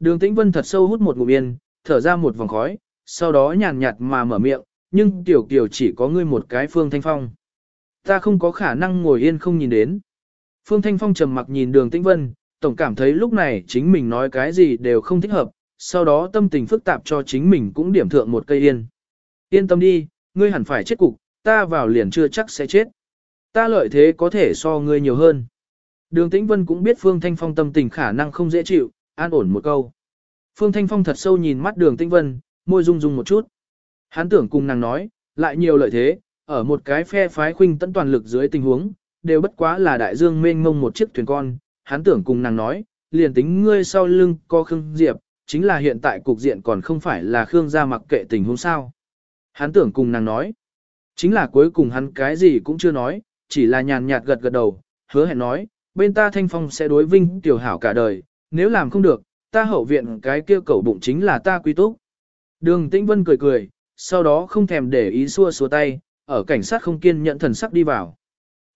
Đường Tĩnh Vân thật sâu hút một ngụm yên, thở ra một vòng khói, sau đó nhàn nhạt mà mở miệng, nhưng tiểu kiểu chỉ có ngươi một cái Phương Thanh Phong. Ta không có khả năng ngồi yên không nhìn đến. Phương Thanh Phong trầm mặc nhìn đường Tĩnh Vân, tổng cảm thấy lúc này chính mình nói cái gì đều không thích hợp, sau đó tâm tình phức tạp cho chính mình cũng điểm thượng một cây yên. Yên tâm đi, ngươi hẳn phải chết cục, ta vào liền chưa chắc sẽ chết. Ta lợi thế có thể so ngươi nhiều hơn. Đường Tĩnh Vân cũng biết Phương Thanh Phong tâm tình khả năng không dễ chịu, an ổn một câu. Phương Thanh Phong thật sâu nhìn mắt đường Tinh Vân, môi rung rung một chút. Hắn tưởng cùng nàng nói, lại nhiều lợi thế, ở một cái phe phái khuynh tận toàn lực dưới tình huống, đều bất quá là đại dương mênh mông một chiếc thuyền con. Hắn tưởng cùng nàng nói, liền tính ngươi sau lưng có Khương Diệp, chính là hiện tại cục diện còn không phải là Khương gia mặc kệ tình huống sao. Hắn tưởng cùng nàng nói, chính là cuối cùng hắn cái gì cũng chưa nói, chỉ là nhàn nhạt gật gật đầu, hứa hẹn nói, bên ta thanh phong sẽ đối vinh tiểu hảo cả đời, nếu làm không được, ta hậu viện cái kia cẩu bụng chính là ta quy túc. Đường Tĩnh Vân cười cười, sau đó không thèm để ý xua xua tay, ở cảnh sát không kiên nhẫn thần sắc đi vào.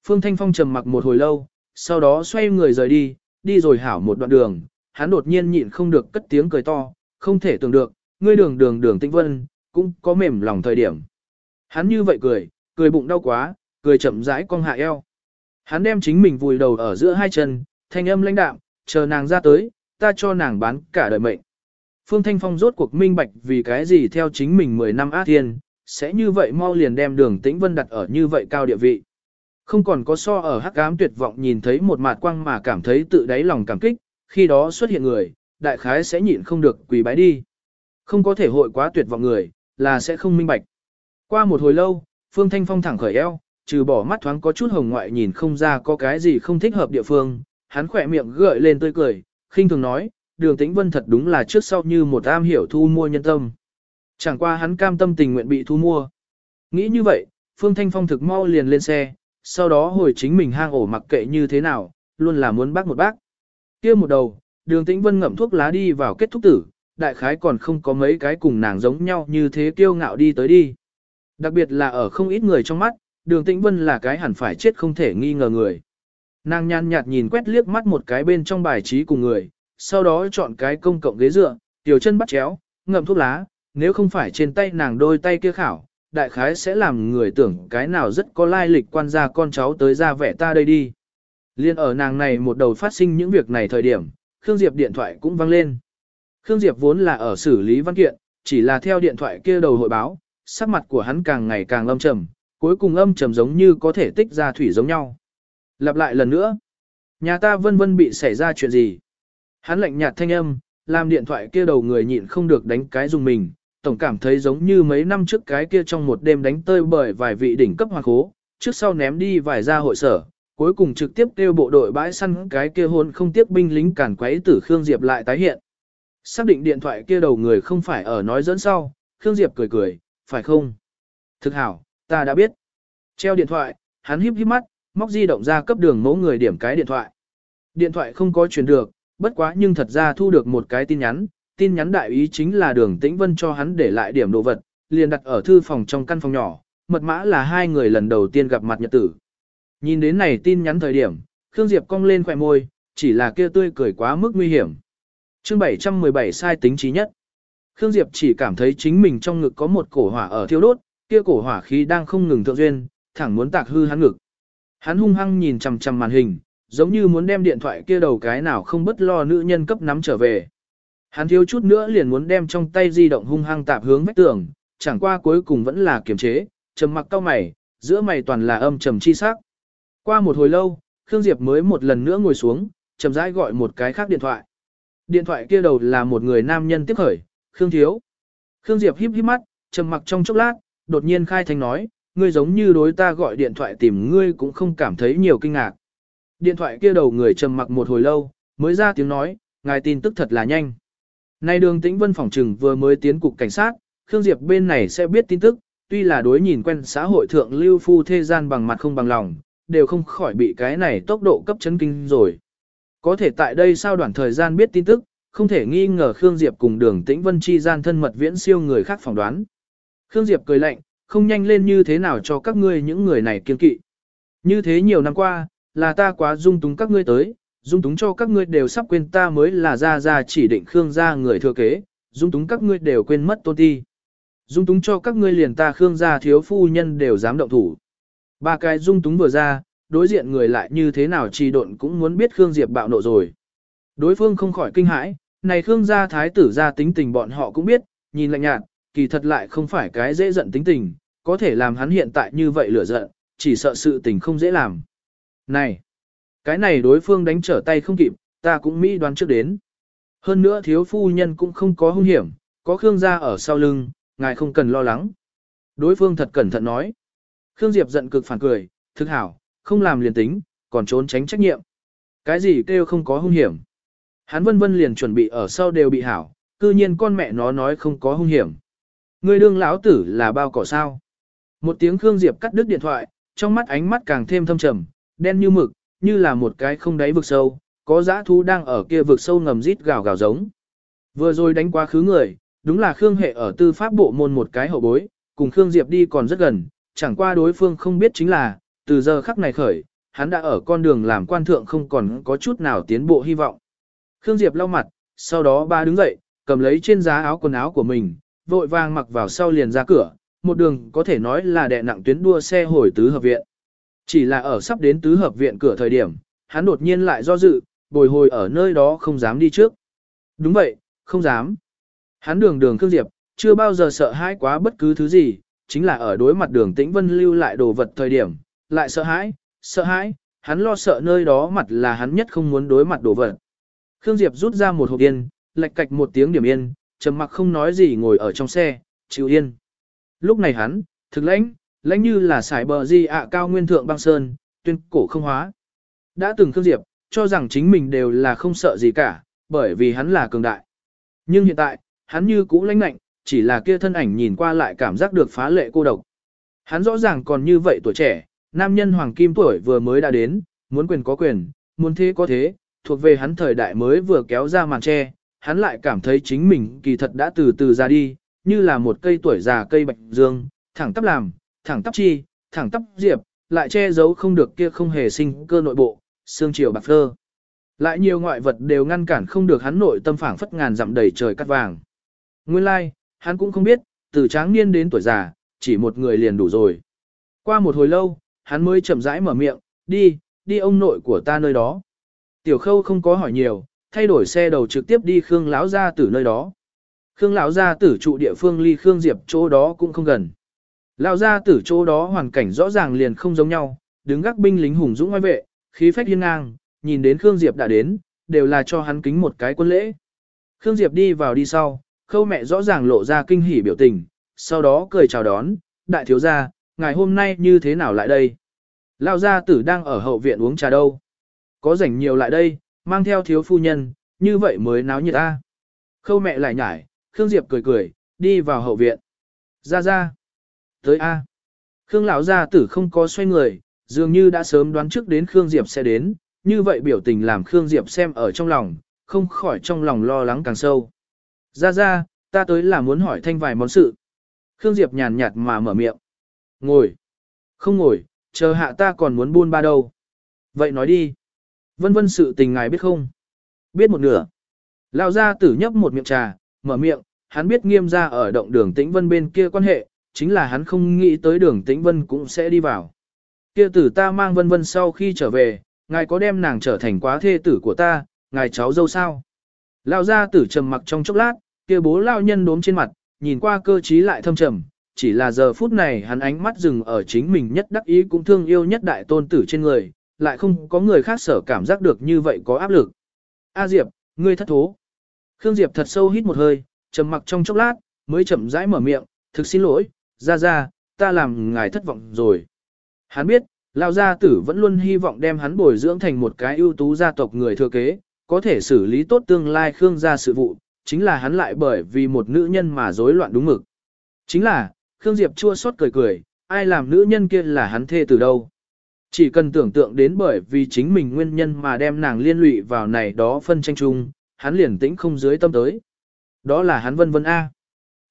Phương Thanh Phong trầm mặc một hồi lâu, sau đó xoay người rời đi, đi rồi hảo một đoạn đường, hắn đột nhiên nhịn không được cất tiếng cười to, không thể tưởng được, ngươi đường đường đường Tĩnh Vân, cũng có mềm lòng thời điểm. Hắn như vậy cười, cười bụng đau quá, cười chậm rãi cong hạ eo. Hắn đem chính mình vùi đầu ở giữa hai chân, thanh âm lãnh đạm, chờ nàng ra tới, ta cho nàng bán cả đời mệnh. Phương Thanh Phong rốt cuộc minh bạch vì cái gì theo chính mình 10 năm ác thiên, sẽ như vậy mau liền đem đường tĩnh vân đặt ở như vậy cao địa vị. Không còn có so ở hắc ám tuyệt vọng nhìn thấy một mạt quang mà cảm thấy tự đáy lòng cảm kích, khi đó xuất hiện người, đại khái sẽ nhịn không được quỳ bái đi. Không có thể hội quá tuyệt vọng người, là sẽ không minh bạch. Qua một hồi lâu, Phương Thanh Phong thẳng khởi eo, trừ bỏ mắt thoáng có chút hồng ngoại nhìn không ra có cái gì không thích hợp địa phương, hắn khỏe miệng gợi lên tươi cười, khinh thường nói, đường tĩnh vân thật đúng là trước sau như một am hiểu thu mua nhân tâm. Chẳng qua hắn cam tâm tình nguyện bị thu mua. Nghĩ như vậy, Phương Thanh Phong thực mau liền lên xe, sau đó hồi chính mình hang ổ mặc kệ như thế nào, luôn là muốn bác một bác. kia một đầu, đường tĩnh vân ngậm thuốc lá đi vào kết thúc tử, đại khái còn không có mấy cái cùng nàng giống nhau như thế kiêu ngạo đi tới đi. Đặc biệt là ở không ít người trong mắt, đường tĩnh vân là cái hẳn phải chết không thể nghi ngờ người. Nàng nhàn nhạt nhìn quét liếc mắt một cái bên trong bài trí cùng người, sau đó chọn cái công cộng ghế dựa, tiểu chân bắt chéo, ngậm thuốc lá, nếu không phải trên tay nàng đôi tay kia khảo, đại khái sẽ làm người tưởng cái nào rất có lai lịch quan gia con cháu tới ra vẻ ta đây đi. Liên ở nàng này một đầu phát sinh những việc này thời điểm, Khương Diệp điện thoại cũng vang lên. Khương Diệp vốn là ở xử lý văn kiện, chỉ là theo điện thoại kia đầu hội báo, sắc mặt của hắn càng ngày càng âm trầm, cuối cùng âm trầm giống như có thể tích ra thủy giống nhau. Lặp lại lần nữa, nhà ta vân vân bị xảy ra chuyện gì? Hắn lạnh nhạt thanh âm, làm điện thoại kia đầu người nhịn không được đánh cái dùng mình, tổng cảm thấy giống như mấy năm trước cái kia trong một đêm đánh tơi bởi vài vị đỉnh cấp hoàng khố, trước sau ném đi vài gia hội sở, cuối cùng trực tiếp kêu bộ đội bãi săn cái kia hôn không tiếc binh lính cản quấy tử Khương Diệp lại tái hiện. Xác định điện thoại kia đầu người không phải ở nói dẫn sau, Khương Diệp cười cười, phải không? Thực hảo, ta đã biết. Treo điện thoại, hắn híp híp mắt, móc di động ra cấp đường mẫu người điểm cái điện thoại. Điện thoại không có truyền được, bất quá nhưng thật ra thu được một cái tin nhắn, tin nhắn đại ý chính là đường tĩnh vân cho hắn để lại điểm đồ vật, liền đặt ở thư phòng trong căn phòng nhỏ, mật mã là hai người lần đầu tiên gặp mặt nhật tử. Nhìn đến này tin nhắn thời điểm, Khương Diệp cong lên khỏe môi, chỉ là kia tươi cười quá mức nguy hiểm. chương 717 sai tính trí nhất. Khương Diệp chỉ cảm thấy chính mình trong ngực có một cổ hỏa ở thiêu đốt, kia cổ hỏa khí đang không ngừng thượng duyên, thẳng muốn tạc hư hắn ngực. Hắn hung hăng nhìn chằm chằm màn hình, giống như muốn đem điện thoại kia đầu cái nào không bất lo nữ nhân cấp nắm trở về. Hắn thiếu chút nữa liền muốn đem trong tay di động hung hăng tạp hướng vách tường, chẳng qua cuối cùng vẫn là kiềm chế, trầm mặc cao mày, giữa mày toàn là âm trầm chi sắc. Qua một hồi lâu, Khương Diệp mới một lần nữa ngồi xuống, chậm rãi gọi một cái khác điện thoại. Điện thoại kia đầu là một người nam nhân tiếp khởi, Khương Thiếu. Khương Diệp híp híp mắt, trầm mặc trong chốc lát, đột nhiên khai thành nói, ngươi giống như đối ta gọi điện thoại tìm ngươi cũng không cảm thấy nhiều kinh ngạc. Điện thoại kia đầu người trầm mặc một hồi lâu, mới ra tiếng nói, ngài tin tức thật là nhanh. Nay đường tĩnh vân phòng trừng vừa mới tiến cục cảnh sát, Khương Diệp bên này sẽ biết tin tức, tuy là đối nhìn quen xã hội thượng lưu phu thế gian bằng mặt không bằng lòng, đều không khỏi bị cái này tốc độ cấp chấn kinh rồi. Có thể tại đây sau đoạn thời gian biết tin tức, không thể nghi ngờ Khương Diệp cùng đường tĩnh vân chi gian thân mật viễn siêu người khác phỏng đoán. Khương Diệp cười lạnh, không nhanh lên như thế nào cho các ngươi những người này kiên kỵ. Như thế nhiều năm qua, là ta quá dung túng các ngươi tới, dung túng cho các ngươi đều sắp quên ta mới là ra ra chỉ định Khương gia người thừa kế, dung túng các ngươi đều quên mất tôn ti. Dung túng cho các ngươi liền ta Khương gia thiếu phu nhân đều dám động thủ. Ba cái dung túng vừa ra, đối diện người lại như thế nào trì độn cũng muốn biết Khương Diệp bạo nộ rồi. Đối phương không khỏi kinh hãi, này Khương gia thái tử gia tính tình bọn họ cũng biết, nhìn lạnh nhạt, kỳ thật lại không phải cái dễ giận tính tình, có thể làm hắn hiện tại như vậy lửa giận, chỉ sợ sự tình không dễ làm. Này, cái này đối phương đánh trở tay không kịp, ta cũng mỹ đoán trước đến. Hơn nữa thiếu phu nhân cũng không có hung hiểm, có Khương gia ở sau lưng, ngài không cần lo lắng. Đối phương thật cẩn thận nói. Khương Diệp giận cực phản cười, thực hảo, không làm liền tính, còn trốn tránh trách nhiệm. Cái gì kêu không có hung hiểm. Hắn vân vân liền chuẩn bị ở sau đều bị hảo, cư nhiên con mẹ nó nói không có hung hiểm. Người đương lão tử là bao cỏ sao. Một tiếng Khương Diệp cắt đứt điện thoại, trong mắt ánh mắt càng thêm thâm trầm, đen như mực, như là một cái không đáy vực sâu, có dã thú đang ở kia vực sâu ngầm rít gào gào giống. Vừa rồi đánh quá khứ người, đúng là Khương Hệ ở tư pháp bộ môn một cái hậu bối, cùng Khương Diệp đi còn rất gần, chẳng qua đối phương không biết chính là, từ giờ khắc này khởi, hắn đã ở con đường làm quan thượng không còn có chút nào tiến bộ hy vọng. Khương Diệp lau mặt, sau đó ba đứng dậy, cầm lấy trên giá áo quần áo của mình, vội vàng mặc vào sau liền ra cửa, một đường có thể nói là đè nặng tuyến đua xe hồi tứ hợp viện. Chỉ là ở sắp đến tứ hợp viện cửa thời điểm, hắn đột nhiên lại do dự, bồi hồi ở nơi đó không dám đi trước. Đúng vậy, không dám. Hắn đường đường Khương Diệp, chưa bao giờ sợ hãi quá bất cứ thứ gì, chính là ở đối mặt đường tĩnh vân lưu lại đồ vật thời điểm, lại sợ hãi, sợ hãi, hắn lo sợ nơi đó mặt là hắn nhất không muốn đối mặt đồ vật. Khương Diệp rút ra một hộp yên, lạch cạch một tiếng điểm yên, trầm mặc không nói gì ngồi ở trong xe, chịu yên. Lúc này hắn, thực lãnh, lãnh như là sải bờ di ạ cao nguyên thượng băng sơn, tuyên cổ không hóa. Đã từng Khương Diệp, cho rằng chính mình đều là không sợ gì cả, bởi vì hắn là cường đại. Nhưng hiện tại, hắn như cũ lãnh lạnh, chỉ là kia thân ảnh nhìn qua lại cảm giác được phá lệ cô độc. Hắn rõ ràng còn như vậy tuổi trẻ, nam nhân hoàng kim tuổi vừa mới đã đến, muốn quyền có quyền, muốn thế có thế, thuộc về hắn thời đại mới vừa kéo ra màn che, hắn lại cảm thấy chính mình kỳ thật đã từ từ ra đi, như là một cây tuổi già cây bạch dương, thẳng tắp làm, thẳng tắp chi, thẳng tắp diệp, lại che giấu không được kia không hề sinh cơ nội bộ, xương chiều bạc phơ. Lại nhiều ngoại vật đều ngăn cản không được hắn nội tâm phảng phất ngàn dặm đầy trời cắt vàng. Nguyên lai, like, hắn cũng không biết, từ tráng niên đến tuổi già, chỉ một người liền đủ rồi. Qua một hồi lâu, hắn mới chậm rãi mở miệng, đi, đi ông nội của ta nơi đó. Tiểu khâu không có hỏi nhiều, thay đổi xe đầu trực tiếp đi Khương lão ra từ nơi đó. Khương lão gia tử trụ địa phương ly Khương Diệp chỗ đó cũng không gần. Lão gia tử chỗ đó hoàn cảnh rõ ràng liền không giống nhau, đứng gác binh lính hùng dũng ngoài vệ, khí phách hiên ngang, nhìn đến Khương Diệp đã đến, đều là cho hắn kính một cái quân lễ. Khương Diệp đi vào đi sau, khâu mẹ rõ ràng lộ ra kinh hỉ biểu tình, sau đó cười chào đón, đại thiếu gia, ngày hôm nay như thế nào lại đây? Lão gia tử đang ở hậu viện uống trà đâu? Có rảnh nhiều lại đây, mang theo thiếu phu nhân, như vậy mới náo nhiệt a. Khâu mẹ lại nhải, Khương Diệp cười cười, đi vào hậu viện. Ra ra. Tới a. Khương lão gia tử không có xoay người, dường như đã sớm đoán trước đến Khương Diệp sẽ đến, như vậy biểu tình làm Khương Diệp xem ở trong lòng, không khỏi trong lòng lo lắng càng sâu. Ra ra, ta tới là muốn hỏi thanh vài món sự. Khương Diệp nhàn nhạt mà mở miệng. Ngồi. Không ngồi, chờ hạ ta còn muốn buôn ba đâu. Vậy nói đi. Vân vân sự tình ngài biết không? Biết một nửa. Lão gia tử nhấp một miệng trà, mở miệng, hắn biết nghiêm gia ở động đường tĩnh vân bên kia quan hệ, chính là hắn không nghĩ tới đường tĩnh vân cũng sẽ đi vào. Kia tử ta mang vân vân sau khi trở về, ngài có đem nàng trở thành quá thê tử của ta, ngài cháu dâu sao? lao gia tử trầm mặc trong chốc lát, kia bố lao nhân đốm trên mặt, nhìn qua cơ trí lại thâm trầm, chỉ là giờ phút này hắn ánh mắt dừng ở chính mình nhất đắc ý cũng thương yêu nhất đại tôn tử trên người, lại không có người khác sở cảm giác được như vậy có áp lực. A Diệp, ngươi thất thố. Khương Diệp thật sâu hít một hơi, trầm mặc trong chốc lát, mới chậm rãi mở miệng, thực xin lỗi, ra ra, ta làm ngài thất vọng rồi. Hắn biết, Lão gia tử vẫn luôn hy vọng đem hắn bồi dưỡng thành một cái ưu tú gia tộc người thừa kế, có thể xử lý tốt tương lai Khương gia sự vụ, chính là hắn lại bởi vì một nữ nhân mà rối loạn đúng mực. Chính là, Khương Diệp chua xót cười cười, ai làm nữ nhân kia là hắn thê từ đâu. Chỉ cần tưởng tượng đến bởi vì chính mình nguyên nhân mà đem nàng liên lụy vào này đó phân tranh chung, hắn liền tĩnh không dưới tâm tới. Đó là hắn vân vân A.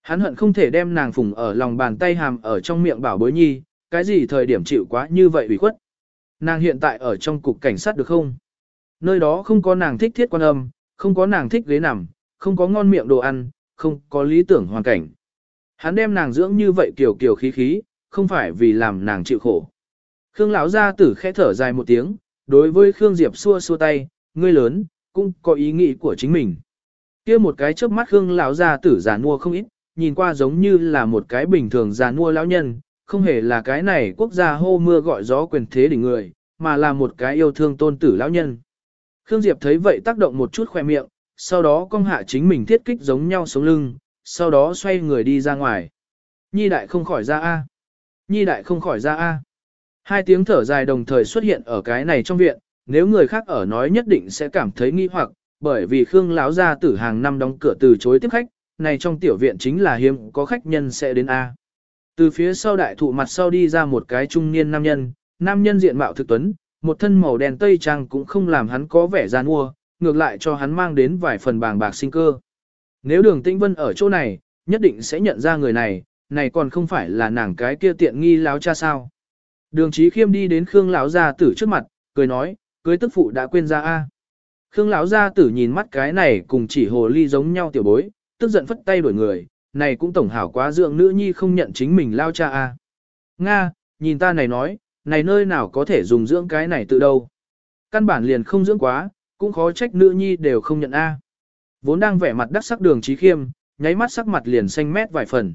Hắn hận không thể đem nàng phùng ở lòng bàn tay hàm ở trong miệng bảo bối nhi, cái gì thời điểm chịu quá như vậy ủy khuất. Nàng hiện tại ở trong cục cảnh sát được không? Nơi đó không có nàng thích thiết quan âm, không có nàng thích ghế nằm, không có ngon miệng đồ ăn, không có lý tưởng hoàn cảnh. Hắn đem nàng dưỡng như vậy kiểu kiểu khí khí, không phải vì làm nàng chịu khổ. Khương lão gia tử khẽ thở dài một tiếng, đối với Khương Diệp xua xua tay, ngươi lớn, cũng có ý nghĩ của chính mình. kia một cái chớp mắt Khương lão gia tử già nua không ít, nhìn qua giống như là một cái bình thường già nua lão nhân, không hề là cái này quốc gia hô mưa gọi gió quyền thế đỉnh người, mà là một cái yêu thương tôn tử lão nhân. Khương Diệp thấy vậy tác động một chút khoe miệng, sau đó cong hạ chính mình thiết kích giống nhau sống lưng, sau đó xoay người đi ra ngoài. Nhi đại không khỏi ra A. Nhi đại không khỏi ra A. Hai tiếng thở dài đồng thời xuất hiện ở cái này trong viện, nếu người khác ở nói nhất định sẽ cảm thấy nghi hoặc, bởi vì Khương lão gia tử hàng năm đóng cửa từ chối tiếp khách, này trong tiểu viện chính là hiếm có khách nhân sẽ đến A. Từ phía sau đại thụ mặt sau đi ra một cái trung niên nam nhân, nam nhân diện mạo thực tuấn, một thân màu đen tây trang cũng không làm hắn có vẻ gian mua, ngược lại cho hắn mang đến vài phần bàng bạc sinh cơ. Nếu đường tĩnh vân ở chỗ này, nhất định sẽ nhận ra người này, này còn không phải là nàng cái kia tiện nghi láo cha sao. Đường trí khiêm đi đến Khương lão gia tử trước mặt, cười nói, cưới tức phụ đã quên ra a. Khương lão gia tử nhìn mắt cái này cùng chỉ hồ ly giống nhau tiểu bối, tức giận phất tay đuổi người, này cũng tổng hảo quá dưỡng nữ nhi không nhận chính mình lao cha a. Nga, nhìn ta này nói, này nơi nào có thể dùng dưỡng cái này tự đâu. Căn bản liền không dưỡng quá, cũng khó trách nữ nhi đều không nhận A. Vốn đang vẻ mặt đắc sắc đường trí khiêm, nháy mắt sắc mặt liền xanh mét vài phần.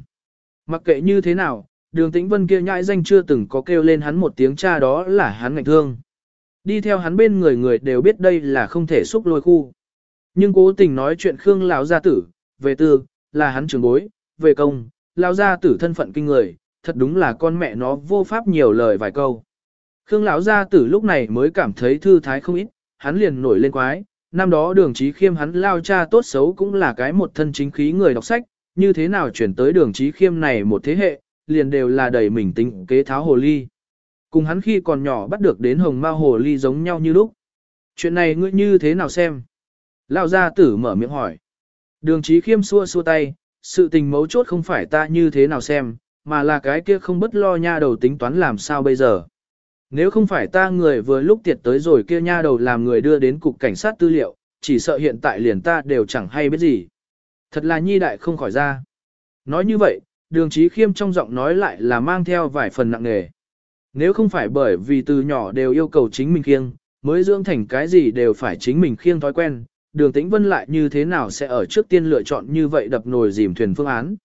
Mặc kệ như thế nào, đường tĩnh vân kia nhãi danh chưa từng có kêu lên hắn một tiếng cha đó là hắn ngạch thương. Đi theo hắn bên người người đều biết đây là không thể xúc lôi khu. Nhưng cố tình nói chuyện Khương lão gia tử, về tư, là hắn trưởng bối, về công, lão gia tử thân phận kinh người, thật đúng là con mẹ nó vô pháp nhiều lời vài câu. Khương lão gia tử lúc này mới cảm thấy thư thái không ít, hắn liền nổi lên quái, năm đó đường trí khiêm hắn lao cha tốt xấu cũng là cái một thân chính khí người đọc sách, như thế nào chuyển tới đường trí khiêm này một thế hệ, liền đều là đầy mình tính kế tháo hồ ly. Cùng hắn khi còn nhỏ bắt được đến hồng ma hồ ly giống nhau như lúc. Chuyện này ngươi như thế nào xem? Lão gia tử mở miệng hỏi. Đường trí khiêm xua xua tay, sự tình mấu chốt không phải ta như thế nào xem, mà là cái kia không bất lo nha đầu tính toán làm sao bây giờ. Nếu không phải ta người vừa lúc tiệt tới rồi kia nha đầu làm người đưa đến cục cảnh sát tư liệu, chỉ sợ hiện tại liền ta đều chẳng hay biết gì. Thật là nhi đại không khỏi ra. Nói như vậy, đường trí khiêm trong giọng nói lại là mang theo vài phần nặng nề. Nếu không phải bởi vì từ nhỏ đều yêu cầu chính mình khiêng, mới dưỡng thành cái gì đều phải chính mình khiêng thói quen, đường tĩnh vân lại như thế nào sẽ ở trước tiên lựa chọn như vậy đập nồi dìm thuyền phương án.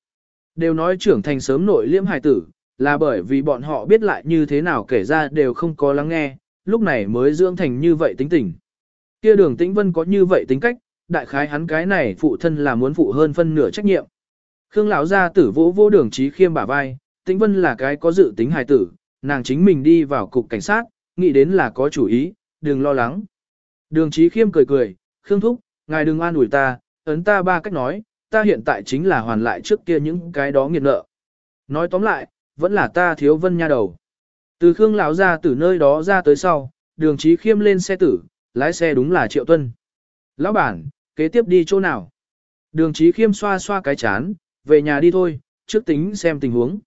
Đều nói trưởng thành sớm nội liễm hài tử, là bởi vì bọn họ biết lại như thế nào kể ra đều không có lắng nghe, lúc này mới dưỡng thành như vậy tính tình. Kia đường tĩnh vân có như vậy tính cách, đại khái hắn cái này phụ thân là muốn phụ hơn phân nửa trách nhiệm. Khương lão gia tử vỗ vô đường trí khiêm bả vai, tĩnh vân là cái có dự tính hài tử, nàng chính mình đi vào cục cảnh sát, nghĩ đến là có chủ ý, đừng lo lắng. Đường trí khiêm cười cười, Khương thúc, ngài đừng an ủi ta, ấn ta ba cách nói, ta hiện tại chính là hoàn lại trước kia những cái đó nghiệt nợ. Nói tóm lại, vẫn là ta thiếu vân nha đầu. Từ Khương lão ra từ nơi đó ra tới sau, đường trí khiêm lên xe tử, lái xe đúng là triệu tuân. Lão bản, kế tiếp đi chỗ nào? Đường trí khiêm xoa xoa cái chán, về nhà đi thôi, trước tính xem tình huống.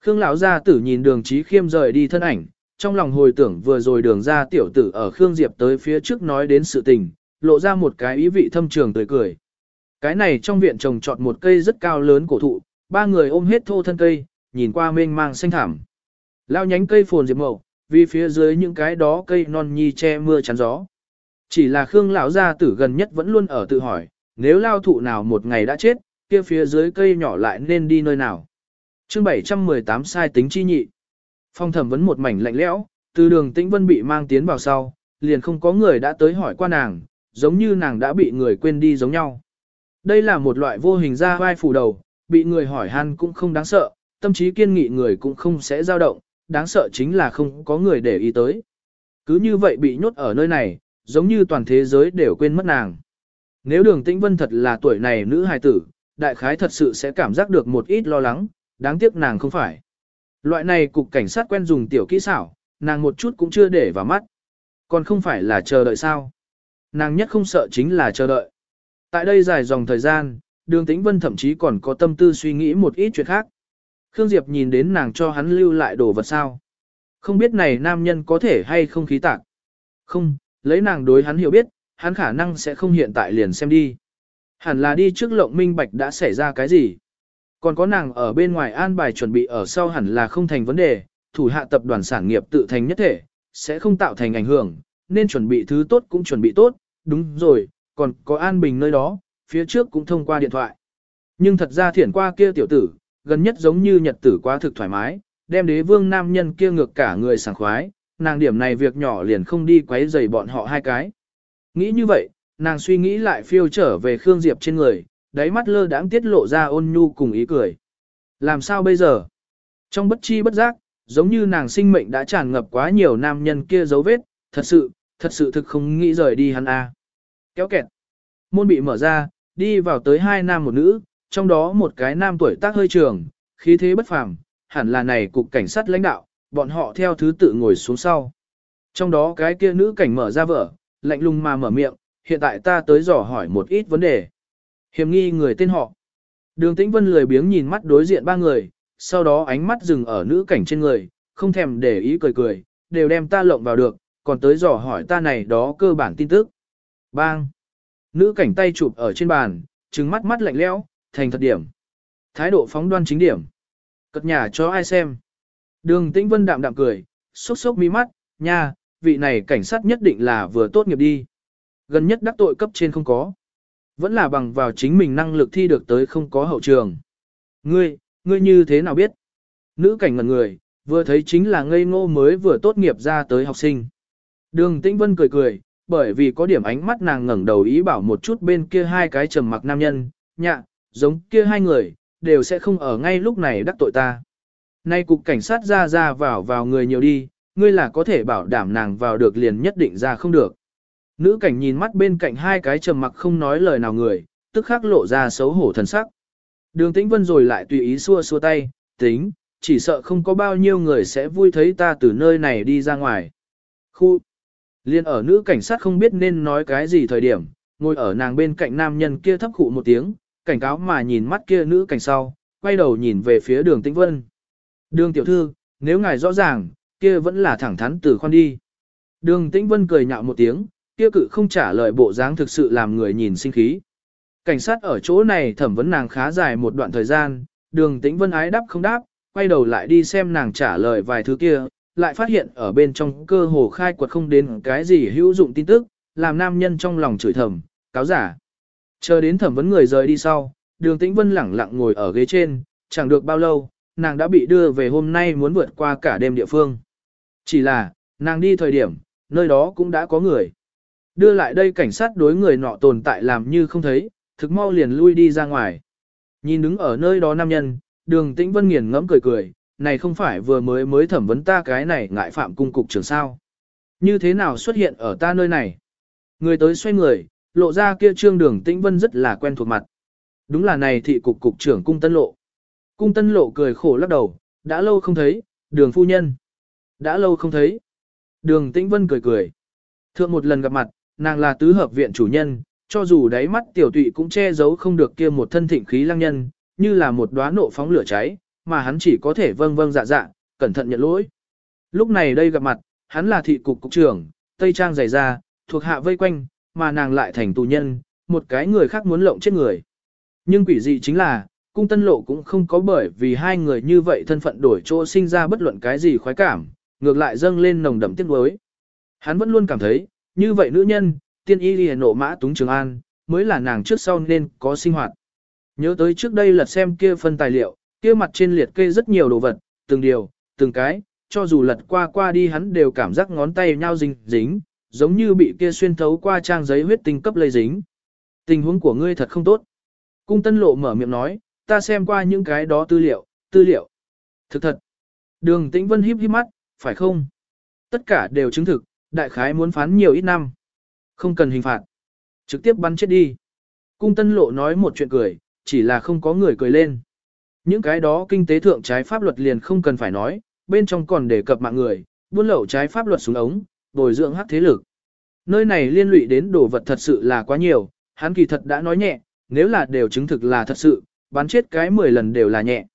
Khương lão gia tử nhìn đường trí khiêm rời đi thân ảnh, trong lòng hồi tưởng vừa rồi đường ra tiểu tử ở Khương Diệp tới phía trước nói đến sự tình, lộ ra một cái ý vị thâm trường tươi cười. Cái này trong viện trồng trọt một cây rất cao lớn cổ thụ, ba người ôm hết thô thân cây, nhìn qua mênh mang xanh thảm. Lao nhánh cây phồn diệp mậu, vì phía dưới những cái đó cây non nhi che mưa chắn gió. Chỉ là Khương lão gia tử gần nhất vẫn luôn ở tự hỏi, nếu lao thụ nào một ngày đã chết, kia phía dưới cây nhỏ lại nên đi nơi nào. Chương 718 sai tính chi nhị. Phong thẩm vấn một mảnh lạnh lẽo, từ đường tĩnh vân bị mang tiến vào sau, liền không có người đã tới hỏi qua nàng, giống như nàng đã bị người quên đi giống nhau. Đây là một loại vô hình ra vai phủ đầu, bị người hỏi han cũng không đáng sợ, tâm trí kiên nghị người cũng không sẽ dao động, đáng sợ chính là không có người để ý tới. Cứ như vậy bị nhốt ở nơi này, giống như toàn thế giới đều quên mất nàng. Nếu đường tĩnh vân thật là tuổi này nữ hài tử, đại khái thật sự sẽ cảm giác được một ít lo lắng, đáng tiếc nàng không phải. Loại này cục cảnh sát quen dùng tiểu kỹ xảo, nàng một chút cũng chưa để vào mắt. Còn không phải là chờ đợi sao. Nàng nhất không sợ chính là chờ đợi. Tại đây dài dòng thời gian, đường tĩnh vân thậm chí còn có tâm tư suy nghĩ một ít chuyện khác. Khương Diệp nhìn đến nàng cho hắn lưu lại đồ vật sao. Không biết này nam nhân có thể hay không khí tạc. Không, Lấy nàng đối hắn hiểu biết, hắn khả năng sẽ không hiện tại liền xem đi. Hẳn là đi trước lộng minh bạch đã xảy ra cái gì. Còn có nàng ở bên ngoài an bài chuẩn bị ở sau hẳn là không thành vấn đề, thủ hạ tập đoàn sản nghiệp tự thành nhất thể, sẽ không tạo thành ảnh hưởng, nên chuẩn bị thứ tốt cũng chuẩn bị tốt, đúng rồi, còn có an bình nơi đó, phía trước cũng thông qua điện thoại. Nhưng thật ra thiển qua kia tiểu tử, gần nhất giống như nhật tử quá thực thoải mái, đem đế vương nam nhân kia ngược cả người sảng khoái, nàng điểm này việc nhỏ liền không đi quấy rầy bọn họ hai cái. Nghĩ như vậy, nàng suy nghĩ lại phiêu trở về Khương Diệp trên người, đáy mắt lơ đãng tiết lộ ra ôn nhu cùng ý cười. Làm sao bây giờ? Trong bất chi bất giác, giống như nàng sinh mệnh đã tràn ngập quá nhiều nam nhân kia dấu vết, thật sự, thật sự thực không nghĩ rời đi hắn a. À. Kéo kẹt. Môn bị mở ra, đi vào tới hai nam một nữ, trong đó một cái nam tuổi tác hơi trường, khí thế bất phàm, hẳn là này cục cảnh sát lãnh đạo, bọn họ theo thứ tự ngồi xuống sau. Trong đó cái kia nữ cảnh mở ra vở, lạnh lùng mà mở miệng, hiện tại ta tới dò hỏi một ít vấn đề. Hiểm nghi người tên họ. Đường Tĩnh Vân lười biếng nhìn mắt đối diện ba người, sau đó ánh mắt dừng ở nữ cảnh trên người, không thèm để ý cười cười, đều đem ta lộng vào được, còn tới dò hỏi ta này đó cơ bản tin tức. Bang! Nữ cảnh tay chụp ở trên bàn, trừng mắt mắt lạnh lẽo, thành thật điểm. Thái độ phóng đoan chính điểm. Cất nhà cho ai xem. Đường Tĩnh Vân đạm đạm cười, sốc sốc mi mắt, nha, vị này cảnh sát nhất định là vừa tốt nghiệp đi. Gần nhất đắc tội cấp trên không có. Vẫn là bằng vào chính mình năng lực thi được tới không có hậu trường. Ngươi, ngươi như thế nào biết? Nữ cảnh ngần người, vừa thấy chính là ngây ngô mới vừa tốt nghiệp ra tới học sinh. Đường Tĩnh Vân cười cười, bởi vì có điểm ánh mắt nàng ngẩng đầu ý bảo một chút bên kia hai cái trầm mặc nam nhân, nhạ, giống kia hai người, đều sẽ không ở ngay lúc này đắc tội ta. Nay cục cảnh sát ra ra vào vào người nhiều đi, ngươi là có thể bảo đảm nàng vào được liền nhất định ra không được. Nữ cảnh nhìn mắt bên cạnh hai cái trầm mặc không nói lời nào người, tức khắc lộ ra xấu hổ thần sắc. Đường tĩnh vân rồi lại tùy ý xua xua tay, tính, chỉ sợ không có bao nhiêu người sẽ vui thấy ta từ nơi này đi ra ngoài. Khu, liên ở nữ cảnh sát không biết nên nói cái gì thời điểm, ngồi ở nàng bên cạnh nam nhân kia thấp khụ một tiếng, cảnh cáo mà nhìn mắt kia nữ cảnh sau, quay đầu nhìn về phía đường tĩnh vân. Đường tiểu thư, nếu ngài rõ ràng, kia vẫn là thẳng thắn từ khoan đi. Đường tĩnh vân cười nhạo một tiếng, kia cự không trả lời bộ dáng thực sự làm người nhìn sinh khí. Cảnh sát ở chỗ này thẩm vấn nàng khá dài một đoạn thời gian, đường tĩnh vân ái đáp không đáp, quay đầu lại đi xem nàng trả lời vài thứ kia, lại phát hiện ở bên trong cơ hồ khai quật không đến cái gì hữu dụng tin tức, làm nam nhân trong lòng chửi thầm, cáo giả. Chờ đến thẩm vấn người rời đi sau, đường tĩnh vân lẳng lặng ngồi ở ghế trên, chẳng được bao lâu, nàng đã bị đưa về hôm nay muốn vượt qua cả đêm địa phương. Chỉ là, nàng đi thời điểm, nơi đó cũng đã có người. Đưa lại đây cảnh sát đối người nọ tồn tại làm như không thấy, thực mau liền lui đi ra ngoài. Nhìn đứng ở nơi đó nam nhân, đường tĩnh vân nghiền ngẫm cười cười, này không phải vừa mới mới thẩm vấn ta cái này ngại phạm cung cục trưởng sao. Như thế nào xuất hiện ở ta nơi này? Người tới xoay người, lộ ra kia trương đường tĩnh vân rất là quen thuộc mặt. Đúng là này thị cục cục trưởng cung tân lộ. Cung tân lộ cười khổ lắc đầu, đã lâu không thấy, đường phu nhân. Đã lâu không thấy. Đường tĩnh vân cười cười. Thượng một lần gặp mặt, nàng là tứ hợp viện chủ nhân, cho dù đáy mắt tiểu tụy cũng che giấu không được kia một thân thịnh khí lăng nhân, như là một đóa nộ phóng lửa cháy, mà hắn chỉ có thể vâng vâng dạ dạ, cẩn thận nhận lỗi. Lúc này đây gặp mặt, hắn là thị cục cục trưởng, tây trang dày da, thuộc hạ vây quanh, mà nàng lại thành tù nhân, một cái người khác muốn lộng chết người. Nhưng quỷ dị chính là, cung tân lộ cũng không có bởi vì hai người như vậy thân phận đổi chỗ sinh ra bất luận cái gì khoái cảm, ngược lại dâng lên nồng đậm tiếc nuối. Hắn vẫn luôn cảm thấy, như vậy nữ nhân, tiên y liền nộ mã túng trường an, mới là nàng trước sau nên có sinh hoạt. Nhớ tới trước đây lật xem kia phân tài liệu, kia mặt trên liệt kê rất nhiều đồ vật, từng điều, từng cái, cho dù lật qua qua đi hắn đều cảm giác ngón tay nhau dính, dính, giống như bị kia xuyên thấu qua trang giấy huyết tinh cấp lây dính. Tình huống của ngươi thật không tốt. Cung tân lộ mở miệng nói, ta xem qua những cái đó tư liệu, tư liệu. Thực thật. Đường tĩnh vân híp híp mắt, phải không? Tất cả đều chứng thực, đại khái muốn phán nhiều ít năm. Không cần hình phạt. Trực tiếp bắn chết đi. Cung tân lộ nói một chuyện cười, chỉ là không có người cười lên. Những cái đó kinh tế thượng trái pháp luật liền không cần phải nói, bên trong còn đề cập mạng người, buôn lậu trái pháp luật xuống ống, bồi dưỡng hắc thế lực. Nơi này liên lụy đến đồ vật thật sự là quá nhiều, hắn kỳ thật đã nói nhẹ, nếu là đều chứng thực là thật sự, bắn chết cái 10 lần đều là nhẹ.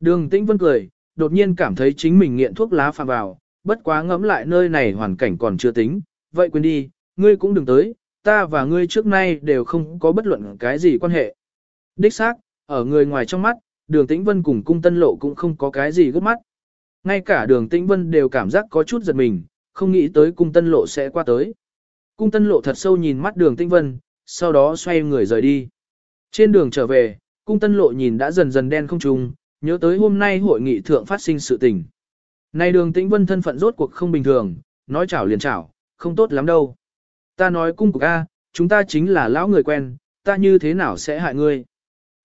Đường Tĩnh Vân cười, đột nhiên cảm thấy chính mình nghiện thuốc lá phạm vào, bất quá ngẫm lại nơi này hoàn cảnh còn chưa tính, vậy quên đi, ngươi cũng đừng tới, ta và ngươi trước nay đều không có bất luận cái gì quan hệ. Đích xác, ở người ngoài trong mắt, đường tĩnh vân cùng cung tân lộ cũng không có cái gì gấp mắt. Ngay cả đường tĩnh vân đều cảm giác có chút giật mình, không nghĩ tới cung tân lộ sẽ qua tới. Cung tân lộ thật sâu nhìn mắt đường tĩnh vân, sau đó xoay người rời đi. Trên đường trở về, cung tân lộ nhìn đã dần dần đen không trùng, nhớ tới hôm nay hội nghị thượng phát sinh sự tình. Này đường tĩnh vân thân phận rốt cuộc không bình thường, nói chảo liền chảo, không tốt lắm đâu. Ta nói cung cục A, chúng ta chính là lão người quen, ta như thế nào sẽ hại ngươi.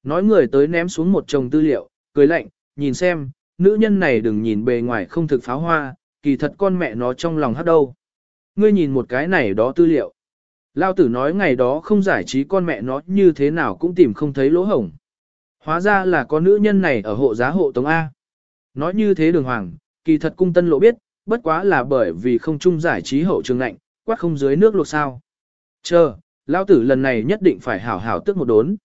Nói người tới ném xuống một chồng tư liệu, cười lạnh, nhìn xem, nữ nhân này đừng nhìn bề ngoài không thực pháo hoa, kỳ thật con mẹ nó trong lòng hát đâu. Ngươi nhìn một cái này đó tư liệu. Lao tử nói ngày đó không giải trí con mẹ nó như thế nào cũng tìm không thấy lỗ hổng. Hóa ra là có nữ nhân này ở hộ giá hộ tống A. Nói như thế đường hoàng, kỳ thật cung tân lộ biết, bất quá là bởi vì không chung giải trí hậu trường lạnh, quát không dưới nước luộc sao. Chờ, lao tử lần này nhất định phải hảo hảo tức một đốn.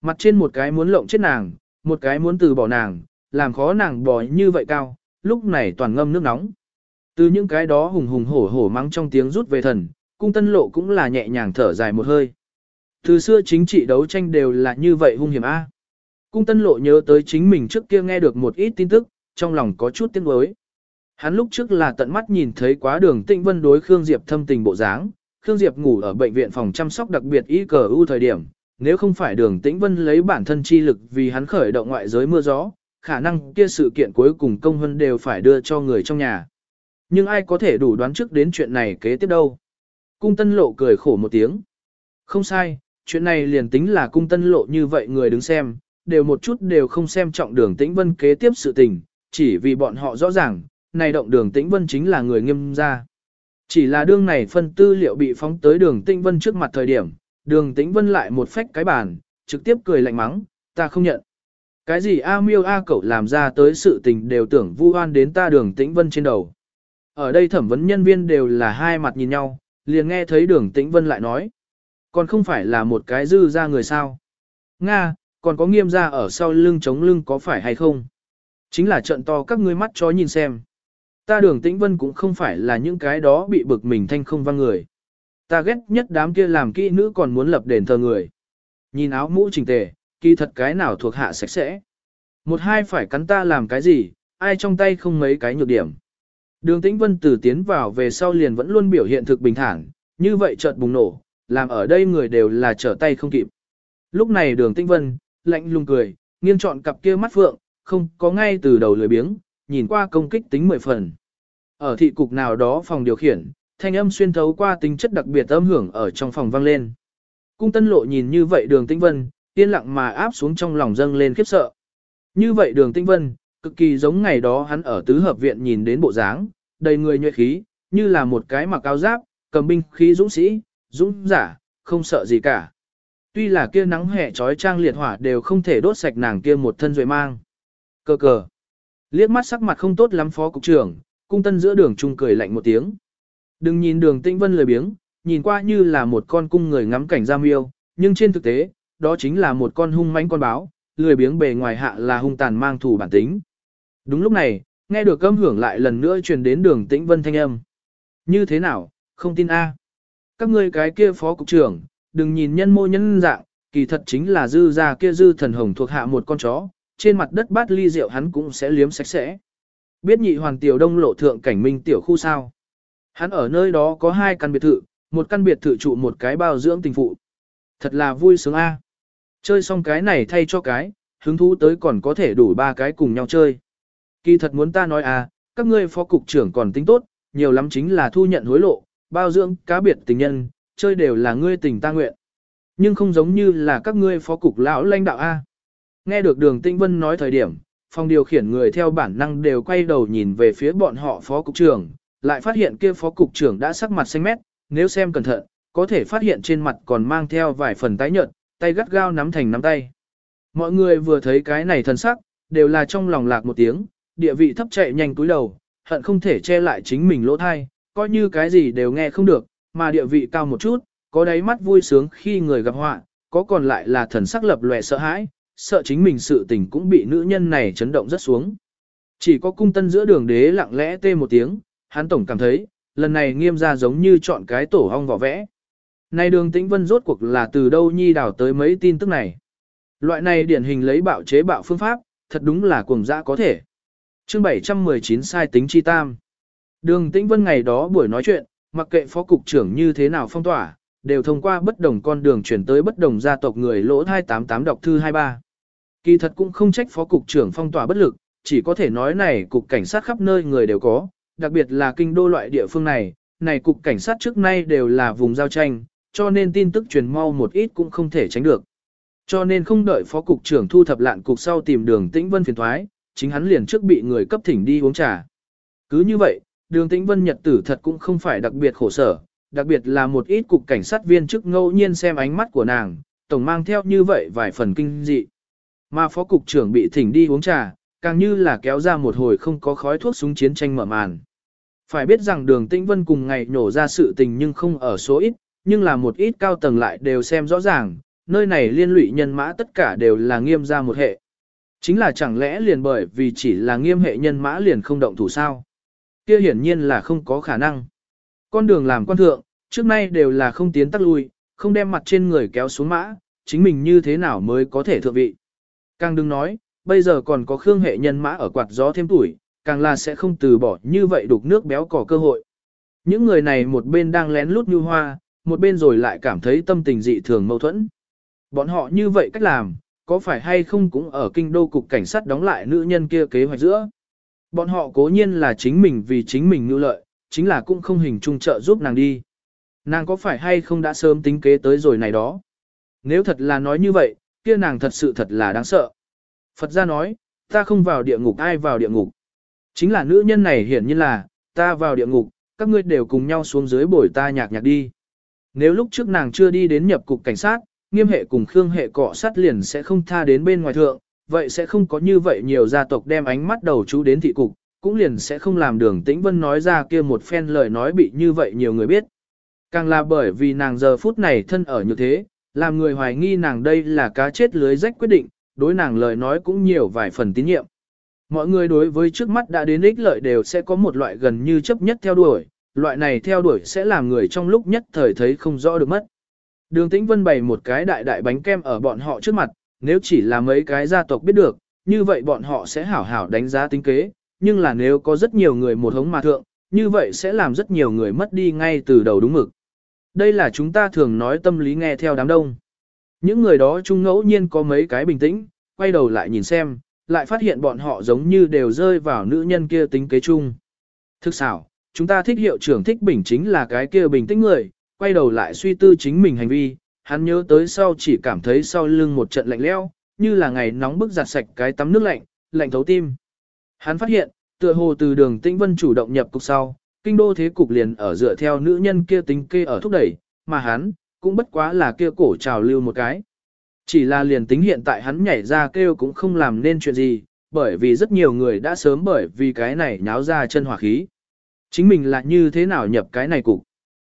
Mặt trên một cái muốn lộng chết nàng, một cái muốn từ bỏ nàng, làm khó nàng bò như vậy cao, lúc này toàn ngâm nước nóng. Từ những cái đó hùng hùng hổ hổ mắng trong tiếng rút về thần, cung tân lộ cũng là nhẹ nhàng thở dài một hơi. Từ xưa chính trị đấu tranh đều là như vậy hung hiểm a. Cung tân lộ nhớ tới chính mình trước kia nghe được một ít tin tức, trong lòng có chút tiếc nuối. Hắn lúc trước là tận mắt nhìn thấy quá đường tĩnh vân đối Khương Diệp thâm tình bộ dáng, Khương Diệp ngủ ở bệnh viện phòng chăm sóc đặc biệt y cờ ưu thời điểm, nếu không phải đường tĩnh vân lấy bản thân chi lực vì hắn khởi động ngoại giới mưa gió, khả năng kia sự kiện cuối cùng công hân đều phải đưa cho người trong nhà. Nhưng ai có thể đủ đoán trước đến chuyện này kế tiếp đâu. Cung tân lộ cười khổ một tiếng. Không sai, chuyện này liền tính là cung tân lộ như vậy người đứng xem, đều một chút đều không xem trọng đường tĩnh vân kế tiếp sự tình, chỉ vì bọn họ rõ ràng, này động đường tĩnh vân chính là người nghiêm gia. Chỉ là đương này phân tư liệu bị phóng tới đường tĩnh vân trước mặt thời điểm, đường tĩnh vân lại một phách cái bàn, trực tiếp cười lạnh mắng, ta không nhận. Cái gì A miêu A cậu làm ra tới sự tình đều tưởng vu oan đến ta đường tĩnh vân trên đầu. Ở đây thẩm vấn nhân viên đều là hai mặt nhìn nhau, liền nghe thấy đường tĩnh vân lại nói. Còn không phải là một cái dư ra người sao. Nga, còn có nghiêm ra ở sau lưng chống lưng có phải hay không? Chính là trận to các ngươi mắt chó nhìn xem. Ta đường tĩnh vân cũng không phải là những cái đó bị bực mình thanh không văng người. Ta ghét nhất đám kia làm kỹ nữ còn muốn lập đền thờ người. Nhìn áo mũ chỉnh tề, kỳ thật cái nào thuộc hạ sạch sẽ. Một hai phải cắn ta làm cái gì, ai trong tay không mấy cái nhược điểm. Đường tĩnh vân từ tiến vào về sau liền vẫn luôn biểu hiện thực bình thản, như vậy chợt bùng nổ, làm ở đây người đều là trở tay không kịp. Lúc này đường tĩnh vân, lạnh lùng cười, nghiêng chọn cặp kia mắt phượng, không có ngay từ đầu lười biếng, nhìn qua công kích tính mười phần. Ở thị cục nào đó phòng điều khiển, thanh âm xuyên thấu qua tính chất đặc biệt âm hưởng ở trong phòng vang lên. Cung tân lộ nhìn như vậy đường tĩnh vân, yên lặng mà áp xuống trong lòng dâng lên khiếp sợ. Như vậy đường tĩnh vân, cực kỳ giống ngày đó hắn ở tứ hợp viện nhìn đến bộ dáng, đầy người nhuệ khí, như là một cái mặc áo giáp, cầm binh khí dũng sĩ, dũng giả, không sợ gì cả. Tuy là kia nắng hè trói trang liệt hỏa đều không thể đốt sạch nàng kia một thân duệ mang. Cờ cờ. Liếc mắt sắc mặt không tốt lắm phó cục trưởng, cung tân giữa đường trung cười lạnh một tiếng. Đừng nhìn đường tĩnh vân lười biếng, nhìn qua như là một con cung người ngắm cảnh giam yêu, nhưng trên thực tế, đó chính là một con hung mãnh con báo, lười biếng bề ngoài hạ là hung tàn mang thủ bản tính. Đúng lúc này, nghe được âm hưởng lại lần nữa truyền đến đường tĩnh vân thanh âm. Như thế nào, không tin a? Các ngươi cái kia phó cục trưởng, đừng nhìn nhân mô nhân dạng, kỳ thật chính là dư ra kia dư thần hồng thuộc hạ một con chó, trên mặt đất bát ly rượu hắn cũng sẽ liếm sạch sẽ. Biết nhị hoàng tiểu đông lộ thượng cảnh minh tiểu khu sao. Hắn ở nơi đó có hai căn biệt thự, một căn biệt thự trụ một cái bao dưỡng tình phụ. Thật là vui sướng a. Chơi xong cái này thay cho cái, hứng thú tới còn có thể đủ ba cái cùng nhau chơi. Kỳ thật muốn ta nói à, các ngươi phó cục trưởng còn tính tốt, nhiều lắm chính là thu nhận hối lộ, bao dưỡng cá biệt tình nhân, chơi đều là ngươi tình ta nguyện. Nhưng không giống như là các ngươi phó cục lão lãnh đạo A. Nghe được đường Tinh Vân nói thời điểm, phòng điều khiển người theo bản năng đều quay đầu nhìn về phía bọn họ phó cục trưởng, lại phát hiện kia phó cục trưởng đã sắc mặt xanh mét, nếu xem cẩn thận, có thể phát hiện trên mặt còn mang theo vài phần tái nhợt, tay gắt gao nắm thành nắm tay. Mọi người vừa thấy cái này thần sắc, đều là trong lòng lạc một tiếng, địa vị thấp chạy nhanh túi đầu, hận không thể che lại chính mình lỗ thai, coi như cái gì đều nghe không được, mà địa vị cao một chút, có đáy mắt vui sướng khi người gặp họa, có còn lại là thần sắc lập lòe sợ hãi, sợ chính mình sự tình cũng bị nữ nhân này chấn động rất xuống. Chỉ có cung tân giữa đường đế lặng lẽ tê một tiếng, hắn tổng cảm thấy, lần này nghiêm ra giống như chọn cái tổ hong vỏ vẽ. Này đường tĩnh vân rốt cuộc là từ đâu nhi đào tới mấy tin tức này. Loại này điển hình lấy bạo chế bạo phương pháp, thật đúng là cuồng dã có thể. chương 719 sai tính chi tam. Đường tĩnh vân ngày đó buổi nói chuyện, mặc kệ phó cục trưởng như thế nào phong tỏa, đều thông qua bất đồng con đường chuyển tới bất đồng gia tộc người lỗ 288 đọc thư 23. Kỳ thật cũng không trách phó cục trưởng phong tỏa bất lực, chỉ có thể nói này cục cảnh sát khắp nơi người đều có, đặc biệt là kinh đô loại địa phương này, này cục cảnh sát trước nay đều là vùng giao tranh, cho nên tin tức truyền mau một ít cũng không thể tránh được. Cho nên không đợi phó cục trưởng thu thập lạn cục sau tìm đường tĩnh vân phiền thoái, chính hắn liền trước bị người cấp thỉnh đi uống trà. Cứ như vậy, đường tĩnh vân nhật tử thật cũng không phải đặc biệt khổ sở, đặc biệt là một ít cục cảnh sát viên chức ngẫu nhiên xem ánh mắt của nàng, tổng mang theo như vậy vài phần kinh dị. Mà phó cục trưởng bị thỉnh đi uống trà, càng như là kéo ra một hồi không có khói thuốc súng chiến tranh mở màn. Phải biết rằng đường tĩnh vân cùng ngày nổ ra sự tình nhưng không ở số ít, nhưng là một ít cao tầng lại đều xem rõ ràng, nơi này liên lụy nhân mã tất cả đều là nghiêm ra một hệ. Chính là chẳng lẽ liền bởi vì chỉ là nghiêm hệ nhân mã liền không động thủ sao? Kia hiển nhiên là không có khả năng. Con đường làm quan thượng, trước nay đều là không tiến tắc lui, không đem mặt trên người kéo xuống mã, chính mình như thế nào mới có thể thượng vị. Càng đừng nói, bây giờ còn có khương hệ nhân mã ở quạt gió thêm tuổi, càng là sẽ không từ bỏ như vậy đục nước béo cỏ cơ hội. Những người này một bên đang lén lút như hoa, một bên rồi lại cảm thấy tâm tình dị thường mâu thuẫn. Bọn họ như vậy cách làm, có phải hay không cũng ở kinh đô cục cảnh sát đóng lại nữ nhân kia kế hoạch giữa. Bọn họ cố nhiên là chính mình vì chính mình nưu lợi, chính là cũng không hình trung trợ giúp nàng đi. Nàng có phải hay không đã sớm tính kế tới rồi này đó? Nếu thật là nói như vậy, kia nàng thật sự thật là đáng sợ. Phật gia nói, ta không vào địa ngục ai vào địa ngục. Chính là nữ nhân này hiển nhiên là, ta vào địa ngục, các ngươi đều cùng nhau xuống dưới bồi ta nhạc nhạc đi. Nếu lúc trước nàng chưa đi đến nhập cục cảnh sát, nghiêm hệ cùng khương hệ cọ sát liền sẽ không tha đến bên ngoài thượng, vậy sẽ không có như vậy nhiều gia tộc đem ánh mắt đầu chú đến thị cục, cũng liền sẽ không làm đường tĩnh vân nói ra kia một phen lời nói bị như vậy nhiều người biết. Càng là bởi vì nàng giờ phút này thân ở như thế, làm người hoài nghi nàng đây là cá chết lưới rách quyết định, đối nàng lời nói cũng nhiều vài phần tín nhiệm. Mọi người đối với trước mắt đã đến ích lợi đều sẽ có một loại gần như chấp nhất theo đuổi, loại này theo đuổi sẽ làm người trong lúc nhất thời thấy không rõ được mất. Đường Tĩnh Vân bày một cái đại đại bánh kem ở bọn họ trước mặt, nếu chỉ là mấy cái gia tộc biết được, như vậy bọn họ sẽ hảo hảo đánh giá tính kế, nhưng là nếu có rất nhiều người một hống mà thượng, như vậy sẽ làm rất nhiều người mất đi ngay từ đầu đúng mực. Đây là chúng ta thường nói tâm lý nghe theo đám đông. Những người đó chung ngẫu nhiên có mấy cái bình tĩnh, quay đầu lại nhìn xem, lại phát hiện bọn họ giống như đều rơi vào nữ nhân kia tính kế chung. Thức xảo, chúng ta thích hiệu trưởng thích bình chính là cái kia bình tĩnh người, quay đầu lại suy tư chính mình hành vi, hắn nhớ tới sau chỉ cảm thấy sau lưng một trận lạnh leo, như là ngày nóng bức giặt sạch cái tắm nước lạnh, lạnh thấu tim. Hắn phát hiện, tựa hồ từ đường tĩnh vân chủ động nhập cục sau, kinh đô thế cục liền ở dựa theo nữ nhân kia tính kê ở thúc đẩy, mà hắn, cũng bất quá là kia cổ trào lưu một cái. Chỉ là liền tính hiện tại hắn nhảy ra kêu cũng không làm nên chuyện gì, bởi vì rất nhiều người đã sớm bởi vì cái này nháo ra chân hỏa khí. Chính mình là như thế nào nhập cái này cục.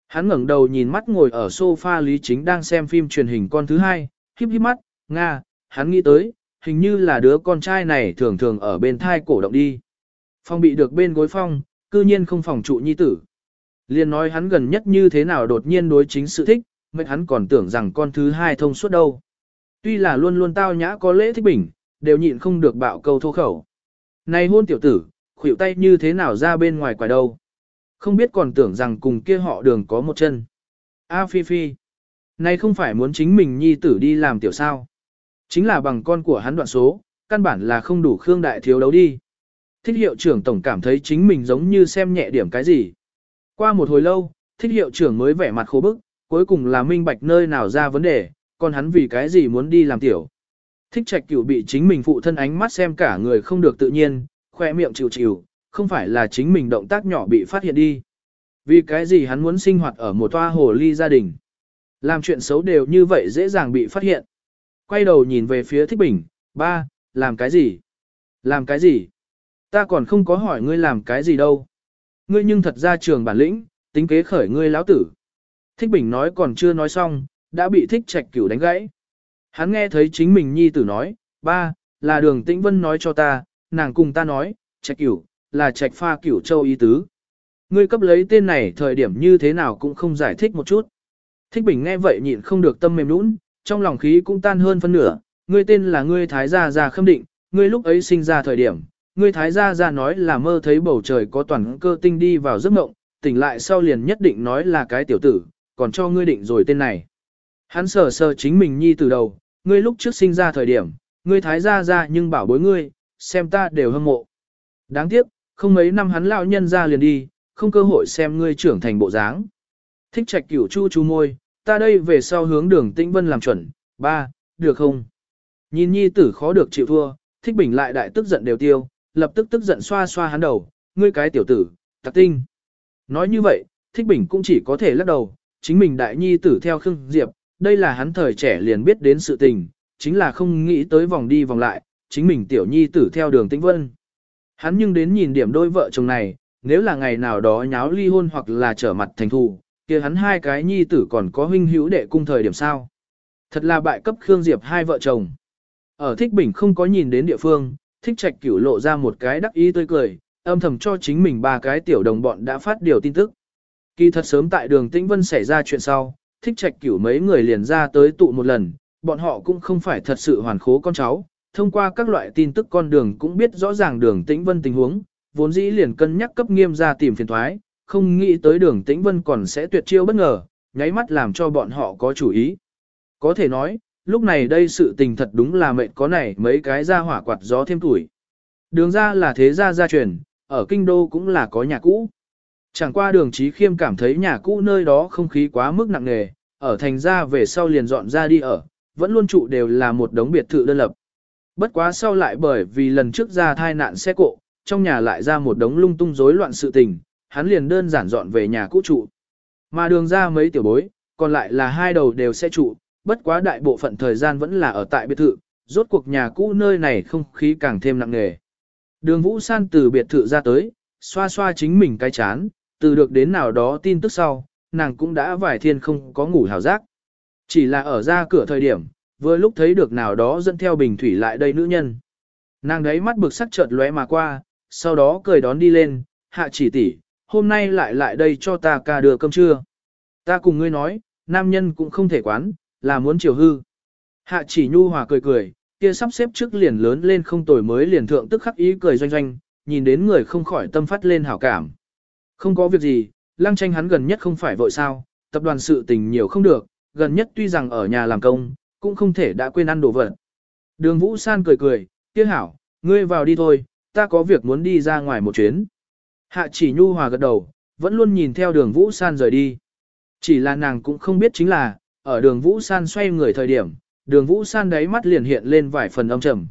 Hắn ngẩng đầu nhìn mắt ngồi ở sofa Lý Chính đang xem phim truyền hình con thứ hai, híp híp mắt, Nga, hắn nghĩ tới, hình như là đứa con trai này thường thường ở bên thai cổ động đi. Phong bị được bên gối phong, cư nhiên không phòng trụ nhi tử. Liên nói hắn gần nhất như thế nào đột nhiên đối chính sự thích, mệnh hắn còn tưởng rằng con thứ hai thông suốt đâu. Tuy là luôn luôn tao nhã có lễ thích bình, đều nhịn không được bạo câu thô khẩu. Này hôn tiểu tử, khuỷu tay như thế nào ra bên ngoài quả đâu. Không biết còn tưởng rằng cùng kia họ đường có một chân. A Phi Phi. Này không phải muốn chính mình nhi tử đi làm tiểu sao. Chính là bằng con của hắn đoạn số, căn bản là không đủ Khương Đại Thiếu đấu đi. Thích hiệu trưởng tổng cảm thấy chính mình giống như xem nhẹ điểm cái gì. Qua một hồi lâu, thích hiệu trưởng mới vẻ mặt khổ bức, cuối cùng là minh bạch nơi nào ra vấn đề, còn hắn vì cái gì muốn đi làm tiểu. Thích trạch cửu bị chính mình phụ thân ánh mắt xem cả người không được tự nhiên, khoe miệng chịu chịu, không phải là chính mình động tác nhỏ bị phát hiện đi. Vì cái gì hắn muốn sinh hoạt ở một toa hồ ly gia đình. Làm chuyện xấu đều như vậy dễ dàng bị phát hiện. Quay đầu nhìn về phía thích bình, ba, làm cái gì? Làm cái gì? Ta còn không có hỏi ngươi làm cái gì đâu. Ngươi nhưng thật ra trường bản lĩnh, tính kế khởi ngươi lão tử. Thích bình nói còn chưa nói xong, đã bị thích trạch cửu đánh gãy. Hắn nghe thấy chính mình nhi tử nói, ba, là đường tĩnh vân nói cho ta, nàng cùng ta nói, trạch cửu, là trạch pha cửu châu ý tứ. ngươi cấp lấy tên này thời điểm như thế nào cũng không giải thích một chút. Thích Bình nghe vậy nhịn không được tâm mềm nũng, trong lòng khí cũng tan hơn phân nửa, ngươi tên là ngươi Thái Gia Gia khâm định, ngươi lúc ấy sinh ra thời điểm, ngươi Thái Gia Gia nói là mơ thấy bầu trời có toàn cơ tinh đi vào giấc mộng, tỉnh lại sau liền nhất định nói là cái tiểu tử, còn cho ngươi định rồi tên này. Hắn sờ sờ chính mình nhi từ đầu, ngươi lúc trước sinh ra thời điểm, ngươi Thái Gia Gia nhưng bảo bối ngươi, xem ta đều hâm mộ. Đáng tiếc, không mấy năm hắn lão nhân ra liền đi, không cơ hội xem ngươi trưởng thành bộ dáng. Thích trạch cửu chu chu môi, ta đây về sau hướng đường tĩnh vân làm chuẩn, ba, được không? Nhìn nhi tử khó được chịu thua, thích bình lại đại tức giận đều tiêu, lập tức tức giận xoa xoa hắn đầu, ngươi cái tiểu tử, tạc tinh. Nói như vậy, thích bình cũng chỉ có thể lắc đầu, chính mình đại nhi tử theo Khương Diệp, đây là hắn thời trẻ liền biết đến sự tình, chính là không nghĩ tới vòng đi vòng lại, chính mình tiểu nhi tử theo đường tĩnh vân. Hắn nhưng đến nhìn điểm đôi vợ chồng này, nếu là ngày nào đó nháo ly hôn hoặc là trở mặt thành thù, kia hắn hai cái nhi tử còn có huynh hữu đệ cung thời điểm sao. Thật là bại cấp Khương Diệp hai vợ chồng. Ở Thích Bình không có nhìn đến địa phương, Thích Trạch cửu lộ ra một cái đắc ý tươi cười, âm thầm cho chính mình ba cái tiểu đồng bọn đã phát điều tin tức. Kỳ thật sớm tại đường Tĩnh Vân xảy ra chuyện sau, Thích Trạch cửu mấy người liền ra tới tụ một lần, bọn họ cũng không phải thật sự hoàn khố con cháu, thông qua các loại tin tức con đường cũng biết rõ ràng đường Tĩnh Vân tình huống, vốn dĩ liền cân nhắc cấp nghiêm ra tìm phiền thoái, không nghĩ tới đường Tĩnh Vân còn sẽ tuyệt chiêu bất ngờ, nháy mắt làm cho bọn họ có chủ ý. Có thể nói, lúc này đây sự tình thật đúng là mệnh có này mấy cái ra hỏa quạt gió thêm tuổi. Đường ra là thế gia gia truyền, ở kinh đô cũng là có nhà cũ. Chẳng qua đường trí khiêm cảm thấy nhà cũ nơi đó không khí quá mức nặng nề, ở thành ra về sau liền dọn ra đi ở, vẫn luôn trụ đều là một đống biệt thự đơn lập. Bất quá sau lại bởi vì lần trước ra thai nạn xe cộ, trong nhà lại ra một đống lung tung rối loạn sự tình, hắn liền đơn giản dọn về nhà cũ trụ. Mà đường ra mấy tiểu bối, còn lại là hai đầu đều sẽ trụ, bất quá đại bộ phận thời gian vẫn là ở tại biệt thự, rốt cuộc nhà cũ nơi này không khí càng thêm nặng nề. Đường Vũ San từ biệt thự ra tới, xoa xoa chính mình cái chán, từ được đến nào đó tin tức sau, nàng cũng đã vài thiên không có ngủ hào giác. Chỉ là ở ra cửa thời điểm, vừa lúc thấy được nào đó dẫn theo bình thủy lại đây nữ nhân. Nàng đấy mắt bực sắc chợt lóe mà qua, sau đó cười đón đi lên, hạ chỉ tỷ, hôm nay lại lại đây cho ta ca đưa cơm trưa. Ta cùng ngươi nói, nam nhân cũng không thể quán, là muốn chiều hư. Hạ chỉ nhu hòa cười cười, kia sắp xếp trước liền lớn lên không tồi mới liền thượng tức khắc ý cười doanh doanh, nhìn đến người không khỏi tâm phát lên hảo cảm. Không có việc gì, lăng tranh hắn gần nhất không phải vội sao, tập đoàn sự tình nhiều không được, gần nhất tuy rằng ở nhà làm công, cũng không thể đã quên ăn đồ vật. Đường Vũ San cười cười, kia hảo, ngươi vào đi thôi, ta có việc muốn đi ra ngoài một chuyến. Hạ chỉ nhu hòa gật đầu, vẫn luôn nhìn theo đường Vũ San rời đi. Chỉ là nàng cũng không biết chính là, ở đường Vũ San xoay người thời điểm, đường Vũ San đáy mắt liền hiện lên vài phần âm trầm.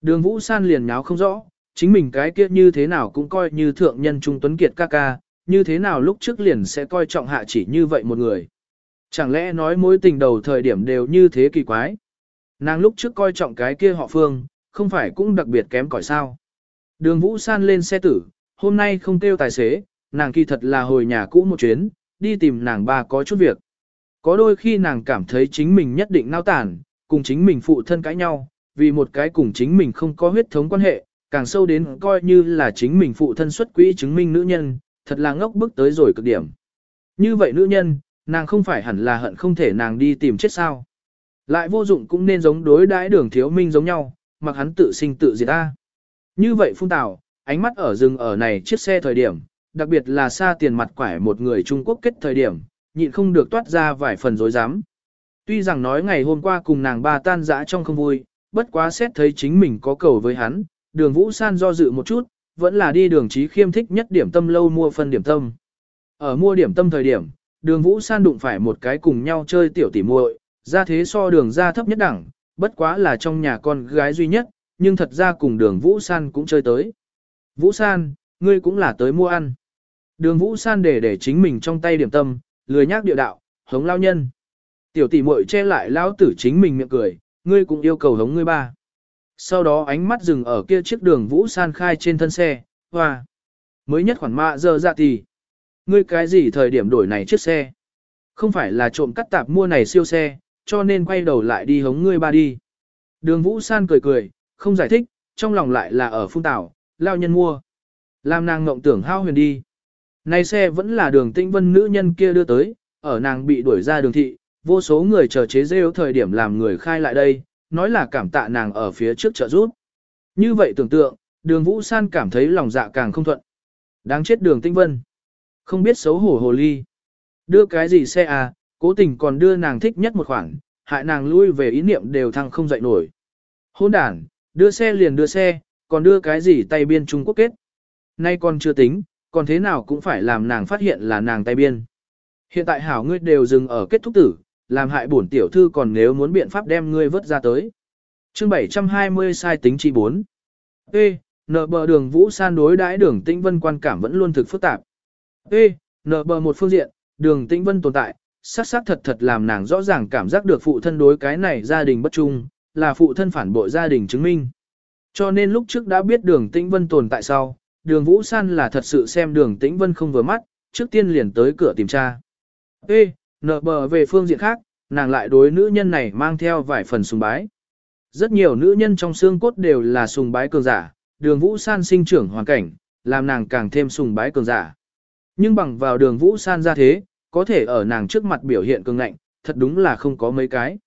Đường Vũ San liền nháo không rõ, chính mình cái kia như thế nào cũng coi như thượng nhân Trung Tuấn Kiệt ca ca, như thế nào lúc trước liền sẽ coi trọng hạ chỉ như vậy một người. Chẳng lẽ nói mối tình đầu thời điểm đều như thế kỳ quái. Nàng lúc trước coi trọng cái kia họ phương, không phải cũng đặc biệt kém cỏi sao. Đường Vũ San lên xe tử, hôm nay không kêu tài xế, nàng kỳ thật là hồi nhà cũ một chuyến, đi tìm nàng ba có chút việc. Có đôi khi nàng cảm thấy chính mình nhất định nao tản, cùng chính mình phụ thân cãi nhau, vì một cái cùng chính mình không có huyết thống quan hệ, càng sâu đến coi như là chính mình phụ thân xuất quỹ chứng minh nữ nhân, thật là ngốc bức tới rồi cực điểm. Như vậy nữ nhân, nàng không phải hẳn là hận không thể nàng đi tìm chết sao. Lại vô dụng cũng nên giống đối đãi đường thiếu minh giống nhau, mặc hắn tự sinh tự diệt ta. Như vậy phung tào, ánh mắt ở rừng ở này chiếc xe thời điểm, đặc biệt là xa tiền mặt quải một người Trung Quốc kết thời điểm, nhịn không được toát ra vài phần dối dám. Tuy rằng nói ngày hôm qua cùng nàng ba tan dã trong không vui, bất quá xét thấy chính mình có cầu với hắn, đường Vũ San do dự một chút, vẫn là đi đường trí khiêm thích nhất điểm tâm lâu mua phân điểm tâm. Ở mua điểm tâm thời điểm, đường Vũ San đụng phải một cái cùng nhau chơi tiểu tỉ muội, ra thế so đường ra thấp nhất đẳng, bất quá là trong nhà con gái duy nhất, nhưng thật ra cùng đường Vũ San cũng chơi tới. Vũ San, ngươi cũng là tới mua ăn. Đường Vũ San để để chính mình trong tay điểm tâm, lười nhác địa đạo, hống lao nhân. Tiểu tỷ muội che lại lão tử chính mình miệng cười, ngươi cũng yêu cầu hống ngươi ba. Sau đó ánh mắt dừng ở kia chiếc đường Vũ San khai trên thân xe, hoa. Mới nhất khoản mạ giờ dạ thì. Ngươi cái gì thời điểm đổi này chiếc xe? Không phải là trộm cắt tạp mua này siêu xe, cho nên quay đầu lại đi hống ngươi ba đi. Đường Vũ San cười cười, không giải thích, trong lòng lại là ở phung tảo, lao nhân mua. Làm nàng ngộng tưởng hao huyền đi. Này xe vẫn là đường tĩnh vân nữ nhân kia đưa tới, ở nàng bị đuổi ra đường thị, vô số người chờ chế rêu thời điểm làm người khai lại đây, nói là cảm tạ nàng ở phía trước trợ giúp. Như vậy tưởng tượng, đường Vũ San cảm thấy lòng dạ càng không thuận. Đáng chết đường tinh vân. Không biết xấu hổ hồ ly. Đưa cái gì xe à, cố tình còn đưa nàng thích nhất một khoản, hại nàng lui về ý niệm đều thăng không dậy nổi. Hôn đàn, đưa xe liền đưa xe, còn đưa cái gì tay biên Trung Quốc kết. Nay còn chưa tính, còn thế nào cũng phải làm nàng phát hiện là nàng tay biên. Hiện tại hảo ngươi đều dừng ở kết thúc tử, làm hại bổn tiểu thư còn nếu muốn biện pháp đem ngươi vớt ra tới. Chương 720 sai tính chi 4. Ê, nợ bờ đường Vũ San đối đãi đường Tĩnh Vân quan cảm vẫn luôn thực phức tạp. Ê, nợ bờ một phương diện, đường Tĩnh Vân tồn tại, sát sát thật thật làm nàng rõ ràng cảm giác được phụ thân đối cái này gia đình bất trung, là phụ thân phản bội gia đình chứng minh. Cho nên lúc trước đã biết đường Tĩnh Vân tồn tại sau, đường Vũ San là thật sự xem đường Tĩnh Vân không vừa mắt, trước tiên liền tới cửa tìm tra. Ê, nợ bờ về phương diện khác, nàng lại đối nữ nhân này mang theo vài phần sùng bái. Rất nhiều nữ nhân trong xương cốt đều là sùng bái cường giả, đường Vũ San sinh trưởng hoàn cảnh, làm nàng càng thêm sùng bái cường giả. Nhưng bằng vào đường Vũ San ra thế, có thể ở nàng trước mặt biểu hiện cường ngạnh, thật đúng là không có mấy cái.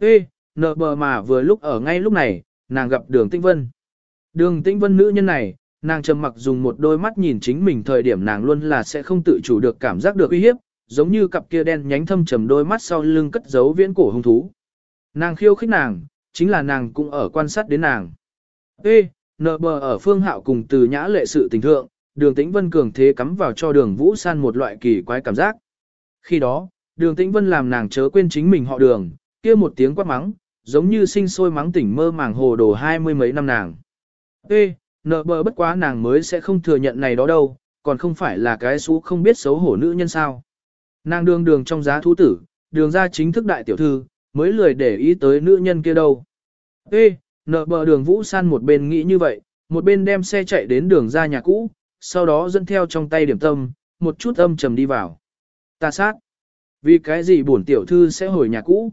Ê, nợ bờ mà vừa lúc ở ngay lúc này, nàng gặp đường Tĩnh Vân. Đường Tĩnh Vân nữ nhân này, nàng trầm mặc dùng một đôi mắt nhìn chính mình thời điểm nàng luôn là sẽ không tự chủ được cảm giác được uy hiếp, giống như cặp kia đen nhánh thâm trầm đôi mắt sau lưng cất giấu viễn cổ hung thú. Nàng khiêu khích nàng, chính là nàng cũng ở quan sát đến nàng. Ê, nợ bờ ở phương hạo cùng từ nhã lệ sự tình thượng, đường tĩnh vân cường thế cắm vào cho đường vũ san một loại kỳ quái cảm giác. Khi đó, đường tĩnh vân làm nàng chớ quên chính mình họ đường, kia một tiếng quát mắng, giống như sinh sôi mắng tỉnh mơ màng hồ đồ hai mươi mấy năm nàng. Ê, nợ bờ bất quá nàng mới sẽ không thừa nhận này đó đâu, còn không phải là cái xú không biết xấu hổ nữ nhân sao. Nàng đường đường trong giá thú tử, đường ra chính thức đại tiểu thư, mới lười để ý tới nữ nhân kia đâu. Ê, nợ bờ đường Vũ San một bên nghĩ như vậy, một bên đem xe chạy đến đường ra nhà cũ, sau đó dẫn theo trong tay điểm tâm, một chút âm trầm đi vào. Ta sát. Vì cái gì bổn tiểu thư sẽ hồi nhà cũ?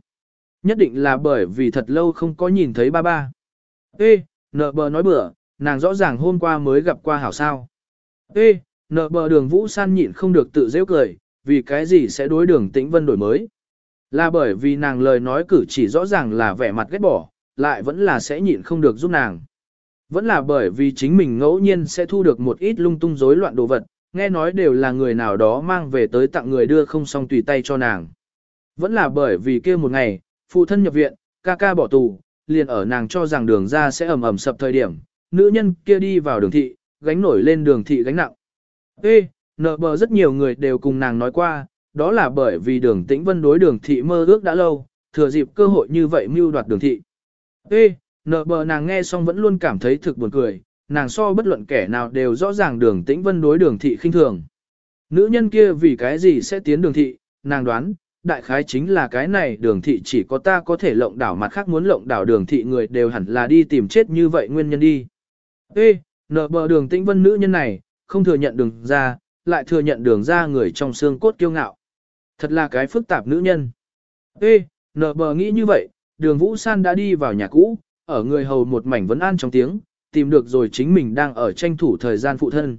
Nhất định là bởi vì thật lâu không có nhìn thấy ba ba. Ê, nợ bờ nói bữa, nàng rõ ràng hôm qua mới gặp qua hảo sao. Ê, nợ bờ đường Vũ San nhịn không được tự dễ cười, vì cái gì sẽ đối đường tĩnh vân đổi mới. Là bởi vì nàng lời nói cử chỉ rõ ràng là vẻ mặt ghét bỏ, lại vẫn là sẽ nhịn không được giúp nàng. Vẫn là bởi vì chính mình ngẫu nhiên sẽ thu được một ít lung tung rối loạn đồ vật, nghe nói đều là người nào đó mang về tới tặng người đưa không xong tùy tay cho nàng. Vẫn là bởi vì kia một ngày, phụ thân nhập viện, ca ca bỏ tù, liền ở nàng cho rằng đường ra sẽ ẩm ẩm sập thời điểm, nữ nhân kia đi vào đường thị, gánh nổi lên đường thị gánh nặng. Ê, nợ bờ rất nhiều người đều cùng nàng nói qua, đó là bởi vì đường tĩnh vân đối đường thị mơ ước đã lâu, thừa dịp cơ hội như vậy mưu đoạt đường thị. Ê, nợ bờ nàng nghe xong vẫn luôn cảm thấy thực buồn cười, nàng so bất luận kẻ nào đều rõ ràng đường tĩnh vân đối đường thị khinh thường. Nữ nhân kia vì cái gì sẽ tiến đường thị, nàng đoán, đại khái chính là cái này đường thị chỉ có ta có thể lộng đảo mặt khác muốn lộng đảo đường thị người đều hẳn là đi tìm chết như vậy nguyên nhân đi. Ê, nợ bờ đường tĩnh vân nữ nhân này, không thừa nhận đường ra, lại thừa nhận đường ra người trong xương cốt kiêu ngạo. Thật là cái phức tạp nữ nhân. Ê, nợ bờ nghĩ như vậy, đường Vũ San đã đi vào nhà cũ, ở người hầu một mảnh vấn an trong tiếng, tìm được rồi chính mình đang ở tranh thủ thời gian phụ thân.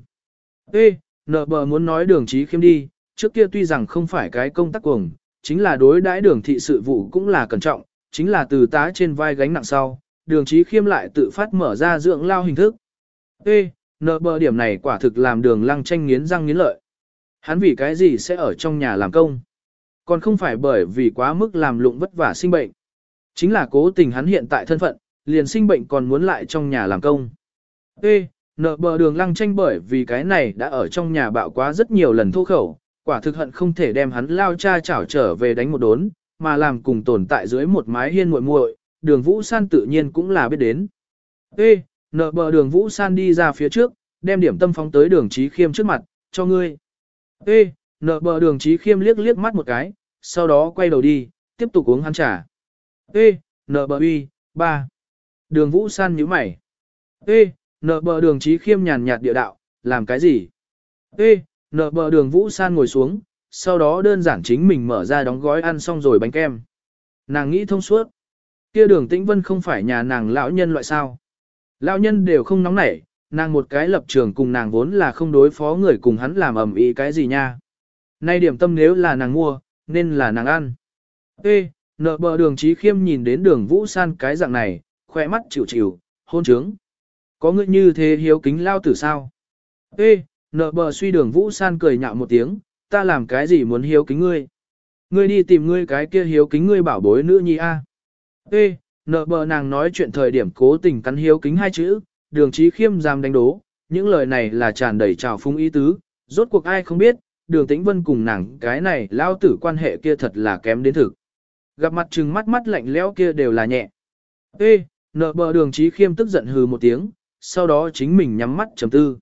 Ê, nợ bờ muốn nói đường trí khiêm đi, trước kia tuy rằng không phải cái công tác cuồng, chính là đối đãi đường thị sự vụ cũng là cẩn trọng, chính là từ tá trên vai gánh nặng sau, đường trí khiêm lại tự phát mở ra dưỡng lao hình thức. Ê, nợ bờ điểm này quả thực làm đường lăng tranh nghiến răng nghiến lợi. Hắn vì cái gì sẽ ở trong nhà làm công? Còn không phải bởi vì quá mức làm lụng vất vả sinh bệnh. Chính là cố tình hắn hiện tại thân phận, liền sinh bệnh còn muốn lại trong nhà làm công. Ê, nợ bờ đường lăng tranh bởi vì cái này đã ở trong nhà bạo quá rất nhiều lần thô khẩu, quả thực hận không thể đem hắn lao cha chảo trở về đánh một đốn, mà làm cùng tồn tại dưới một mái hiên muội muội, đường Vũ San tự nhiên cũng là biết đến. Ê, nợ bờ đường Vũ San đi ra phía trước, đem điểm tâm phóng tới đường trí khiêm trước mặt, cho ngươi. Ê, nợ bờ đường trí khiêm liếc liếc mắt một cái, sau đó quay đầu đi, tiếp tục uống hắn trà. Ê, nợ bờ uy, ba. Đường Vũ San nhíu mày. Ê, nợ bờ đường trí khiêm nhàn nhạt địa đạo, làm cái gì? Ê, nợ bờ đường Vũ San ngồi xuống, sau đó đơn giản chính mình mở ra đóng gói ăn xong rồi bánh kem. Nàng nghĩ thông suốt. Kia đường tĩnh vân không phải nhà nàng lão nhân loại sao. Lão nhân đều không nóng nảy, Nàng một cái lập trường cùng nàng vốn là không đối phó người cùng hắn làm ầm ĩ cái gì nha. Nay điểm tâm nếu là nàng mua, nên là nàng ăn. Ê, nợ bờ đường trí khiêm nhìn đến đường vũ san cái dạng này, khoe mắt chịu chịu, hôn trướng. Có ngươi như thế hiếu kính lao tử sao? Ê, nợ bờ suy đường vũ san cười nhạo một tiếng, ta làm cái gì muốn hiếu kính ngươi? Ngươi đi tìm ngươi cái kia hiếu kính ngươi bảo bối nữ nhi a. Ê, nợ bờ nàng nói chuyện thời điểm cố tình cắn hiếu kính hai chữ, đường trí khiêm giam đánh đố, những lời này là tràn đầy trào phúng ý tứ, rốt cuộc ai không biết, đường tĩnh vân cùng nàng cái này lao tử quan hệ kia thật là kém đến thực. Gặp mặt trừng mắt mắt lạnh lẽo kia đều là nhẹ. Ê, nợ bờ đường trí khiêm tức giận hừ một tiếng, sau đó chính mình nhắm mắt trầm tư.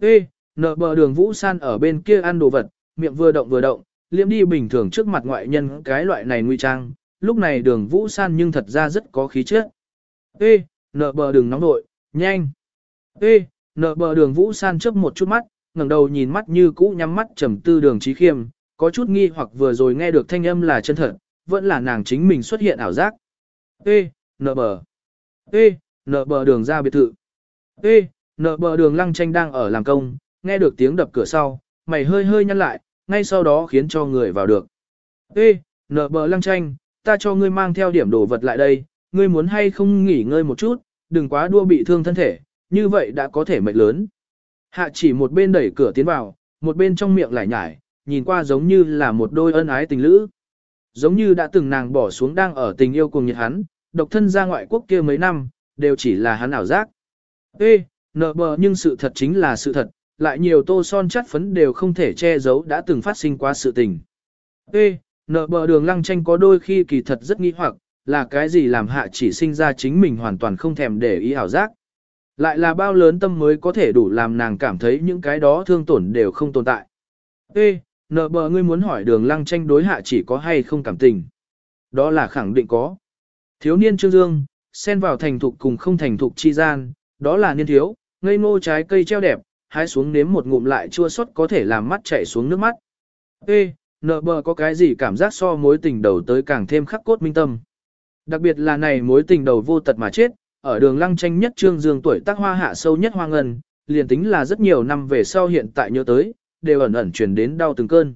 Ê, nợ bờ đường vũ san ở bên kia ăn đồ vật, miệng vừa động vừa động, liễm đi bình thường trước mặt ngoại nhân cái loại này nguy trang, lúc này đường vũ san nhưng thật ra rất có khí chất. Ê, nợ bờ đường nóng nội, nhanh. Ê, nợ bờ đường vũ san chớp một chút mắt, ngẩng đầu nhìn mắt như cũ nhắm mắt trầm tư đường trí khiêm, có chút nghi hoặc vừa rồi nghe được thanh âm là chân thật, vẫn là nàng chính mình xuất hiện ảo giác. Ê, nợ bờ. Ê, nợ bờ đường ra biệt thự. Ê, nợ bờ đường lăng tranh đang ở làm công, nghe được tiếng đập cửa sau, mày hơi hơi nhăn lại, ngay sau đó khiến cho người vào được. Ê, nợ bờ lăng tranh, ta cho ngươi mang theo điểm đồ vật lại đây, ngươi muốn hay không nghỉ ngơi một chút, đừng quá đua bị thương thân thể, như vậy đã có thể mệt lớn. Hạ chỉ một bên đẩy cửa tiến vào, một bên trong miệng lại nhải, nhìn qua giống như là một đôi ân ái tình lữ. Giống như đã từng nàng bỏ xuống đang ở tình yêu cùng nhiệt hắn, độc thân ra ngoại quốc kia mấy năm, đều chỉ là hắn ảo giác. Ê, nợ bờ nhưng sự thật chính là sự thật, lại nhiều tô son chắt phấn đều không thể che giấu đã từng phát sinh qua sự tình. Ê, nợ bờ đường lăng tranh có đôi khi kỳ thật rất nghi hoặc, là cái gì làm hạ chỉ sinh ra chính mình hoàn toàn không thèm để ý ảo giác. Lại là bao lớn tâm mới có thể đủ làm nàng cảm thấy những cái đó thương tổn đều không tồn tại. Ê, nợ bờ ngươi muốn hỏi đường lăng tranh đối hạ chỉ có hay không cảm tình. Đó là khẳng định có. Thiếu niên trương dương, xen vào thành thục cùng không thành thục chi gian, đó là niên thiếu, ngây ngô trái cây treo đẹp, hái xuống nếm một ngụm lại chua xót có thể làm mắt chảy xuống nước mắt. Ê, nợ bờ có cái gì cảm giác so mối tình đầu tới càng thêm khắc cốt minh tâm. Đặc biệt là này mối tình đầu vô tật mà chết, ở đường lăng tranh nhất trương dương tuổi tác hoa hạ sâu nhất hoa ngân, liền tính là rất nhiều năm về sau hiện tại nhớ tới, đều ẩn ẩn truyền đến đau từng cơn.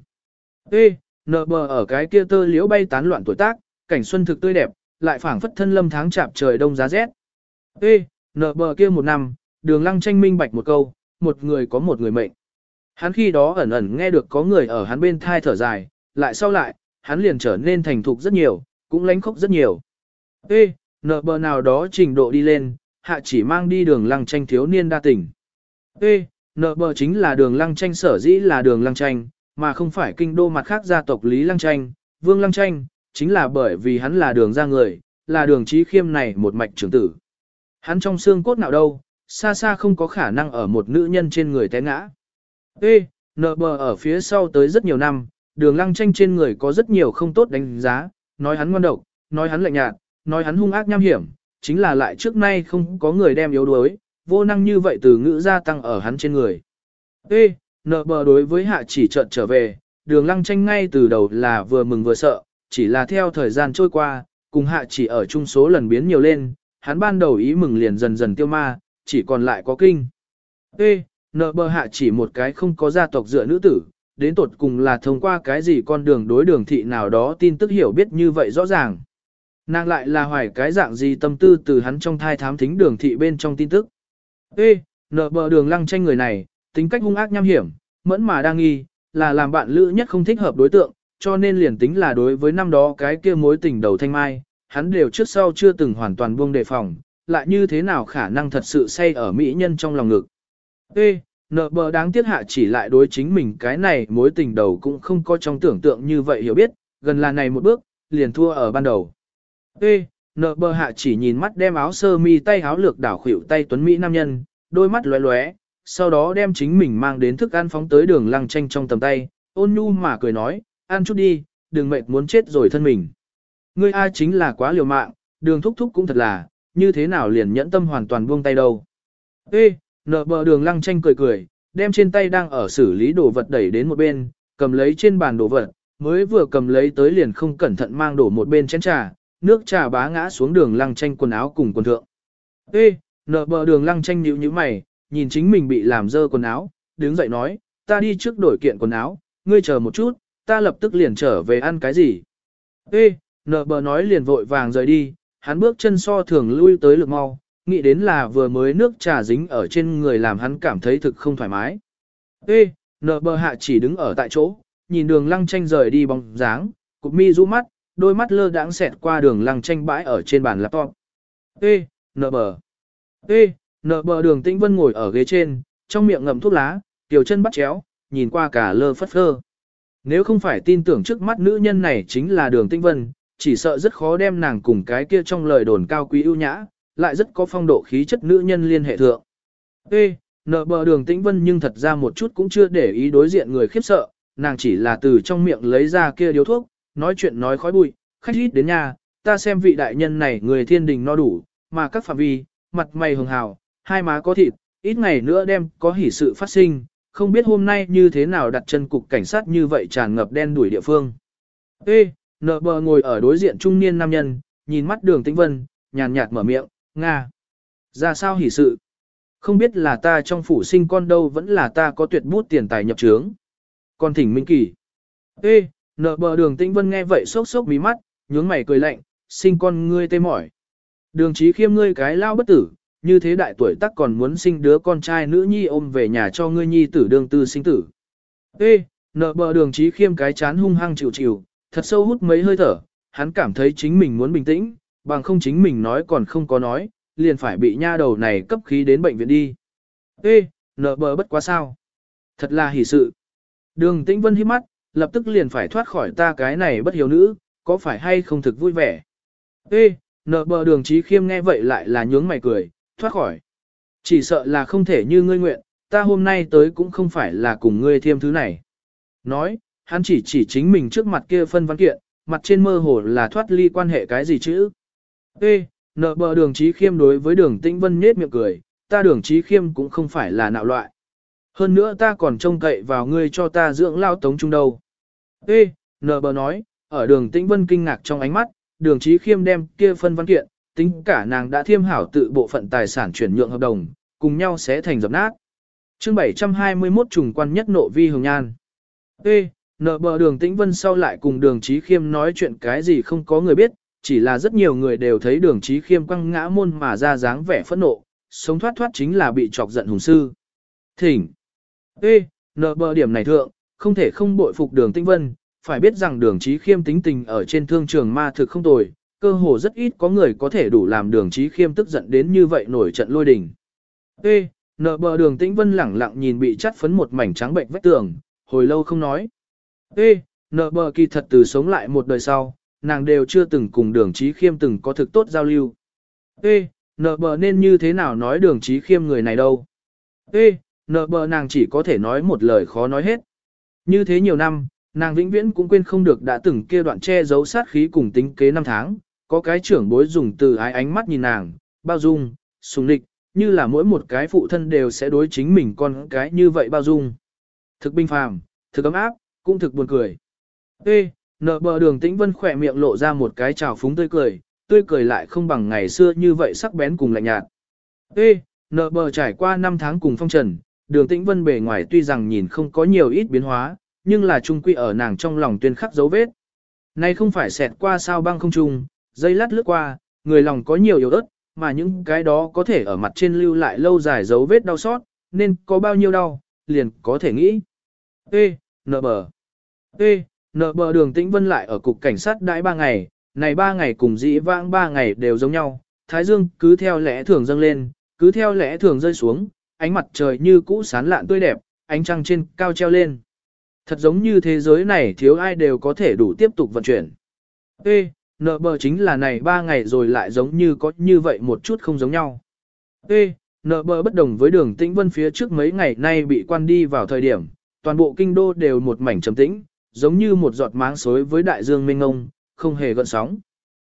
Ê, nợ bờ ở cái kia tơ liễu bay tán loạn tuổi tác, cảnh xuân thực tươi đẹp, lại phảng phất thân lâm tháng chạp trời đông giá rét. Ê, nợ bờ kia một năm, đường lăng tranh minh bạch một câu, một người có một người mệnh. Hắn khi đó ẩn ẩn nghe được có người ở hắn bên thai thở dài, lại sau lại, hắn liền trở nên thành thục rất nhiều, cũng lánh khóc rất nhiều. Ê, nợ bờ nào đó trình độ đi lên, hạ chỉ mang đi đường lăng tranh thiếu niên đa tình. Ê, nợ bờ chính là đường lăng tranh sở dĩ là đường lăng tranh, mà không phải kinh đô mặt khác gia tộc Lý Lăng Tranh, Vương Lăng Tranh, chính là bởi vì hắn là đường ra người, là đường trí khiêm này một mạch trưởng tử. Hắn trong xương cốt nào đâu, xa xa không có khả năng ở một nữ nhân trên người té ngã. Ê, nợ bờ ở phía sau tới rất nhiều năm, đường lăng tranh trên người có rất nhiều không tốt đánh giá, nói hắn ngoan độc, nói hắn lạnh nhạt, nói hắn hung ác nham hiểm, chính là lại trước nay không có người đem yếu đuối, vô năng như vậy từ ngữ gia tăng ở hắn trên người. Ê, nợ bờ đối với hạ chỉ trận trở về, đường lăng tranh ngay từ đầu là vừa mừng vừa sợ, chỉ là theo thời gian trôi qua, cùng hạ chỉ ở chung số lần biến nhiều lên, hắn ban đầu ý mừng liền dần dần tiêu ma, chỉ còn lại có kinh. Ê, nợ bờ hạ chỉ một cái không có gia tộc dựa nữ tử, đến tột cùng là thông qua cái gì con đường đối đường thị nào đó tin tức hiểu biết như vậy rõ ràng. Nàng lại là hoài cái dạng gì tâm tư từ hắn trong thai thám thính đường thị bên trong tin tức. Ê, nợ bờ đường lăng tranh người này, tính cách hung ác nham hiểm, mẫn mà đang nghi, là làm bạn lữ nhất không thích hợp đối tượng, cho nên liền tính là đối với năm đó cái kia mối tình đầu thanh mai, hắn đều trước sau chưa từng hoàn toàn buông đề phòng, lại như thế nào khả năng thật sự say ở mỹ nhân trong lòng ngực. Ê, nợ bờ đáng tiếc hạ chỉ lại đối chính mình cái này mối tình đầu cũng không có trong tưởng tượng như vậy hiểu biết, gần là này một bước, liền thua ở ban đầu. Ê, nợ bờ hạ chỉ nhìn mắt đem áo sơ mi tay áo lược đảo khuỷu tay tuấn Mỹ nam nhân, đôi mắt lóe lóe, sau đó đem chính mình mang đến thức ăn phóng tới đường lăng tranh trong tầm tay, ôn nhu mà cười nói, ăn chút đi, đừng mệt muốn chết rồi thân mình. Ngươi ai chính là quá liều mạng, đường thúc thúc cũng thật là, như thế nào liền nhẫn tâm hoàn toàn buông tay đâu. Ê, nợ bờ đường lăng tranh cười cười, đem trên tay đang ở xử lý đồ vật đẩy đến một bên, cầm lấy trên bàn đồ vật, mới vừa cầm lấy tới liền không cẩn thận mang đổ một bên chén trà, nước trà bá ngã xuống đường lăng tranh quần áo cùng quần thượng. Ê, nợ bờ đường lăng tranh nhíu nhíu mày, nhìn chính mình bị làm dơ quần áo, đứng dậy nói, ta đi trước đổi kiện quần áo, ngươi chờ một chút, ta lập tức liền trở về ăn cái gì. Ê, nợ bờ nói liền vội vàng rời đi, hắn bước chân so thường lui tới lực mau, nghĩ đến là vừa mới nước trà dính ở trên người làm hắn cảm thấy thực không thoải mái. Ê, nợ bờ hạ chỉ đứng ở tại chỗ, nhìn đường lăng tranh rời đi bóng dáng, cục mi rũ mắt, đôi mắt lơ đãng xẹt qua đường lăng tranh bãi ở trên bàn laptop. Ê, nợ bờ. Ê, nợ bờ đường tĩnh vân ngồi ở ghế trên, trong miệng ngậm thuốc lá, tiểu chân bắt chéo, nhìn qua cả lơ phất phơ. Nếu không phải tin tưởng trước mắt nữ nhân này chính là đường tĩnh vân, chỉ sợ rất khó đem nàng cùng cái kia trong lời đồn cao quý ưu nhã, lại rất có phong độ khí chất nữ nhân liên hệ thượng. Ê, nợ bờ đường tĩnh vân nhưng thật ra một chút cũng chưa để ý đối diện người khiếp sợ, nàng chỉ là từ trong miệng lấy ra kia điếu thuốc, nói chuyện nói khói bụi, khách ít đến nhà, ta xem vị đại nhân này người thiên đình no đủ, mà các phạm vi, mặt mày hường hào, hai má có thịt, ít ngày nữa đem có hỷ sự phát sinh, không biết hôm nay như thế nào đặt chân cục cảnh sát như vậy tràn ngập đen đuổi địa phương. Ê, nợ bờ ngồi ở đối diện trung niên nam nhân, nhìn mắt đường tĩnh vân, nhàn nhạt mở miệng, Nga. Ra sao hỉ sự? Không biết là ta trong phủ sinh con đâu vẫn là ta có tuyệt bút tiền tài nhập trướng. Con thỉnh minh kỳ. Ê, nợ bờ đường tĩnh vân nghe vậy sốc sốc mí mắt, nhướng mày cười lạnh, sinh con ngươi tê mỏi. Đường trí khiêm ngươi cái lao bất tử, như thế đại tuổi tắc còn muốn sinh đứa con trai nữ nhi ôm về nhà cho ngươi nhi tử Đường tư sinh tử. Ê, nợ bờ đường trí khiêm cái chán hung hăng chịu chịu, thật sâu hút mấy hơi thở, hắn cảm thấy chính mình muốn bình tĩnh, bằng không chính mình nói còn không có nói, liền phải bị nha đầu này cấp khí đến bệnh viện đi. Ê, nợ bờ bất quá sao. Thật là hỷ sự. Đường tĩnh vân hít mắt, lập tức liền phải thoát khỏi ta cái này bất hiếu nữ, có phải hay không thực vui vẻ. Ê, nợ bờ đường trí khiêm nghe vậy lại là nhướng mày cười, thoát khỏi. Chỉ sợ là không thể như ngươi nguyện, ta hôm nay tới cũng không phải là cùng ngươi thêm thứ này. Nói, hắn chỉ chỉ chính mình trước mặt kia phân văn kiện, mặt trên mơ hồ là thoát ly quan hệ cái gì chứ. Ê, nợ bờ đường trí khiêm đối với đường tĩnh vân nết miệng cười, ta đường trí khiêm cũng không phải là nạo loại. Hơn nữa ta còn trông cậy vào ngươi cho ta dưỡng lao tống trung đâu. Ê, nợ bờ nói, ở đường tĩnh vân kinh ngạc trong ánh mắt, đường trí khiêm đem kia phân văn kiện, tính cả nàng đã thiêm hảo tự bộ phận tài sản chuyển nhượng hợp đồng, cùng nhau sẽ thành dập nát. chương 721 trùng quan nhất nộ vi hồng nhan. Ê, nợ bờ đường tĩnh vân sau lại cùng đường trí khiêm nói chuyện cái gì không có người biết, chỉ là rất nhiều người đều thấy đường trí khiêm quăng ngã môn mà ra dáng vẻ phẫn nộ, sống thoát thoát chính là bị chọc giận hùng sư. Thỉnh. Ê, nợ bờ điểm này thượng, không thể không bội phục đường tĩnh vân, phải biết rằng đường trí khiêm tính tình ở trên thương trường ma thực không tồi, cơ hồ rất ít có người có thể đủ làm đường trí khiêm tức giận đến như vậy nổi trận lôi đình. Ê, nợ bờ đường tĩnh vân lẳng lặng nhìn bị chắt phấn một mảnh trắng bệnh vách tường, hồi lâu không nói. Ê, nợ bờ kỳ thật từ sống lại một đời sau, nàng đều chưa từng cùng đường trí khiêm từng có thực tốt giao lưu. Ê, nợ bờ nên như thế nào nói đường trí khiêm người này đâu. Ê, nợ bờ nàng chỉ có thể nói một lời khó nói hết. Như thế nhiều năm, nàng vĩnh viễn cũng quên không được đã từng kia đoạn che giấu sát khí cùng tính kế năm tháng, có cái trưởng bối dùng từ ái ánh mắt nhìn nàng, bao dung, sùng địch, như là mỗi một cái phụ thân đều sẽ đối chính mình con cái như vậy bao dung. Thực binh phàm, thực ấm áp, cũng thực buồn cười. Ê, nợ bờ đường tĩnh vân khỏe miệng lộ ra một cái trào phúng tươi cười, tươi cười lại không bằng ngày xưa như vậy sắc bén cùng lạnh nhạt. Ê, nợ bờ trải qua năm tháng cùng phong trần, đường tĩnh vân bề ngoài tuy rằng nhìn không có nhiều ít biến hóa, nhưng là trung quy ở nàng trong lòng tuyên khắc dấu vết. Này không phải xẹt qua sao băng không trung, dây lát lướt qua, người lòng có nhiều yếu ớt, mà những cái đó có thể ở mặt trên lưu lại lâu dài dấu vết đau xót, nên có bao nhiêu đau, liền có thể nghĩ. Ê, nợ bờ. Ê, nợ bờ đường tĩnh vân lại ở cục cảnh sát đãi ba ngày, này ba ngày cùng dĩ vãng ba ngày đều giống nhau, thái dương cứ theo lẽ thường dâng lên, cứ theo lẽ thường rơi xuống, ánh mặt trời như cũ sán lạn tươi đẹp, ánh trăng trên cao treo lên. Thật giống như thế giới này thiếu ai đều có thể đủ tiếp tục vận chuyển. Ê, nợ bờ chính là này ba ngày rồi lại giống như có như vậy một chút không giống nhau. Ê, nợ bờ bất đồng với đường tĩnh vân phía trước mấy ngày nay bị quan đi vào thời điểm, toàn bộ kinh đô đều một mảnh trầm tĩnh, giống như một giọt máng xối với đại dương mênh ngông, không hề gợn sóng.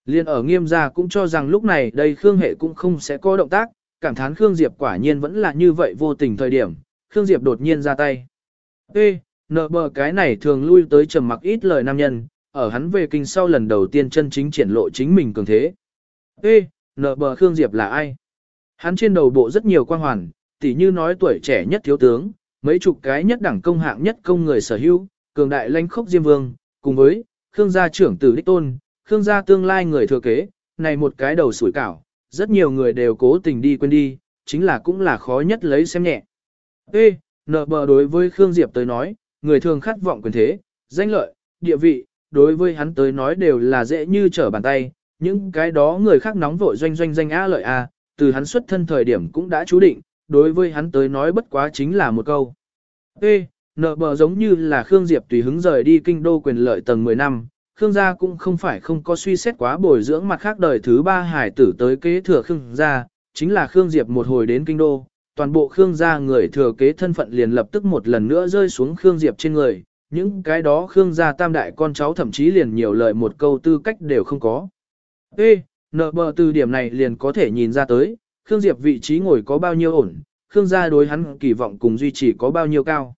Liên ở nghiêm gia cũng cho rằng lúc này đây Khương Hệ cũng không sẽ có động tác, cảm thán Khương Diệp quả nhiên vẫn là như vậy vô tình thời điểm, Khương Diệp đột nhiên ra tay. Ê, nợ bờ cái này thường lui tới trầm mặc ít lời nam nhân, ở hắn về kinh sau lần đầu tiên chân chính triển lộ chính mình cường thế. Ê, nợ bờ Khương Diệp là ai? Hắn trên đầu bộ rất nhiều quan hoàn, tỉ như nói tuổi trẻ nhất thiếu tướng, mấy chục cái nhất đẳng công hạng nhất công người sở hữu, cường đại lãnh khốc diêm vương, cùng với Khương gia trưởng tử đích tôn, Khương gia tương lai người thừa kế, này một cái đầu sủi cảo, rất nhiều người đều cố tình đi quên đi, chính là cũng là khó nhất lấy xem nhẹ. Ê, nợ bờ đối với Khương Diệp tới nói, người thường khát vọng quyền thế, danh lợi, địa vị, đối với hắn tới nói đều là dễ như trở bàn tay, những cái đó người khác nóng vội doanh doanh danh á lợi a, từ hắn xuất thân thời điểm cũng đã chú định, đối với hắn tới nói bất quá chính là một câu. Ê, nợ bờ giống như là Khương Diệp tùy hứng rời đi kinh đô quyền lợi tầng 10 năm, Khương gia cũng không phải không có suy xét quá bồi dưỡng mặt khác đời thứ ba hải tử tới kế thừa Khương gia, chính là Khương Diệp một hồi đến kinh đô, toàn bộ Khương gia người thừa kế thân phận liền lập tức một lần nữa rơi xuống Khương Diệp trên người, những cái đó Khương gia tam đại con cháu thậm chí liền nhiều lời một câu tư cách đều không có. Ê, nợ bờ từ điểm này liền có thể nhìn ra tới, Khương Diệp vị trí ngồi có bao nhiêu ổn, Khương gia đối hắn kỳ vọng cùng duy trì có bao nhiêu cao.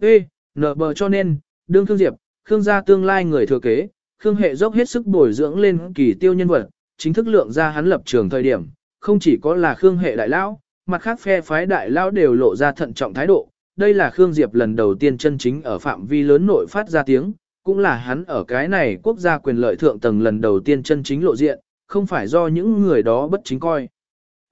Ê, nợ bờ cho nên, đương Khương Diệp, Khương gia tương lai người thừa kế, Khương hệ dốc hết sức bồi dưỡng lên kỳ tiêu nhân vật, chính thức lượng ra hắn lập trường thời điểm, không chỉ có là Khương hệ đại lão, mặt khác phe phái đại lão đều lộ ra thận trọng thái độ. Đây là Khương Diệp lần đầu tiên chân chính ở phạm vi lớn nội phát ra tiếng, cũng là hắn ở cái này quốc gia quyền lợi thượng tầng lần đầu tiên chân chính lộ diện, không phải do những người đó bất chính coi.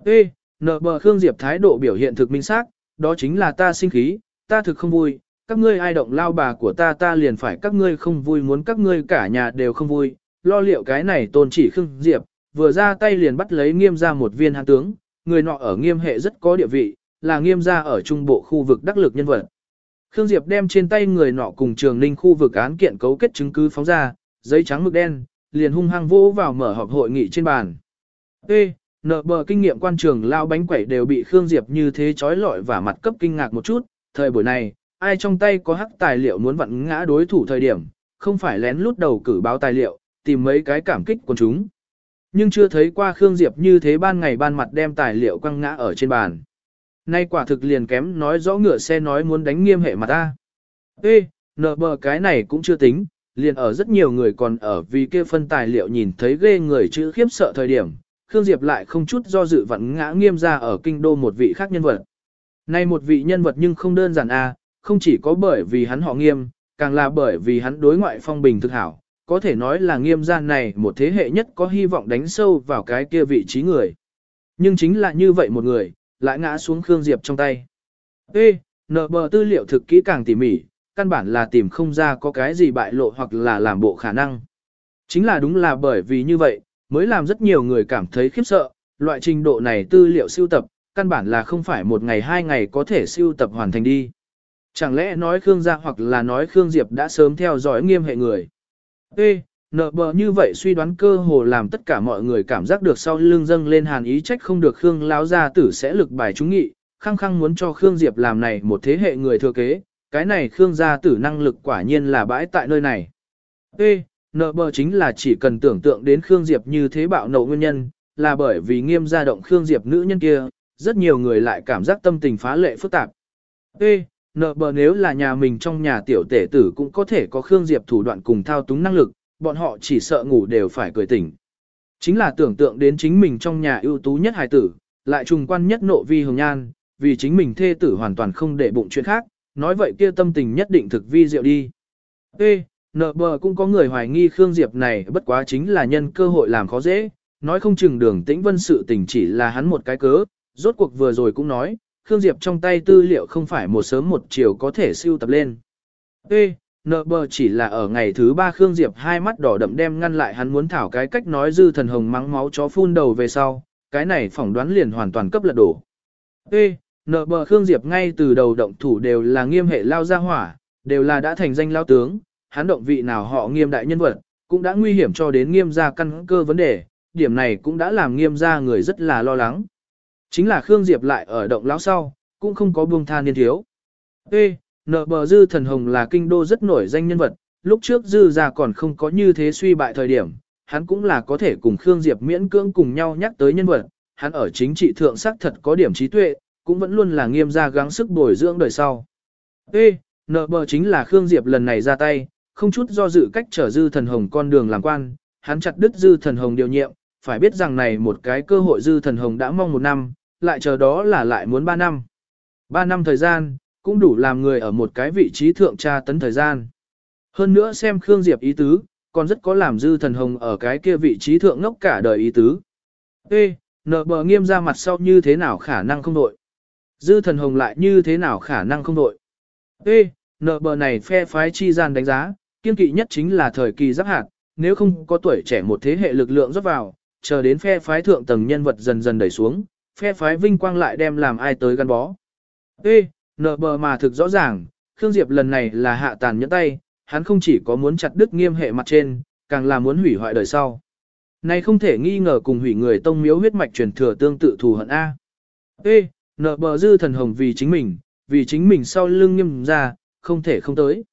Ê, nợ bờ Khương Diệp thái độ biểu hiện thực minh xác, đó chính là ta sinh khí, ta thực không vui, các ngươi ai động lao bà của ta ta liền phải các ngươi không vui muốn các ngươi cả nhà đều không vui, lo liệu cái này tôn chỉ Khương Diệp, vừa ra tay liền bắt lấy nghiêm ra một viên hạng tướng, người nọ ở nghiêm hệ rất có địa vị, là nghiêm ra ở trung bộ khu vực đắc lực nhân vật. Khương Diệp đem trên tay người nọ cùng trường ninh khu vực án kiện cấu kết chứng cứ phóng ra, giấy trắng mực đen, liền hung hăng vỗ vào mở họp hội nghị trên bàn. Ê, nợ bờ kinh nghiệm quan trường lao bánh quẩy đều bị Khương Diệp như thế trói lọi và mặt cấp kinh ngạc một chút, thời buổi này, ai trong tay có hắc tài liệu muốn vặn ngã đối thủ thời điểm, không phải lén lút đầu cử báo tài liệu, tìm mấy cái cảm kích của chúng. Nhưng chưa thấy qua Khương Diệp như thế ban ngày ban mặt đem tài liệu quăng ngã ở trên bàn. Nay quả thực liền kém nói rõ ngựa xe nói muốn đánh nghiêm hệ mà ta. Ê, nợ bờ cái này cũng chưa tính, liền ở rất nhiều người còn ở vì kia phân tài liệu nhìn thấy ghê người chữ khiếp sợ thời điểm, Khương Diệp lại không chút do dự vặn ngã nghiêm ra ở kinh đô một vị khác nhân vật. Nay một vị nhân vật nhưng không đơn giản a, à, không chỉ có bởi vì hắn họ nghiêm, càng là bởi vì hắn đối ngoại phong bình thực hảo, có thể nói là nghiêm gian này một thế hệ nhất có hy vọng đánh sâu vào cái kia vị trí người. Nhưng chính là như vậy một người, lại ngã xuống Khương Diệp trong tay. Ê, nợ bờ tư liệu thực kỹ càng tỉ mỉ, căn bản là tìm không ra có cái gì bại lộ hoặc là làm bộ khả năng. Chính là đúng là bởi vì như vậy, mới làm rất nhiều người cảm thấy khiếp sợ, loại trình độ này tư liệu siêu tập, căn bản là không phải một ngày hai ngày có thể siêu tập hoàn thành đi. Chẳng lẽ nói Khương gia hoặc là nói Khương Diệp đã sớm theo dõi nghiêm hệ người. Ê, nợ bờ như vậy suy đoán cơ hồ làm tất cả mọi người cảm giác được sau lưng dâng lên hàn ý trách không được Khương lão gia tử sẽ lực bài chúng nghị, khăng khăng muốn cho Khương Diệp làm này một thế hệ người thừa kế, cái này Khương gia tử năng lực quả nhiên là bãi tại nơi này. Ê, nợ bờ chính là chỉ cần tưởng tượng đến Khương Diệp như thế bạo nộ nguyên nhân, là bởi vì nghiêm gia động Khương Diệp nữ nhân kia, rất nhiều người lại cảm giác tâm tình phá lệ phức tạp. Ê, nợ bờ nếu là nhà mình trong nhà tiểu tể tử cũng có thể có Khương Diệp thủ đoạn cùng thao túng năng lực, bọn họ chỉ sợ ngủ đều phải cười tỉnh. Chính là tưởng tượng đến chính mình trong nhà ưu tú nhất hài tử, lại trùng quan nhất nộ vi hồng nhan, vì chính mình thê tử hoàn toàn không để bụng chuyện khác, nói vậy kia tâm tình nhất định thực vi diệu đi. Ê, nợ bờ cũng có người hoài nghi Khương Diệp này bất quá chính là nhân cơ hội làm khó dễ, nói không chừng đường tĩnh vân sự tình chỉ là hắn một cái cớ, rốt cuộc vừa rồi cũng nói, Khương Diệp trong tay tư liệu không phải một sớm một chiều có thể siêu tập lên. Ê, nợ bờ chỉ là ở ngày thứ ba Khương Diệp hai mắt đỏ đậm đem ngăn lại hắn muốn thảo cái cách nói dư thần hồng mắng máu chó phun đầu về sau, cái này phỏng đoán liền hoàn toàn cấp lật đổ. Ê, nợ bờ Khương Diệp ngay từ đầu động thủ đều là nghiêm hệ lao ra hỏa, đều là đã thành danh lao tướng, hắn động vị nào họ nghiêm đại nhân vật, cũng đã nguy hiểm cho đến nghiêm gia căn cơ vấn đề, điểm này cũng đã làm nghiêm gia người rất là lo lắng. Chính là Khương Diệp lại ở động lão sau, cũng không có buông tha niên thiếu. Ê, nợ bờ dư thần hồng là kinh đô rất nổi danh nhân vật, lúc trước dư ra còn không có như thế suy bại thời điểm, hắn cũng là có thể cùng Khương Diệp miễn cưỡng cùng nhau nhắc tới nhân vật, hắn ở chính trị thượng sắc thật có điểm trí tuệ, cũng vẫn luôn là nghiêm gia gắng sức bồi dưỡng đời sau. Ê, nợ bờ chính là Khương Diệp lần này ra tay, không chút do dự cách trở dư thần hồng con đường làm quan, hắn chặt đứt dư thần hồng điều nhiệm, phải biết rằng này một cái cơ hội dư thần hồng đã mong một năm, lại chờ đó là lại muốn ba năm. Ba năm thời gian, cũng đủ làm người ở một cái vị trí thượng tra tấn thời gian. Hơn nữa xem Khương Diệp ý tứ, còn rất có làm dư thần hồng ở cái kia vị trí thượng ngốc cả đời ý tứ. Ê, nợ bờ nghiêm ra mặt sau như thế nào khả năng không đội? Dư thần hồng lại như thế nào khả năng không đội? Ê, nợ bờ này phe phái chi gian đánh giá, kiên kỵ nhất chính là thời kỳ giáp hạt, nếu không có tuổi trẻ một thế hệ lực lượng rót vào, chờ đến phe phái thượng tầng nhân vật dần dần đẩy xuống, phe phái vinh quang lại đem làm ai tới gắn bó. Ê, nợ bờ mà thực rõ ràng, Khương Diệp lần này là hạ tàn nhẫn tay, hắn không chỉ có muốn chặt đứt nghiêm hệ mặt trên, càng là muốn hủy hoại đời sau. Này không thể nghi ngờ cùng hủy người tông miếu huyết mạch truyền thừa tương tự thù hận A. Ê, nợ bờ dư thần hồng vì chính mình, vì chính mình sau lưng nghiêm ra, không thể không tới.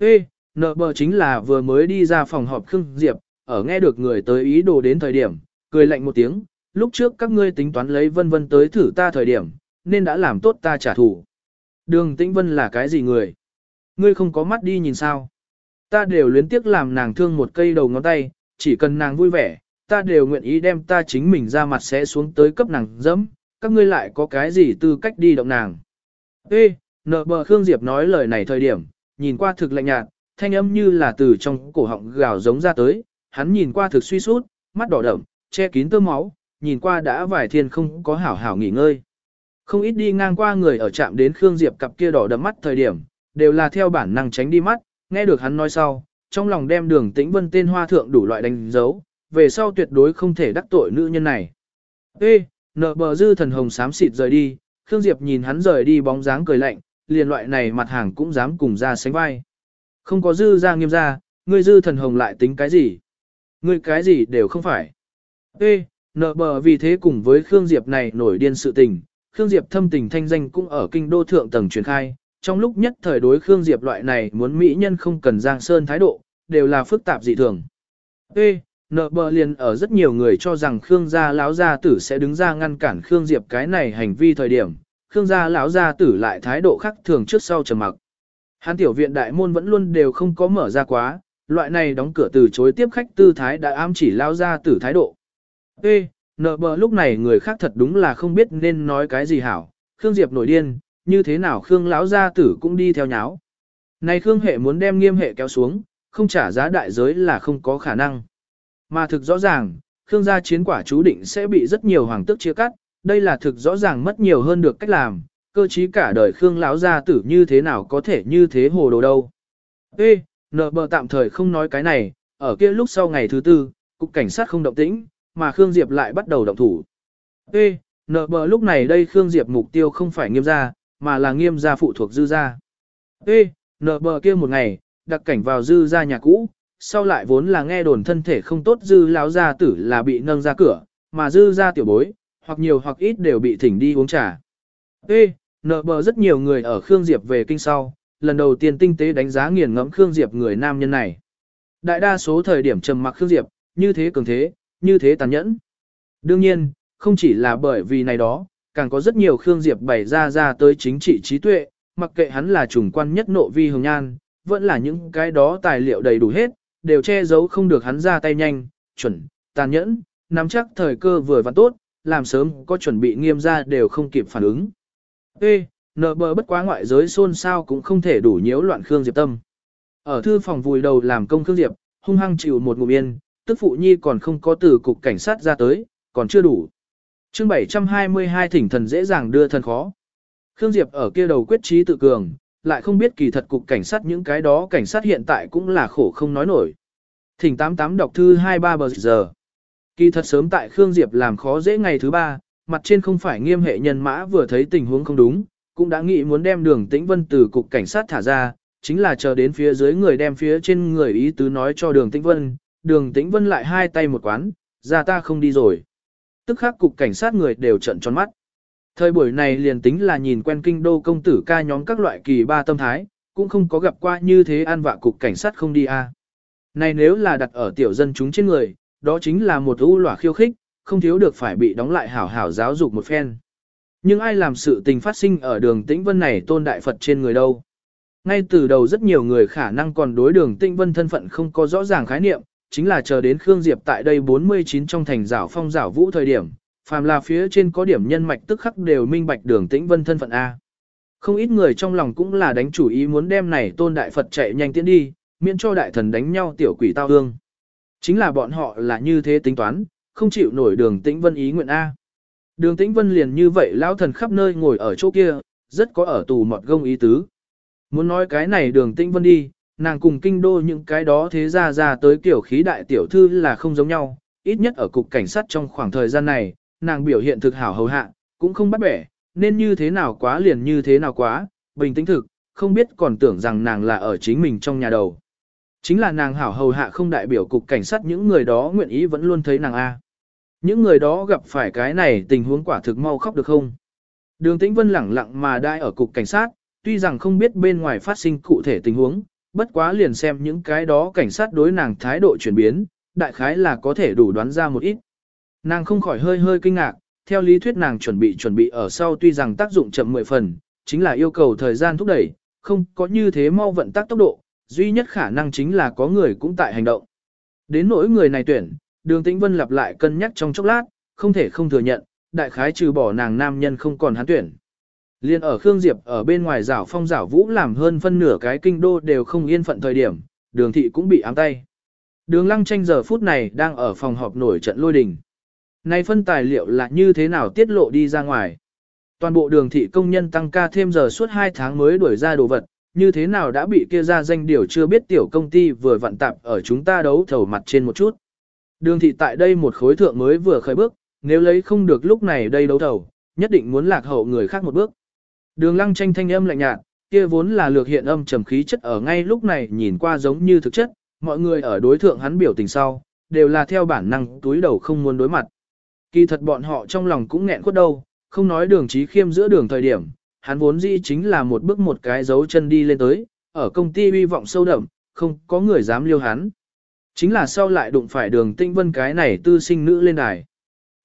Ê, nợ bờ chính là vừa mới đi ra phòng họp Khương Diệp, ở nghe được người tới ý đồ đến thời điểm, cười lạnh một tiếng, lúc trước các ngươi tính toán lấy vân vân tới thử ta thời điểm, nên đã làm tốt ta trả thù. Đường Tĩnh Vân là cái gì người? Ngươi không có mắt đi nhìn sao? Ta đều luyến tiếc làm nàng thương một cây đầu ngón tay, chỉ cần nàng vui vẻ, ta đều nguyện ý đem ta chính mình ra mặt sẽ xuống tới cấp nàng dẫm, các ngươi lại có cái gì tư cách đi động nàng. Ê, nợ bờ Khương Diệp nói lời này thời điểm, nhìn qua thực lạnh nhạt, thanh âm như là từ trong cổ họng gào giống ra tới, hắn nhìn qua thực suy sút, mắt đỏ đậm, che kín tơ máu, nhìn qua đã vài thiên không có hảo hảo nghỉ ngơi. Không ít đi ngang qua người ở chạm đến Khương Diệp cặp kia đỏ đậm mắt thời điểm, đều là theo bản năng tránh đi mắt, nghe được hắn nói sau, trong lòng đem đường tĩnh vân tên hoa thượng đủ loại đánh dấu, về sau tuyệt đối không thể đắc tội nữ nhân này. Ê, nợ bờ dư thần hồng xám xịt rời đi, Khương Diệp nhìn hắn rời đi bóng dáng cười lạnh, liền loại này mặt hàng cũng dám cùng ra sánh vai. Không có dư ra nghiêm ra, ngươi dư thần hồng lại tính cái gì? Ngươi cái gì đều không phải. Ê, nợ bờ vì thế cùng với Khương Diệp này nổi điên sự tình, Khương Diệp thâm tình thanh danh cũng ở kinh đô thượng tầng truyền khai, trong lúc nhất thời đối Khương Diệp loại này muốn mỹ nhân không cần giang sơn thái độ, đều là phức tạp dị thường. Ê, nợ bờ liền ở rất nhiều người cho rằng Khương gia lão gia tử sẽ đứng ra ngăn cản Khương Diệp cái này hành vi thời điểm, Khương gia lão gia tử lại thái độ khác thường trước sau trầm mặc. Hán tiểu viện đại môn vẫn luôn đều không có mở ra quá, loại này đóng cửa từ chối tiếp khách tư thái đã ám chỉ lão gia tử thái độ. Ê, nợ bờ lúc này người khác thật đúng là không biết nên nói cái gì hảo, Khương Diệp nổi điên, như thế nào Khương lão gia tử cũng đi theo nháo. Này Khương hệ muốn đem nghiêm hệ kéo xuống, không trả giá đại giới là không có khả năng. Mà thực rõ ràng, Khương gia chiến quả chú định sẽ bị rất nhiều hoàng tước chia cắt, đây là thực rõ ràng mất nhiều hơn được cách làm, cơ chí cả đời Khương lão gia tử như thế nào có thể như thế hồ đồ đâu. Ê, nợ bờ tạm thời không nói cái này, ở kia lúc sau ngày thứ tư, cục cảnh sát không động tĩnh, mà Khương Diệp lại bắt đầu động thủ. Ê, nợ bờ lúc này đây Khương Diệp mục tiêu không phải nghiêm gia, mà là nghiêm gia phụ thuộc dư gia. Ê, nợ bờ kia một ngày, đặc cảnh vào dư gia nhà cũ, sau lại vốn là nghe đồn thân thể không tốt dư lão gia tử là bị nâng ra cửa, mà dư gia tiểu bối, hoặc nhiều hoặc ít đều bị thỉnh đi uống trà. Ê, nợ bờ rất nhiều người ở Khương Diệp về kinh sau, lần đầu tiên tinh tế đánh giá nghiền ngẫm Khương Diệp người nam nhân này. Đại đa số thời điểm trầm mặc Khương Diệp, như thế cường thế, như thế tàn nhẫn. Đương nhiên, không chỉ là bởi vì này đó, càng có rất nhiều Khương Diệp bày ra ra tới chính trị trí tuệ, mặc kệ hắn là trùng quan nhất nộ vi hồng nhan, vẫn là những cái đó tài liệu đầy đủ hết, đều che giấu không được hắn ra tay nhanh, chuẩn, tàn nhẫn, nắm chắc thời cơ vừa và tốt, làm sớm có chuẩn bị nghiêm ra đều không kịp phản ứng. Ê, nợ bờ bất quá ngoại giới xôn xao cũng không thể đủ nhiễu loạn Khương Diệp tâm. Ở thư phòng vùi đầu làm công Khương Diệp, hung hăng chịu một ngụm yên, tức phụ nhi còn không có từ cục cảnh sát ra tới, còn chưa đủ. chương 722 thỉnh thần dễ dàng đưa thần khó. Khương Diệp ở kia đầu quyết trí tự cường, lại không biết kỳ thật cục cảnh sát những cái đó cảnh sát hiện tại cũng là khổ không nói nổi. Thỉnh 88 đọc thư 23 bờ giờ. Kỳ thật sớm tại Khương Diệp làm khó dễ ngày thứ ba, mặt trên không phải nghiêm hệ nhân mã vừa thấy tình huống không đúng, cũng đã nghĩ muốn đem đường tĩnh vân từ cục cảnh sát thả ra, chính là chờ đến phía dưới người đem phía trên người ý tứ nói cho đường tĩnh vân, đường tĩnh vân lại hai tay một quán, ra ta không đi rồi. Tức khắc cục cảnh sát người đều trận tròn mắt. Thời buổi này liền tính là nhìn quen kinh đô công tử ca nhóm các loại kỳ ba tâm thái, cũng không có gặp qua như thế an vạ cục cảnh sát không đi a. Này nếu là đặt ở tiểu dân chúng trên người, đó chính là một ưu lỏa khiêu khích, không thiếu được phải bị đóng lại hảo hảo giáo dục một phen. Nhưng ai làm sự tình phát sinh ở đường tĩnh vân này tôn đại Phật trên người đâu? Ngay từ đầu rất nhiều người khả năng còn đối đường tĩnh vân thân phận không có rõ ràng khái niệm, chính là chờ đến Khương Diệp tại đây 49 trong thành rảo phong rảo vũ thời điểm, phàm là phía trên có điểm nhân mạch tức khắc đều minh bạch đường tĩnh vân thân phận A. Không ít người trong lòng cũng là đánh chủ ý muốn đem này tôn đại Phật chạy nhanh tiến đi, miễn cho đại thần đánh nhau tiểu quỷ tao hương. Chính là bọn họ là như thế tính toán, không chịu nổi đường tĩnh vân ý nguyện A. Đường tĩnh vân liền như vậy lão thần khắp nơi ngồi ở chỗ kia, rất có ở tù mọt gông ý tứ. Muốn nói cái này đường tĩnh vân đi, nàng cùng kinh đô những cái đó thế ra ra tới kiểu khí đại tiểu thư là không giống nhau, ít nhất ở cục cảnh sát trong khoảng thời gian này, nàng biểu hiện thực hảo hầu hạ, cũng không bắt bẻ, nên như thế nào quá liền như thế nào quá, bình tĩnh thực, không biết còn tưởng rằng nàng là ở chính mình trong nhà đầu. Chính là nàng hảo hầu hạ không đại biểu cục cảnh sát những người đó nguyện ý vẫn luôn thấy nàng A. Những người đó gặp phải cái này tình huống quả thực mau khóc được không? Đường Tĩnh Vân lẳng lặng mà đai ở cục cảnh sát, tuy rằng không biết bên ngoài phát sinh cụ thể tình huống, bất quá liền xem những cái đó cảnh sát đối nàng thái độ chuyển biến, đại khái là có thể đủ đoán ra một ít. Nàng không khỏi hơi hơi kinh ngạc, theo lý thuyết nàng chuẩn bị chuẩn bị ở sau tuy rằng tác dụng chậm 10 phần, chính là yêu cầu thời gian thúc đẩy, không có như thế mau vận tác tốc độ, duy nhất khả năng chính là có người cũng tại hành động. Đến nỗi người này tuyển, đường tĩnh vân lặp lại cân nhắc trong chốc lát, không thể không thừa nhận, đại khái trừ bỏ nàng nam nhân không còn hắn tuyển. Liên ở Khương Diệp ở bên ngoài rảo phong rảo vũ làm hơn phân nửa cái kinh đô đều không yên phận thời điểm, đường thị cũng bị ám tay. Đường lăng tranh giờ phút này đang ở phòng họp nổi trận lôi đình. Này phân tài liệu là như thế nào tiết lộ đi ra ngoài. Toàn bộ đường thị công nhân tăng ca thêm giờ suốt 2 tháng mới đuổi ra đồ vật, như thế nào đã bị kia ra danh điều chưa biết tiểu công ty vừa vặn tạp ở chúng ta đấu thầu mặt trên một chút. Đường thị tại đây một khối thượng mới vừa khởi bước, nếu lấy không được lúc này đây đấu thầu, nhất định muốn lạc hậu người khác một bước. Đường lăng tranh thanh âm lạnh nhạt, kia vốn là lược hiện âm trầm khí chất ở ngay lúc này nhìn qua giống như thực chất, mọi người ở đối thượng hắn biểu tình sau, đều là theo bản năng túi đầu không muốn đối mặt. Kỳ thật bọn họ trong lòng cũng nghẹn khuất đâu, không nói đường trí khiêm giữa đường thời điểm, hắn vốn dĩ chính là một bước một cái dấu chân đi lên tới, ở công ty uy vọng sâu đậm, không có người dám liêu hắn. Chính là sau lại đụng phải đường tinh vân cái này tư sinh nữ lên đài.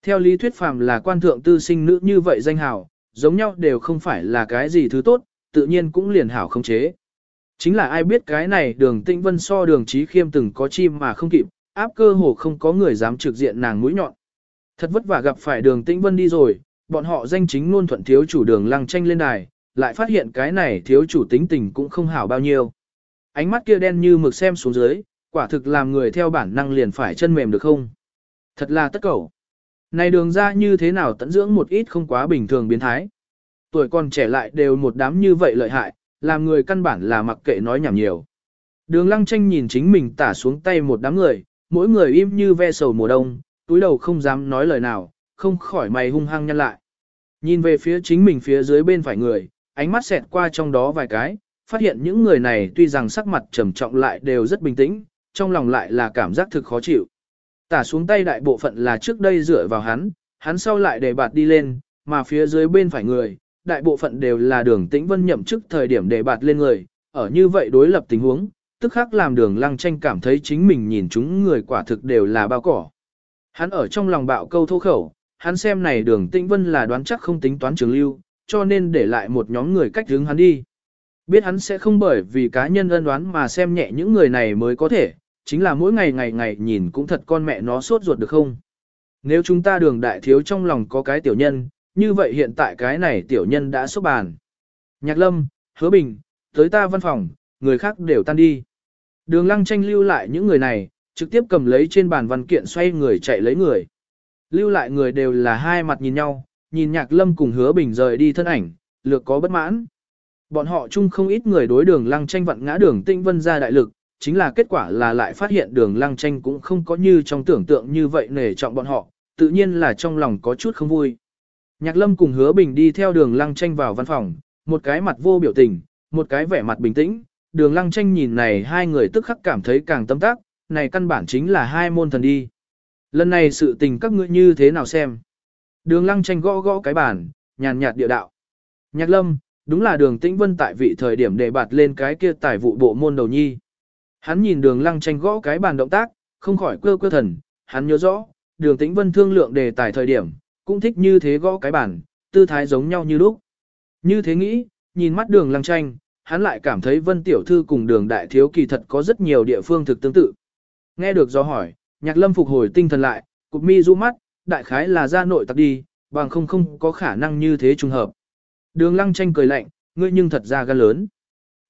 Theo lý thuyết phàm là quan thượng tư sinh nữ như vậy danh hào, giống nhau đều không phải là cái gì thứ tốt, tự nhiên cũng liền hảo không chế. Chính là ai biết cái này đường tinh vân so đường trí khiêm từng có chim mà không kịp, áp cơ hồ không có người dám trực diện nàng mũi nhọn. Thật vất vả gặp phải đường tinh vân đi rồi, bọn họ danh chính luôn thuận thiếu chủ đường lăng tranh lên đài, lại phát hiện cái này thiếu chủ tính tình cũng không hảo bao nhiêu. Ánh mắt kia đen như mực xem xuống dưới, quả thực làm người theo bản năng liền phải chân mềm được không? Thật là tất cầu. Này đường ra như thế nào tận dưỡng một ít không quá bình thường biến thái. Tuổi còn trẻ lại đều một đám như vậy lợi hại, làm người căn bản là mặc kệ nói nhảm nhiều. Đường lăng tranh nhìn chính mình tả xuống tay một đám người, mỗi người im như ve sầu mùa đông, túi đầu không dám nói lời nào, không khỏi mày hung hăng nhăn lại. Nhìn về phía chính mình phía dưới bên phải người, ánh mắt xẹt qua trong đó vài cái, phát hiện những người này tuy rằng sắc mặt trầm trọng lại đều rất bình tĩnh, trong lòng lại là cảm giác thực khó chịu. Tả xuống tay đại bộ phận là trước đây dựa vào hắn, hắn sau lại để bạt đi lên, mà phía dưới bên phải người, đại bộ phận đều là đường tĩnh vân nhậm chức thời điểm để bạt lên người, ở như vậy đối lập tình huống, tức khắc làm đường lăng tranh cảm thấy chính mình nhìn chúng người quả thực đều là bao cỏ. Hắn ở trong lòng bạo câu thô khẩu, hắn xem này đường tĩnh vân là đoán chắc không tính toán trường lưu, cho nên để lại một nhóm người cách hướng hắn đi. Biết hắn sẽ không bởi vì cá nhân ân đoán mà xem nhẹ những người này mới có thể, chính là mỗi ngày ngày ngày nhìn cũng thật con mẹ nó sốt ruột được không. Nếu chúng ta đường đại thiếu trong lòng có cái tiểu nhân, như vậy hiện tại cái này tiểu nhân đã xuất bàn. Nhạc lâm, hứa bình, tới ta văn phòng, người khác đều tan đi. Đường lăng tranh lưu lại những người này, trực tiếp cầm lấy trên bàn văn kiện xoay người chạy lấy người. Lưu lại người đều là hai mặt nhìn nhau, nhìn nhạc lâm cùng hứa bình rời đi thân ảnh, lược có bất mãn. Bọn họ chung không ít người đối đường lăng tranh vận ngã đường tinh vân ra đại lực, chính là kết quả là lại phát hiện đường lăng tranh cũng không có như trong tưởng tượng như vậy nể trọng bọn họ, tự nhiên là trong lòng có chút không vui. Nhạc lâm cùng hứa bình đi theo đường lăng tranh vào văn phòng, một cái mặt vô biểu tình, một cái vẻ mặt bình tĩnh, đường lăng tranh nhìn này hai người tức khắc cảm thấy càng tâm tác, này căn bản chính là hai môn thần đi. Lần này sự tình các ngươi như thế nào xem? Đường lăng tranh gõ gõ cái bàn, nhàn nhạt địa đạo. Nhạc lâm, đúng là đường tĩnh vân tại vị thời điểm để bạt lên cái kia tài vụ bộ môn đầu nhi. Hắn nhìn đường lăng tranh gõ cái bàn động tác, không khỏi quơ quơ thần, hắn nhớ rõ, đường tĩnh vân thương lượng đề tài thời điểm, cũng thích như thế gõ cái bàn, tư thái giống nhau như lúc. Như thế nghĩ, nhìn mắt đường lăng tranh, hắn lại cảm thấy vân tiểu thư cùng đường đại thiếu kỳ thật có rất nhiều địa phương thực tương tự. Nghe được do hỏi, nhạc lâm phục hồi tinh thần lại, cục mi du mắt, đại khái là ra nội tặc đi, bằng không không có khả năng như thế trùng hợp. Đường lăng tranh cười lạnh, ngươi nhưng thật ra gan lớn.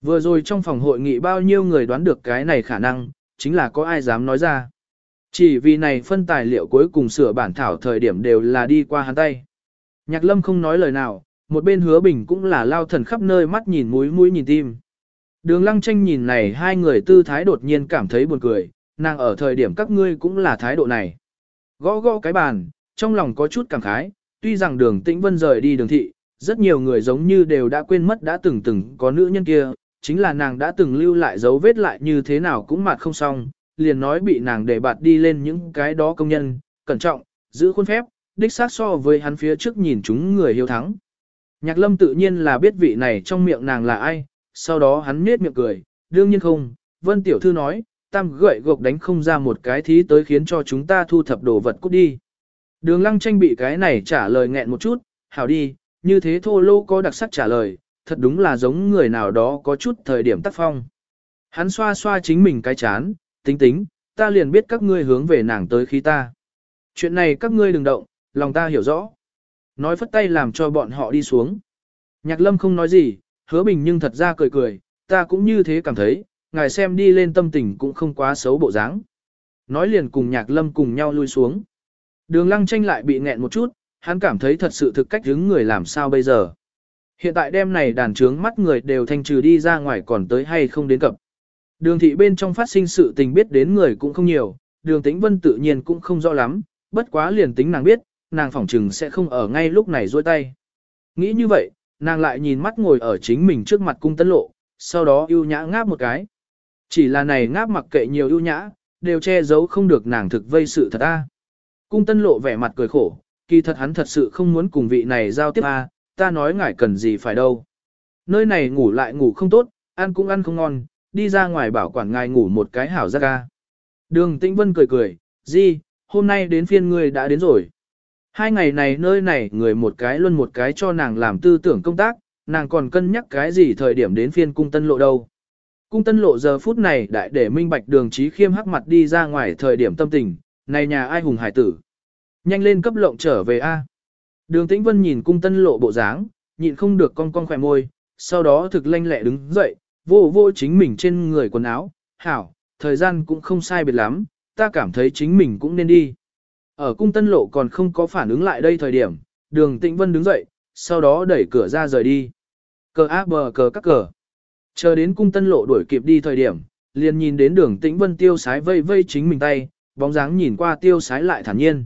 Vừa rồi trong phòng hội nghị bao nhiêu người đoán được cái này khả năng, chính là có ai dám nói ra. Chỉ vì này phân tài liệu cuối cùng sửa bản thảo thời điểm đều là đi qua hắn tay. Nhạc lâm không nói lời nào, một bên hứa bình cũng là lao thần khắp nơi mắt nhìn mũi mũi nhìn tim. Đường lăng tranh nhìn này hai người tư thái đột nhiên cảm thấy buồn cười, nàng ở thời điểm các ngươi cũng là thái độ này. Gõ gõ cái bàn, trong lòng có chút cảm khái, tuy rằng đường tĩnh vân rời đi đường thị, rất nhiều người giống như đều đã quên mất đã từng từng có nữ nhân kia, chính là nàng đã từng lưu lại dấu vết lại như thế nào cũng mặt không xong, liền nói bị nàng để bạt đi lên những cái đó công nhân, cẩn trọng, giữ khuôn phép, đích xác so với hắn phía trước nhìn chúng người hiếu thắng. Nhạc lâm tự nhiên là biết vị này trong miệng nàng là ai, sau đó hắn nết miệng cười, đương nhiên không, vân tiểu thư nói, tam gậy gộc đánh không ra một cái thí tới khiến cho chúng ta thu thập đồ vật cút đi. Đường lăng tranh bị cái này trả lời nghẹn một chút, hảo đi, như thế thô lô có đặc sắc trả lời, thật đúng là giống người nào đó có chút thời điểm tác phong. Hắn xoa xoa chính mình cái chán, tính tính, ta liền biết các ngươi hướng về nàng tới khi ta. Chuyện này các ngươi đừng động, lòng ta hiểu rõ. Nói phất tay làm cho bọn họ đi xuống. Nhạc lâm không nói gì, hứa bình nhưng thật ra cười cười, ta cũng như thế cảm thấy, ngài xem đi lên tâm tình cũng không quá xấu bộ dáng. Nói liền cùng nhạc lâm cùng nhau lui xuống. Đường lăng tranh lại bị nghẹn một chút, hắn cảm thấy thật sự thực cách hứng người làm sao bây giờ. Hiện tại đêm này đàn trướng mắt người đều thanh trừ đi ra ngoài còn tới hay không đến cập. Đường thị bên trong phát sinh sự tình biết đến người cũng không nhiều, đường tĩnh vân tự nhiên cũng không rõ lắm, bất quá liền tính nàng biết, nàng phỏng trừng sẽ không ở ngay lúc này rôi tay. Nghĩ như vậy, nàng lại nhìn mắt ngồi ở chính mình trước mặt cung tân lộ, sau đó ưu nhã ngáp một cái. Chỉ là này ngáp mặc kệ nhiều ưu nhã, đều che giấu không được nàng thực vây sự thật a. Cung tân lộ vẻ mặt cười khổ, kỳ thật hắn thật sự không muốn cùng vị này giao tiếp a, ta nói ngài cần gì phải đâu. Nơi này ngủ lại ngủ không tốt, ăn cũng ăn không ngon, đi ra ngoài bảo quản ngài ngủ một cái hảo ra ca. Đường Tĩnh Vân cười cười, gì, hôm nay đến phiên ngươi đã đến rồi. Hai ngày này nơi này người một cái luôn một cái cho nàng làm tư tưởng công tác, nàng còn cân nhắc cái gì thời điểm đến phiên cung tân lộ đâu. Cung tân lộ giờ phút này đại để minh bạch đường trí khiêm hắc mặt đi ra ngoài thời điểm tâm tình, này nhà ai hùng hải tử. Nhanh lên cấp lộng trở về A. Đường tĩnh vân nhìn cung tân lộ bộ dáng, nhịn không được con con khỏe môi, sau đó thực lanh lẹ đứng dậy, vô vô chính mình trên người quần áo, hảo, thời gian cũng không sai biệt lắm, ta cảm thấy chính mình cũng nên đi. Ở cung tân lộ còn không có phản ứng lại đây thời điểm, đường tĩnh vân đứng dậy, sau đó đẩy cửa ra rời đi. Cờ áp bờ cờ các cờ. Chờ đến cung tân lộ đuổi kịp đi thời điểm, liền nhìn đến đường tĩnh vân tiêu sái vây vây chính mình tay, bóng dáng nhìn qua tiêu sái lại thản nhiên.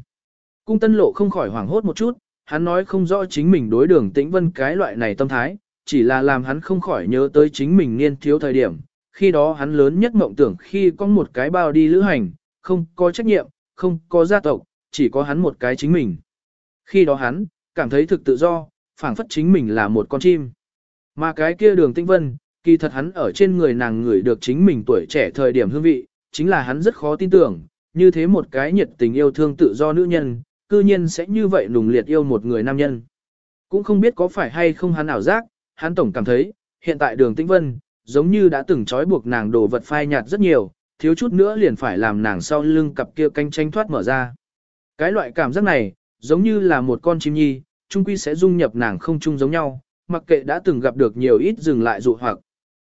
Cung tân lộ không khỏi hoảng hốt một chút, hắn nói không rõ chính mình đối đường tĩnh vân cái loại này tâm thái, chỉ là làm hắn không khỏi nhớ tới chính mình niên thiếu thời điểm, khi đó hắn lớn nhất mộng tưởng khi có một cái bao đi lữ hành, không có trách nhiệm, không có gia tộc, chỉ có hắn một cái chính mình. Khi đó hắn, cảm thấy thực tự do, phảng phất chính mình là một con chim. Mà cái kia đường tĩnh vân, kỳ thật hắn ở trên người nàng người được chính mình tuổi trẻ thời điểm hương vị, chính là hắn rất khó tin tưởng, như thế một cái nhiệt tình yêu thương tự do nữ nhân, cư nhiên sẽ như vậy nùng liệt yêu một người nam nhân. Cũng không biết có phải hay không hắn ảo giác, hắn tổng cảm thấy, hiện tại đường tĩnh vân, giống như đã từng trói buộc nàng đồ vật phai nhạt rất nhiều, thiếu chút nữa liền phải làm nàng sau lưng cặp kia canh tranh thoát mở ra. Cái loại cảm giác này, giống như là một con chim nhi, chung quy sẽ dung nhập nàng không chung giống nhau, mặc kệ đã từng gặp được nhiều ít dừng lại dụ hoặc.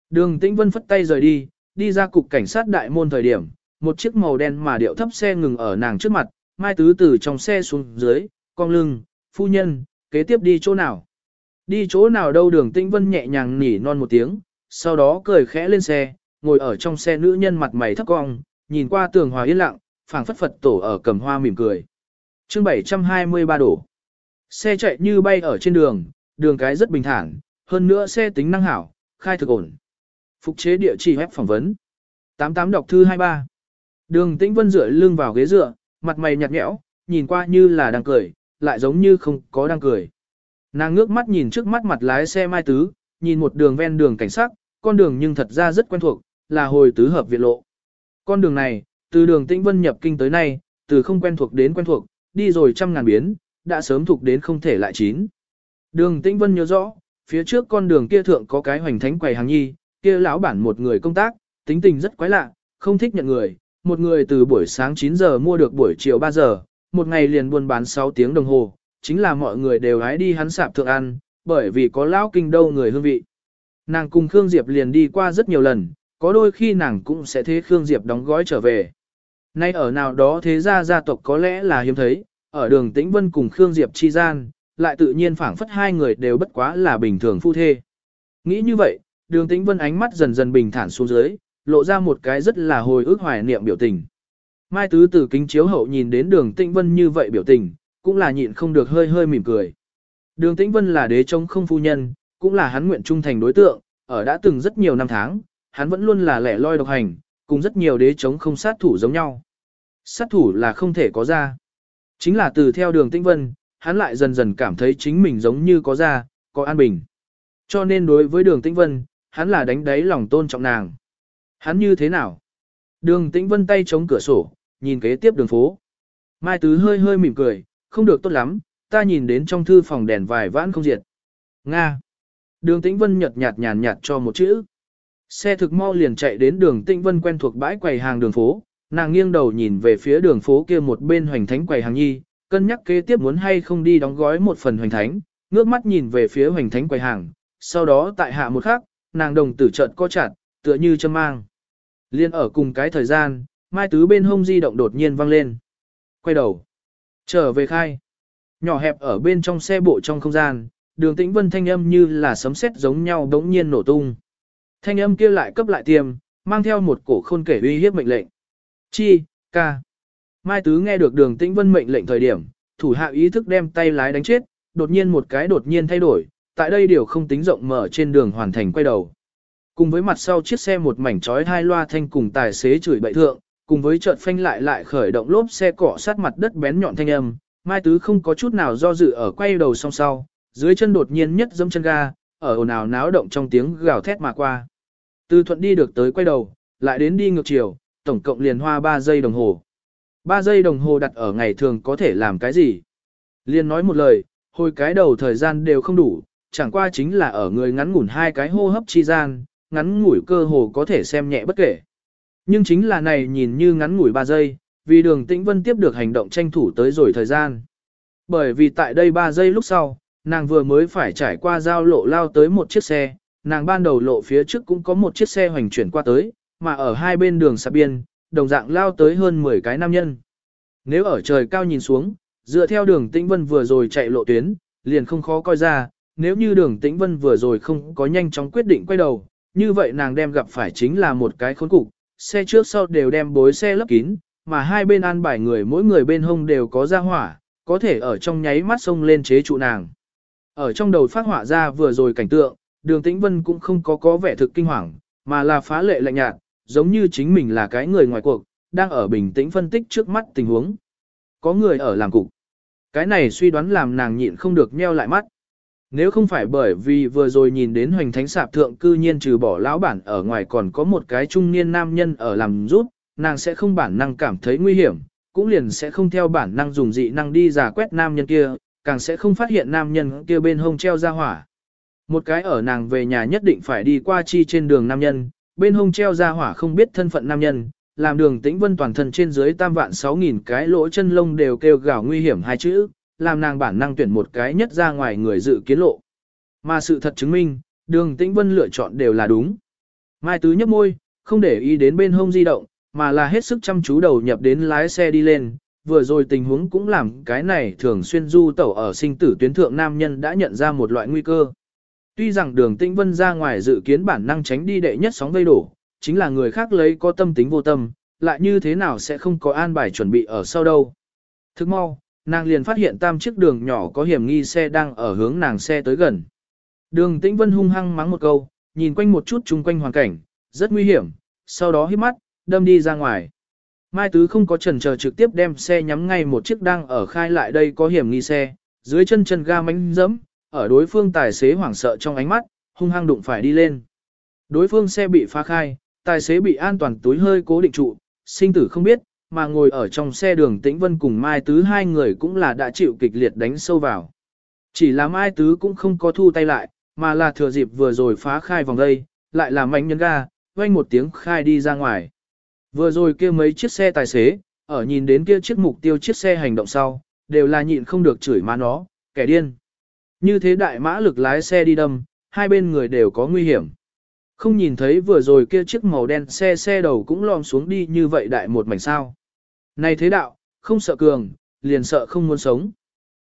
Đường Tĩnh Vân phất tay rời đi, đi ra cục cảnh sát đại môn thời điểm, một chiếc màu đen mà điệu thấp xe ngừng ở nàng trước mặt, Mai Tứ từ trong xe xuống dưới, cong lưng, phu nhân, kế tiếp đi chỗ nào? Đi chỗ nào đâu đường Tĩnh Vân nhẹ nhàng nỉ non một tiếng, sau đó cười khẽ lên xe, ngồi ở trong xe nữ nhân mặt mày thấp cong, nhìn qua tường hòa yên lặng, phảng phất Phật tổ ở cầm hoa mỉm cười. chương 723 đổ. Xe chạy như bay ở trên đường, đường cái rất bình thản, hơn nữa xe tính năng hảo, khai thực ổn. Phục chế địa chỉ web phỏng vấn. 88 đọc thư 23. Đường Tĩnh Vân dựa lưng vào ghế dựa, mặt mày nhạt nhẽo, nhìn qua như là đang cười, lại giống như không có đang cười. Nàng ngước mắt nhìn trước mắt mặt lái xe Mai Tứ, nhìn một đường ven đường cảnh sắc, con đường nhưng thật ra rất quen thuộc, là hồi tứ hợp viện lộ. Con đường này, từ đường Tĩnh Vân nhập kinh tới nay, từ không quen thuộc đến quen thuộc, đi rồi trăm ngàn biến, đã sớm thuộc đến không thể lại chín. Đường Tĩnh Vân nhớ rõ, phía trước con đường kia thượng có cái hoành thánh quầy hàng nhi, kia lão bản một người công tác, tính tình rất quái lạ, không thích nhận người, một người từ buổi sáng 9 giờ mua được buổi chiều 3 giờ, một ngày liền buôn bán 6 tiếng đồng hồ, chính là mọi người đều hái đi hắn sạp thượng ăn, bởi vì có lão kinh đâu người hương vị. Nàng cùng Khương Diệp liền đi qua rất nhiều lần, có đôi khi nàng cũng sẽ thế Khương Diệp đóng gói trở về. Nay ở nào đó thế gia gia tộc có lẽ là hiếm thấy, ở đường Tĩnh Vân cùng Khương Diệp chi gian, lại tự nhiên phảng phất hai người đều bất quá là bình thường phu thê. Nghĩ như vậy, đường Tĩnh Vân ánh mắt dần dần bình thản xuống dưới, lộ ra một cái rất là hồi ức hoài niệm biểu tình. Mai Tứ từ kính chiếu hậu nhìn đến đường Tĩnh Vân như vậy biểu tình, cũng là nhịn không được hơi hơi mỉm cười. Đường Tĩnh Vân là đế chống không phu nhân, cũng là hắn nguyện trung thành đối tượng, ở đã từng rất nhiều năm tháng, hắn vẫn luôn là lẻ loi độc hành, cùng rất nhiều đế chống không sát thủ giống nhau. Sát thủ là không thể có ra. Chính là từ theo đường Tĩnh Vân, hắn lại dần dần cảm thấy chính mình giống như có ra, có an bình. Cho nên đối với đường Tĩnh Vân, hắn là đánh đáy lòng tôn trọng nàng. Hắn như thế nào? Đường Tĩnh Vân tay chống cửa sổ, nhìn kế tiếp đường phố. Mai Tứ hơi hơi mỉm cười, không được tốt lắm, ta nhìn đến trong thư phòng đèn vài vãn không diệt. Nga. Đường Tĩnh Vân nhật nhạt nhàn nhạt cho một chữ. Xe thực mau liền chạy đến đường Tĩnh Vân quen thuộc bãi quầy hàng đường phố, nàng nghiêng đầu nhìn về phía đường phố kia một bên hoành thánh quầy hàng nhi, cân nhắc kế tiếp muốn hay không đi đóng gói một phần hoành thánh, ngước mắt nhìn về phía hoành thánh quầy hàng, sau đó tại hạ một khắc, nàng đồng tử trợn co chặt, tựa như châm mang. Liên ở cùng cái thời gian, mai tứ bên hông di động đột nhiên vang lên. Quay đầu. Trở về khai. Nhỏ hẹp ở bên trong xe bộ trong không gian, đường tĩnh vân thanh âm như là sấm sét giống nhau đống nhiên nổ tung. Thanh âm kia lại cấp lại tiềm, mang theo một cổ khôn kể uy hiếp mệnh lệnh. Chi, ca. Mai Tứ nghe được đường tĩnh vân mệnh lệnh thời điểm, thủ hạ ý thức đem tay lái đánh chết, đột nhiên một cái đột nhiên thay đổi, tại đây điều không tính rộng mở trên đường hoàn thành quay đầu. Cùng với mặt sau chiếc xe một mảnh chói hai loa thanh cùng tài xế chửi bậy thượng, cùng với chợt phanh lại lại khởi động lốp xe cỏ sát mặt đất bén nhọn thanh âm, Mai Tứ không có chút nào do dự ở quay đầu song sau, dưới chân đột nhiên nhất dẫm chân ga, ở ồn ào náo động trong tiếng gào thét mà qua. Từ thuận đi được tới quay đầu, lại đến đi ngược chiều, tổng cộng liền hoa 3 giây đồng hồ. 3 giây đồng hồ đặt ở ngày thường có thể làm cái gì? Liên nói một lời, hồi cái đầu thời gian đều không đủ, chẳng qua chính là ở người ngắn ngủn hai cái hô hấp chi gian, ngắn ngủi cơ hồ có thể xem nhẹ bất kể. Nhưng chính là này nhìn như ngắn ngủi 3 giây, vì đường tĩnh vân tiếp được hành động tranh thủ tới rồi thời gian. Bởi vì tại đây 3 giây lúc sau, nàng vừa mới phải trải qua giao lộ lao tới một chiếc xe, nàng ban đầu lộ phía trước cũng có một chiếc xe hoành chuyển qua tới, mà ở hai bên đường sạp biên, đồng dạng lao tới hơn 10 cái nam nhân. Nếu ở trời cao nhìn xuống, dựa theo đường tĩnh vân vừa rồi chạy lộ tuyến, liền không khó coi ra, nếu như đường tĩnh vân vừa rồi không có nhanh chóng quyết định quay đầu, như vậy nàng đem gặp phải chính là một cái khốn cục, xe trước sau đều đem bối xe lấp kín, mà hai bên an bài người mỗi người bên hông đều có ra hỏa, có thể ở trong nháy mắt xông lên chế trụ nàng. Ở trong đầu phát hỏa ra vừa rồi cảnh tượng, đường tĩnh vân cũng không có có vẻ thực kinh hoàng, mà là phá lệ lạnh nhạt, giống như chính mình là cái người ngoài cuộc, đang ở bình tĩnh phân tích trước mắt tình huống. Có người ở làm cục. Cái này suy đoán làm nàng nhịn không được nheo lại mắt. Nếu không phải bởi vì vừa rồi nhìn đến hoành thánh sạp thượng cư nhiên trừ bỏ lão bản ở ngoài còn có một cái trung niên nam nhân ở làm rút, nàng sẽ không bản năng cảm thấy nguy hiểm, cũng liền sẽ không theo bản năng dùng dị năng đi giả quét nam nhân kia, càng sẽ không phát hiện nam nhân kia bên hông treo ra hỏa. Một cái ở nàng về nhà nhất định phải đi qua chi trên đường nam nhân, bên hông treo ra hỏa không biết thân phận nam nhân, làm đường tĩnh vân toàn thân trên dưới tam vạn sáu nghìn cái lỗ chân lông đều kêu gào nguy hiểm hai chữ, làm nàng bản năng tuyển một cái nhất ra ngoài người dự kiến lộ. Mà sự thật chứng minh, đường tĩnh vân lựa chọn đều là đúng. Mai Tứ nhấp môi, không để ý đến bên hông di động, mà là hết sức chăm chú đầu nhập đến lái xe đi lên. Vừa rồi tình huống cũng làm cái này thường xuyên du tẩu ở sinh tử tuyến thượng nam nhân đã nhận ra một loại nguy cơ. Tuy rằng đường tĩnh vân ra ngoài dự kiến bản năng tránh đi đệ nhất sóng vây đổ, chính là người khác lấy có tâm tính vô tâm, lại như thế nào sẽ không có an bài chuẩn bị ở sau đâu. Thức mau, nàng liền phát hiện tam chiếc đường nhỏ có hiểm nghi xe đang ở hướng nàng xe tới gần. Đường tĩnh vân hung hăng mắng một câu, nhìn quanh một chút chung quanh hoàn cảnh, rất nguy hiểm, sau đó hít mắt, đâm đi ra ngoài. Mai Tứ không có chần chờ trực tiếp đem xe nhắm ngay một chiếc đang ở khai lại đây có hiểm nghi xe, dưới chân chân ga mánh dẫm, ở đối phương tài xế hoảng sợ trong ánh mắt, hung hăng đụng phải đi lên. Đối phương xe bị phá khai, tài xế bị an toàn túi hơi cố định trụ, sinh tử không biết, mà ngồi ở trong xe đường Tĩnh Vân cùng Mai Tứ hai người cũng là đã chịu kịch liệt đánh sâu vào. Chỉ là Mai Tứ cũng không có thu tay lại, mà là thừa dịp vừa rồi phá khai vòng đây, lại làm mạnh nhân ga, vang một tiếng khai đi ra ngoài. Vừa rồi kia mấy chiếc xe tài xế, ở nhìn đến kia chiếc mục tiêu chiếc xe hành động sau, đều là nhịn không được chửi má nó, kẻ điên. Như thế đại mã lực lái xe đi đâm, hai bên người đều có nguy hiểm. Không nhìn thấy vừa rồi kia chiếc màu đen xe xe đầu cũng lom xuống đi như vậy đại một mảnh sao. Này thế đạo, không sợ cường, liền sợ không muốn sống.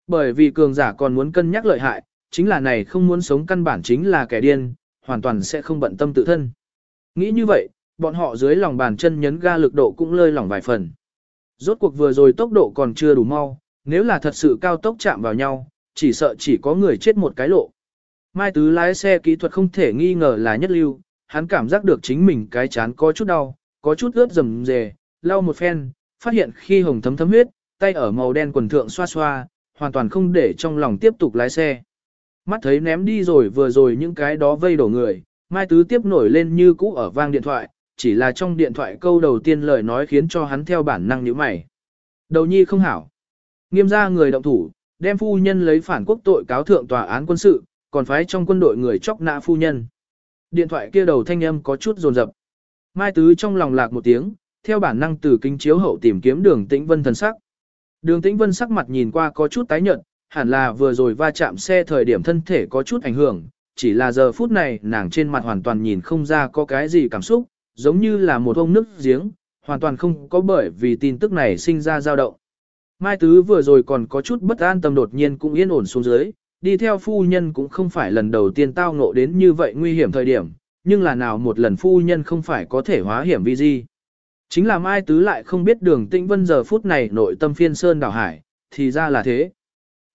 Bởi vì cường giả còn muốn cân nhắc lợi hại, chính là này không muốn sống căn bản chính là kẻ điên, hoàn toàn sẽ không bận tâm tự thân. Nghĩ như vậy, bọn họ dưới lòng bàn chân nhấn ga lực độ cũng lơi lỏng vài phần. Rốt cuộc vừa rồi tốc độ còn chưa đủ mau, nếu là thật sự cao tốc chạm vào nhau, chỉ sợ chỉ có người chết một cái lộ. Mai Tứ lái xe kỹ thuật không thể nghi ngờ là nhất lưu, hắn cảm giác được chính mình cái chán có chút đau, có chút ướt rầm rề, lau một phen, phát hiện khi hồng thấm thấm huyết, tay ở màu đen quần thượng xoa xoa, hoàn toàn không để trong lòng tiếp tục lái xe. Mắt thấy ném đi rồi vừa rồi những cái đó vây đổ người, Mai Tứ tiếp nổi lên như cũ ở vang điện thoại, chỉ là trong điện thoại câu đầu tiên lời nói khiến cho hắn theo bản năng nhíu mày. Đầu nhi không hảo. Nghiêm ra người động thủ, đem phu nhân lấy phản quốc tội cáo thượng tòa án quân sự, còn phái trong quân đội người chóc nã phu nhân. Điện thoại kia đầu thanh âm có chút rồn rập. Mai Tứ trong lòng lạc một tiếng, theo bản năng từ kính chiếu hậu tìm kiếm đường tĩnh vân thần sắc. Đường tĩnh vân sắc mặt nhìn qua có chút tái nhợt, hẳn là vừa rồi va chạm xe thời điểm thân thể có chút ảnh hưởng, chỉ là giờ phút này nàng trên mặt hoàn toàn nhìn không ra có cái gì cảm xúc, giống như là một ông nước giếng, hoàn toàn không có bởi vì tin tức này sinh ra dao động. Mai Tứ vừa rồi còn có chút bất an tâm đột nhiên cũng yên ổn xuống dưới, đi theo phu nhân cũng không phải lần đầu tiên tao ngộ đến như vậy nguy hiểm thời điểm, nhưng là nào một lần phu nhân không phải có thể hóa hiểm vi gì. Chính là Mai Tứ lại không biết đường tĩnh vân giờ phút này nội tâm phiên sơn đảo hải, thì ra là thế.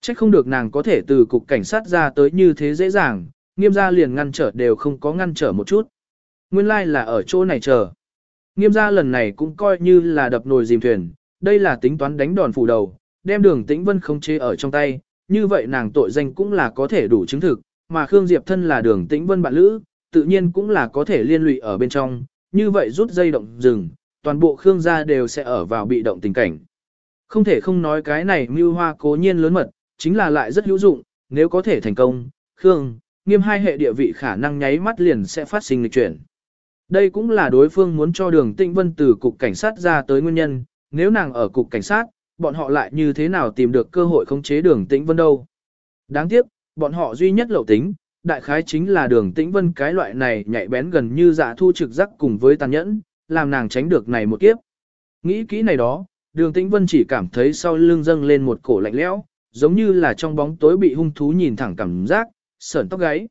Chắc không được nàng có thể từ cục cảnh sát ra tới như thế dễ dàng, nghiêm gia liền ngăn trở đều không có ngăn trở một chút. Nguyên lai like là ở chỗ này chờ. Nghiêm gia lần này cũng coi như là đập nồi dìm thuyền, đây là tính toán đánh đòn phủ đầu, đem đường tĩnh vân không chế ở trong tay, như vậy nàng tội danh cũng là có thể đủ chứng thực, mà Khương Diệp thân là đường tĩnh vân bạn lữ, tự nhiên cũng là có thể liên lụy ở bên trong, như vậy rút dây động rừng, toàn bộ Khương gia đều sẽ ở vào bị động tình cảnh. Không thể không nói cái này mưu hoa cố nhiên lớn mật, chính là lại rất hữu dụng, nếu có thể thành công, Khương, nghiêm hai hệ địa vị khả năng nháy mắt liền sẽ phát sinh lịch chuyển. Đây cũng là đối phương muốn cho đường tĩnh vân từ cục cảnh sát ra tới nguyên nhân, nếu nàng ở cục cảnh sát, bọn họ lại như thế nào tìm được cơ hội khống chế đường tĩnh vân đâu. Đáng tiếc, bọn họ duy nhất lậu tính, đại khái chính là đường tĩnh vân cái loại này nhạy bén gần như dạ thu trực giác cùng với tàn nhẫn, làm nàng tránh được này một kiếp. Nghĩ kỹ này đó, đường tĩnh vân chỉ cảm thấy sau lưng dâng lên một cổ lạnh lẽo, giống như là trong bóng tối bị hung thú nhìn thẳng cảm giác, sởn tóc gáy.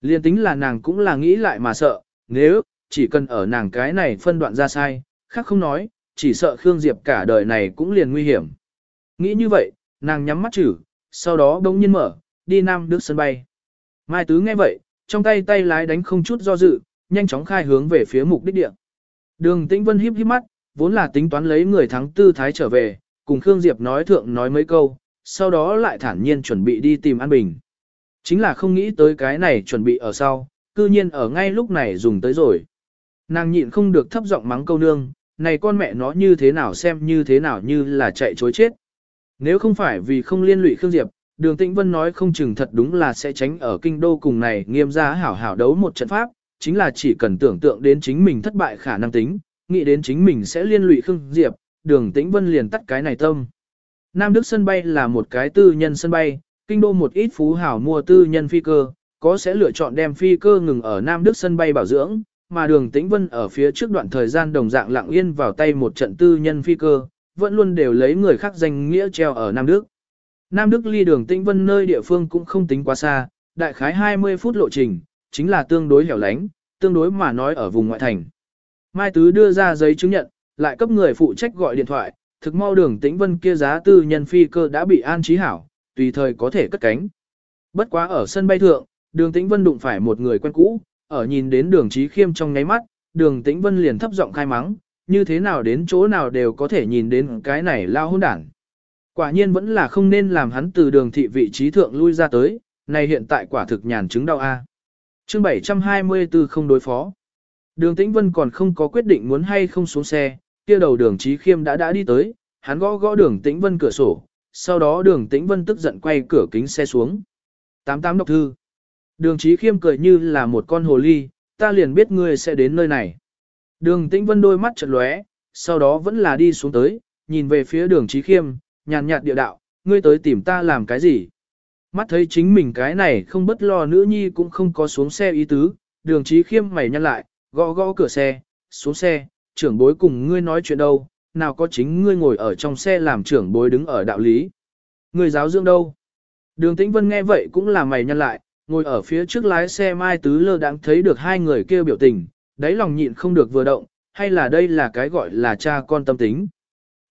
Liên tính là nàng cũng là nghĩ lại mà sợ, nếu, chỉ cần ở nàng cái này phân đoạn ra sai, khác không nói, chỉ sợ Khương Diệp cả đời này cũng liền nguy hiểm. Nghĩ như vậy, nàng nhắm mắt chử, sau đó đống nhiên mở, đi Nam Đức sân bay. Mai Tứ nghe vậy, trong tay tay lái đánh không chút do dự, nhanh chóng khai hướng về phía mục đích địa. Đường Tĩnh Vân híp híp mắt, vốn là tính toán lấy người thắng tư thái trở về, cùng Khương Diệp nói thượng nói mấy câu, sau đó lại thản nhiên chuẩn bị đi tìm An Bình. Chính là không nghĩ tới cái này chuẩn bị ở sau, cư nhiên ở ngay lúc này dùng tới rồi. Nàng nhịn không được thấp giọng mắng câu nương, này con mẹ nó như thế nào xem như thế nào như là chạy chối chết. Nếu không phải vì không liên lụy Khương Diệp, đường Tĩnh Vân nói không chừng thật đúng là sẽ tránh ở kinh đô cùng này nghiêm ra hảo hảo đấu một trận pháp, chính là chỉ cần tưởng tượng đến chính mình thất bại khả năng tính, nghĩ đến chính mình sẽ liên lụy Khương Diệp, đường Tĩnh Vân liền tắt cái này tâm. Nam Đức sân bay là một cái tư nhân sân bay, kinh đô một ít phú hảo mua tư nhân phi cơ, có sẽ lựa chọn đem phi cơ ngừng ở Nam Đức sân bay bảo dưỡng, mà đường tĩnh vân ở phía trước đoạn thời gian đồng dạng lặng yên vào tay một trận tư nhân phi cơ, vẫn luôn đều lấy người khác danh nghĩa treo ở Nam Đức. Nam Đức ly đường tĩnh vân nơi địa phương cũng không tính quá xa, đại khái 20 phút lộ trình, chính là tương đối hẻo lánh, tương đối mà nói ở vùng ngoại thành. Mai Tứ đưa ra giấy chứng nhận, lại cấp người phụ trách gọi điện thoại, thực mau đường tĩnh vân kia giá tư nhân phi cơ đã bị an trí hảo, tùy thời có thể cất cánh. Bất quá ở sân bay thượng, đường tĩnh vân đụng phải một người quen cũ, ở nhìn đến đường trí khiêm trong nháy mắt, đường tĩnh vân liền thấp giọng khai mắng, như thế nào đến chỗ nào đều có thể nhìn đến cái này lao hôn đảng. Quả nhiên vẫn là không nên làm hắn từ đường thị vị trí thượng lui ra tới, này hiện tại quả thực nhàn chứng đau a. À. Chương 724 không đối phó. Đường Tĩnh Vân còn không có quyết định muốn hay không xuống xe, kia đầu đường trí khiêm đã đã đi tới, hắn gõ gõ đường Tĩnh Vân cửa sổ, sau đó đường Tĩnh Vân tức giận quay cửa kính xe xuống. Tám tám độc thư. Đường trí Khiêm cười như là một con hồ ly, ta liền biết ngươi sẽ đến nơi này. Đường Tĩnh Vân đôi mắt chợt lóe, sau đó vẫn là đi xuống tới, nhìn về phía đường trí Khiêm, nhàn nhạt địa đạo, ngươi tới tìm ta làm cái gì? Mắt thấy chính mình cái này không bất lo nữ nhi cũng không có xuống xe ý tứ, đường trí khiêm mày nhăn lại, gõ gõ cửa xe, xuống xe, trưởng bối cùng ngươi nói chuyện đâu, nào có chính ngươi ngồi ở trong xe làm trưởng bối đứng ở đạo lý. Người giáo dưỡng đâu? Đường Tĩnh Vân nghe vậy cũng là mày nhăn lại, ngồi ở phía trước lái xe Mai Tứ Lơ đang thấy được hai người kia biểu tình, đáy lòng nhịn không được vừa động, hay là đây là cái gọi là cha con tâm tính.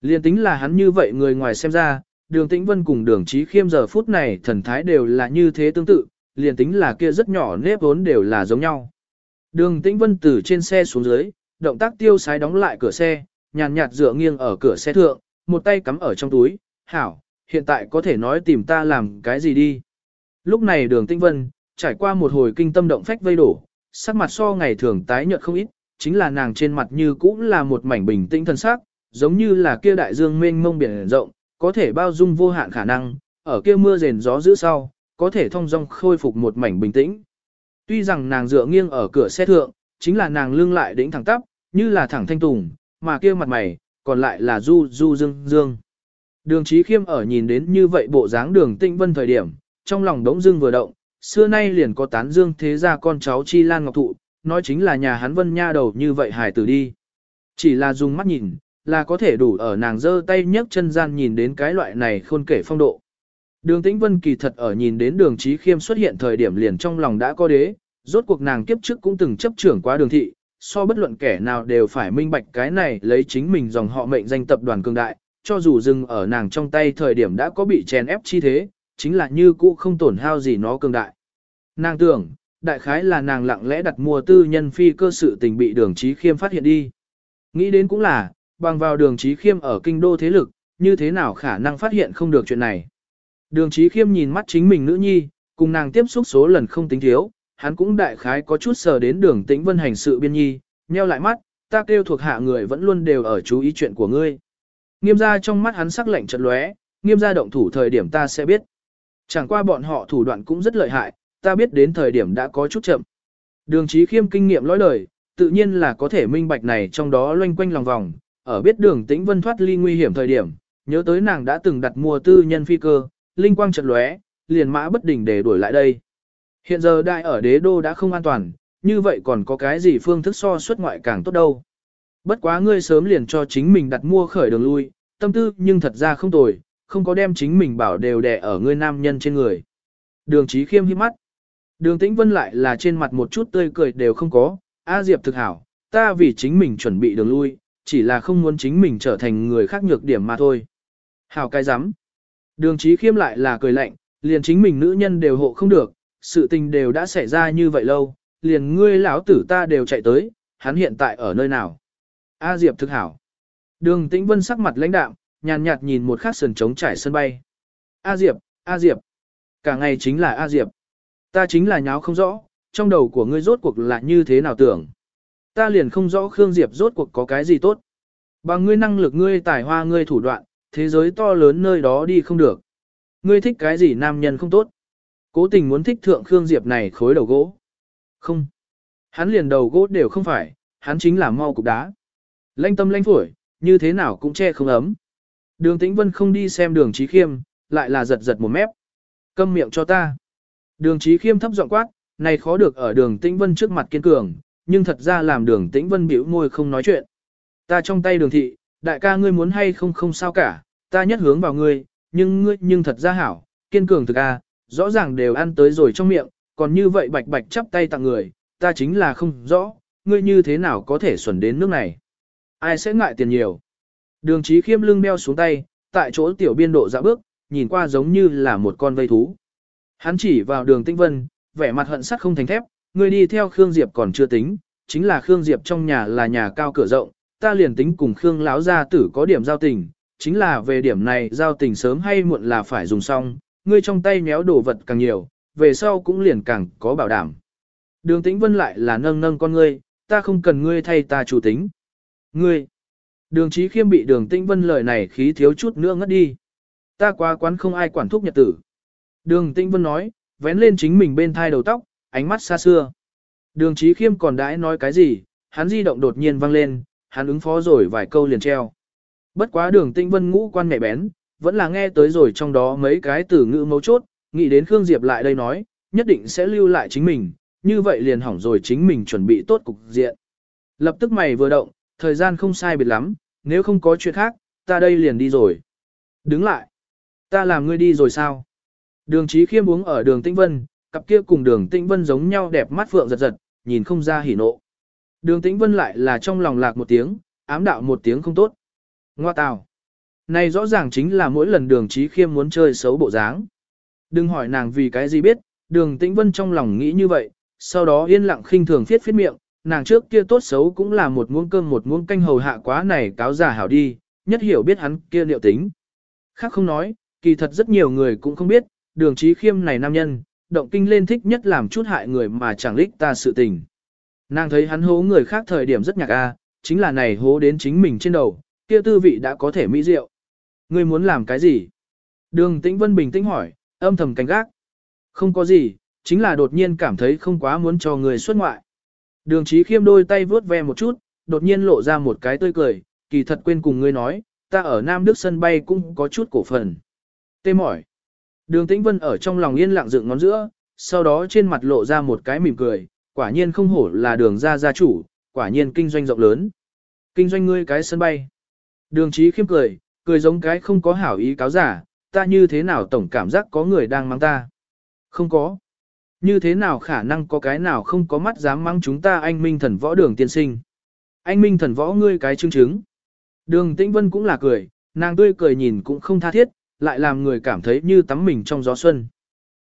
Liên tính là hắn như vậy người ngoài xem ra, đường Tĩnh Vân cùng đường Trí Khiêm giờ phút này thần thái đều là như thế tương tự, liền tính là kia rất nhỏ nếp vốn đều là giống nhau. Đường Tĩnh Vân từ trên xe xuống dưới, động tác tiêu sái đóng lại cửa xe, nhàn nhạt dựa nghiêng ở cửa xe thượng, một tay cắm ở trong túi, hảo, hiện tại có thể nói tìm ta làm cái gì đi. Lúc này đường Tĩnh Vân, trải qua một hồi kinh tâm động phách vây đổ, sắc mặt so ngày thường tái nhợt không ít, chính là nàng trên mặt như cũng là một mảnh bình tĩnh thân sắc, giống như là kia đại dương mênh mông biển rộng, có thể bao dung vô hạn khả năng, ở kia mưa rền gió giữ sau, có thể thông dong khôi phục một mảnh bình tĩnh. Tuy rằng nàng dựa nghiêng ở cửa xe thượng, chính là nàng lưng lại đỉnh thẳng tắp, như là thẳng thanh tùng, mà kia mặt mày, còn lại là du du dương dương. Đường trí khiêm ở nhìn đến như vậy bộ dáng đường tinh vân thời điểm, trong lòng đống dương vừa động, xưa nay liền có tán dương thế ra con cháu chi lan ngọc thụ, nói chính là nhà hắn vân nha đầu như vậy hài tử đi. Chỉ là dùng mắt nhìn, là có thể đủ ở nàng giơ tay nhấc chân gian nhìn đến cái loại này khôn kể phong độ. Đường Tĩnh Vân kỳ thật ở nhìn đến đường trí khiêm xuất hiện thời điểm liền trong lòng đã có đế, rốt cuộc nàng kiếp trước cũng từng chấp trưởng qua đường thị, so bất luận kẻ nào đều phải minh bạch cái này lấy chính mình dòng họ mệnh danh tập đoàn cường đại, cho dù dừng ở nàng trong tay thời điểm đã có bị chèn ép chi thế, chính là như cũ không tổn hao gì nó cường đại. Nàng tưởng, đại khái là nàng lặng lẽ đặt mua tư nhân phi cơ sự tình bị đường trí khiêm phát hiện đi. Nghĩ đến cũng là, bằng vào đường trí khiêm ở kinh đô thế lực, như thế nào khả năng phát hiện không được chuyện này. Đường trí khiêm nhìn mắt chính mình nữ nhi, cùng nàng tiếp xúc số lần không tính thiếu, hắn cũng đại khái có chút sờ đến đường tĩnh vân hành sự biên nhi, nheo lại mắt, ta kêu thuộc hạ người vẫn luôn đều ở chú ý chuyện của ngươi. Nghiêm ra trong mắt hắn sắc lạnh chật lóe, nghiêm ra động thủ thời điểm ta sẽ biết. Chẳng qua bọn họ thủ đoạn cũng rất lợi hại, ta biết đến thời điểm đã có chút chậm. Đường trí khiêm kinh nghiệm lõi đời, tự nhiên là có thể minh bạch này trong đó loanh quanh lòng vòng, ở biết đường tĩnh vân thoát ly nguy hiểm thời điểm, nhớ tới nàng đã từng đặt mua tư nhân phi cơ, linh quang chợt lóe, liền mã bất đình để đuổi lại đây. Hiện giờ đại ở đế đô đã không an toàn, như vậy còn có cái gì phương thức so xuất ngoại càng tốt đâu. Bất quá ngươi sớm liền cho chính mình đặt mua khởi đường lui, tâm tư nhưng thật ra không tồi, không có đem chính mình bảo đều đè ở ngươi nam nhân trên người. Đường trí khiêm hiếp mắt. Đường tĩnh vân lại là trên mặt một chút tươi cười đều không có, A Diệp thực hảo, ta vì chính mình chuẩn bị đường lui, chỉ là không muốn chính mình trở thành người khác nhược điểm mà thôi. Hảo cái rắm Đường trí khiêm lại là cười lạnh, liền chính mình nữ nhân đều hộ không được, sự tình đều đã xảy ra như vậy lâu, liền ngươi lão tử ta đều chạy tới, hắn hiện tại ở nơi nào. A Diệp thực hảo. Đường Tĩnh Vân sắc mặt lãnh đạm, nhàn nhạt nhìn một khắc sườn trống trải sân bay. A Diệp, A Diệp. Cả ngày chính là A Diệp. Ta chính là nháo không rõ, trong đầu của ngươi rốt cuộc là như thế nào tưởng. Ta liền không rõ Khương Diệp rốt cuộc có cái gì tốt. Bằng ngươi năng lực ngươi tài hoa ngươi thủ đoạn, thế giới to lớn nơi đó đi không được. Ngươi thích cái gì nam nhân không tốt. Cố tình muốn thích thượng Khương Diệp này khối đầu gỗ. Không. Hắn liền đầu gỗ đều không phải, hắn chính là mau cục đá. Lanh tâm lanh phổi, như thế nào cũng che không ấm. Đường Tĩnh Vân không đi xem đường trí khiêm, lại là giật giật một mép. Câm miệng cho ta. Đường trí khiêm thấp giọng quát, này khó được ở đường Tĩnh Vân trước mặt kiên cường, nhưng thật ra làm đường Tĩnh Vân biểu môi không nói chuyện. Ta trong tay đường thị, đại ca ngươi muốn hay không không sao cả, ta nhất hướng vào ngươi, nhưng ngươi nhưng thật ra hảo, kiên cường thực a, rõ ràng đều ăn tới rồi trong miệng, còn như vậy bạch bạch chắp tay tặng người, ta chính là không rõ, ngươi như thế nào có thể xuẩn đến nước này. Ai sẽ ngại tiền nhiều. Đường trí khiêm lưng beo xuống tay, tại chỗ tiểu biên độ dạ bước, nhìn qua giống như là một con vây thú. Hắn chỉ vào đường Tĩnh vân, vẻ mặt hận sắt không thành thép, ngươi đi theo Khương Diệp còn chưa tính, chính là Khương Diệp trong nhà là nhà cao cửa rộng, ta liền tính cùng Khương lão gia tử có điểm giao tình, chính là về điểm này giao tình sớm hay muộn là phải dùng xong, ngươi trong tay méo đồ vật càng nhiều, về sau cũng liền càng có bảo đảm. Đường tĩnh vân lại là nâng nâng con ngươi, ta không cần ngươi thay ta chủ tính. Ngươi, đường trí khiêm bị đường tĩnh vân lời này khí thiếu chút nữa ngất đi. Ta qua quán không ai quản thúc nhật tử. Đường tĩnh vân nói, vén lên chính mình bên thai đầu tóc, ánh mắt xa xưa. Đường Chí khiêm còn đãi nói cái gì, hắn di động đột nhiên vang lên, hắn ứng phó rồi vài câu liền treo. Bất quá đường Tinh vân ngũ quan nhạy bén, vẫn là nghe tới rồi trong đó mấy cái từ ngữ mấu chốt, nghĩ đến Khương Diệp lại đây nói, nhất định sẽ lưu lại chính mình, như vậy liền hỏng rồi chính mình chuẩn bị tốt cục diện. Lập tức mày vừa động, thời gian không sai biệt lắm, nếu không có chuyện khác, ta đây liền đi rồi. Đứng lại. Ta làm ngươi đi rồi sao? Đường Chí khiêm uống ở đường Tĩnh Vân, cặp kia cùng đường Tĩnh Vân giống nhau đẹp mắt phượng giật giật, nhìn không ra hỉ nộ. Đường Tĩnh Vân lại là trong lòng lạc một tiếng, ám đạo một tiếng không tốt. Ngoa tào. Này rõ ràng chính là mỗi lần đường trí khiêm muốn chơi xấu bộ dáng. Đừng hỏi nàng vì cái gì biết, đường Tĩnh Vân trong lòng nghĩ như vậy, sau đó yên lặng khinh thường phiết phiết miệng, nàng trước kia tốt xấu cũng là một muỗng cơm một muỗng canh hầu hạ quá này cáo giả hảo đi, nhất hiểu biết hắn kia liệu tính. Khác không nói, kỳ thật rất nhiều người cũng không biết, đường trí khiêm này nam nhân, động kinh lên thích nhất làm chút hại người mà chẳng lích ta sự tình. Nàng thấy hắn hố người khác thời điểm rất nhạc a, chính là này hố đến chính mình trên đầu, kia tư vị đã có thể mỹ diệu. Ngươi muốn làm cái gì? Đường Tĩnh Vân bình tĩnh hỏi, âm thầm cảnh gác. Không có gì, chính là đột nhiên cảm thấy không quá muốn cho người xuất ngoại. Đường trí khiêm đôi tay vướt ve một chút, đột nhiên lộ ra một cái tươi cười, kỳ thật quên cùng ngươi nói, ta ở Nam Đức sân bay cũng có chút cổ phần. Tê mỏi. Đường Tĩnh Vân ở trong lòng yên lặng dựng ngón giữa, sau đó trên mặt lộ ra một cái mỉm cười, quả nhiên không hổ là đường gia gia chủ, quả nhiên kinh doanh rộng lớn. Kinh doanh ngươi cái sân bay. Đường Chí khiêm cười, cười giống cái không có hảo ý cáo giả, ta như thế nào tổng cảm giác có người đang mang ta. Không có. Như thế nào khả năng có cái nào không có mắt dám mang chúng ta anh minh thần võ đường tiên sinh. Anh minh thần võ ngươi cái chứng chứng. Đường tĩnh vân cũng là cười, nàng tươi cười nhìn cũng không tha thiết, lại làm người cảm thấy như tắm mình trong gió xuân.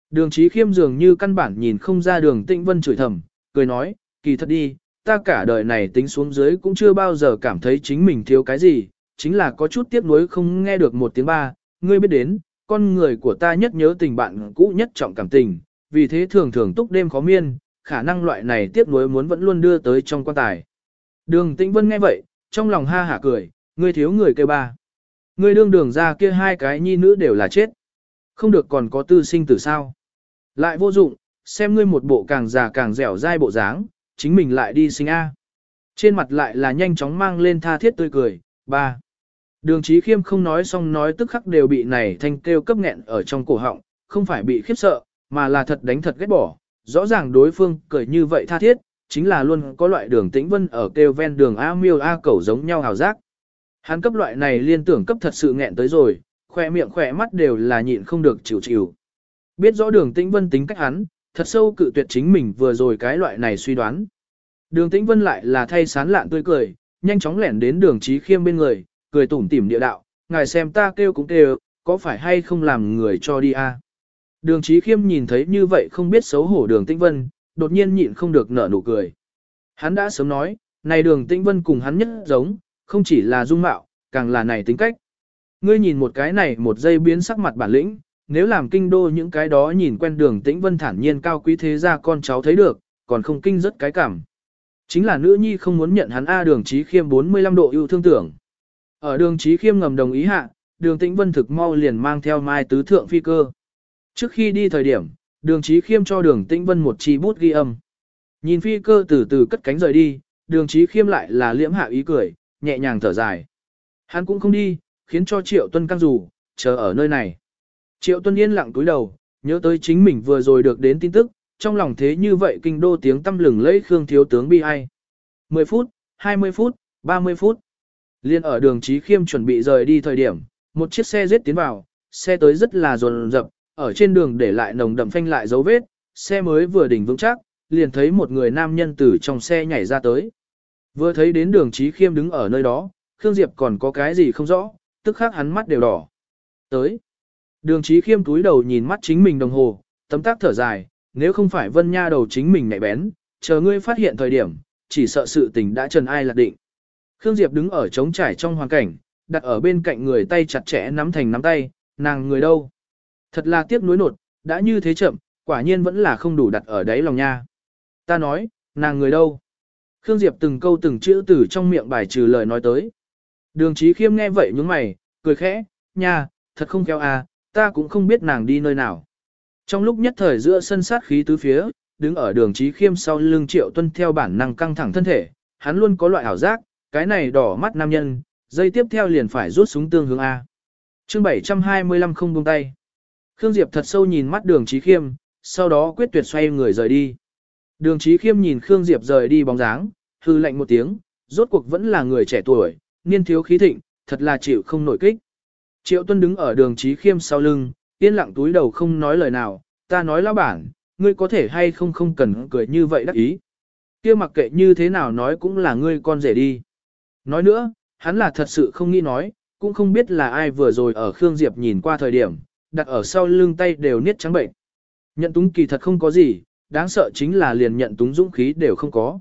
Đường trí khiêm dường như căn bản nhìn không ra đường tĩnh vân chửi thầm, cười nói, kỳ thật đi, ta cả đời này tính xuống dưới cũng chưa bao giờ cảm thấy chính mình thiếu cái gì, chính là có chút tiếc nuối không nghe được một tiếng ba, ngươi biết đến, con người của ta nhất nhớ tình bạn cũ nhất trọng cảm tình, vì thế thường thường túc đêm khó miên, khả năng loại này tiếc nuối muốn vẫn luôn đưa tới trong quan tài. Đường Tĩnh Vân nghe vậy, trong lòng ha hả cười, ngươi thiếu người kêu ba. Ngươi đương đường ra kia hai cái nhi nữ đều là chết. Không được còn có tư sinh tử sao. Lại vô dụng, xem ngươi một bộ càng già càng dẻo dai bộ dáng, chính mình lại đi sinh A. Trên mặt lại là nhanh chóng mang lên tha thiết tươi cười, ba. Đường trí khiêm không nói xong nói tức khắc đều bị này thanh kêu cấp nghẹn ở trong cổ họng, không phải bị khiếp sợ, mà là thật đánh thật ghét bỏ. Rõ ràng đối phương cười như vậy tha thiết, chính là luôn có loại đường tĩnh vân ở kêu ven đường A miêu A cẩu giống nhau hào giác. Hắn cấp loại này liên tưởng cấp thật sự nghẹn tới rồi, khỏe miệng khỏe mắt đều là nhịn không được chịu chịu. Biết rõ đường tĩnh vân tính cách hắn, thật sâu cự tuyệt chính mình vừa rồi cái loại này suy đoán. Đường tĩnh vân lại là thay sán lạn tươi cười, nhanh chóng lẻn đến đường trí khiêm bên người, cười tủm tỉm địa đạo, ngài xem ta kêu cũng kêu, có phải hay không làm người cho đi a? Đường trí khiêm nhìn thấy như vậy không biết xấu hổ đường tĩnh vân, đột nhiên nhịn không được nở nụ cười. Hắn đã sớm nói, này đường tĩnh vân cùng hắn nhất giống, không chỉ là dung mạo, càng là này tính cách. Ngươi nhìn một cái này một giây biến sắc mặt bản lĩnh, nếu làm kinh đô những cái đó nhìn quen đường tĩnh vân thản nhiên cao quý thế ra con cháu thấy được, còn không kinh rất cái cảm. Chính là nữ nhi không muốn nhận hắn A đường trí khiêm 45 độ yêu thương tưởng. Ở đường trí khiêm ngầm đồng ý hạ, đường tĩnh vân thực mau liền mang theo mai tứ thượng phi cơ. Trước khi đi thời điểm, đường trí khiêm cho đường tĩnh vân một chi bút ghi âm. Nhìn phi cơ từ từ cất cánh rời đi, đường trí khiêm lại là liễm hạ ý cười, nhẹ nhàng thở dài. Hắn cũng không đi, khiến cho triệu tuân căng rủ, chờ ở nơi này. Triệu tuân yên lặng túi đầu, nhớ tới chính mình vừa rồi được đến tin tức, trong lòng thế như vậy kinh đô tiếng tâm lừng lấy Khương Thiếu Tướng bi ai. 10 phút, 20 phút, 30 phút. Liên ở đường Trí Khiêm chuẩn bị rời đi thời điểm, một chiếc xe giết tiến vào, xe tới rất là rồn rập, ở trên đường để lại nồng đậm phanh lại dấu vết, xe mới vừa đỉnh vững chắc, liền thấy một người nam nhân từ trong xe nhảy ra tới. Vừa thấy đến đường Trí Khiêm đứng ở nơi đó, Khương Diệp còn có cái gì không rõ, tức khắc hắn mắt đều đỏ. Tới. Đường Trí Khiêm túi đầu nhìn mắt chính mình đồng hồ, tấm tác thở dài, nếu không phải vân nha đầu chính mình nhạy bén, chờ ngươi phát hiện thời điểm, chỉ sợ sự tình đã trần ai lạc định. Khương Diệp đứng ở trống trải trong hoàn cảnh, đặt ở bên cạnh người tay chặt chẽ nắm thành nắm tay, nàng người đâu. Thật là tiếc nuối nột, đã như thế chậm, quả nhiên vẫn là không đủ đặt ở đáy lòng nha. Ta nói, nàng người đâu. Khương Diệp từng câu từng chữ từ trong miệng bài trừ lời nói tới. Đường Chí khiêm nghe vậy nhướng mày, cười khẽ, nha, thật không kéo à, ta cũng không biết nàng đi nơi nào. Trong lúc nhất thời giữa sân sát khí tứ phía, đứng ở đường Chí khiêm sau lưng triệu tuân theo bản năng căng thẳng thân thể, hắn luôn có loại ảo giác, cái này đỏ mắt nam nhân, dây tiếp theo liền phải rút súng tương hướng A. chương 725 không buông tay. Khương Diệp thật sâu nhìn mắt đường Chí khiêm, sau đó quyết tuyệt xoay người rời đi. Đường Chí khiêm nhìn Khương Diệp rời đi bóng dáng, hư lạnh một tiếng, rốt cuộc vẫn là người trẻ tuổi, niên thiếu khí thịnh, thật là chịu không nổi kích. Triệu Tuân đứng ở đường trí khiêm sau lưng, yên lặng túi đầu không nói lời nào, ta nói lão bản, ngươi có thể hay không không cần cười như vậy đắc ý. kia mặc kệ như thế nào nói cũng là ngươi con rể đi. Nói nữa, hắn là thật sự không nghĩ nói, cũng không biết là ai vừa rồi ở Khương Diệp nhìn qua thời điểm, đặt ở sau lưng tay đều niết trắng bệnh. Nhận túng kỳ thật không có gì, đáng sợ chính là liền nhận túng dũng khí đều không có.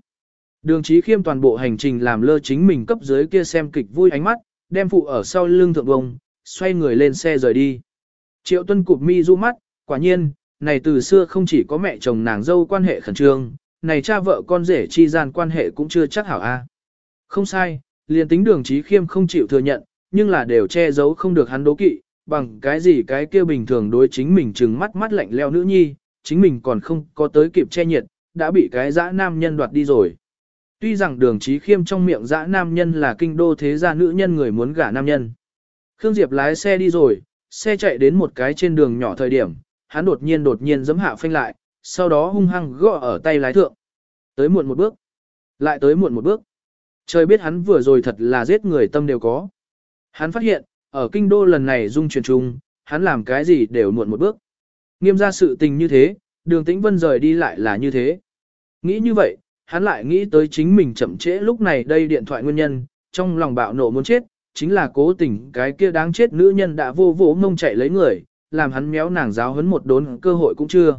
Đường trí khiêm toàn bộ hành trình làm lơ chính mình cấp dưới kia xem kịch vui ánh mắt, đem phụ ở sau lưng thượng bông, xoay người lên xe rời đi. Triệu tuân cụp mi du mắt, quả nhiên, này từ xưa không chỉ có mẹ chồng nàng dâu quan hệ khẩn trương, này cha vợ con rể chi gian quan hệ cũng chưa chắc hảo a. Không sai, liền tính đường trí khiêm không chịu thừa nhận, nhưng là đều che giấu không được hắn đố kỵ, bằng cái gì cái kia bình thường đối chính mình trừng mắt mắt lạnh leo nữ nhi, chính mình còn không có tới kịp che nhiệt, đã bị cái dã nam nhân đoạt đi rồi. Tuy rằng đường trí khiêm trong miệng dã nam nhân là kinh đô thế gia nữ nhân người muốn gả nam nhân. Khương Diệp lái xe đi rồi, xe chạy đến một cái trên đường nhỏ thời điểm, hắn đột nhiên đột nhiên giấm hạ phanh lại, sau đó hung hăng gõ ở tay lái thượng. Tới muộn một bước, lại tới muộn một bước. Trời biết hắn vừa rồi thật là giết người tâm đều có. Hắn phát hiện, ở kinh đô lần này dung truyền trung, hắn làm cái gì đều muộn một bước. Nghiêm ra sự tình như thế, đường tĩnh vân rời đi lại là như thế. Nghĩ như vậy, hắn lại nghĩ tới chính mình chậm trễ lúc này đây điện thoại nguyên nhân, trong lòng bạo nộ muốn chết, chính là cố tình cái kia đáng chết nữ nhân đã vô vỗ mông chạy lấy người, làm hắn méo nàng giáo hấn một đốn cơ hội cũng chưa.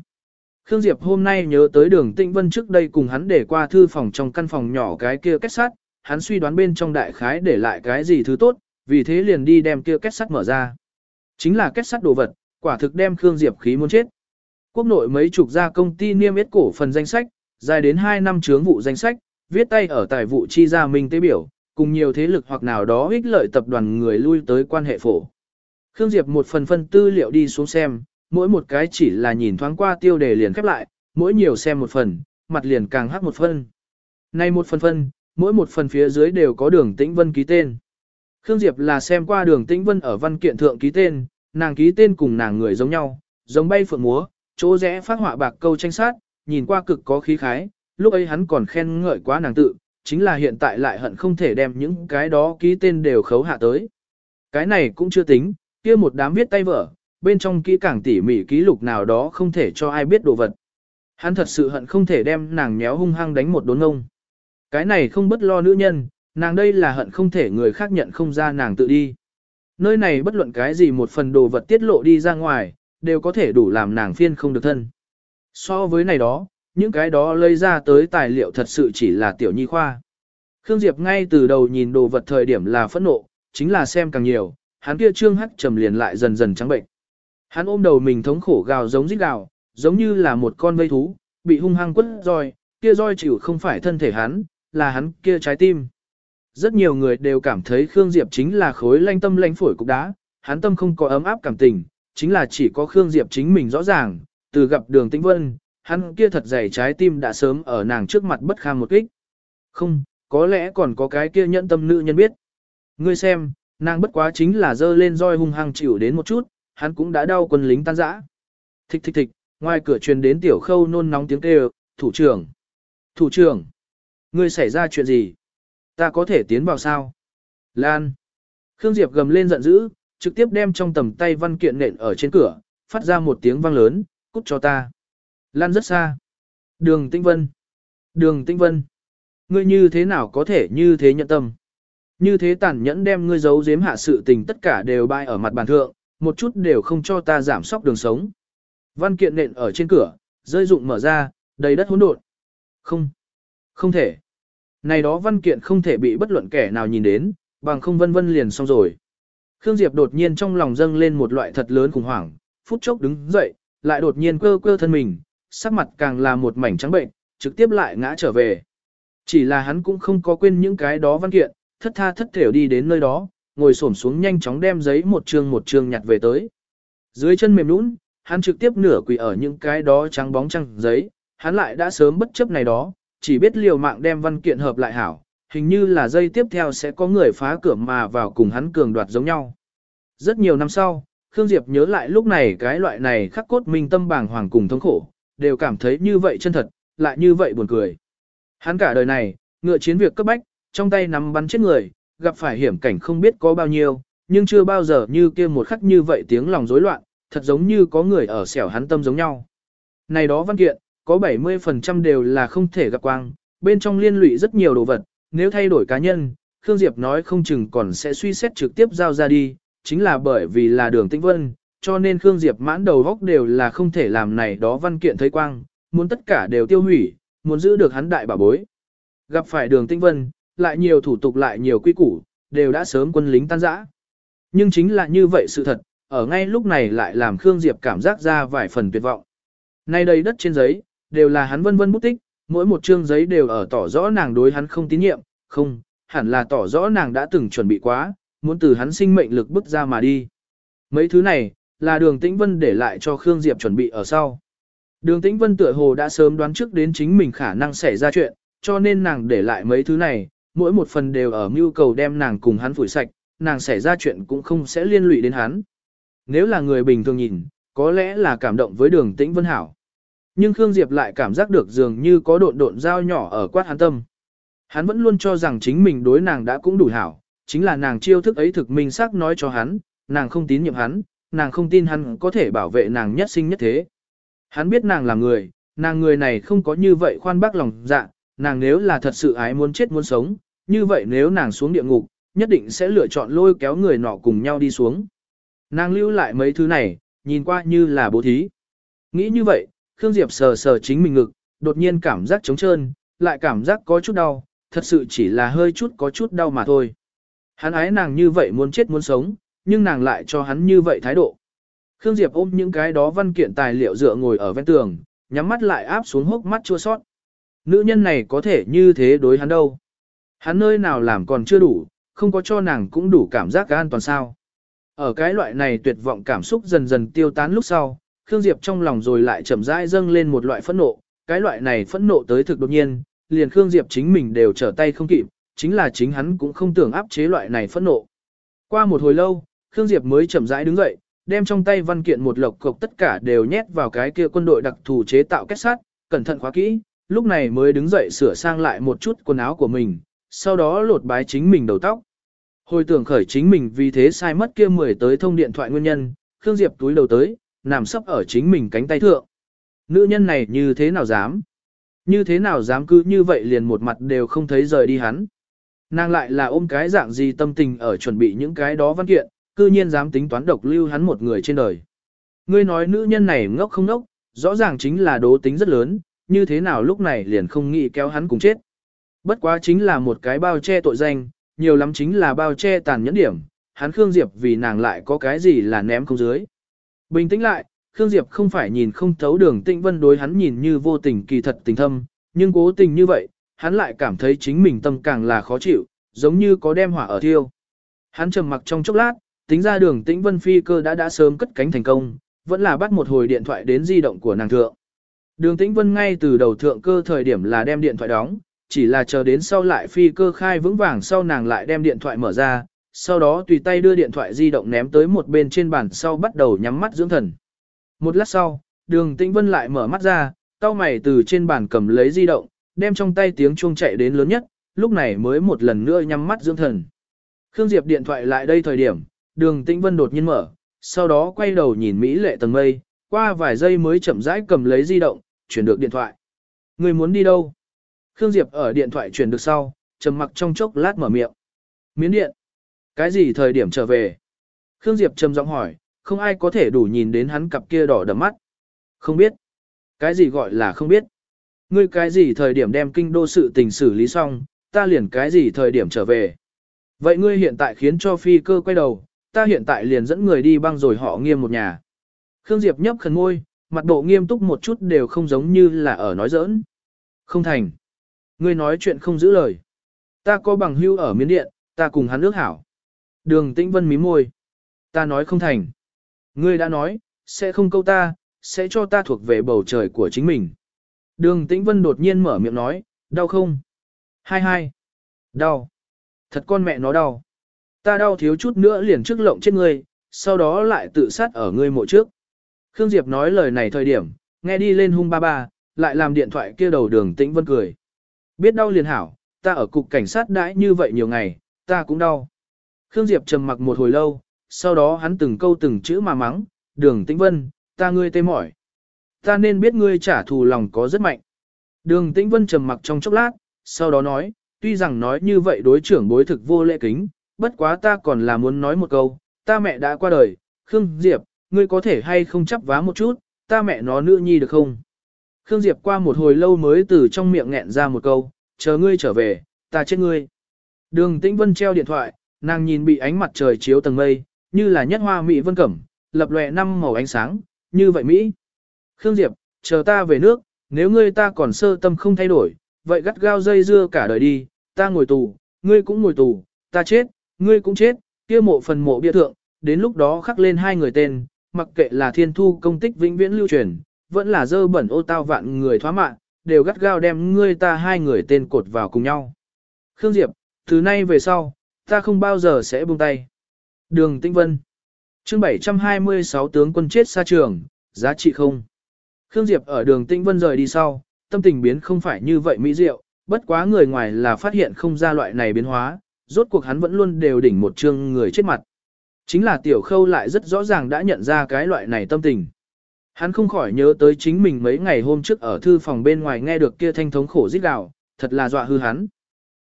Khương Diệp hôm nay nhớ tới đường Tĩnh Vân trước đây cùng hắn để qua thư phòng trong căn phòng nhỏ cái kia kết sắt, hắn suy đoán bên trong đại khái để lại cái gì thứ tốt, vì thế liền đi đem kia kết sắt mở ra. Chính là kết sắt đồ vật, quả thực đem Khương Diệp khí muốn chết. Quốc nội mấy chục gia công ty niêm yết cổ phần danh sách, dài đến 2 năm chướng vụ danh sách, viết tay ở tài vụ chi gia minh tế biểu, cùng nhiều thế lực hoặc nào đó ích lợi tập đoàn người lui tới quan hệ phổ. Khương Diệp một phần phân tư liệu đi xuống xem, mỗi một cái chỉ là nhìn thoáng qua tiêu đề liền khép lại, mỗi nhiều xem một phần, mặt liền càng hắc một phân. Nay một phần phân, mỗi một phần phía dưới đều có đường tĩnh vân ký tên. Khương Diệp là xem qua đường tĩnh vân ở văn kiện thượng ký tên, nàng ký tên cùng nàng người giống nhau, giống bay phượng múa, chỗ rẽ phát họa bạc câu tranh sát, nhìn qua cực có khí khái, lúc ấy hắn còn khen ngợi quá nàng tự, chính là hiện tại lại hận không thể đem những cái đó ký tên đều khấu hạ tới. Cái này cũng chưa tính, kia một đám viết tay vở, bên trong kỹ càng tỉ mỉ ký lục nào đó không thể cho ai biết đồ vật. Hắn thật sự hận không thể đem nàng méo hung hăng đánh một đốn ngông. Cái này không bất lo nữ nhân, nàng đây là hận không thể người khác nhận không ra nàng tự đi. Nơi này bất luận cái gì một phần đồ vật tiết lộ đi ra ngoài, đều có thể đủ làm nàng phiên không được thân. So với này đó, những cái đó lấy ra tới tài liệu thật sự chỉ là tiểu nhi khoa. Khương Diệp ngay từ đầu nhìn đồ vật thời điểm là phẫn nộ, chính là xem càng nhiều, hắn kia trương hắc trầm liền lại dần dần trắng bệnh. Hắn ôm đầu mình thống khổ gào giống rít gào, giống như là một con vây thú, bị hung hăng quất roi, kia roi chịu không phải thân thể hắn, là hắn kia trái tim. Rất nhiều người đều cảm thấy Khương Diệp chính là khối lanh tâm lanh phổi cục đá, hắn tâm không có ấm áp cảm tình, chính là chỉ có Khương Diệp chính mình rõ ràng, từ gặp đường tĩnh vân, hắn kia thật dày trái tim đã sớm ở nàng trước mặt bất kham một kích. Không, có lẽ còn có cái kia nhẫn tâm nữ nhân biết. Ngươi xem, nàng bất quá chính là dơ lên roi hung hăng chịu đến một chút, hắn cũng đã đau quân lính tan rã. Thích thích thích, ngoài cửa truyền đến tiểu khâu nôn nóng tiếng kêu, thủ trưởng. Thủ trưởng, ngươi xảy ra chuyện gì? Ta có thể tiến vào sao? Lan. Khương Diệp gầm lên giận dữ, trực tiếp đem trong tầm tay văn kiện nện ở trên cửa, phát ra một tiếng vang lớn, cút cho ta. Lan rất xa. Đường Tĩnh Vân. Đường Tĩnh Vân. Ngươi như thế nào có thể như thế nhận tâm? Như thế tàn nhẫn đem ngươi giấu giếm hạ sự tình tất cả đều bay ở mặt bàn thượng, một chút đều không cho ta giảm sóc đường sống. Văn kiện nện ở trên cửa, rơi dụng mở ra, đầy đất hỗn độn. Không. Không thể. Này đó văn kiện không thể bị bất luận kẻ nào nhìn đến, bằng không vân vân liền xong rồi. Khương Diệp đột nhiên trong lòng dâng lên một loại thật lớn khủng hoảng, phút chốc đứng dậy, lại đột nhiên cơ cơ thân mình, sắc mặt càng là một mảnh trắng bệnh, trực tiếp lại ngã trở về. Chỉ là hắn cũng không có quên những cái đó văn kiện, thất tha thất thểu đi đến nơi đó, ngồi xổm xuống nhanh chóng đem giấy một chương một chương nhặt về tới. Dưới chân mềm nũng, hắn trực tiếp nửa quỳ ở những cái đó trắng bóng trăng giấy, hắn lại đã sớm bất chấp này đó, chỉ biết liều mạng đem văn kiện hợp lại hảo, hình như là dây tiếp theo sẽ có người phá cửa mà vào cùng hắn cường đoạt giống nhau. Rất nhiều năm sau, Khương Diệp nhớ lại lúc này cái loại này khắc cốt minh tâm bàng hoàng cùng thống khổ, đều cảm thấy như vậy chân thật, lại như vậy buồn cười. Hắn cả đời này, ngựa chiến việc cấp bách, trong tay nắm bắn chết người, gặp phải hiểm cảnh không biết có bao nhiêu, nhưng chưa bao giờ như kia một khắc như vậy tiếng lòng rối loạn, thật giống như có người ở xẻo hắn tâm giống nhau. Này đó văn kiện, có 70% đều là không thể gặp quang, bên trong liên lụy rất nhiều đồ vật, nếu thay đổi cá nhân, Khương Diệp nói không chừng còn sẽ suy xét trực tiếp giao ra đi, chính là bởi vì là đường tĩnh vân, cho nên Khương Diệp mãn đầu góc đều là không thể làm này đó văn kiện thấy quang, muốn tất cả đều tiêu hủy, muốn giữ được hắn đại bảo bối. Gặp phải đường tĩnh vân, lại nhiều thủ tục lại nhiều quy củ, đều đã sớm quân lính tan rã. Nhưng chính là như vậy sự thật, ở ngay lúc này lại làm Khương Diệp cảm giác ra vài phần tuyệt vọng. Nay đây đất trên giấy, đều là hắn vân vân bút tích, mỗi một chương giấy đều ở tỏ rõ nàng đối hắn không tín nhiệm, không, hẳn là tỏ rõ nàng đã từng chuẩn bị quá, muốn từ hắn sinh mệnh lực bức ra mà đi. Mấy thứ này, là đường tĩnh vân để lại cho Khương Diệp chuẩn bị ở sau. Đường tĩnh vân tựa hồ đã sớm đoán trước đến chính mình khả năng xảy ra chuyện, cho nên nàng để lại mấy thứ này, mỗi một phần đều ở mưu cầu đem nàng cùng hắn phủi sạch, nàng xảy ra chuyện cũng không sẽ liên lụy đến hắn. Nếu là người bình thường nhìn, có lẽ là cảm động với đường tĩnh vân hảo. Nhưng Khương Diệp lại cảm giác được dường như có độn độn dao nhỏ ở quát hắn tâm. Hắn vẫn luôn cho rằng chính mình đối nàng đã cũng đủ hảo, chính là nàng chiêu thức ấy thực minh xác nói cho hắn, nàng không tín nhiệm hắn, nàng không tin hắn có thể bảo vệ nàng nhất sinh nhất thế. Hắn biết nàng là người, nàng người này không có như vậy khoan bác lòng dạ, nàng nếu là thật sự ái muốn chết muốn sống, như vậy nếu nàng xuống địa ngục, nhất định sẽ lựa chọn lôi kéo người nọ cùng nhau đi xuống. Nàng lưu lại mấy thứ này, nhìn qua như là bố thí. Nghĩ như vậy, Khương Diệp sờ sờ chính mình ngực, đột nhiên cảm giác trống trơn, lại cảm giác có chút đau, thật sự chỉ là hơi chút có chút đau mà thôi. Hắn ái nàng như vậy muốn chết muốn sống, nhưng nàng lại cho hắn như vậy thái độ. Khương Diệp ôm những cái đó văn kiện tài liệu dựa ngồi ở ven tường, nhắm mắt lại áp xuống hốc mắt chua sót. Nữ nhân này có thể như thế đối hắn đâu. Hắn nơi nào làm còn chưa đủ, không có cho nàng cũng đủ cảm giác an toàn sao. Ở cái loại này tuyệt vọng cảm xúc dần dần tiêu tán lúc sau, Khương Diệp trong lòng rồi lại chậm rãi dâng lên một loại phẫn nộ, cái loại này phẫn nộ tới thực đột nhiên, liền Khương Diệp chính mình đều trở tay không kịp, chính là chính hắn cũng không tưởng áp chế loại này phẫn nộ. Qua một hồi lâu, Khương Diệp mới chậm rãi đứng dậy, đem trong tay văn kiện một lộc cộc tất cả đều nhét vào cái kia quân đội đặc thù chế tạo kết sắt, cẩn thận khóa kỹ, lúc này mới đứng dậy sửa sang lại một chút quần áo của mình, sau đó lột bái chính mình đầu tóc. Hồi tưởng khởi chính mình vì thế sai mất kia mười tới thông điện thoại nguyên nhân, Khương Diệp túi đầu tới, nằm sấp ở chính mình cánh tay thượng. Nữ nhân này như thế nào dám? Như thế nào dám cứ như vậy liền một mặt đều không thấy rời đi hắn? Nàng lại là ôm cái dạng gì tâm tình ở chuẩn bị những cái đó văn kiện, cư nhiên dám tính toán độc lưu hắn một người trên đời. Ngươi nói nữ nhân này ngốc không ngốc, rõ ràng chính là đố tính rất lớn, như thế nào lúc này liền không nghĩ kéo hắn cùng chết. Bất quá chính là một cái bao che tội danh, nhiều lắm chính là bao che tàn nhẫn điểm, hắn Khương Diệp vì nàng lại có cái gì là ném không dưới. Bình tĩnh lại, Khương Diệp không phải nhìn không thấu đường tĩnh vân đối hắn nhìn như vô tình kỳ thật tình thâm, nhưng cố tình như vậy, hắn lại cảm thấy chính mình tâm càng là khó chịu, giống như có đem hỏa ở thiêu. Hắn trầm mặc trong chốc lát, tính ra đường tĩnh vân phi cơ đã đã sớm cất cánh thành công, vẫn là bắt một hồi điện thoại đến di động của nàng thượng. Đường tĩnh vân ngay từ đầu thượng cơ thời điểm là đem điện thoại đóng, chỉ là chờ đến sau lại phi cơ khai vững vàng sau nàng lại đem điện thoại mở ra, sau đó tùy tay đưa điện thoại di động ném tới một bên trên bàn sau bắt đầu nhắm mắt dưỡng thần. Một lát sau, đường tĩnh vân lại mở mắt ra, cao mày từ trên bàn cầm lấy di động, đem trong tay tiếng chuông chạy đến lớn nhất, lúc này mới một lần nữa nhắm mắt dưỡng thần. Khương Diệp điện thoại lại đây thời điểm, đường tĩnh vân đột nhiên mở, sau đó quay đầu nhìn Mỹ lệ tầng mây, qua vài giây mới chậm rãi cầm lấy di động, chuyển được điện thoại. Người muốn đi đâu? Khương Diệp ở điện thoại chuyển được sau, trầm mặc trong chốc lát mở miệng. Miến điện. Cái gì thời điểm trở về? Khương Diệp trầm giọng hỏi, không ai có thể đủ nhìn đến hắn cặp kia đỏ đầm mắt. Không biết. Cái gì gọi là không biết? Ngươi cái gì thời điểm đem kinh đô sự tình xử lý xong, ta liền cái gì thời điểm trở về. Vậy ngươi hiện tại khiến cho phi cơ quay đầu, ta hiện tại liền dẫn người đi băng rồi họ nghiêm một nhà. Khương Diệp nhấp khẩn ngôi, mặt bộ nghiêm túc một chút đều không giống như là ở nói giỡn. Không thành. Ngươi nói chuyện không giữ lời. Ta có bằng hưu ở miến điện, ta cùng hắn ước hảo. Đường tĩnh vân mí môi. Ta nói không thành. Ngươi đã nói, sẽ không câu ta, sẽ cho ta thuộc về bầu trời của chính mình. Đường tĩnh vân đột nhiên mở miệng nói, đau không? Hai hai. Đau. Thật con mẹ nó đau. Ta đau thiếu chút nữa liền trước lộng chết ngươi, sau đó lại tự sát ở ngươi mộ trước. Khương Diệp nói lời này thời điểm, nghe đi lên hung ba ba, lại làm điện thoại kia đầu đường tĩnh vân cười. Biết đau liền hảo, ta ở cục cảnh sát đãi như vậy nhiều ngày, ta cũng đau. Khương Diệp trầm mặc một hồi lâu, sau đó hắn từng câu từng chữ mà mắng, đường tĩnh vân, ta ngươi tê mỏi. Ta nên biết ngươi trả thù lòng có rất mạnh. Đường tĩnh vân trầm mặc trong chốc lát, sau đó nói, tuy rằng nói như vậy đối trưởng bối thực vô lễ kính, bất quá ta còn là muốn nói một câu, ta mẹ đã qua đời, Khương Diệp, ngươi có thể hay không chấp vá một chút, ta mẹ nó nữ nhi được không? Khương Diệp qua một hồi lâu mới từ trong miệng nghẹn ra một câu, chờ ngươi trở về, ta chết ngươi. Đường Tĩnh Vân treo điện thoại, nàng nhìn bị ánh mặt trời chiếu tầng mây, như là nhất hoa mỹ vân cẩm, lập lòe năm màu ánh sáng, như vậy Mỹ. Khương Diệp, chờ ta về nước, nếu ngươi ta còn sơ tâm không thay đổi, vậy gắt gao dây dưa cả đời đi, ta ngồi tù, ngươi cũng ngồi tù, ta chết, ngươi cũng chết, kia mộ phần mộ bia thượng, đến lúc đó khắc lên hai người tên, mặc kệ là thiên thu công tích vĩnh viễn lưu truyền, vẫn là dơ bẩn ô tao vạn người thoá mạng, đều gắt gao đem ngươi ta hai người tên cột vào cùng nhau. Khương Diệp, từ nay về sau, ta không bao giờ sẽ buông tay. Đường Tĩnh Vân chương 726 tướng quân chết xa trường, giá trị không. Khương Diệp ở đường Tĩnh Vân rời đi sau, tâm tình biến không phải như vậy mỹ diệu, bất quá người ngoài là phát hiện không ra loại này biến hóa, rốt cuộc hắn vẫn luôn đều đỉnh một chương người chết mặt. Chính là tiểu khâu lại rất rõ ràng đã nhận ra cái loại này tâm tình. Hắn không khỏi nhớ tới chính mình mấy ngày hôm trước ở thư phòng bên ngoài nghe được kia thanh thống khổ rít gào, thật là dọa hư hắn.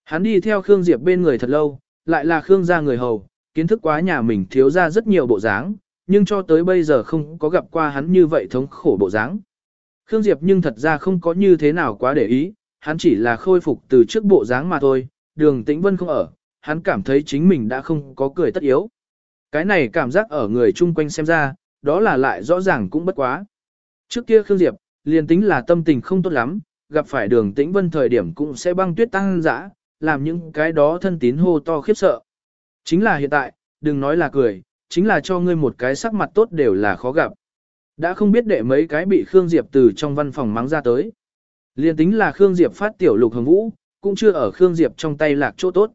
Hắn đi theo Khương Diệp bên người thật lâu, lại là Khương gia người hầu, kiến thức quá nhà mình thiếu ra rất nhiều bộ dáng, nhưng cho tới bây giờ không có gặp qua hắn như vậy thống khổ bộ dáng. Khương Diệp nhưng thật ra không có như thế nào quá để ý, hắn chỉ là khôi phục từ trước bộ dáng mà thôi, đường tĩnh vân không ở, hắn cảm thấy chính mình đã không có cười tất yếu. Cái này cảm giác ở người chung quanh xem ra, đó là lại rõ ràng cũng bất quá. Trước kia Khương Diệp, liền tính là tâm tình không tốt lắm, gặp phải đường tĩnh vân thời điểm cũng sẽ băng tuyết tăng dã, làm những cái đó thân tín hô to khiếp sợ. Chính là hiện tại, đừng nói là cười, chính là cho ngươi một cái sắc mặt tốt đều là khó gặp. Đã không biết đệ mấy cái bị Khương Diệp từ trong văn phòng mắng ra tới. Liên tính là Khương Diệp phát tiểu lục hồng vũ, cũng chưa ở Khương Diệp trong tay lạc chỗ tốt.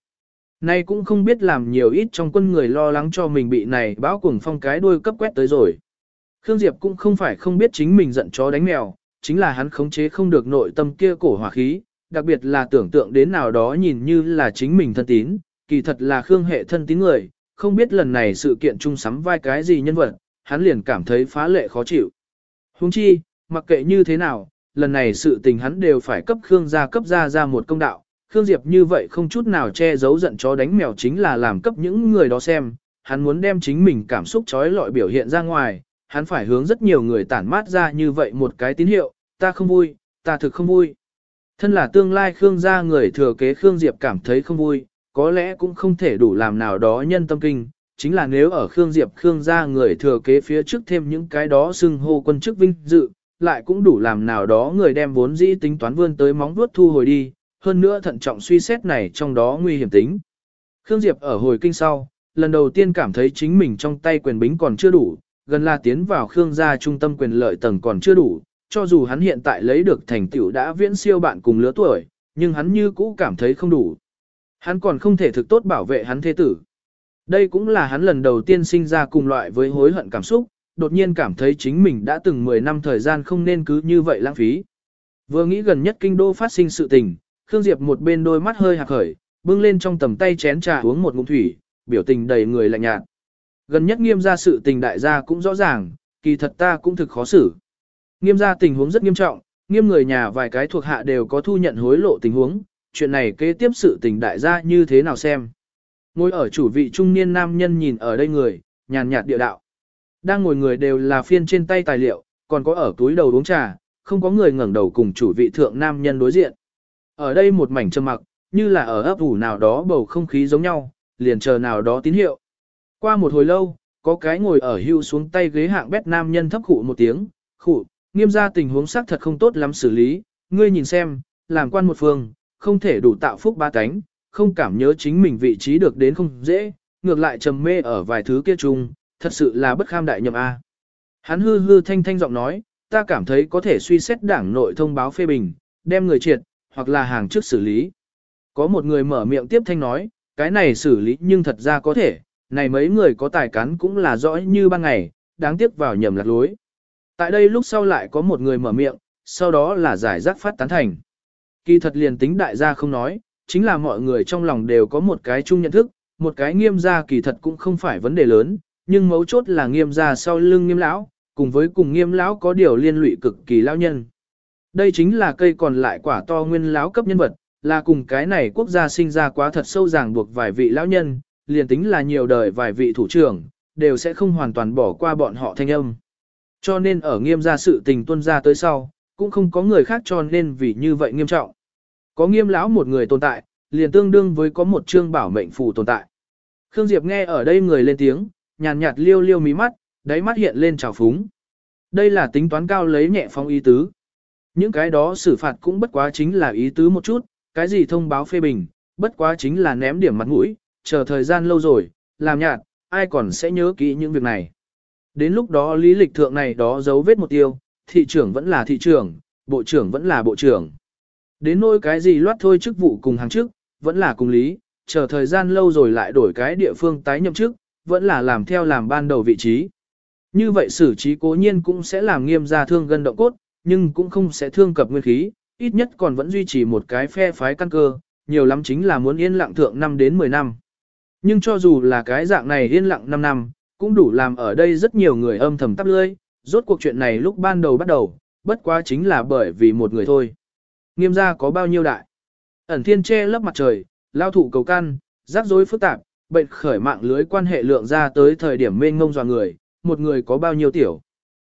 Nay cũng không biết làm nhiều ít trong quân người lo lắng cho mình bị này báo cuồng phong cái đuôi cấp quét tới rồi. Khương Diệp cũng không phải không biết chính mình giận chó đánh mèo, chính là hắn khống chế không được nội tâm kia cổ hỏa khí, đặc biệt là tưởng tượng đến nào đó nhìn như là chính mình thân tín, kỳ thật là Khương hệ thân tín người, không biết lần này sự kiện chung sắm vai cái gì nhân vật, hắn liền cảm thấy phá lệ khó chịu. Huống chi, mặc kệ như thế nào, lần này sự tình hắn đều phải cấp Khương gia cấp ra ra một công đạo, Khương Diệp như vậy không chút nào che giấu giận chó đánh mèo chính là làm cấp những người đó xem, hắn muốn đem chính mình cảm xúc trói lọi biểu hiện ra ngoài, hắn phải hướng rất nhiều người tản mát ra như vậy một cái tín hiệu, ta không vui, ta thực không vui. Thân là tương lai Khương gia người thừa kế Khương Diệp cảm thấy không vui, có lẽ cũng không thể đủ làm nào đó nhân tâm kinh, chính là nếu ở Khương Diệp Khương gia người thừa kế phía trước thêm những cái đó xưng hô quân chức vinh dự, lại cũng đủ làm nào đó người đem vốn dĩ tính toán vươn tới móng vuốt thu hồi đi, hơn nữa thận trọng suy xét này trong đó nguy hiểm tính. Khương Diệp ở hồi kinh sau, lần đầu tiên cảm thấy chính mình trong tay quyền bính còn chưa đủ, gần là tiến vào Khương gia trung tâm quyền lợi tầng còn chưa đủ, cho dù hắn hiện tại lấy được thành tựu đã viễn siêu bạn cùng lứa tuổi, nhưng hắn như cũ cảm thấy không đủ. Hắn còn không thể thực tốt bảo vệ hắn thế tử. Đây cũng là hắn lần đầu tiên sinh ra cùng loại với hối hận cảm xúc, đột nhiên cảm thấy chính mình đã từng 10 năm thời gian không nên cứ như vậy lãng phí. Vừa nghĩ gần nhất kinh đô phát sinh sự tình, Khương Diệp một bên đôi mắt hơi hạc khởi, bưng lên trong tầm tay chén trà uống một ngụm thủy, biểu tình đầy người lạnh nhạt. Gần nhất nghiêm ra sự tình đại gia cũng rõ ràng, kỳ thật ta cũng thực khó xử. Nghiêm ra tình huống rất nghiêm trọng, nghiêm người nhà vài cái thuộc hạ đều có thu nhận hối lộ tình huống, chuyện này kế tiếp sự tình đại gia như thế nào xem. Ngồi ở chủ vị trung niên nam nhân nhìn ở đây người, nhàn nhạt địa đạo. Đang ngồi người đều là phiên trên tay tài liệu, còn có ở túi đầu uống trà, không có người ngẩng đầu cùng chủ vị thượng nam nhân đối diện. Ở đây một mảnh trầm mặc, như là ở ấp ủ nào đó bầu không khí giống nhau, liền chờ nào đó tín hiệu. Qua một hồi lâu, có cái ngồi ở hưu xuống tay ghế hạng bét nam nhân thấp khụ một tiếng, khụ, nghiêm ra tình huống xác thật không tốt lắm xử lý, ngươi nhìn xem, làm quan một phương, không thể đủ tạo phúc ba cánh, không cảm nhớ chính mình vị trí được đến không dễ, ngược lại trầm mê ở vài thứ kia chung, thật sự là bất kham đại nhầm A. Hắn hư hư thanh thanh giọng nói, ta cảm thấy có thể suy xét đảng nội thông báo phê bình, đem người triệt, hoặc là hàng trước xử lý. Có một người mở miệng tiếp thanh nói, cái này xử lý nhưng thật ra có thể, này mấy người có tài cán cũng là rõ như ban ngày, đáng tiếc vào nhầm lạc lối. Tại đây lúc sau lại có một người mở miệng, sau đó là giải rác phát tán thành. Kỳ thật liền tính đại gia không nói, chính là mọi người trong lòng đều có một cái chung nhận thức, một cái nghiêm gia kỳ thật cũng không phải vấn đề lớn, nhưng mấu chốt là nghiêm gia sau lưng nghiêm lão, cùng với cùng nghiêm lão có điều liên lụy cực kỳ lão nhân. Đây chính là cây còn lại quả to nguyên lão cấp nhân vật, là cùng cái này quốc gia sinh ra quá thật sâu ràng buộc vài vị lão nhân, liền tính là nhiều đời vài vị thủ trưởng, đều sẽ không hoàn toàn bỏ qua bọn họ thanh âm. Cho nên ở nghiêm gia sự tình tuân ra tới sau, cũng không có người khác cho nên vì như vậy nghiêm trọng. Có nghiêm lão một người tồn tại, liền tương đương với có một chương bảo mệnh phù tồn tại. Khương Diệp nghe ở đây người lên tiếng, nhàn nhạt liêu liêu mí mắt, đáy mắt hiện lên trào phúng. Đây là tính toán cao lấy nhẹ phong ý tứ. Những cái đó xử phạt cũng bất quá chính là ý tứ một chút, cái gì thông báo phê bình, bất quá chính là ném điểm mặt mũi, chờ thời gian lâu rồi, làm nhạt, ai còn sẽ nhớ kỹ những việc này. Đến lúc đó lý lịch thượng này đó dấu vết một tiêu, thị trưởng vẫn là thị trưởng, bộ trưởng vẫn là bộ trưởng. Đến nỗi cái gì loát thôi chức vụ cùng hàng trước vẫn là cùng lý, chờ thời gian lâu rồi lại đổi cái địa phương tái nhậm chức, vẫn là làm theo làm ban đầu vị trí. Như vậy xử trí cố nhiên cũng sẽ làm nghiêm gia thương gân động cốt, nhưng cũng không sẽ thương cập nguyên khí, ít nhất còn vẫn duy trì một cái phe phái căn cơ, nhiều lắm chính là muốn yên lặng thượng 5 đến 10 năm. Nhưng cho dù là cái dạng này yên lặng 5 năm, cũng đủ làm ở đây rất nhiều người âm thầm tắp lưỡi, rốt cuộc chuyện này lúc ban đầu bắt đầu, bất quá chính là bởi vì một người thôi. Nghiêm gia có bao nhiêu đại? Ẩn thiên che lấp mặt trời, lao thủ cầu căn, rắc rối phức tạp, bệnh khởi mạng lưới quan hệ lượng ra tới thời điểm mênh ngông dò người, một người có bao nhiêu tiểu.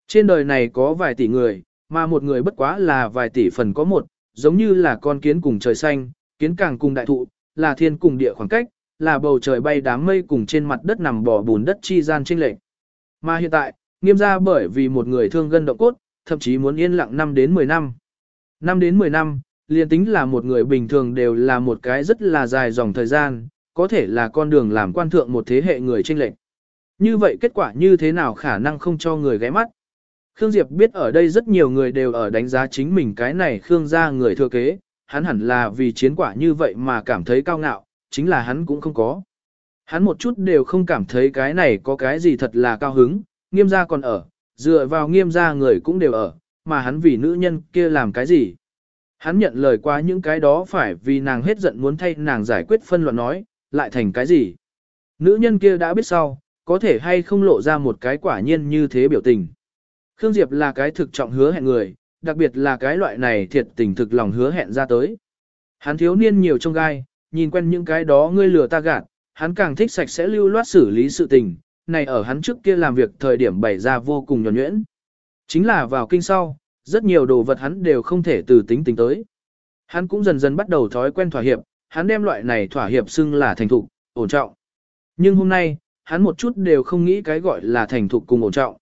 Trên đời này có vài tỷ người, mà một người bất quá là vài tỷ phần có một, giống như là con kiến cùng trời xanh, kiến càng cùng đại thụ, là thiên cùng địa khoảng cách, là bầu trời bay đám mây cùng trên mặt đất nằm bò bùn đất chi gian chênh lệch. Mà hiện tại, nghiêm ra bởi vì một người thương gân động cốt, thậm chí muốn yên lặng năm đến 10 năm. 5 đến 10 năm, liền tính là một người bình thường đều là một cái rất là dài dòng thời gian, có thể là con đường làm quan thượng một thế hệ người tranh lệch. Như vậy kết quả như thế nào khả năng không cho người ghé mắt? Khương Diệp biết ở đây rất nhiều người đều ở đánh giá chính mình cái này Khương gia người thừa kế, hắn hẳn là vì chiến quả như vậy mà cảm thấy cao ngạo, chính là hắn cũng không có. Hắn một chút đều không cảm thấy cái này có cái gì thật là cao hứng, nghiêm gia còn ở, dựa vào nghiêm gia người cũng đều ở, mà hắn vì nữ nhân kia làm cái gì. Hắn nhận lời qua những cái đó phải vì nàng hết giận muốn thay nàng giải quyết phân luận nói, lại thành cái gì. Nữ nhân kia đã biết sau, có thể hay không lộ ra một cái quả nhiên như thế biểu tình. Khương Diệp là cái thực trọng hứa hẹn người, đặc biệt là cái loại này thiệt tình thực lòng hứa hẹn ra tới. Hắn thiếu niên nhiều trong gai, nhìn quen những cái đó ngươi lừa ta gạt, hắn càng thích sạch sẽ lưu loát xử lý sự tình, này ở hắn trước kia làm việc thời điểm bày ra vô cùng nhỏ nhuyễn. Chính là vào kinh sau, rất nhiều đồ vật hắn đều không thể từ tính tính tới. Hắn cũng dần dần bắt đầu thói quen thỏa hiệp, hắn đem loại này thỏa hiệp xưng là thành thục, ổn trọng. Nhưng hôm nay, hắn một chút đều không nghĩ cái gọi là thành thục cùng ổn trọng.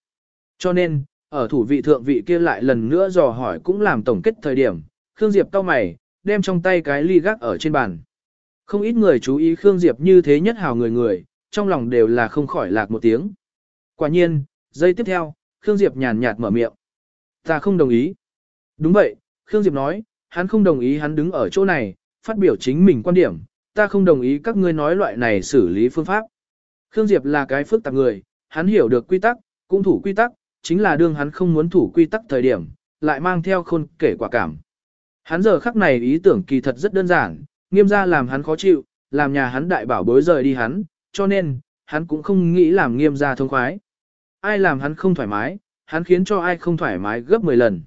Cho nên, ở thủ vị thượng vị kia lại lần nữa dò hỏi cũng làm tổng kết thời điểm, Khương Diệp cau mày, đem trong tay cái ly gác ở trên bàn. Không ít người chú ý Khương Diệp như thế nhất hào người người, trong lòng đều là không khỏi lạc một tiếng. Quả nhiên, giây tiếp theo, Khương Diệp nhàn nhạt mở miệng. Ta không đồng ý. Đúng vậy, Khương Diệp nói, hắn không đồng ý hắn đứng ở chỗ này, phát biểu chính mình quan điểm, ta không đồng ý các ngươi nói loại này xử lý phương pháp. Khương Diệp là cái phức tạp người, hắn hiểu được quy tắc, cũng thủ quy tắc, chính là đương hắn không muốn thủ quy tắc thời điểm, lại mang theo khôn kể quả cảm. Hắn giờ khắc này ý tưởng kỳ thật rất đơn giản, nghiêm ra làm hắn khó chịu, làm nhà hắn đại bảo bối rời đi hắn, cho nên, hắn cũng không nghĩ làm nghiêm ra thông khoái. Ai làm hắn không thoải mái, hắn khiến cho ai không thoải mái gấp 10 lần.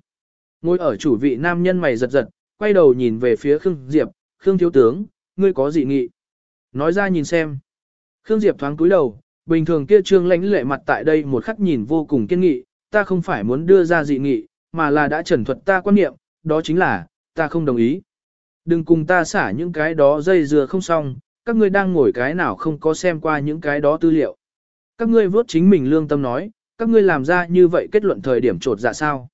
Ngồi ở chủ vị nam nhân mày giật giật, quay đầu nhìn về phía Khương Diệp, Khương Thiếu Tướng, ngươi có gì nghị? Nói ra nhìn xem. Khương Diệp thoáng cúi đầu, bình thường kia trương lãnh lệ mặt tại đây một khắc nhìn vô cùng kiên nghị, ta không phải muốn đưa ra dị nghị, mà là đã trần thuật ta quan niệm, đó chính là, ta không đồng ý. Đừng cùng ta xả những cái đó dây dừa không xong, các ngươi đang ngồi cái nào không có xem qua những cái đó tư liệu. Các ngươi vốt chính mình lương tâm nói, các ngươi làm ra như vậy kết luận thời điểm trột dạ sao.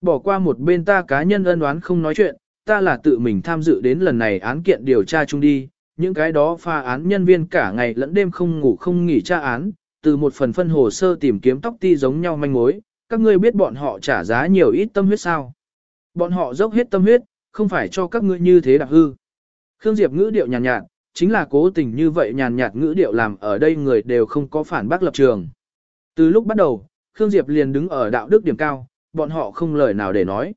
Bỏ qua một bên ta cá nhân ân oán không nói chuyện, ta là tự mình tham dự đến lần này án kiện điều tra chung đi, những cái đó pha án nhân viên cả ngày lẫn đêm không ngủ không nghỉ tra án, từ một phần phân hồ sơ tìm kiếm tóc ti giống nhau manh mối, các ngươi biết bọn họ trả giá nhiều ít tâm huyết sao. Bọn họ dốc hết tâm huyết, không phải cho các ngươi như thế đặc hư. Khương Diệp ngữ điệu nhàn nhạt, nhạt, chính là cố tình như vậy nhàn nhạt ngữ điệu làm ở đây người đều không có phản bác lập trường. Từ lúc bắt đầu, Khương Diệp liền đứng ở đạo đức điểm cao, bọn họ không lời nào để nói.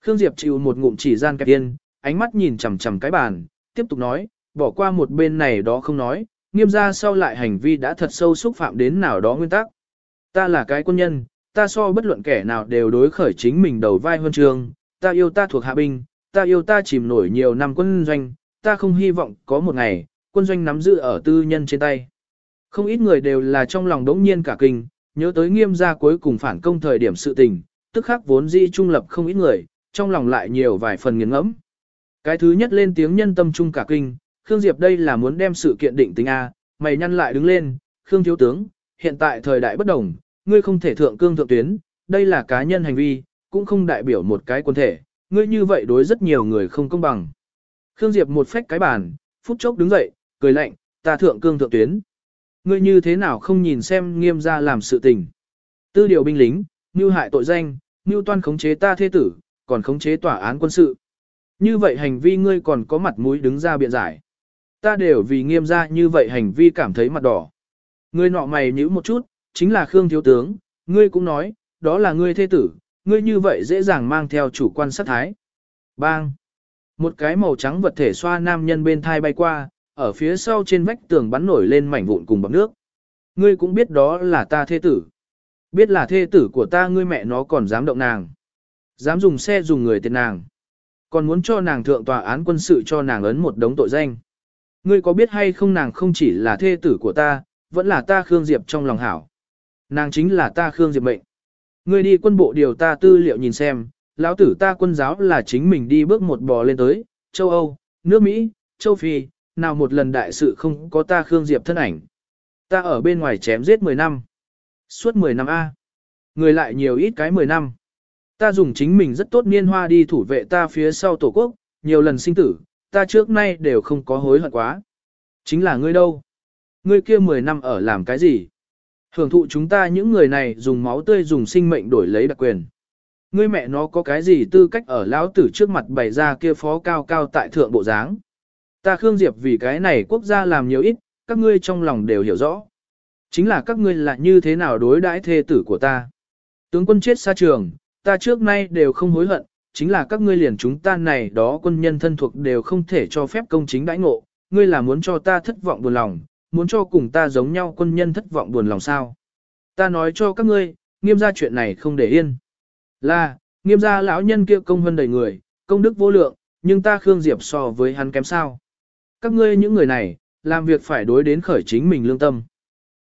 Khương Diệp chịu một ngụm chỉ gian kẹp yên, ánh mắt nhìn chằm chằm cái bàn, tiếp tục nói, bỏ qua một bên này đó không nói, nghiêm ra sau lại hành vi đã thật sâu xúc phạm đến nào đó nguyên tắc. Ta là cái quân nhân, ta so bất luận kẻ nào đều đối khởi chính mình đầu vai huân trường, ta yêu ta thuộc hạ binh, ta yêu ta chìm nổi nhiều năm quân doanh, ta không hy vọng có một ngày, quân doanh nắm giữ ở tư nhân trên tay. Không ít người đều là trong lòng đống nhiên cả kinh, nhớ tới nghiêm gia cuối cùng phản công thời điểm sự tình, tức khắc vốn dĩ trung lập không ít người, trong lòng lại nhiều vài phần nghiền ngẫm. Cái thứ nhất lên tiếng nhân tâm trung cả kinh, Khương Diệp đây là muốn đem sự kiện định tính A, mày nhăn lại đứng lên, Khương Thiếu Tướng, hiện tại thời đại bất đồng, ngươi không thể thượng cương thượng tuyến, đây là cá nhân hành vi, cũng không đại biểu một cái quân thể, ngươi như vậy đối rất nhiều người không công bằng. Khương Diệp một phách cái bàn, phút chốc đứng dậy, cười lạnh, ta thượng cương thượng tuyến. Ngươi như thế nào không nhìn xem nghiêm ra làm sự tình. Tư điều binh lính, như hại tội danh, như toan khống chế ta thế tử, còn khống chế tòa án quân sự. Như vậy hành vi ngươi còn có mặt mũi đứng ra biện giải. Ta đều vì nghiêm ra như vậy hành vi cảm thấy mặt đỏ. Ngươi nọ mày nhíu một chút, chính là Khương Thiếu Tướng, ngươi cũng nói, đó là ngươi thế tử, ngươi như vậy dễ dàng mang theo chủ quan sát thái. Bang! Một cái màu trắng vật thể xoa nam nhân bên thai bay qua, ở phía sau trên vách tường bắn nổi lên mảnh vụn cùng bọc nước. Ngươi cũng biết đó là ta thê tử. Biết là thê tử của ta ngươi mẹ nó còn dám động nàng. Dám dùng xe dùng người tiền nàng. Còn muốn cho nàng thượng tòa án quân sự cho nàng ấn một đống tội danh. Ngươi có biết hay không nàng không chỉ là thê tử của ta, vẫn là ta Khương Diệp trong lòng hảo. Nàng chính là ta Khương Diệp mệnh. Ngươi đi quân bộ điều ta tư liệu nhìn xem, lão tử ta quân giáo là chính mình đi bước một bò lên tới, châu Âu, nước Mỹ, châu Phi, nào một lần đại sự không có ta Khương Diệp thân ảnh. Ta ở bên ngoài chém giết 10 năm. Suốt 10 năm A. Người lại nhiều ít cái 10 năm. Ta dùng chính mình rất tốt niên hoa đi thủ vệ ta phía sau tổ quốc, nhiều lần sinh tử, ta trước nay đều không có hối hận quá. Chính là ngươi đâu? Ngươi kia 10 năm ở làm cái gì? Hưởng thụ chúng ta những người này dùng máu tươi dùng sinh mệnh đổi lấy đặc quyền. Ngươi mẹ nó có cái gì tư cách ở lão tử trước mặt bày ra kia phó cao cao tại thượng bộ dáng. Ta Khương Diệp vì cái này quốc gia làm nhiều ít, các ngươi trong lòng đều hiểu rõ. Chính là các ngươi là như thế nào đối đãi thê tử của ta. Tướng quân chết xa trường, ta trước nay đều không hối hận, chính là các ngươi liền chúng ta này đó quân nhân thân thuộc đều không thể cho phép công chính đãi ngộ, ngươi là muốn cho ta thất vọng buồn lòng, muốn cho cùng ta giống nhau quân nhân thất vọng buồn lòng sao. Ta nói cho các ngươi, nghiêm gia chuyện này không để yên. Là, nghiêm gia lão nhân kia công hơn đầy người, công đức vô lượng, nhưng ta Khương Diệp so với hắn kém sao. Các ngươi những người này, làm việc phải đối đến khởi chính mình lương tâm.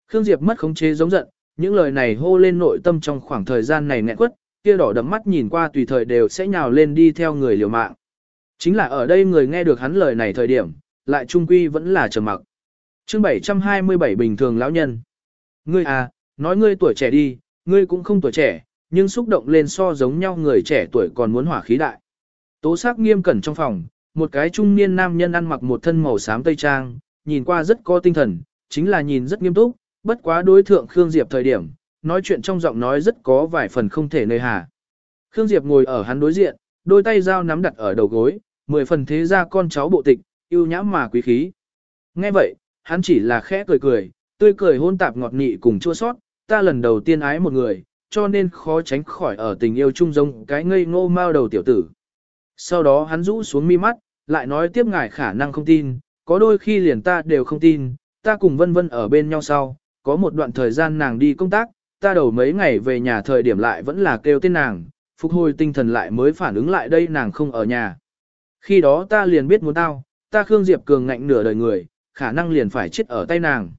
Khương Diệp mất khống chế giống giận, những lời này hô lên nội tâm trong khoảng thời gian này nghẹn quất, kia đỏ đậm mắt nhìn qua tùy thời đều sẽ nhào lên đi theo người liều mạng. Chính là ở đây người nghe được hắn lời này thời điểm, lại trung quy vẫn là trầm mặc. Chương 727 bình thường lão nhân. Ngươi à, nói ngươi tuổi trẻ đi, ngươi cũng không tuổi trẻ, nhưng xúc động lên so giống nhau người trẻ tuổi còn muốn hỏa khí đại. Tố sắc nghiêm cẩn trong phòng, một cái trung niên nam nhân ăn mặc một thân màu xám tây trang, nhìn qua rất có tinh thần, chính là nhìn rất nghiêm túc, bất quá đối thượng Khương Diệp thời điểm, nói chuyện trong giọng nói rất có vài phần không thể nơi hà. Khương Diệp ngồi ở hắn đối diện, đôi tay dao nắm đặt ở đầu gối, mười phần thế ra con cháu bộ tịch, yêu nhãm mà quý khí. Nghe vậy, hắn chỉ là khẽ cười cười, tươi cười hôn tạp ngọt nị cùng chua sót, ta lần đầu tiên ái một người, cho nên khó tránh khỏi ở tình yêu chung giống cái ngây ngô mao đầu tiểu tử. Sau đó hắn rũ xuống mi mắt, lại nói tiếp ngài khả năng không tin, có đôi khi liền ta đều không tin, ta cùng vân vân ở bên nhau sau, có một đoạn thời gian nàng đi công tác, ta đầu mấy ngày về nhà thời điểm lại vẫn là kêu tên nàng, phục hồi tinh thần lại mới phản ứng lại đây nàng không ở nhà. Khi đó ta liền biết muốn tao, ta Khương Diệp cường ngạnh nửa đời người, khả năng liền phải chết ở tay nàng.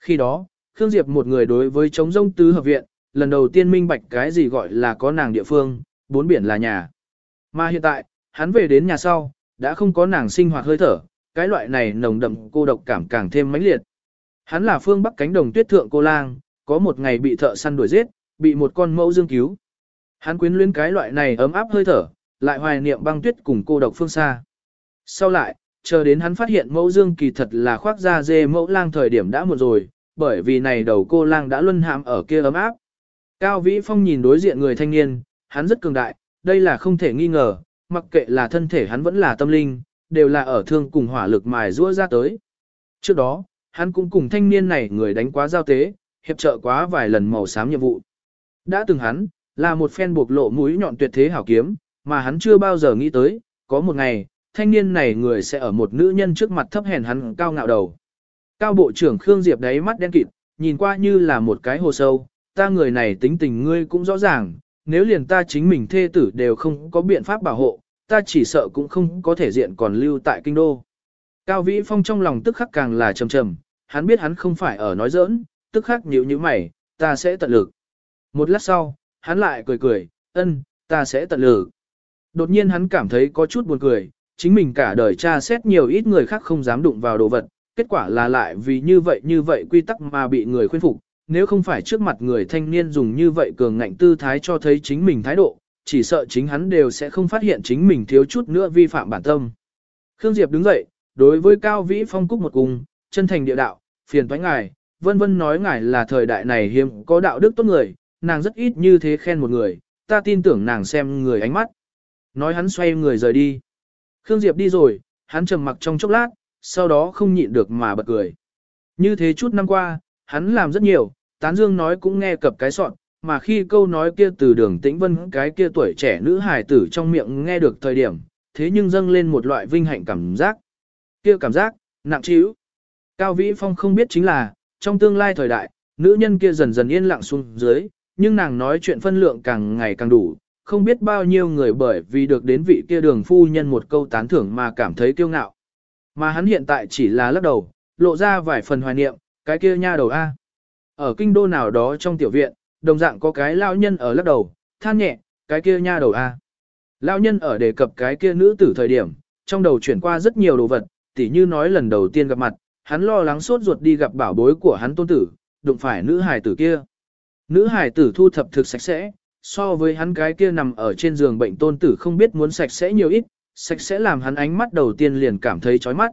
Khi đó, Khương Diệp một người đối với chống rông tứ hợp viện, lần đầu tiên minh bạch cái gì gọi là có nàng địa phương, bốn biển là nhà. Mà hiện tại, hắn về đến nhà sau, đã không có nàng sinh hoạt hơi thở, cái loại này nồng đậm cô độc cảm càng thêm mãnh liệt. Hắn là phương bắc cánh đồng tuyết thượng cô lang, có một ngày bị thợ săn đuổi giết, bị một con mẫu dương cứu. Hắn quyến luyến cái loại này ấm áp hơi thở, lại hoài niệm băng tuyết cùng cô độc phương xa. Sau lại, chờ đến hắn phát hiện mẫu dương kỳ thật là khoác da dê mẫu lang thời điểm đã một rồi, bởi vì này đầu cô lang đã luân hãm ở kia ấm áp. Cao Vĩ Phong nhìn đối diện người thanh niên, hắn rất cường đại, đây là không thể nghi ngờ, mặc kệ là thân thể hắn vẫn là tâm linh, đều là ở thương cùng hỏa lực mài rũa ra tới. Trước đó, hắn cũng cùng thanh niên này người đánh quá giao tế, hiệp trợ quá vài lần màu xám nhiệm vụ. Đã từng hắn, là một phen buộc lộ mũi nhọn tuyệt thế hảo kiếm, mà hắn chưa bao giờ nghĩ tới, có một ngày, thanh niên này người sẽ ở một nữ nhân trước mặt thấp hèn hắn cao ngạo đầu. Cao bộ trưởng Khương Diệp đáy mắt đen kịt, nhìn qua như là một cái hồ sâu, ta người này tính tình ngươi cũng rõ ràng, nếu liền ta chính mình thê tử đều không có biện pháp bảo hộ, ta chỉ sợ cũng không có thể diện còn lưu tại kinh đô. Cao Vĩ Phong trong lòng tức khắc càng là trầm trầm, hắn biết hắn không phải ở nói giỡn, tức khắc nhíu như mày, ta sẽ tận lực. Một lát sau, hắn lại cười cười, ân, ta sẽ tận lực. Đột nhiên hắn cảm thấy có chút buồn cười, chính mình cả đời tra xét nhiều ít người khác không dám đụng vào đồ vật, kết quả là lại vì như vậy như vậy quy tắc mà bị người khuyên phục, nếu không phải trước mặt người thanh niên dùng như vậy cường ngạnh tư thái cho thấy chính mình thái độ, chỉ sợ chính hắn đều sẽ không phát hiện chính mình thiếu chút nữa vi phạm bản tâm. Khương Diệp đứng dậy, đối với Cao Vĩ Phong cúc một cung, chân thành địa đạo, phiền toái ngài, vân vân nói ngài là thời đại này hiếm có đạo đức tốt người, nàng rất ít như thế khen một người, ta tin tưởng nàng xem người ánh mắt. Nói hắn xoay người rời đi. Khương Diệp đi rồi, hắn trầm mặc trong chốc lát, sau đó không nhịn được mà bật cười. Như thế chút năm qua, hắn làm rất nhiều, tán dương nói cũng nghe cập cái soạn, mà khi câu nói kia từ đường tĩnh vân cái kia tuổi trẻ nữ hài tử trong miệng nghe được thời điểm, thế nhưng dâng lên một loại vinh hạnh cảm giác. Kia cảm giác, nặng trĩu. Cao Vĩ Phong không biết chính là, trong tương lai thời đại, nữ nhân kia dần dần yên lặng xuống dưới, nhưng nàng nói chuyện phân lượng càng ngày càng đủ, không biết bao nhiêu người bởi vì được đến vị kia đường phu nhân một câu tán thưởng mà cảm thấy kiêu ngạo. Mà hắn hiện tại chỉ là lắc đầu, lộ ra vài phần hoài niệm, cái kia nha đầu A. Ở kinh đô nào đó trong tiểu viện, đồng dạng có cái lao nhân ở lắc đầu, than nhẹ, cái kia nha đầu A. Lao nhân ở đề cập cái kia nữ tử thời điểm, trong đầu chuyển qua rất nhiều đồ vật, tỉ như nói lần đầu tiên gặp mặt, hắn lo lắng sốt ruột đi gặp bảo bối của hắn tôn tử, đụng phải nữ hài tử kia. Nữ hài tử thu thập thực sạch sẽ, so với hắn cái kia nằm ở trên giường bệnh tôn tử không biết muốn sạch sẽ nhiều ít, sạch sẽ làm hắn ánh mắt đầu tiên liền cảm thấy chói mắt.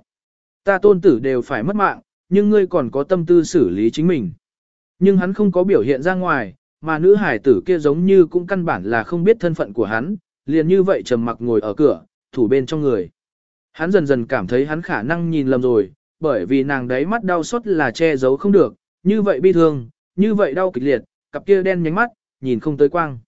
Ta tôn tử đều phải mất mạng, nhưng ngươi còn có tâm tư xử lý chính mình. Nhưng hắn không có biểu hiện ra ngoài, mà nữ hải tử kia giống như cũng căn bản là không biết thân phận của hắn, liền như vậy trầm mặc ngồi ở cửa, thủ bên trong người. Hắn dần dần cảm thấy hắn khả năng nhìn lầm rồi, bởi vì nàng đấy mắt đau xót là che giấu không được, như vậy bi thương, như vậy đau kịch liệt, cặp kia đen nhánh mắt, nhìn không tới quang.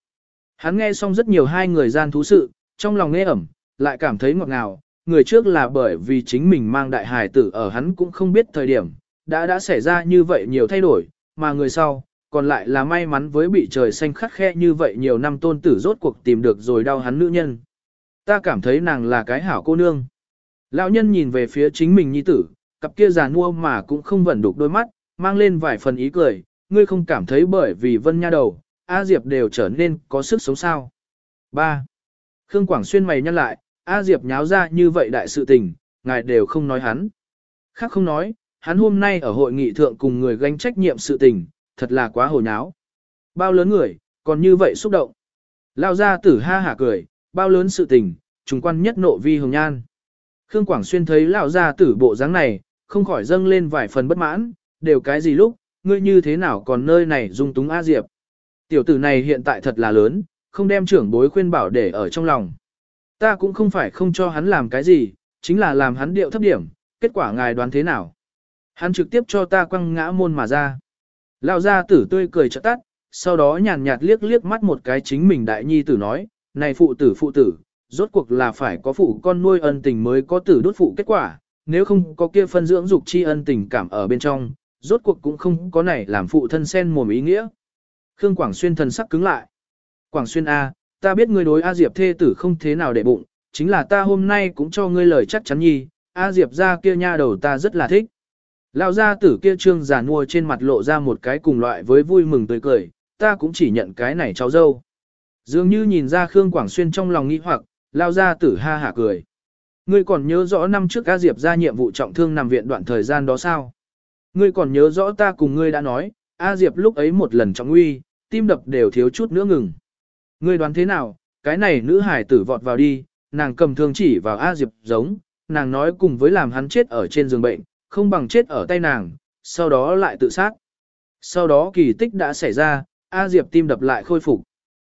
Hắn nghe xong rất nhiều hai người gian thú sự, trong lòng nghe ẩm, lại cảm thấy ngọt ngào, người trước là bởi vì chính mình mang đại hài tử ở hắn cũng không biết thời điểm, đã đã xảy ra như vậy nhiều thay đổi, mà người sau, còn lại là may mắn với bị trời xanh khắc khe như vậy nhiều năm tôn tử rốt cuộc tìm được rồi đau hắn nữ nhân. Ta cảm thấy nàng là cái hảo cô nương. Lão nhân nhìn về phía chính mình nhi tử, cặp kia già nua mà cũng không vẫn đục đôi mắt, mang lên vài phần ý cười, ngươi không cảm thấy bởi vì vân nha đầu, A Diệp đều trở nên có sức sống sao. 3. Khương Quảng Xuyên mày nhăn lại, A Diệp nháo ra như vậy đại sự tình, ngài đều không nói hắn. Khác không nói, hắn hôm nay ở hội nghị thượng cùng người gánh trách nhiệm sự tình, thật là quá hồ nháo. Bao lớn người, còn như vậy xúc động. Lao ra tử ha hả cười, bao lớn sự tình, trùng quan nhất nộ vi hồng nhan. Khương Quảng Xuyên thấy lão gia tử bộ dáng này, không khỏi dâng lên vài phần bất mãn, đều cái gì lúc, ngươi như thế nào còn nơi này dung túng A Diệp. Tiểu tử này hiện tại thật là lớn, không đem trưởng bối khuyên bảo để ở trong lòng. Ta cũng không phải không cho hắn làm cái gì, chính là làm hắn điệu thấp điểm, kết quả ngài đoán thế nào. Hắn trực tiếp cho ta quăng ngã môn mà ra. Lão gia tử tươi cười trợ tắt, sau đó nhàn nhạt liếc liếc mắt một cái chính mình đại nhi tử nói, này phụ tử phụ tử, rốt cuộc là phải có phụ con nuôi ân tình mới có tử đốt phụ kết quả, nếu không có kia phân dưỡng dục chi ân tình cảm ở bên trong, rốt cuộc cũng không có này làm phụ thân sen mồm ý nghĩa. Khương Quảng Xuyên thần sắc cứng lại. Quảng Xuyên A, ta biết ngươi đối A Diệp thê tử không thế nào để bụng, chính là ta hôm nay cũng cho ngươi lời chắc chắn nhi, A Diệp ra kia nha đầu ta rất là thích. Lão gia tử kia trương già nua trên mặt lộ ra một cái cùng loại với vui mừng tươi cười, ta cũng chỉ nhận cái này cháu dâu. Dường như nhìn ra Khương Quảng Xuyên trong lòng nghĩ hoặc, Lão gia tử ha hả cười. Ngươi còn nhớ rõ năm trước A Diệp ra nhiệm vụ trọng thương nằm viện đoạn thời gian đó sao? Ngươi còn nhớ rõ ta cùng ngươi đã nói, A Diệp lúc ấy một lần trọng nguy, tim đập đều thiếu chút nữa ngừng. Ngươi đoán thế nào, cái này nữ hải tử vọt vào đi, nàng cầm thương chỉ vào A Diệp giống, nàng nói cùng với làm hắn chết ở trên giường bệnh, không bằng chết ở tay nàng, sau đó lại tự sát. Sau đó kỳ tích đã xảy ra, A Diệp tim đập lại khôi phục.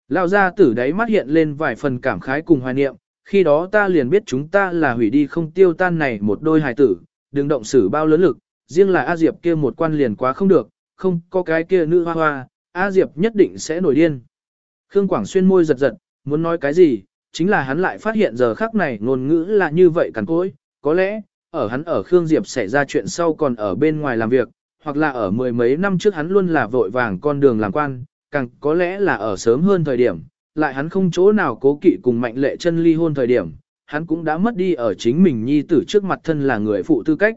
Lão gia tử đáy mắt hiện lên vài phần cảm khái cùng hoài niệm, khi đó ta liền biết chúng ta là hủy đi không tiêu tan này một đôi hài tử, đừng động xử bao lớn lực, riêng là A Diệp kia một quan liền quá không được, không có cái kia nữ hoa hoa, A Diệp nhất định sẽ nổi điên. Khương Quảng Xuyên môi giật giật, muốn nói cái gì, chính là hắn lại phát hiện giờ khắc này ngôn ngữ là như vậy cằn cỗi, có lẽ, ở hắn ở Khương Diệp xảy ra chuyện sau còn ở bên ngoài làm việc, hoặc là ở mười mấy năm trước hắn luôn là vội vàng con đường làm quan, càng có lẽ là ở sớm hơn thời điểm, lại hắn không chỗ nào cố kỵ cùng mạnh lệ chân ly hôn thời điểm, hắn cũng đã mất đi ở chính mình nhi tử trước mặt thân là người phụ tư cách.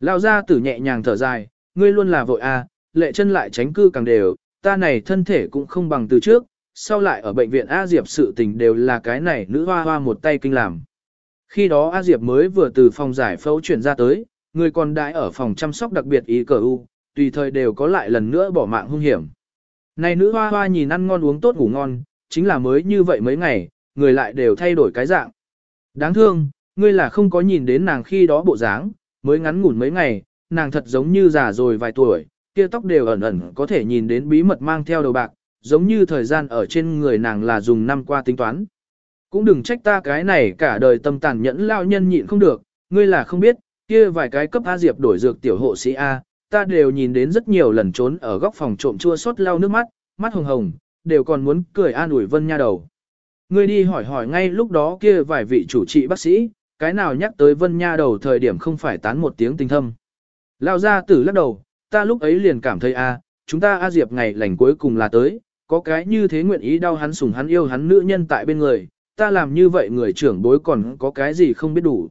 Lao ra tử nhẹ nhàng thở dài, ngươi luôn là vội à, lệ chân lại tránh cư càng đều, ta này thân thể cũng không bằng từ trước, sau lại ở bệnh viện A Diệp sự tình đều là cái này nữ hoa hoa một tay kinh làm. Khi đó A Diệp mới vừa từ phòng giải phẫu chuyển ra tới, người còn đãi ở phòng chăm sóc đặc biệt ý cờ u, tùy thời đều có lại lần nữa bỏ mạng hung hiểm. Này nữ hoa hoa nhìn ăn ngon uống tốt ngủ ngon, chính là mới như vậy mấy ngày, người lại đều thay đổi cái dạng. Đáng thương, ngươi là không có nhìn đến nàng khi đó bộ dáng, mới ngắn ngủn mấy ngày, nàng thật giống như già rồi vài tuổi, kia tóc đều ẩn ẩn có thể nhìn đến bí mật mang theo đầu bạc, giống như thời gian ở trên người nàng là dùng năm qua tính toán. Cũng đừng trách ta cái này cả đời tâm tàn nhẫn lao nhân nhịn không được, ngươi là không biết, kia vài cái cấp A Diệp đổi dược tiểu hộ sĩ A, ta đều nhìn đến rất nhiều lần trốn ở góc phòng trộm chua xót lau nước mắt, mắt hồng hồng, đều còn muốn cười an ủi vân nha đầu. Ngươi đi hỏi hỏi ngay lúc đó kia vài vị chủ trị bác sĩ, cái nào nhắc tới vân nha đầu thời điểm không phải tán một tiếng tình thâm. Lao ra tử lắc đầu, ta lúc ấy liền cảm thấy a, chúng ta A Diệp ngày lành cuối cùng là tới, có cái như thế nguyện ý đau hắn sủng hắn yêu hắn nữ nhân tại bên người, ta làm như vậy người trưởng bối còn có cái gì không biết đủ.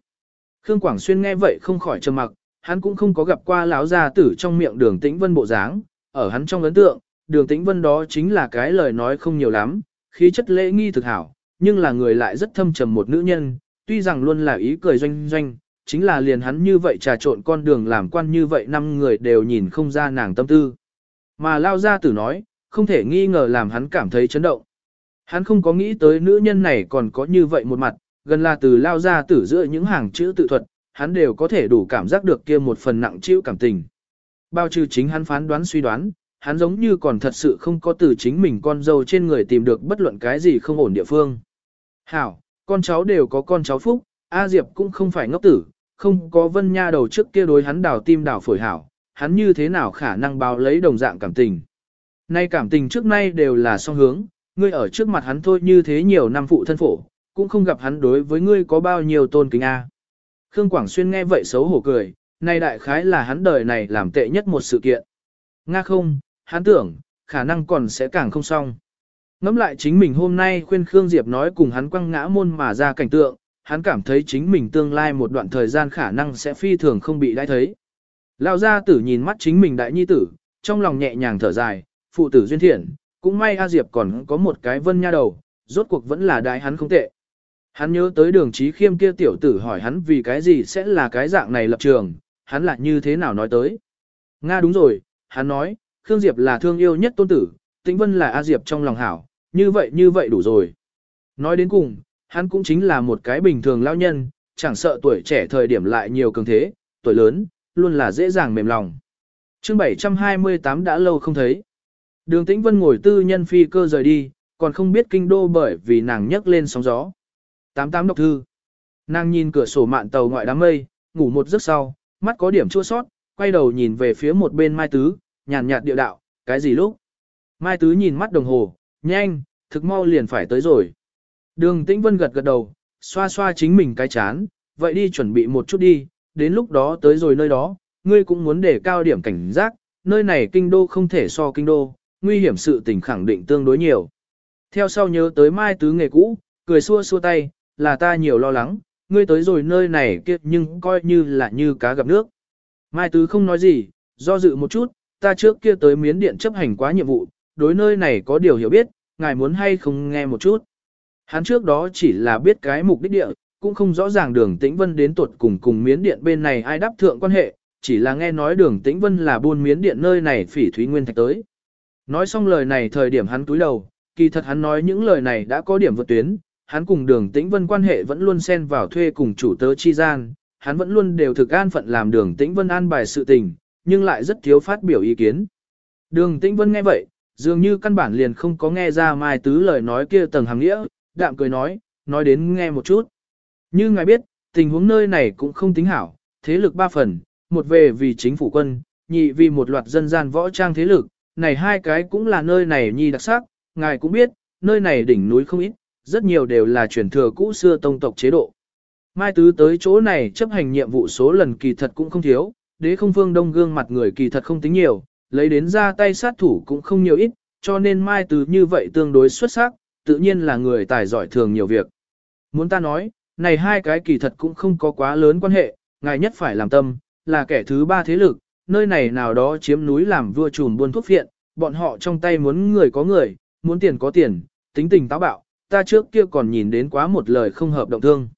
Khương Quảng Xuyên nghe vậy không khỏi trầm mặc, hắn cũng không có gặp qua lão gia tử trong miệng đường tĩnh vân bộ dáng, ở hắn trong ấn tượng, đường tĩnh vân đó chính là cái lời nói không nhiều lắm, khí chất lễ nghi thực hảo, nhưng là người lại rất thâm trầm một nữ nhân, tuy rằng luôn là ý cười doanh doanh, chính là liền hắn như vậy trà trộn con đường làm quan như vậy năm người đều nhìn không ra nàng tâm tư. Mà lao gia tử nói, không thể nghi ngờ làm hắn cảm thấy chấn động. Hắn không có nghĩ tới nữ nhân này còn có như vậy một mặt, gần là từ lao ra tử giữa những hàng chữ tự thuật, hắn đều có thể đủ cảm giác được kia một phần nặng chịu cảm tình. Bao trừ chính hắn phán đoán suy đoán, hắn giống như còn thật sự không có từ chính mình con dâu trên người tìm được bất luận cái gì không ổn địa phương. Hảo, con cháu đều có con cháu phúc, A Diệp cũng không phải ngốc tử, không có vân nha đầu trước kia đối hắn đào tim đào phổi hảo, hắn như thế nào khả năng báo lấy đồng dạng cảm tình. Nay cảm tình trước nay đều là song hướng, ngươi ở trước mặt hắn thôi như thế nhiều năm phụ thân phổ, cũng không gặp hắn đối với ngươi có bao nhiêu tôn kính A. Khương Quảng Xuyên nghe vậy xấu hổ cười, nay đại khái là hắn đời này làm tệ nhất một sự kiện. Nga không, hắn tưởng, khả năng còn sẽ càng không xong. Ngắm lại chính mình hôm nay khuyên Khương Diệp nói cùng hắn quăng ngã môn mà ra cảnh tượng, hắn cảm thấy chính mình tương lai một đoạn thời gian khả năng sẽ phi thường không bị đãi thấy. Lão gia tử nhìn mắt chính mình đại nhi tử, trong lòng nhẹ nhàng thở dài, phụ tử duyên thiện, cũng may A Diệp còn có một cái vân nha đầu, rốt cuộc vẫn là đại hắn không tệ. Hắn nhớ tới đường trí khiêm kia tiểu tử hỏi hắn vì cái gì sẽ là cái dạng này lập trường, hắn lại như thế nào nói tới. Nga đúng rồi, hắn nói, Khương Diệp là thương yêu nhất tôn tử, Tĩnh Vân là A Diệp trong lòng hảo, như vậy như vậy đủ rồi. Nói đến cùng, hắn cũng chính là một cái bình thường lao nhân, chẳng sợ tuổi trẻ thời điểm lại nhiều cường thế, tuổi lớn, luôn là dễ dàng mềm lòng. chương 728 đã lâu không thấy. Đường Tĩnh Vân ngồi tư nhân phi cơ rời đi, còn không biết kinh đô bởi vì nàng nhấc lên sóng gió. 88 độc thư. Nàng nhìn cửa sổ mạn tàu ngoại đám mây, ngủ một giấc sau, mắt có điểm chua sót, quay đầu nhìn về phía một bên Mai Tứ, nhàn nhạt điệu đạo, cái gì lúc? Mai Tứ nhìn mắt đồng hồ, nhanh, thực mau liền phải tới rồi. Đường Tĩnh Vân gật gật đầu, xoa xoa chính mình cái chán, vậy đi chuẩn bị một chút đi, đến lúc đó tới rồi nơi đó, ngươi cũng muốn để cao điểm cảnh giác, nơi này kinh đô không thể so kinh đô, nguy hiểm sự tình khẳng định tương đối nhiều. Theo sau nhớ tới Mai Tứ nghề cũ, cười xua xua tay, là ta nhiều lo lắng, ngươi tới rồi nơi này kia nhưng coi như là như cá gặp nước. Mai Tứ không nói gì, do dự một chút, ta trước kia tới miến điện chấp hành quá nhiệm vụ, đối nơi này có điều hiểu biết, ngài muốn hay không nghe một chút. Hắn trước đó chỉ là biết cái mục đích địa, cũng không rõ ràng đường tĩnh vân đến tuột cùng cùng miến điện bên này ai đáp thượng quan hệ, chỉ là nghe nói đường tĩnh vân là buôn miến điện nơi này phỉ thúy nguyên thạch tới. Nói xong lời này thời điểm hắn túi đầu, kỳ thật hắn nói những lời này đã có điểm vượt tuyến, hắn cùng đường tĩnh vân quan hệ vẫn luôn xen vào thuê cùng chủ tớ chi gian, hắn vẫn luôn đều thực an phận làm đường tĩnh vân an bài sự tình, nhưng lại rất thiếu phát biểu ý kiến. Đường tĩnh vân nghe vậy, dường như căn bản liền không có nghe ra mai tứ lời nói kia tầng hàng nghĩa, đạm cười nói, nói đến nghe một chút. Như ngài biết, tình huống nơi này cũng không tính hảo, thế lực ba phần, một về vì chính phủ quân, nhị vì một loạt dân gian võ trang thế lực, này hai cái cũng là nơi này nhi đặc sắc, ngài cũng biết, nơi này đỉnh núi không ít, rất nhiều đều là truyền thừa cũ xưa tông tộc chế độ. Mai Tứ tới chỗ này chấp hành nhiệm vụ số lần kỳ thật cũng không thiếu, đế không phương đông gương mặt người kỳ thật không tính nhiều, lấy đến ra tay sát thủ cũng không nhiều ít, cho nên Mai Tứ như vậy tương đối xuất sắc, tự nhiên là người tài giỏi thường nhiều việc. Muốn ta nói, này hai cái kỳ thật cũng không có quá lớn quan hệ, ngài nhất phải làm tâm, là kẻ thứ ba thế lực, nơi này nào đó chiếm núi làm vua trùm buôn thuốc phiện, bọn họ trong tay muốn người có người, muốn tiền có tiền, tính tình táo bạo, ta trước kia còn nhìn đến quá một lời không hợp động thương.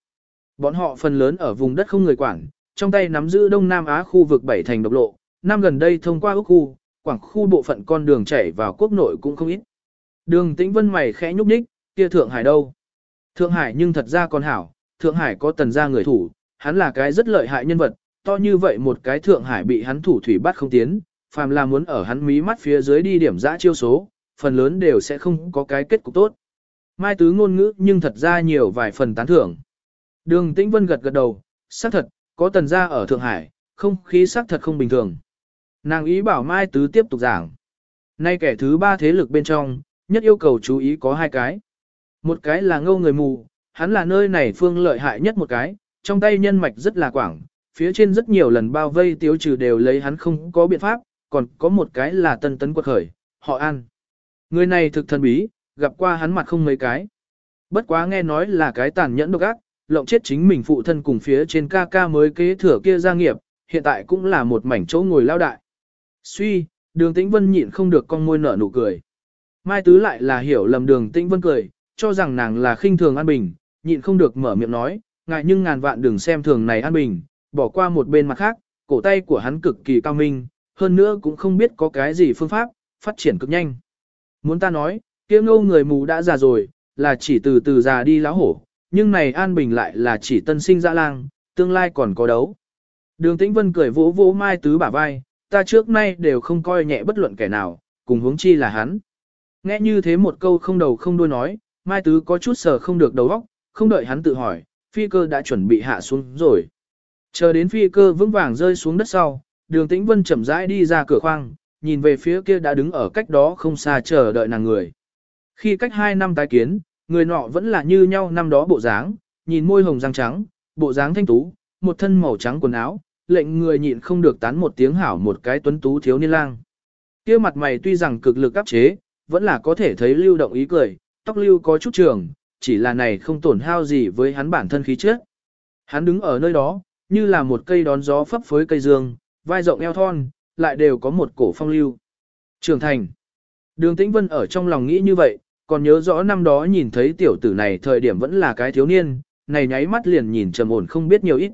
Bọn họ phần lớn ở vùng đất không người quản, trong tay nắm giữ Đông Nam Á khu vực bảy thành độc lộ, năm gần đây thông qua Úc khu, quảng khu bộ phận con đường chảy vào quốc nội cũng không ít. Đường Tĩnh Vân mày khẽ nhúc nhích, kia Thượng Hải đâu? Thượng Hải nhưng thật ra còn hảo, Thượng Hải có tần gia người thủ, hắn là cái rất lợi hại nhân vật, to như vậy một cái Thượng Hải bị hắn thủ thủy bắt không tiến, phàm là muốn ở hắn mí mắt phía dưới đi điểm dã chiêu số, phần lớn đều sẽ không có cái kết cục tốt. Mai tứ ngôn ngữ nhưng thật ra nhiều vài phần tán thưởng. Đường Tĩnh Vân gật gật đầu, xác thật, có tần gia ở Thượng Hải, không khí xác thật không bình thường. Nàng ý bảo Mai tứ tiếp tục giảng. Nay kẻ thứ ba thế lực bên trong, nhất yêu cầu chú ý có hai cái. Một cái là ngâu người mù, hắn là nơi này phương lợi hại nhất một cái, trong tay nhân mạch rất là quảng, phía trên rất nhiều lần bao vây tiêu trừ đều lấy hắn không có biện pháp, còn có một cái là tân tấn quật khởi, họ an. Người này thực thần bí, gặp qua hắn mặt không mấy cái. Bất quá nghe nói là cái tàn nhẫn độc ác, lộng chết chính mình phụ thân cùng phía trên ca ca mới kế thừa kia gia nghiệp, hiện tại cũng là một mảnh chỗ ngồi lao đại. Suy, đường tĩnh vân nhịn không được con môi nở nụ cười. Mai Tứ lại là hiểu lầm đường tĩnh vân cười, cho rằng nàng là khinh thường An Bình, nhịn không được mở miệng nói, ngại nhưng ngàn vạn đừng xem thường này An Bình, bỏ qua một bên mặt khác, cổ tay của hắn cực kỳ cao minh, hơn nữa cũng không biết có cái gì phương pháp, phát triển cực nhanh. Muốn ta nói, kia ngô người mù đã già rồi, là chỉ từ từ già đi láo hổ, nhưng này An Bình lại là chỉ tân sinh dã lang, tương lai còn có đấu. Đường Tĩnh Vân cười vỗ vỗ Mai Tứ bả vai, ta trước nay đều không coi nhẹ bất luận kẻ nào, cùng huống chi là hắn. Nghe như thế một câu không đầu không đuôi nói, Mai Tứ có chút sờ không được đầu óc, không đợi hắn tự hỏi, phi cơ đã chuẩn bị hạ xuống rồi. Chờ đến phi cơ vững vàng rơi xuống đất sau, đường tĩnh vân chậm rãi đi ra cửa khoang, nhìn về phía kia đã đứng ở cách đó không xa chờ đợi nàng người. Khi cách hai năm tái kiến, người nọ vẫn là như nhau năm đó bộ dáng, nhìn môi hồng răng trắng, bộ dáng thanh tú, một thân màu trắng quần áo, lệnh người nhịn không được tán một tiếng hảo một cái tuấn tú thiếu niên lang. Kia mặt mày tuy rằng cực lực áp chế, vẫn là có thể thấy lưu động ý cười, tóc lưu có chút trường, chỉ là này không tổn hao gì với hắn bản thân khí chất. Hắn đứng ở nơi đó, như là một cây đón gió phấp phới cây dương, vai rộng eo thon, lại đều có một cổ phong lưu. Trưởng thành. Đường Tĩnh Vân ở trong lòng nghĩ như vậy, còn nhớ rõ năm đó nhìn thấy tiểu tử này thời điểm vẫn là cái thiếu niên, này nháy mắt liền nhìn trầm ổn không biết nhiều ít.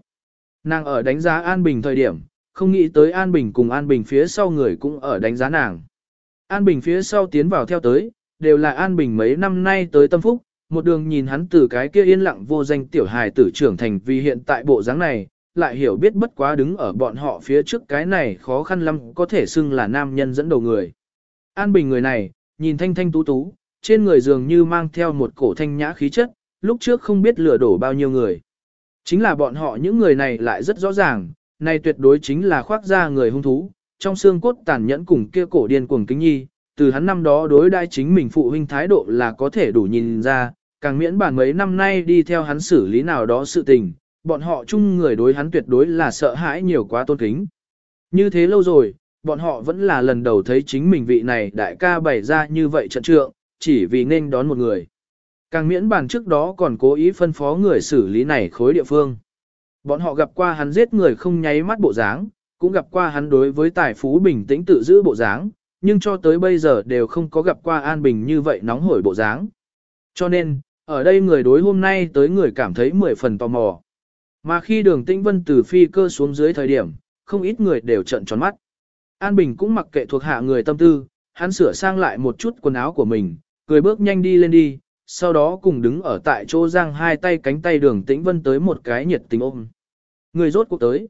Nàng ở đánh giá An Bình thời điểm, không nghĩ tới An Bình cùng An Bình phía sau người cũng ở đánh giá nàng. An Bình phía sau tiến vào theo tới, đều là An Bình mấy năm nay tới tâm phúc, một đường nhìn hắn từ cái kia yên lặng vô danh tiểu hài tử trưởng thành vì hiện tại bộ dáng này, lại hiểu biết bất quá đứng ở bọn họ phía trước cái này khó khăn lắm có thể xưng là nam nhân dẫn đầu người. An Bình người này, nhìn thanh thanh tú tú, trên người dường như mang theo một cổ thanh nhã khí chất, lúc trước không biết lừa đổ bao nhiêu người. Chính là bọn họ những người này lại rất rõ ràng, này tuyệt đối chính là khoác ra người hung thú, trong xương cốt tàn nhẫn cùng kia cổ điên cuồng kính nhi, từ hắn năm đó đối đai chính mình phụ huynh thái độ là có thể đủ nhìn ra, càng miễn bản mấy năm nay đi theo hắn xử lý nào đó sự tình, bọn họ chung người đối hắn tuyệt đối là sợ hãi nhiều quá tôn kính. Như thế lâu rồi, bọn họ vẫn là lần đầu thấy chính mình vị này đại ca bày ra như vậy trận trượng, chỉ vì nên đón một người. Càng miễn bàn trước đó còn cố ý phân phó người xử lý này khối địa phương. Bọn họ gặp qua hắn giết người không nháy mắt bộ dáng, cũng gặp qua hắn đối với tài phú bình tĩnh tự giữ bộ dáng, nhưng cho tới bây giờ đều không có gặp qua an bình như vậy nóng hổi bộ dáng. Cho nên, ở đây người đối hôm nay tới người cảm thấy mười phần tò mò. Mà khi đường tĩnh vân từ phi cơ xuống dưới thời điểm, không ít người đều trận tròn mắt. An Bình cũng mặc kệ thuộc hạ người tâm tư, hắn sửa sang lại một chút quần áo của mình, cười bước nhanh đi lên đi, sau đó cùng đứng ở tại chỗ giang hai tay cánh tay đường tĩnh vân tới một cái nhiệt tình ôm. Người rốt cuộc tới.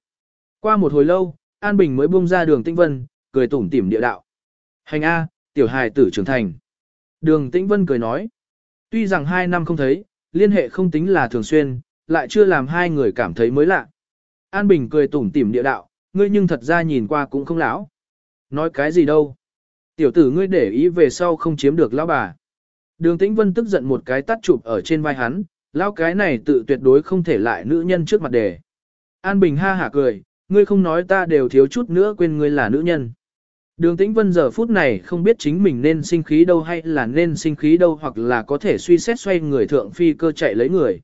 Qua một hồi lâu, An Bình mới buông ra đường tĩnh vân, cười tủm tỉm địa đạo. Hành A, tiểu hài tử trưởng thành. Đường tĩnh vân cười nói. Tuy rằng hai năm không thấy, liên hệ không tính là thường xuyên, lại chưa làm hai người cảm thấy mới lạ. An Bình cười tủm tỉm địa đạo, ngươi nhưng thật ra nhìn qua cũng không lão. Nói cái gì đâu. Tiểu tử ngươi để ý về sau không chiếm được lão bà. Đường Tĩnh Vân tức giận một cái tắt chụp ở trên vai hắn, lão cái này tự tuyệt đối không thể lại nữ nhân trước mặt đề. An Bình ha hả cười, ngươi không nói ta đều thiếu chút nữa quên ngươi là nữ nhân. Đường Tĩnh Vân giờ phút này không biết chính mình nên sinh khí đâu hay là nên sinh khí đâu hoặc là có thể suy xét xoay người thượng phi cơ chạy lấy người.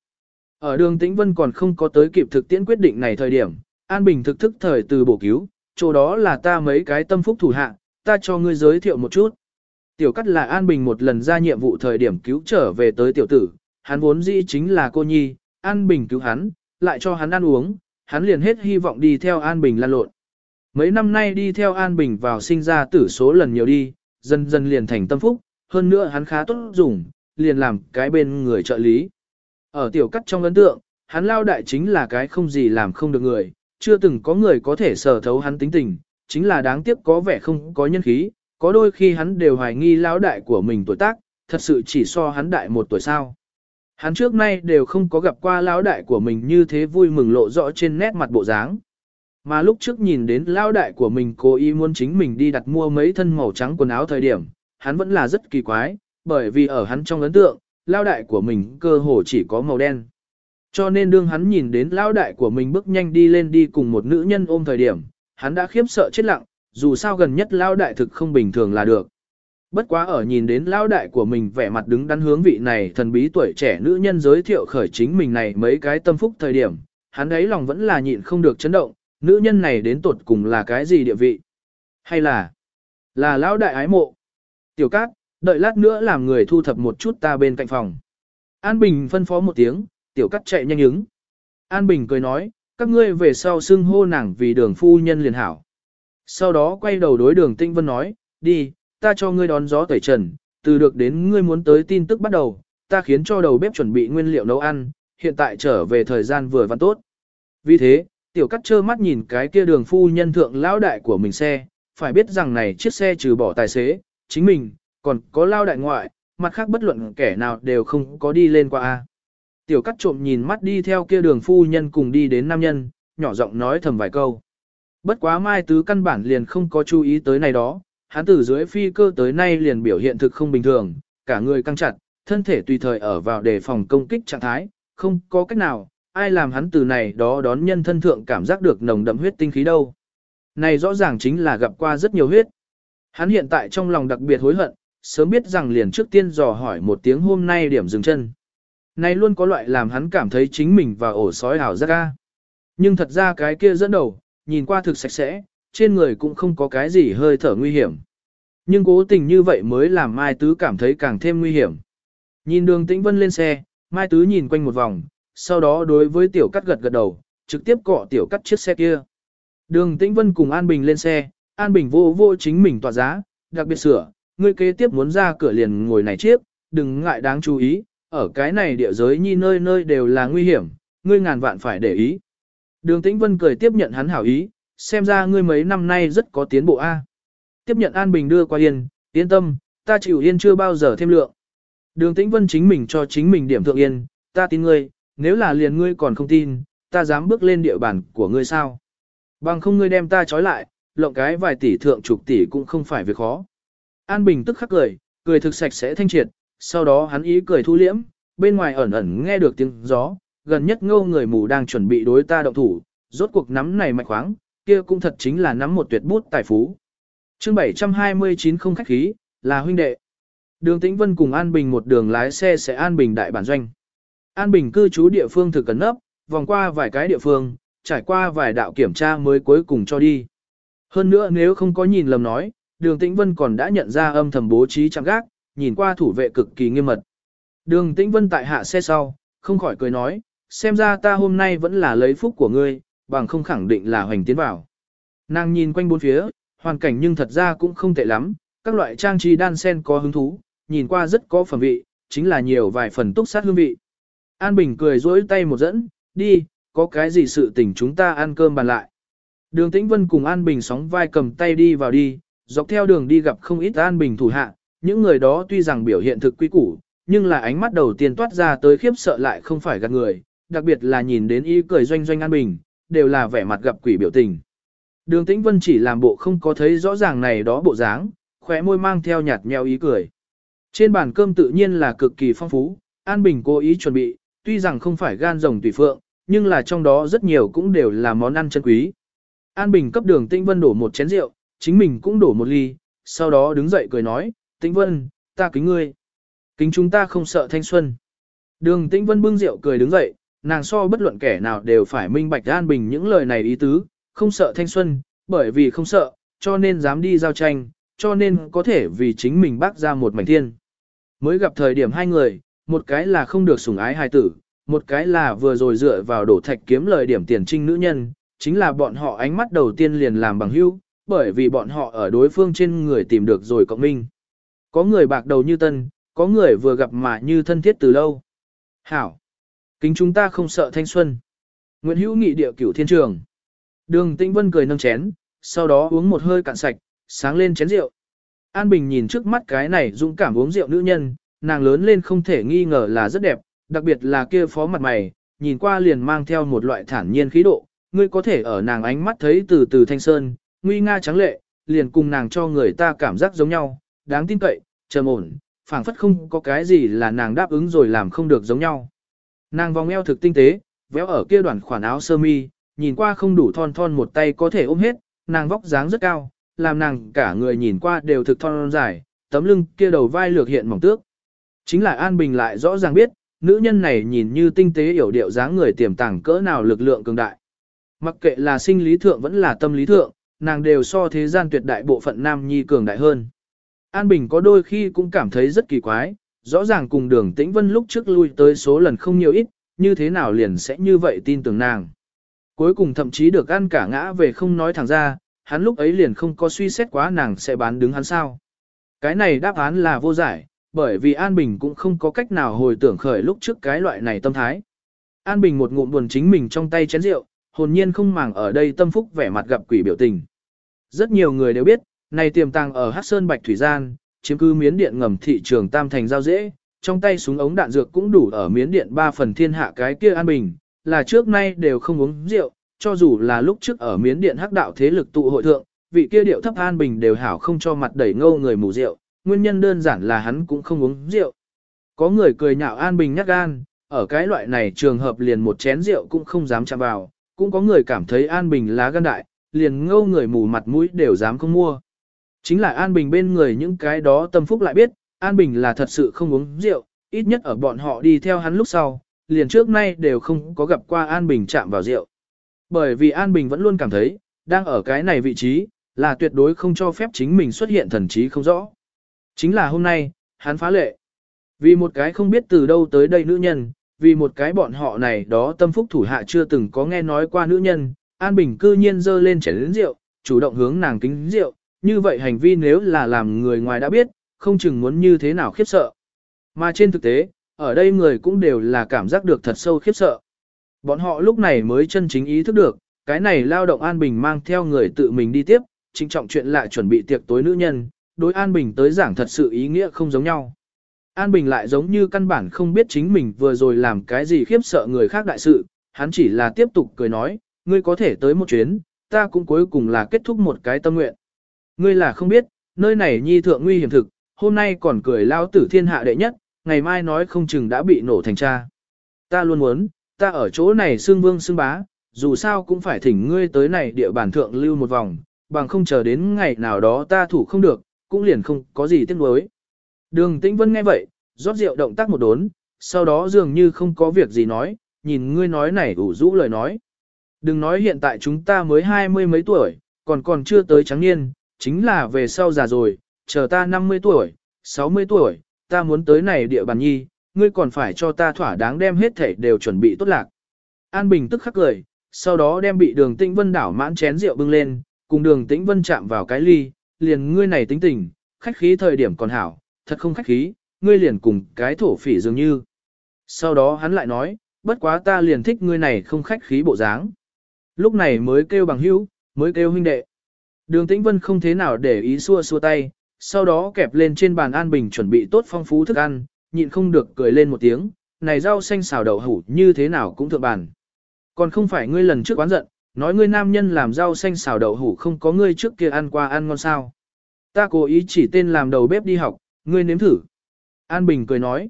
Ở đường Tĩnh Vân còn không có tới kịp thực tiễn quyết định này thời điểm, An Bình thực thức thời từ bổ cứu, chỗ đó là ta mấy cái tâm phúc thủ hạ, ta cho ngươi giới thiệu một chút. Tiểu cắt là An Bình một lần ra nhiệm vụ thời điểm cứu trở về tới tiểu tử, hắn vốn dĩ chính là cô nhi, An Bình cứu hắn, lại cho hắn ăn uống, hắn liền hết hy vọng đi theo An Bình lan lộn. Mấy năm nay đi theo An Bình vào sinh ra tử số lần nhiều đi, dần dần liền thành tâm phúc, hơn nữa hắn khá tốt dùng, liền làm cái bên người trợ lý. Ở tiểu cắt trong ấn tượng, hắn lao đại chính là cái không gì làm không được người, chưa từng có người có thể sở thấu hắn tính tình, chính là đáng tiếc có vẻ không có nhân khí, có đôi khi hắn đều hoài nghi lao đại của mình tuổi tác, thật sự chỉ so hắn đại một tuổi sao. Hắn trước nay đều không có gặp qua lao đại của mình như thế vui mừng lộ rõ trên nét mặt bộ dáng. Mà lúc trước nhìn đến lao đại của mình cố ý muốn chính mình đi đặt mua mấy thân màu trắng quần áo thời điểm, hắn vẫn là rất kỳ quái, bởi vì ở hắn trong ấn tượng, lão đại của mình cơ hồ chỉ có màu đen. Cho nên đương hắn nhìn đến lão đại của mình bước nhanh đi lên đi cùng một nữ nhân ôm thời điểm, hắn đã khiếp sợ chết lặng, dù sao gần nhất lão đại thực không bình thường là được. Bất quá ở nhìn đến lão đại của mình vẻ mặt đứng đắn hướng vị này thần bí tuổi trẻ nữ nhân giới thiệu khởi chính mình này mấy cái tâm phúc thời điểm, hắn ấy lòng vẫn là nhịn không được chấn động, nữ nhân này đến tột cùng là cái gì địa vị? Hay là, là lão đại ái mộ? Tiểu cát, đợi lát nữa làm người thu thập một chút ta bên cạnh phòng. An Bình phân phó một tiếng, tiểu cát chạy nhanh ứng. An Bình cười nói, các ngươi về sau xưng hô nàng vì đường phu nhân liền hảo. Sau đó quay đầu đối đường Tinh Vân nói, đi, ta cho ngươi đón gió tẩy trần, từ được đến ngươi muốn tới tin tức bắt đầu, ta khiến cho đầu bếp chuẩn bị nguyên liệu nấu ăn, hiện tại trở về thời gian vừa văn tốt. Vì thế, tiểu cắt trơ mắt nhìn cái kia đường phu nhân thượng lão đại của mình xe, phải biết rằng này chiếc xe trừ bỏ tài xế, chính mình, còn có lao đại ngoại, mặt khác bất luận kẻ nào đều không có đi lên qua. a. Tiểu cắt trộm nhìn mắt đi theo kia đường phu nhân cùng đi đến nam nhân, nhỏ giọng nói thầm vài câu. Bất quá mai tứ căn bản liền không có chú ý tới này đó, hắn từ dưới phi cơ tới nay liền biểu hiện thực không bình thường, cả người căng chặt, thân thể tùy thời ở vào đề phòng công kích trạng thái, không có cách nào, ai làm hắn từ này đó đón nhân thân thượng cảm giác được nồng đậm huyết tinh khí đâu. Này rõ ràng chính là gặp qua rất nhiều huyết. Hắn hiện tại trong lòng đặc biệt hối hận, sớm biết rằng liền trước tiên dò hỏi một tiếng hôm nay điểm dừng chân. Này luôn có loại làm hắn cảm thấy chính mình và ổ sói hảo giác ca. Nhưng thật ra cái kia dẫn đầu, nhìn qua thực sạch sẽ, trên người cũng không có cái gì hơi thở nguy hiểm. Nhưng cố tình như vậy mới làm Mai Tứ cảm thấy càng thêm nguy hiểm. Nhìn đường tĩnh vân lên xe, Mai Tứ nhìn quanh một vòng, sau đó đối với tiểu cắt gật gật đầu, trực tiếp cọ tiểu cắt chiếc xe kia. Đường tĩnh vân cùng An Bình lên xe, An Bình vô vô chính mình tỏa giá, đặc biệt sửa, ngươi kế tiếp muốn ra cửa liền ngồi này chiếc, đừng ngại đáng chú ý, ở cái này địa giới nhi nơi nơi đều là nguy hiểm, ngươi ngàn vạn phải để ý. Đường Tĩnh Vân cười tiếp nhận hắn hảo ý, xem ra ngươi mấy năm nay rất có tiến bộ a. Tiếp nhận An Bình đưa qua yên, yên tâm, ta chịu yên chưa bao giờ thêm lượng. Đường Tĩnh Vân chính mình cho chính mình điểm thượng yên, ta tin ngươi, nếu là liền ngươi còn không tin, ta dám bước lên địa bàn của ngươi sao. Bằng không ngươi đem ta trói lại, lộng cái vài tỷ thượng chục tỷ cũng không phải việc khó. An Bình tức khắc cười, cười thực sạch sẽ thanh triệt, sau đó hắn ý cười thu liễm, bên ngoài ẩn ẩn nghe được tiếng gió, gần nhất ngâu người mù đang chuẩn bị đối ta động thủ, rốt cuộc nắm này mạnh khoáng, kia cũng thật chính là nắm một tuyệt bút tài phú. chương 729 không khách khí, là huynh đệ. Đường Tĩnh Vân cùng An Bình một đường lái xe sẽ An Bình đại bản doanh. An Bình cư trú địa phương thực cẩn nấp, vòng qua vài cái địa phương, trải qua vài đạo kiểm tra mới cuối cùng cho đi. Hơn nữa nếu không có nhìn lầm nói, đường Tĩnh Vân còn đã nhận ra âm thầm bố trí chạm gác, nhìn qua thủ vệ cực kỳ nghiêm mật. Đường Tĩnh Vân tại hạ xe sau, không khỏi cười nói, xem ra ta hôm nay vẫn là lấy phúc của ngươi, bằng không khẳng định là hoành tiến vào. Nàng nhìn quanh bốn phía, hoàn cảnh nhưng thật ra cũng không tệ lắm, các loại trang trí đan sen có hứng thú, nhìn qua rất có phẩm vị, chính là nhiều vài phần túc sát hương vị. An Bình cười dối tay một dẫn, đi, có cái gì sự tình chúng ta ăn cơm bàn lại. Đường Tĩnh Vân cùng An Bình sóng vai cầm tay đi vào đi, dọc theo đường đi gặp không ít An Bình thủ hạ, những người đó tuy rằng biểu hiện thực quý củ, nhưng là ánh mắt đầu tiên toát ra tới khiếp sợ lại không phải gạt người, đặc biệt là nhìn đến y cười doanh doanh An Bình, đều là vẻ mặt gặp quỷ biểu tình. Đường Tĩnh Vân chỉ làm bộ không có thấy rõ ràng này đó bộ dáng, khóe môi mang theo nhạt nhẽo ý cười. Trên bàn cơm tự nhiên là cực kỳ phong phú, An Bình cố ý chuẩn bị, tuy rằng không phải gan rồng tùy phượng, nhưng là trong đó rất nhiều cũng đều là món ăn chân quý. An Bình cấp đường Tĩnh Vân đổ một chén rượu, chính mình cũng đổ một ly, sau đó đứng dậy cười nói, Tĩnh Vân, ta kính ngươi. Kính chúng ta không sợ thanh xuân. Đường Tĩnh Vân bưng rượu cười đứng dậy, nàng so bất luận kẻ nào đều phải minh bạch An Bình những lời này ý tứ, không sợ thanh xuân, bởi vì không sợ, cho nên dám đi giao tranh, cho nên có thể vì chính mình bác ra một mảnh thiên. Mới gặp thời điểm hai người, một cái là không được sủng ái hài tử, một cái là vừa rồi dựa vào đổ thạch kiếm lời điểm tiền trinh nữ nhân, chính là bọn họ ánh mắt đầu tiên liền làm bằng hữu, bởi vì bọn họ ở đối phương trên người tìm được rồi cộng minh. Có người bạc đầu như tân, có người vừa gặp mà như thân thiết từ lâu. Hảo! Kính chúng ta không sợ thanh xuân. Nguyễn Hữu Nghị địa cửu thiên trường. Đường Tĩnh Vân cười nâng chén, sau đó uống một hơi cạn sạch, sáng lên chén rượu. An Bình nhìn trước mắt cái này dũng cảm uống rượu nữ nhân, nàng lớn lên không thể nghi ngờ là rất đẹp, đặc biệt là kia phó mặt mày, nhìn qua liền mang theo một loại thản nhiên khí độ, ngươi có thể ở nàng ánh mắt thấy từ từ thanh sơn, nguy nga trắng lệ, liền cùng nàng cho người ta cảm giác giống nhau, đáng tin cậy, trầm ổn, phảng phất không có cái gì là nàng đáp ứng rồi làm không được giống nhau. Nàng vòng eo thực tinh tế, véo ở kia đoạn khoản áo sơ mi, nhìn qua không đủ thon thon một tay có thể ôm hết, nàng vóc dáng rất cao, làm nàng cả người nhìn qua đều thực thon dài, tấm lưng kia đầu vai lược hiện mỏng tước. Chính là An Bình lại rõ ràng biết, nữ nhân này nhìn như tinh tế hiểu điệu dáng người tiềm tàng cỡ nào lực lượng cường đại. Mặc kệ là sinh lý thượng vẫn là tâm lý thượng, nàng đều so thế gian tuyệt đại bộ phận nam nhi cường đại hơn. An Bình có đôi khi cũng cảm thấy rất kỳ quái, rõ ràng cùng đường tĩnh vân lúc trước lui tới số lần không nhiều ít, như thế nào liền sẽ như vậy tin tưởng nàng. Cuối cùng thậm chí được ăn cả ngã về không nói thẳng ra, hắn lúc ấy liền không có suy xét quá nàng sẽ bán đứng hắn sao. Cái này đáp án là vô giải, bởi vì An Bình cũng không có cách nào hồi tưởng khởi lúc trước cái loại này tâm thái. An Bình một ngụm buồn chính mình trong tay chén rượu, hồn nhiên không màng ở đây tâm phúc vẻ mặt gặp quỷ biểu tình. Rất nhiều người đều biết, này tiềm tàng ở Hắc Sơn Bạch Thủy Gian, chiếm cứ miến điện ngầm thị trường Tam Thành giao dễ, trong tay súng ống đạn dược cũng đủ ở miến điện ba phần thiên hạ cái kia An Bình, là trước nay đều không uống rượu, cho dù là lúc trước ở miến điện hắc đạo thế lực tụ hội thượng, vị kia điệu thấp An Bình đều hảo không cho mặt đẩy ngâu người mù rượu, nguyên nhân đơn giản là hắn cũng không uống rượu. Có người cười nhạo An Bình nhát gan, ở cái loại này trường hợp liền một chén rượu cũng không dám chạm vào, cũng có người cảm thấy An Bình lá gan đại, liền ngâu người mù mặt mũi đều dám không mua. Chính là An Bình bên người những cái đó tâm phúc lại biết, An Bình là thật sự không uống rượu, ít nhất ở bọn họ đi theo hắn lúc sau, liền trước nay đều không có gặp qua An Bình chạm vào rượu. Bởi vì An Bình vẫn luôn cảm thấy, đang ở cái này vị trí, là tuyệt đối không cho phép chính mình xuất hiện thần trí không rõ. Chính là hôm nay, hắn phá lệ. Vì một cái không biết từ đâu tới đây nữ nhân, vì một cái bọn họ này đó tâm phúc thủ hạ chưa từng có nghe nói qua nữ nhân, An Bình cư nhiên dơ lên chén lĩnh rượu, chủ động hướng nàng kính rượu, như vậy hành vi nếu là làm người ngoài đã biết, không chừng muốn như thế nào khiếp sợ. Mà trên thực tế, ở đây người cũng đều là cảm giác được thật sâu khiếp sợ. Bọn họ lúc này mới chân chính ý thức được, cái này lao động An Bình mang theo người tự mình đi tiếp, trinh trọng chuyện lại chuẩn bị tiệc tối nữ nhân, đối An Bình tới giảng thật sự ý nghĩa không giống nhau. An Bình lại giống như căn bản không biết chính mình vừa rồi làm cái gì khiếp sợ người khác đại sự, hắn chỉ là tiếp tục cười nói, ngươi có thể tới một chuyến, ta cũng cuối cùng là kết thúc một cái tâm nguyện. Ngươi là không biết, nơi này nhi thượng nguy hiểm thực, hôm nay còn cười lao tử thiên hạ đệ nhất, ngày mai nói không chừng đã bị nổ thành cha. Ta luôn muốn, ta ở chỗ này xương vương xương bá, dù sao cũng phải thỉnh ngươi tới này địa bàn thượng lưu một vòng, bằng không chờ đến ngày nào đó ta thủ không được, cũng liền không có gì tiếc nuối. Đường Tĩnh Vân nghe vậy, rót rượu động tác một đốn, sau đó dường như không có việc gì nói, nhìn ngươi nói này ủ rũ lời nói. Đừng nói hiện tại chúng ta mới hai mươi mấy tuổi, còn còn chưa tới trắng niên, chính là về sau già rồi, chờ ta 50 tuổi, 60 tuổi, ta muốn tới này địa bàn nhi, ngươi còn phải cho ta thỏa đáng đem hết thể đều chuẩn bị tốt lạc. An Bình tức khắc cười, sau đó đem bị đường tĩnh vân đảo mãn chén rượu bưng lên, cùng đường tĩnh vân chạm vào cái ly, liền ngươi này tính tình, khách khí thời điểm còn hảo, thật không khách khí, ngươi liền cùng cái thổ phỉ dường như. Sau đó hắn lại nói, bất quá ta liền thích ngươi này không khách khí bộ dáng. Lúc này mới kêu bằng hữu, mới kêu huynh đệ. Đường Tĩnh Vân không thế nào để ý xua xua tay, sau đó kẹp lên trên bàn An Bình chuẩn bị tốt phong phú thức ăn, nhịn không được cười lên một tiếng, này rau xanh xào đậu hủ như thế nào cũng thượng bàn. Còn không phải ngươi lần trước quán giận, Nói ngươi nam nhân làm rau xanh xào đậu hủ không có ngươi trước kia ăn qua ăn ngon sao. Ta cố ý chỉ tên làm đầu bếp đi học, ngươi nếm thử. An Bình cười nói.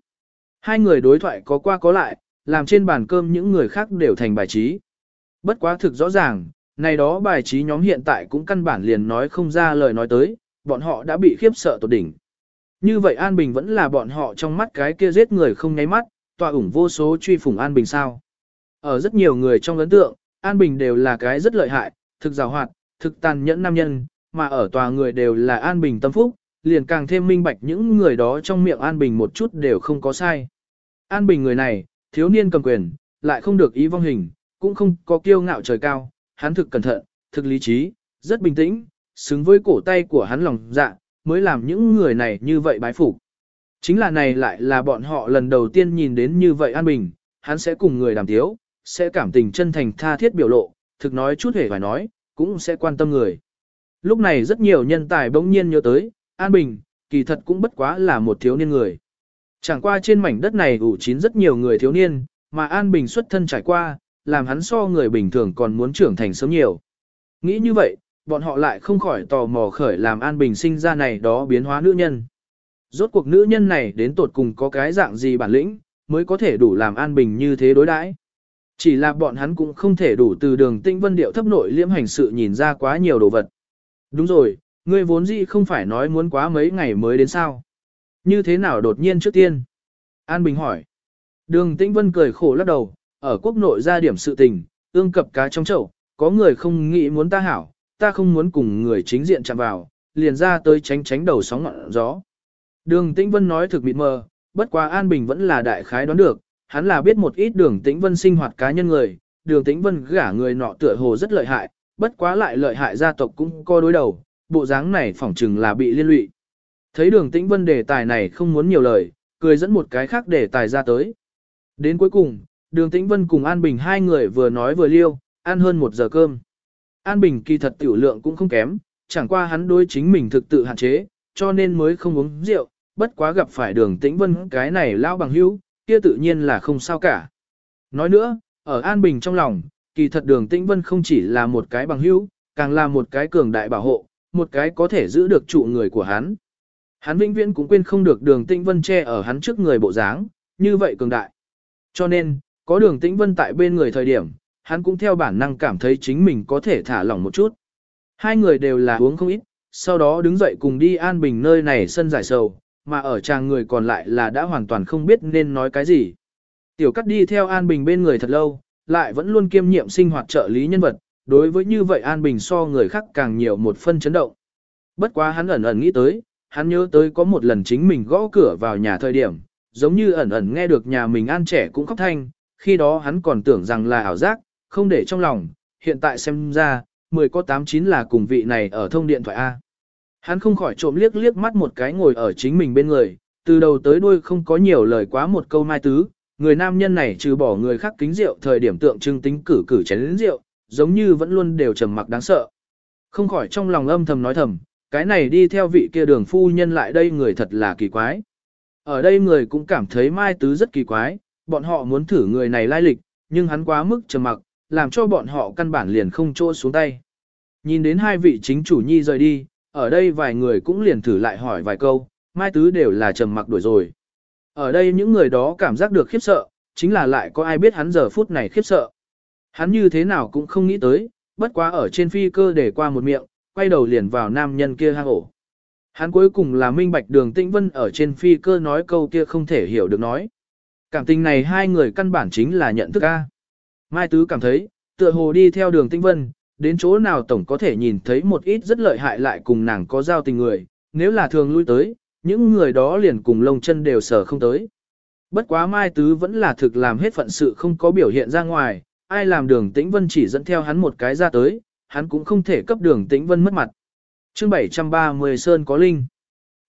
Hai người đối thoại có qua có lại, làm trên bàn cơm những người khác đều thành bài trí. Bất quá thực rõ ràng, này đó bài trí nhóm hiện tại cũng căn bản liền nói không ra lời nói tới, bọn họ đã bị khiếp sợ tột đỉnh. Như vậy An Bình vẫn là bọn họ trong mắt cái kia giết người không nháy mắt, tòa ủng vô số truy phủng An Bình sao. Ở rất nhiều người trong ấn tượng, An Bình đều là cái rất lợi hại, thực rào hoạt, thực tàn nhẫn nam nhân, mà ở tòa người đều là An Bình tâm phúc, liền càng thêm minh bạch những người đó trong miệng An Bình một chút đều không có sai. An Bình người này, thiếu niên cầm quyền, lại không được ý vong hình, cũng không có kiêu ngạo trời cao, hắn thực cẩn thận, thực lý trí, rất bình tĩnh, xứng với cổ tay của hắn lòng dạ, mới làm những người này như vậy bái phục. Chính là này lại là bọn họ lần đầu tiên nhìn đến như vậy An Bình, hắn sẽ cùng người đàm tiếu, sẽ cảm tình chân thành tha thiết biểu lộ, thực nói chút hề phải nói, cũng sẽ quan tâm người. Lúc này rất nhiều nhân tài bỗng nhiên nhớ tới, An Bình, kỳ thật cũng bất quá là một thiếu niên người. Chẳng qua trên mảnh đất này ủ chín rất nhiều người thiếu niên, mà An Bình xuất thân trải qua, làm hắn so người bình thường còn muốn trưởng thành sớm nhiều. Nghĩ như vậy, bọn họ lại không khỏi tò mò khởi làm An Bình sinh ra này đó biến hóa nữ nhân. Rốt cuộc nữ nhân này đến tột cùng có cái dạng gì bản lĩnh, mới có thể đủ làm An Bình như thế đối đãi. Chỉ là bọn hắn cũng không thể đủ từ đường tinh vân điệu thấp nội liễm hành sự nhìn ra quá nhiều đồ vật. Đúng rồi, ngươi vốn dĩ không phải nói muốn quá mấy ngày mới đến sao. Như thế nào đột nhiên trước tiên? An Bình hỏi. Đường Tĩnh Vân cười khổ lắc đầu, ở quốc nội ra điểm sự tình, ương cập cá trong chậu, có người không nghĩ muốn ta hảo, ta không muốn cùng người chính diện chạm vào, liền ra tới tránh tránh đầu sóng ngọn gió. Đường Tĩnh Vân nói thực mịt mờ, bất quá An Bình vẫn là đại khái đoán được, hắn là biết một ít đường Tĩnh Vân sinh hoạt cá nhân người, đường Tĩnh Vân gả người nọ tựa hồ rất lợi hại, bất quá lại lợi hại gia tộc cũng co đối đầu, bộ dáng này phỏng chừng là bị liên lụy. Thấy đường Tĩnh Vân đề tài này không muốn nhiều lời, cười dẫn một cái khác đề tài ra tới. Đến cuối cùng, đường Tĩnh Vân cùng An Bình hai người vừa nói vừa liêu, ăn hơn một giờ cơm. An Bình kỳ thật tiểu lượng cũng không kém, chẳng qua hắn đối chính mình thực tự hạn chế, cho nên mới không uống rượu, bất quá gặp phải đường Tĩnh Vân cái này lao bằng hữu, kia tự nhiên là không sao cả. Nói nữa, ở An Bình trong lòng, kỳ thật đường Tĩnh Vân không chỉ là một cái bằng hữu, càng là một cái cường đại bảo hộ, một cái có thể giữ được trụ người của hắn. Hắn vĩnh viễn cũng quên không được đường Tĩnh Vân che ở hắn trước người bộ dáng, như vậy cường đại. Cho nên, có đường Tĩnh Vân tại bên người thời điểm, hắn cũng theo bản năng cảm thấy chính mình có thể thả lỏng một chút. Hai người đều là uống không ít, sau đó đứng dậy cùng đi an bình nơi này sân giải sầu, mà ở chàng người còn lại là đã hoàn toàn không biết nên nói cái gì. Tiểu cắt đi theo an bình bên người thật lâu, lại vẫn luôn kiêm nhiệm sinh hoạt trợ lý nhân vật, đối với như vậy an bình so người khác càng nhiều một phân chấn động. Bất quá hắn ẩn ẩn nghĩ tới, hắn nhớ tới có một lần chính mình gõ cửa vào nhà thời điểm, giống như ẩn ẩn nghe được nhà mình an trẻ cũng khóc thanh, khi đó hắn còn tưởng rằng là ảo giác, không để trong lòng, hiện tại xem ra, 10 có 89 là cùng vị này ở thông điện thoại A. Hắn không khỏi trộm liếc liếc mắt một cái ngồi ở chính mình bên người, từ đầu tới đuôi không có nhiều lời quá một câu mai tứ, người nam nhân này trừ bỏ người khác kính rượu thời điểm tượng trưng tính cử cử chén rượu, giống như vẫn luôn đều trầm mặc đáng sợ. Không khỏi trong lòng âm thầm nói thầm, cái này đi theo vị kia đường phu nhân lại đây người thật là kỳ quái. Ở đây người cũng cảm thấy mai tứ rất kỳ quái, bọn họ muốn thử người này lai lịch, nhưng hắn quá mức trầm mặc, làm cho bọn họ căn bản liền không chỗ xuống tay. Nhìn đến hai vị chính chủ nhi rời đi, ở đây vài người cũng liền thử lại hỏi vài câu, mai tứ đều là trầm mặc đuổi rồi. Ở đây những người đó cảm giác được khiếp sợ, chính là lại có ai biết hắn giờ phút này khiếp sợ. Hắn như thế nào cũng không nghĩ tới, bất quá ở trên phi cơ để qua một miệng, quay đầu liền vào nam nhân kia hang ổ. Hắn cuối cùng là minh bạch đường tĩnh vân ở trên phi cơ nói câu kia không thể hiểu được nói. Cảm tình này hai người căn bản chính là nhận thức A. Mai Tứ cảm thấy, tựa hồ đi theo đường tinh vân, đến chỗ nào tổng có thể nhìn thấy một ít rất lợi hại lại cùng nàng có giao tình người, nếu là thường lui tới, những người đó liền cùng lông chân đều sở không tới. Bất quá Mai Tứ vẫn là thực làm hết phận sự không có biểu hiện ra ngoài, ai làm đường tĩnh vân chỉ dẫn theo hắn một cái ra tới, hắn cũng không thể cấp đường tĩnh vân mất mặt. chương 730 Sơn có linh.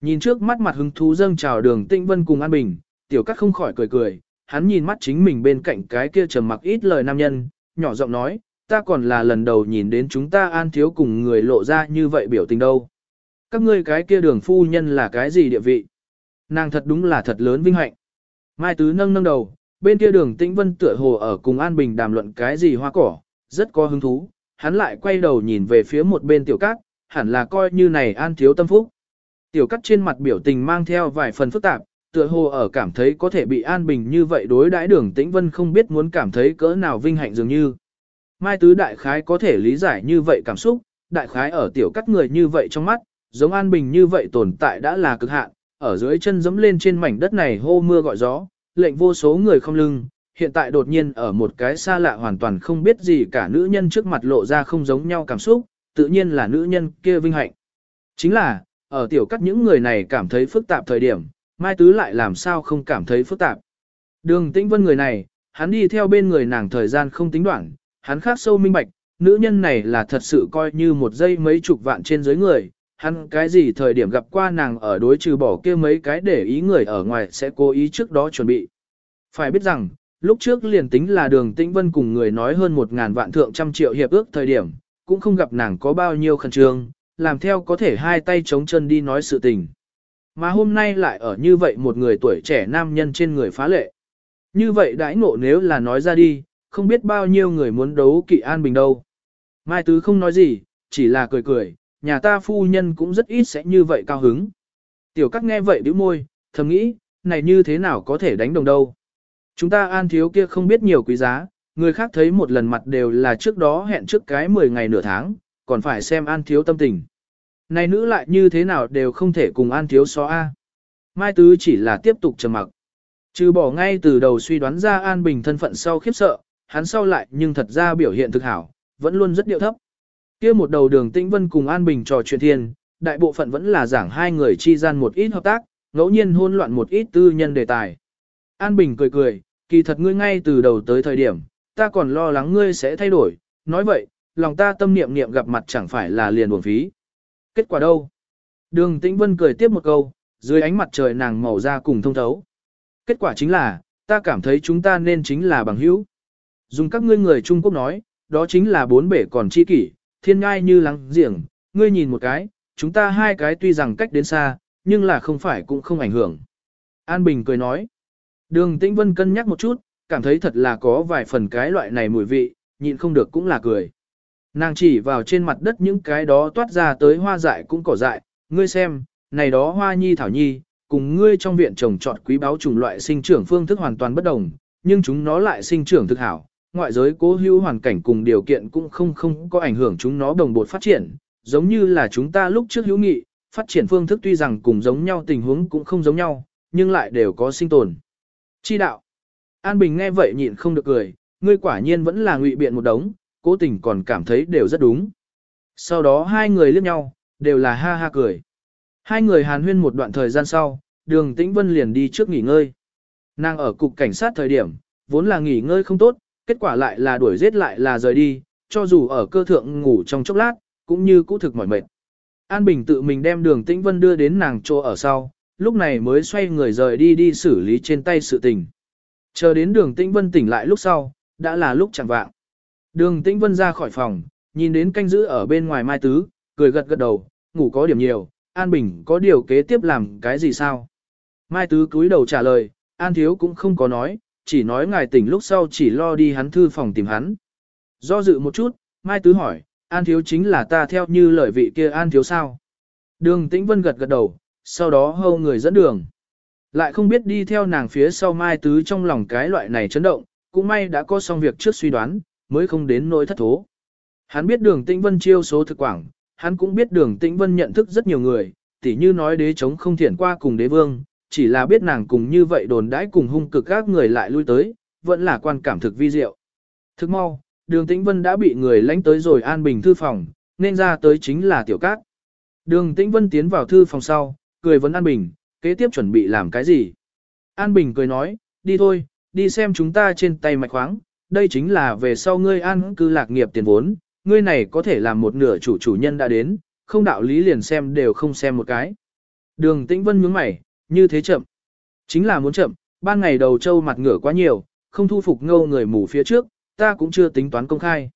Nhìn trước mắt mặt hứng thú dâng chào đường tĩnh vân cùng An Bình, tiểu cắt không khỏi cười cười, hắn nhìn mắt chính mình bên cạnh cái kia trầm mặc ít lời nam nhân, nhỏ giọng nói, ta còn là lần đầu nhìn đến chúng ta an thiếu cùng người lộ ra như vậy biểu tình đâu. Các ngươi cái kia đường phu nhân là cái gì địa vị? Nàng thật đúng là thật lớn vinh hạnh. Mai Tứ nâng nâng đầu, bên kia đường tĩnh vân tựa hồ ở cùng An Bình đàm luận cái gì hoa cỏ, rất có hứng thú, hắn lại quay đầu nhìn về phía một bên tiểu cát, hẳn là coi như này an thiếu tâm phúc. Tiểu cát trên mặt biểu tình mang theo vài phần phức tạp, tựa hồ ở cảm thấy có thể bị an bình như vậy đối đãi đường tĩnh vân không biết muốn cảm thấy cỡ nào vinh hạnh dường như. Mai tứ đại khái có thể lý giải như vậy cảm xúc, đại khái ở tiểu cắt người như vậy trong mắt, giống an bình như vậy tồn tại đã là cực hạn, ở dưới chân dẫm lên trên mảnh đất này hô mưa gọi gió, lệnh vô số người không lưng, hiện tại đột nhiên ở một cái xa lạ hoàn toàn không biết gì cả nữ nhân trước mặt lộ ra không giống nhau cảm xúc, tự nhiên là nữ nhân kia vinh hạnh. Chính là, ở tiểu cắt những người này cảm thấy phức tạp thời điểm, Mai Tứ lại làm sao không cảm thấy phức tạp. Đường tĩnh vân người này, hắn đi theo bên người nàng thời gian không tính đoạn, hắn khác sâu minh bạch, nữ nhân này là thật sự coi như một giây mấy chục vạn trên dưới người, hắn cái gì thời điểm gặp qua nàng ở đối trừ bỏ kia mấy cái để ý người ở ngoài sẽ cố ý trước đó chuẩn bị. Phải biết rằng, lúc trước liền tính là đường tĩnh vân cùng người nói hơn một ngàn vạn thượng trăm triệu hiệp ước thời điểm, cũng không gặp nàng có bao nhiêu khẩn trương, làm theo có thể hai tay chống chân đi nói sự tình. Mà hôm nay lại ở như vậy một người tuổi trẻ nam nhân trên người phá lệ. Như vậy đãi ngộ nếu là nói ra đi, không biết bao nhiêu người muốn đấu kỵ an bình đâu. Mai Tứ không nói gì, chỉ là cười cười, nhà ta phu nhân cũng rất ít sẽ như vậy cao hứng. Tiểu các nghe vậy bĩu môi, thầm nghĩ, này như thế nào có thể đánh đồng đâu. Chúng ta an thiếu kia không biết nhiều quý giá, người khác thấy một lần mặt đều là trước đó hẹn trước cái 10 ngày nửa tháng, còn phải xem an thiếu tâm tình. Này nữ lại như thế nào đều không thể cùng an thiếu so A. Mai Tứ chỉ là tiếp tục trầm mặc. Trừ bỏ ngay từ đầu suy đoán ra an bình thân phận sau khiếp sợ, hắn sau lại nhưng thật ra biểu hiện thực hảo, vẫn luôn rất điệu thấp kia một đầu đường tĩnh vân cùng an bình trò chuyện thiên, đại bộ phận vẫn là giảng hai người chi gian một ít hợp tác, ngẫu nhiên hôn loạn một ít tư nhân đề tài. An bình cười cười, kỳ thật ngươi ngay từ đầu tới thời điểm, ta còn lo lắng ngươi sẽ thay đổi, nói vậy, lòng ta tâm niệm niệm gặp mặt chẳng phải là liền buồn phí. Kết quả đâu? Đường Tĩnh Vân cười tiếp một câu, dưới ánh mặt trời nàng màu da cùng thông thấu. Kết quả chính là, ta cảm thấy chúng ta nên chính là bằng hữu. Dùng các ngươi người Trung Quốc nói, đó chính là bốn bể còn chi kỷ, thiên ngai như lắng giềng, ngươi nhìn một cái, chúng ta hai cái tuy rằng cách đến xa, nhưng là không phải cũng không ảnh hưởng. An Bình cười nói. Đường Tĩnh Vân cân nhắc một chút, cảm thấy thật là có vài phần cái loại này mùi vị, nhịn không được cũng là cười. Nàng chỉ vào trên mặt đất những cái đó toát ra tới hoa dại cũng cỏ dại, ngươi xem, này đó hoa nhi thảo nhi, cùng ngươi trong viện trồng trọt quý báu chủng loại sinh trưởng phương thức hoàn toàn bất đồng, nhưng chúng nó lại sinh trưởng thực hảo. Ngoại giới cố hữu hoàn cảnh cùng điều kiện cũng không không có ảnh hưởng chúng nó đồng bột phát triển, giống như là chúng ta lúc trước hữu nghị, phát triển phương thức tuy rằng cùng giống nhau tình huống cũng không giống nhau, nhưng lại đều có sinh tồn. Chi đạo. An Bình nghe vậy nhịn không được cười, ngươi quả nhiên vẫn là ngụy biện một đống, cố tình còn cảm thấy đều rất đúng. Sau đó hai người liếc nhau, đều là ha ha cười. Hai người hàn huyên một đoạn thời gian sau, đường tĩnh vân liền đi trước nghỉ ngơi. Nàng ở cục cảnh sát thời điểm, vốn là nghỉ ngơi không tốt, kết quả lại là đuổi giết lại là rời đi, cho dù ở cơ thượng ngủ trong chốc lát, cũng như cũ thực mỏi mệt. An Bình tự mình đem đường tĩnh vân đưa đến nàng chỗ ở sau, lúc này mới xoay người rời đi đi xử lý trên tay sự tình. Chờ đến đường tĩnh vân tỉnh lại lúc sau, đã là lúc chẳng vạng. Đường Tĩnh Vân ra khỏi phòng, nhìn đến canh giữ ở bên ngoài Mai Tứ, cười gật gật đầu, ngủ có điểm nhiều, An Bình có điều kế tiếp làm cái gì sao? Mai Tứ cúi đầu trả lời, An Thiếu cũng không có nói, chỉ nói ngài tỉnh lúc sau chỉ lo đi hắn thư phòng tìm hắn. Do dự một chút, Mai Tứ hỏi, An Thiếu chính là ta theo như lời vị kia An Thiếu sao? Đường Tĩnh Vân gật gật đầu, sau đó hâu người dẫn đường. Lại không biết đi theo nàng phía sau Mai Tứ trong lòng cái loại này chấn động, cũng may đã có xong việc trước suy đoán, mới không đến nỗi thất thố. Hắn biết đường tĩnh vân chiêu số thực quảng, hắn cũng biết đường tĩnh vân nhận thức rất nhiều người, tỉ như nói đế chống không thiển qua cùng đế vương, chỉ là biết nàng cùng như vậy đồn đãi cùng hung cực các người lại lui tới, vẫn là quan cảm thực vi diệu. Thức mau, đường tĩnh vân đã bị người lánh tới rồi an bình thư phòng, nên ra tới chính là tiểu cát. Đường tĩnh vân tiến vào thư phòng sau, cười vấn an bình, kế tiếp chuẩn bị làm cái gì. An bình cười nói, đi thôi, đi xem chúng ta trên tay mạch khoáng, đây chính là về sau ngươi an cư lạc nghiệp tiền vốn, ngươi này có thể làm một nửa chủ chủ nhân đã đến, không đạo lý liền xem đều không xem một cái. Đường Tĩnh Vân nhướng mày, như thế chậm. Chính là muốn chậm, ban ngày đầu châu mặt ngửa quá nhiều, không thu phục ngâu người mù phía trước, ta cũng chưa tính toán công khai.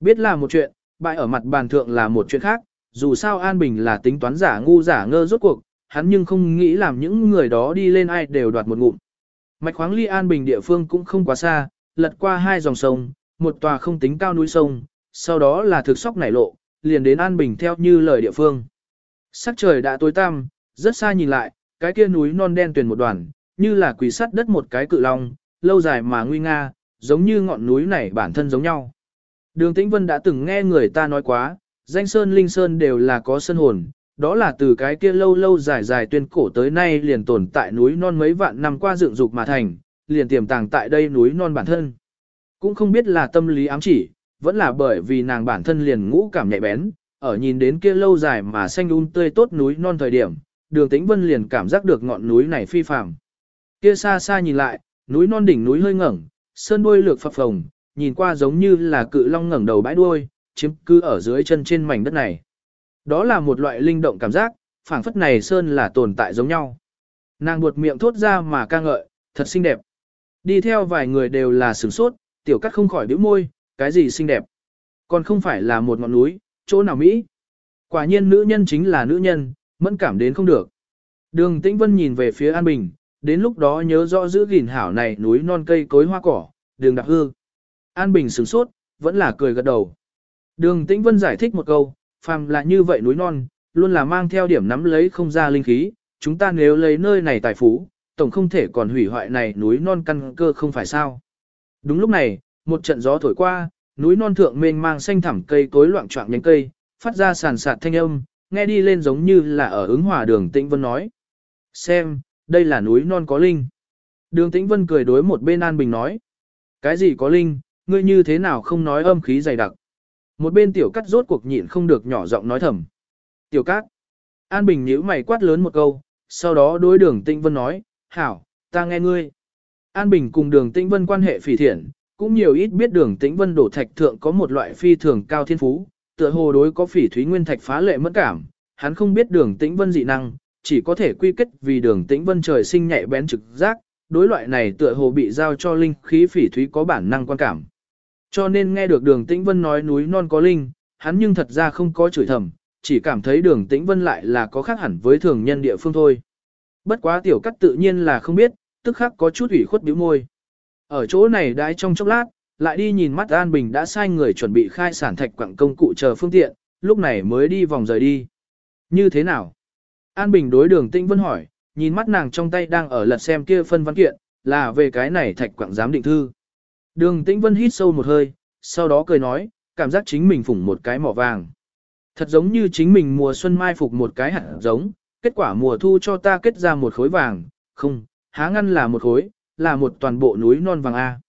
Biết là một chuyện, bại ở mặt bàn thượng là một chuyện khác, dù sao An Bình là tính toán giả ngu giả ngơ rốt cuộc, hắn nhưng không nghĩ làm những người đó đi lên ai đều đoạt một ngụm. Mạch khoáng ly An Bình địa phương cũng không quá xa, lật qua hai dòng sông, một tòa không tính cao núi sông, sau đó là thực sóc nảy lộ, liền đến An Bình theo như lời địa phương. Sắc trời đã tối tăm, rất xa nhìn lại, cái kia núi non đen tuyền một đoàn, như là quỷ sắt đất một cái cự long, lâu dài mà nguy nga, giống như ngọn núi này bản thân giống nhau. Đường Tĩnh Vân đã từng nghe người ta nói quá, danh sơn linh sơn đều là có sơn hồn, đó là từ cái kia lâu lâu dài dài tuyên cổ tới nay liền tồn tại núi non mấy vạn năm qua dựng dục mà thành, liền tiềm tàng tại đây núi non bản thân. Cũng không biết là tâm lý ám chỉ, vẫn là bởi vì nàng bản thân liền ngũ cảm nhạy bén, ở nhìn đến kia lâu dài mà xanh un tươi tốt núi non thời điểm, đường tĩnh vân liền cảm giác được ngọn núi này phi phàm. Kia xa xa nhìn lại, núi non đỉnh núi hơi ngẩng, sơn đuôi lược phập phồng, nhìn qua giống như là cự long ngẩng đầu bãi đuôi, chiếm cư ở dưới chân trên mảnh đất này. Đó là một loại linh động cảm giác, phảng phất này sơn là tồn tại giống nhau. Nàng buột miệng thốt ra mà ca ngợi, thật xinh đẹp. Đi theo vài người đều là sửng sốt, tiểu cắt không khỏi bĩu môi, cái gì xinh đẹp. Còn không phải là một ngọn núi, chỗ nào Mỹ. Quả nhiên nữ nhân chính là nữ nhân, mẫn cảm đến không được. Đường Tĩnh Vân nhìn về phía An Bình, đến lúc đó nhớ rõ giữ gìn hảo này núi non cây cối hoa cỏ, đường đạp hư. An Bình sửng sốt, vẫn là cười gật đầu. Đường Tĩnh Vân giải thích một câu, phàm là như vậy núi non, luôn là mang theo điểm nắm lấy không ra linh khí, chúng ta nếu lấy nơi này tài phú, tổng không thể còn hủy hoại này núi non căn cơ không phải sao. Đúng lúc này, một trận gió thổi qua, núi non thượng mênh mang xanh thẳm cây cối loạn trọng nhánh cây, phát ra sàn sạt thanh âm, nghe đi lên giống như là ở ứng hòa đường Tĩnh Vân nói. Xem, đây là núi non có linh. Đường Tĩnh Vân cười đối một bên An Bình nói. Cái gì có linh, ngươi như thế nào không nói âm khí dày đặc. Một bên tiểu cắt rốt cuộc nhịn không được nhỏ giọng nói thầm. Tiểu cát. An Bình nhíu mày quát lớn một câu, sau đó đối đường Tĩnh Vân nói, hảo, ta nghe ngươi. An Bình cùng đường Tĩnh Vân quan hệ phỉ thiện, cũng nhiều ít biết đường Tĩnh Vân đổ thạch thượng có một loại phi thường cao thiên phú, tựa hồ đối có phỉ thúy nguyên thạch phá lệ mất cảm, hắn không biết đường Tĩnh Vân dị năng, chỉ có thể quy kết vì đường Tĩnh Vân trời sinh nhạy bén trực giác, đối loại này tựa hồ bị giao cho linh khí phỉ thúy có bản năng quan cảm. Cho nên nghe được đường Tĩnh Vân nói núi non có linh, hắn nhưng thật ra không có chửi thầm, chỉ cảm thấy đường Tĩnh Vân lại là có khác hẳn với thường nhân địa phương thôi. Bất quá tiểu cắt tự nhiên là không biết, tức khắc có chút ủy khuất bĩu môi. Ở chỗ này đãi trong chốc lát, lại đi nhìn mắt An Bình đã sai người chuẩn bị khai sản thạch quặng công cụ chờ phương tiện, lúc này mới đi vòng rời đi. Như thế nào? An Bình đối đường Tĩnh Vân hỏi, nhìn mắt nàng trong tay đang ở lật xem kia phân văn kiện, là về cái này thạch quặng giám định thư. Đường Tĩnh Vân hít sâu một hơi, sau đó cười nói, cảm giác chính mình phủng một cái mỏ vàng. Thật giống như chính mình mùa xuân mai phục một cái hạt giống, kết quả mùa thu cho ta kết ra một khối vàng, không, há ngăn là một khối, là một toàn bộ núi non vàng A.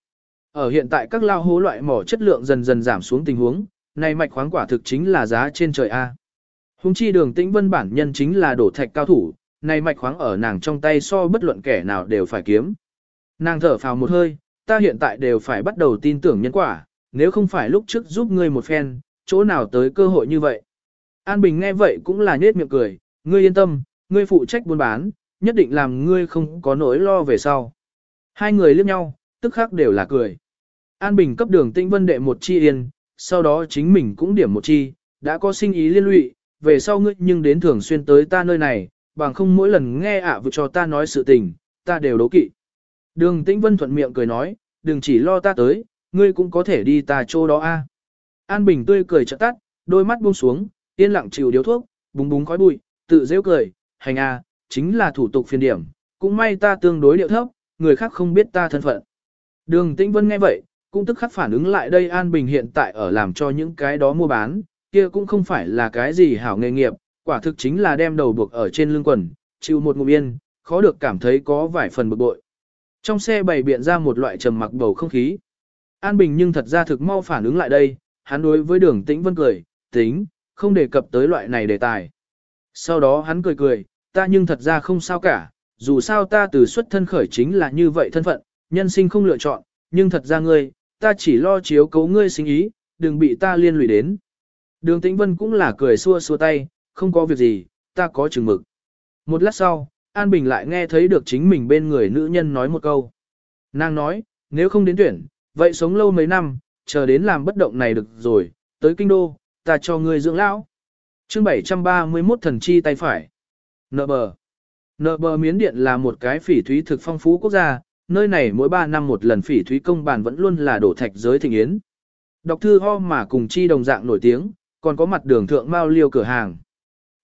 Ở hiện tại các lao hố loại mỏ chất lượng dần dần giảm xuống tình huống, này mạch khoáng quả thực chính là giá trên trời A. Hùng chi đường tĩnh vân bản nhân chính là đổ thạch cao thủ, này mạch khoáng ở nàng trong tay so bất luận kẻ nào đều phải kiếm. Nàng thở phào một hơi, ta hiện tại đều phải bắt đầu tin tưởng nhân quả, nếu không phải lúc trước giúp ngươi một phen, chỗ nào tới cơ hội như vậy. An Bình nghe vậy cũng là nhết miệng cười, ngươi yên tâm, ngươi phụ trách buôn bán, nhất định làm ngươi không có nỗi lo về sau. Hai người liếc nhau, tức khắc đều là cười. An Bình cấp đường tĩnh vân đệ một chi yên, sau đó chính mình cũng điểm một chi, đã có sinh ý liên lụy, về sau ngươi nhưng đến thường xuyên tới ta nơi này, bằng không mỗi lần nghe ạ à cho ta nói sự tình, ta đều đố kỵ. Đường tĩnh vân thuận miệng cười nói, đừng chỉ lo ta tới, ngươi cũng có thể đi ta chỗ đó a. An Bình tươi cười chợt tắt, đôi mắt buông xuống, yên lặng chịu điếu thuốc, búng búng khói bụi, tự dễ cười, hành a, chính là thủ tục phiền điểm, cũng may ta tương đối điệu thấp, người khác không biết ta thân phận. Đường Tĩnh Vân nghe vậy, cũng tức khắc phản ứng lại đây An Bình hiện tại ở làm cho những cái đó mua bán, kia cũng không phải là cái gì hảo nghề nghiệp, quả thực chính là đem đầu buộc ở trên lưng quần, chịu một ngụm yên, khó được cảm thấy có vài phần bực bội. Trong xe bày biện ra một loại trầm mặc bầu không khí. An Bình nhưng thật ra thực mau phản ứng lại đây, hắn đối với đường tĩnh vân cười, tính, không đề cập tới loại này đề tài. Sau đó hắn cười cười, ta nhưng thật ra không sao cả, dù sao ta từ xuất thân khởi chính là như vậy thân phận, nhân sinh không lựa chọn, nhưng thật ra ngươi, ta chỉ lo chiếu cấu ngươi sinh ý, đừng bị ta liên lụy đến. Đường Tĩnh Vân cũng là cười xua xua tay, không có việc gì, ta có chừng mực. Một lát sau, An Bình lại nghe thấy được chính mình bên người nữ nhân nói một câu. Nàng nói, nếu không đến tuyển, vậy sống lâu mấy năm, chờ đến làm bất động này được rồi, tới kinh đô, ta cho ngươi dưỡng lão. Chương 731 thần chi tay phải. Nợ bờ. Nợ bờ miến điện là một cái phỉ thúy thực phong phú quốc gia, nơi này mỗi 3 năm một lần phỉ thúy công bàn vẫn luôn là đổ thạch giới thịnh yến. Đọc thư ho mà cùng chi đồng dạng nổi tiếng, còn có mặt đường thượng mao liêu cửa hàng.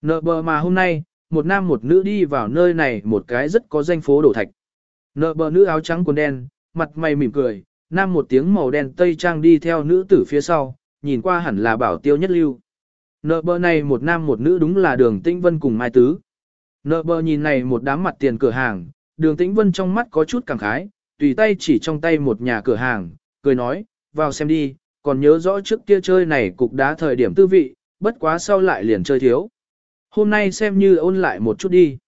Nợ bờ mà hôm nay, một nam một nữ đi vào nơi này một cái rất có danh phố đổ thạch. Nợ bờ nữ áo trắng quần đen, mặt mày mỉm cười, nam một tiếng màu đen tây trang đi theo nữ tử phía sau, nhìn qua hẳn là bảo tiêu nhất lưu. Nợ bờ này một nam một nữ đúng là đường tinh vân cùng mai tứ. Nợ bờ nhìn này một đám mặt tiền cửa hàng, đường tĩnh vân trong mắt có chút cảm khái, tùy tay chỉ trong tay một nhà cửa hàng, cười nói, vào xem đi, còn nhớ rõ trước kia chơi này cục đá thời điểm tư vị, bất quá sau lại liền chơi thiếu. Hôm nay xem như ôn lại một chút đi.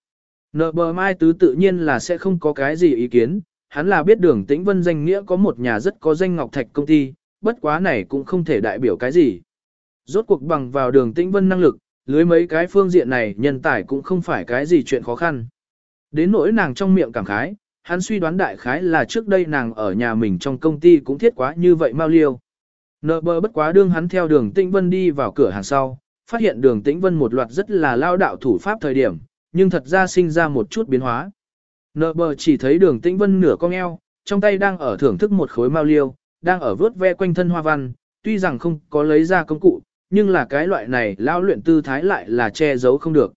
Nợ bờ mai tứ tự nhiên là sẽ không có cái gì ý kiến, hắn là biết đường tĩnh vân danh nghĩa có một nhà rất có danh ngọc thạch công ty, bất quá này cũng không thể đại biểu cái gì. Rốt cuộc bằng vào đường tĩnh vân năng lực, lưới mấy cái phương diện này nhân tài cũng không phải cái gì chuyện khó khăn. Đến nỗi nàng trong miệng cảm khái, hắn suy đoán đại khái là trước đây nàng ở nhà mình trong công ty cũng thiết quá như vậy mau liêu. Nợ bờ bất quá đương hắn theo đường tĩnh vân đi vào cửa hàng sau, phát hiện đường tĩnh vân một loạt rất là lao đạo thủ pháp thời điểm, nhưng thật ra sinh ra một chút biến hóa. Nợ bờ chỉ thấy đường tĩnh vân nửa cong eo, trong tay đang ở thưởng thức một khối mao liêu, đang ở vớt ve quanh thân hoa văn, tuy rằng không có lấy ra công cụ, nhưng là cái loại này lao luyện tư thái lại là che giấu không được.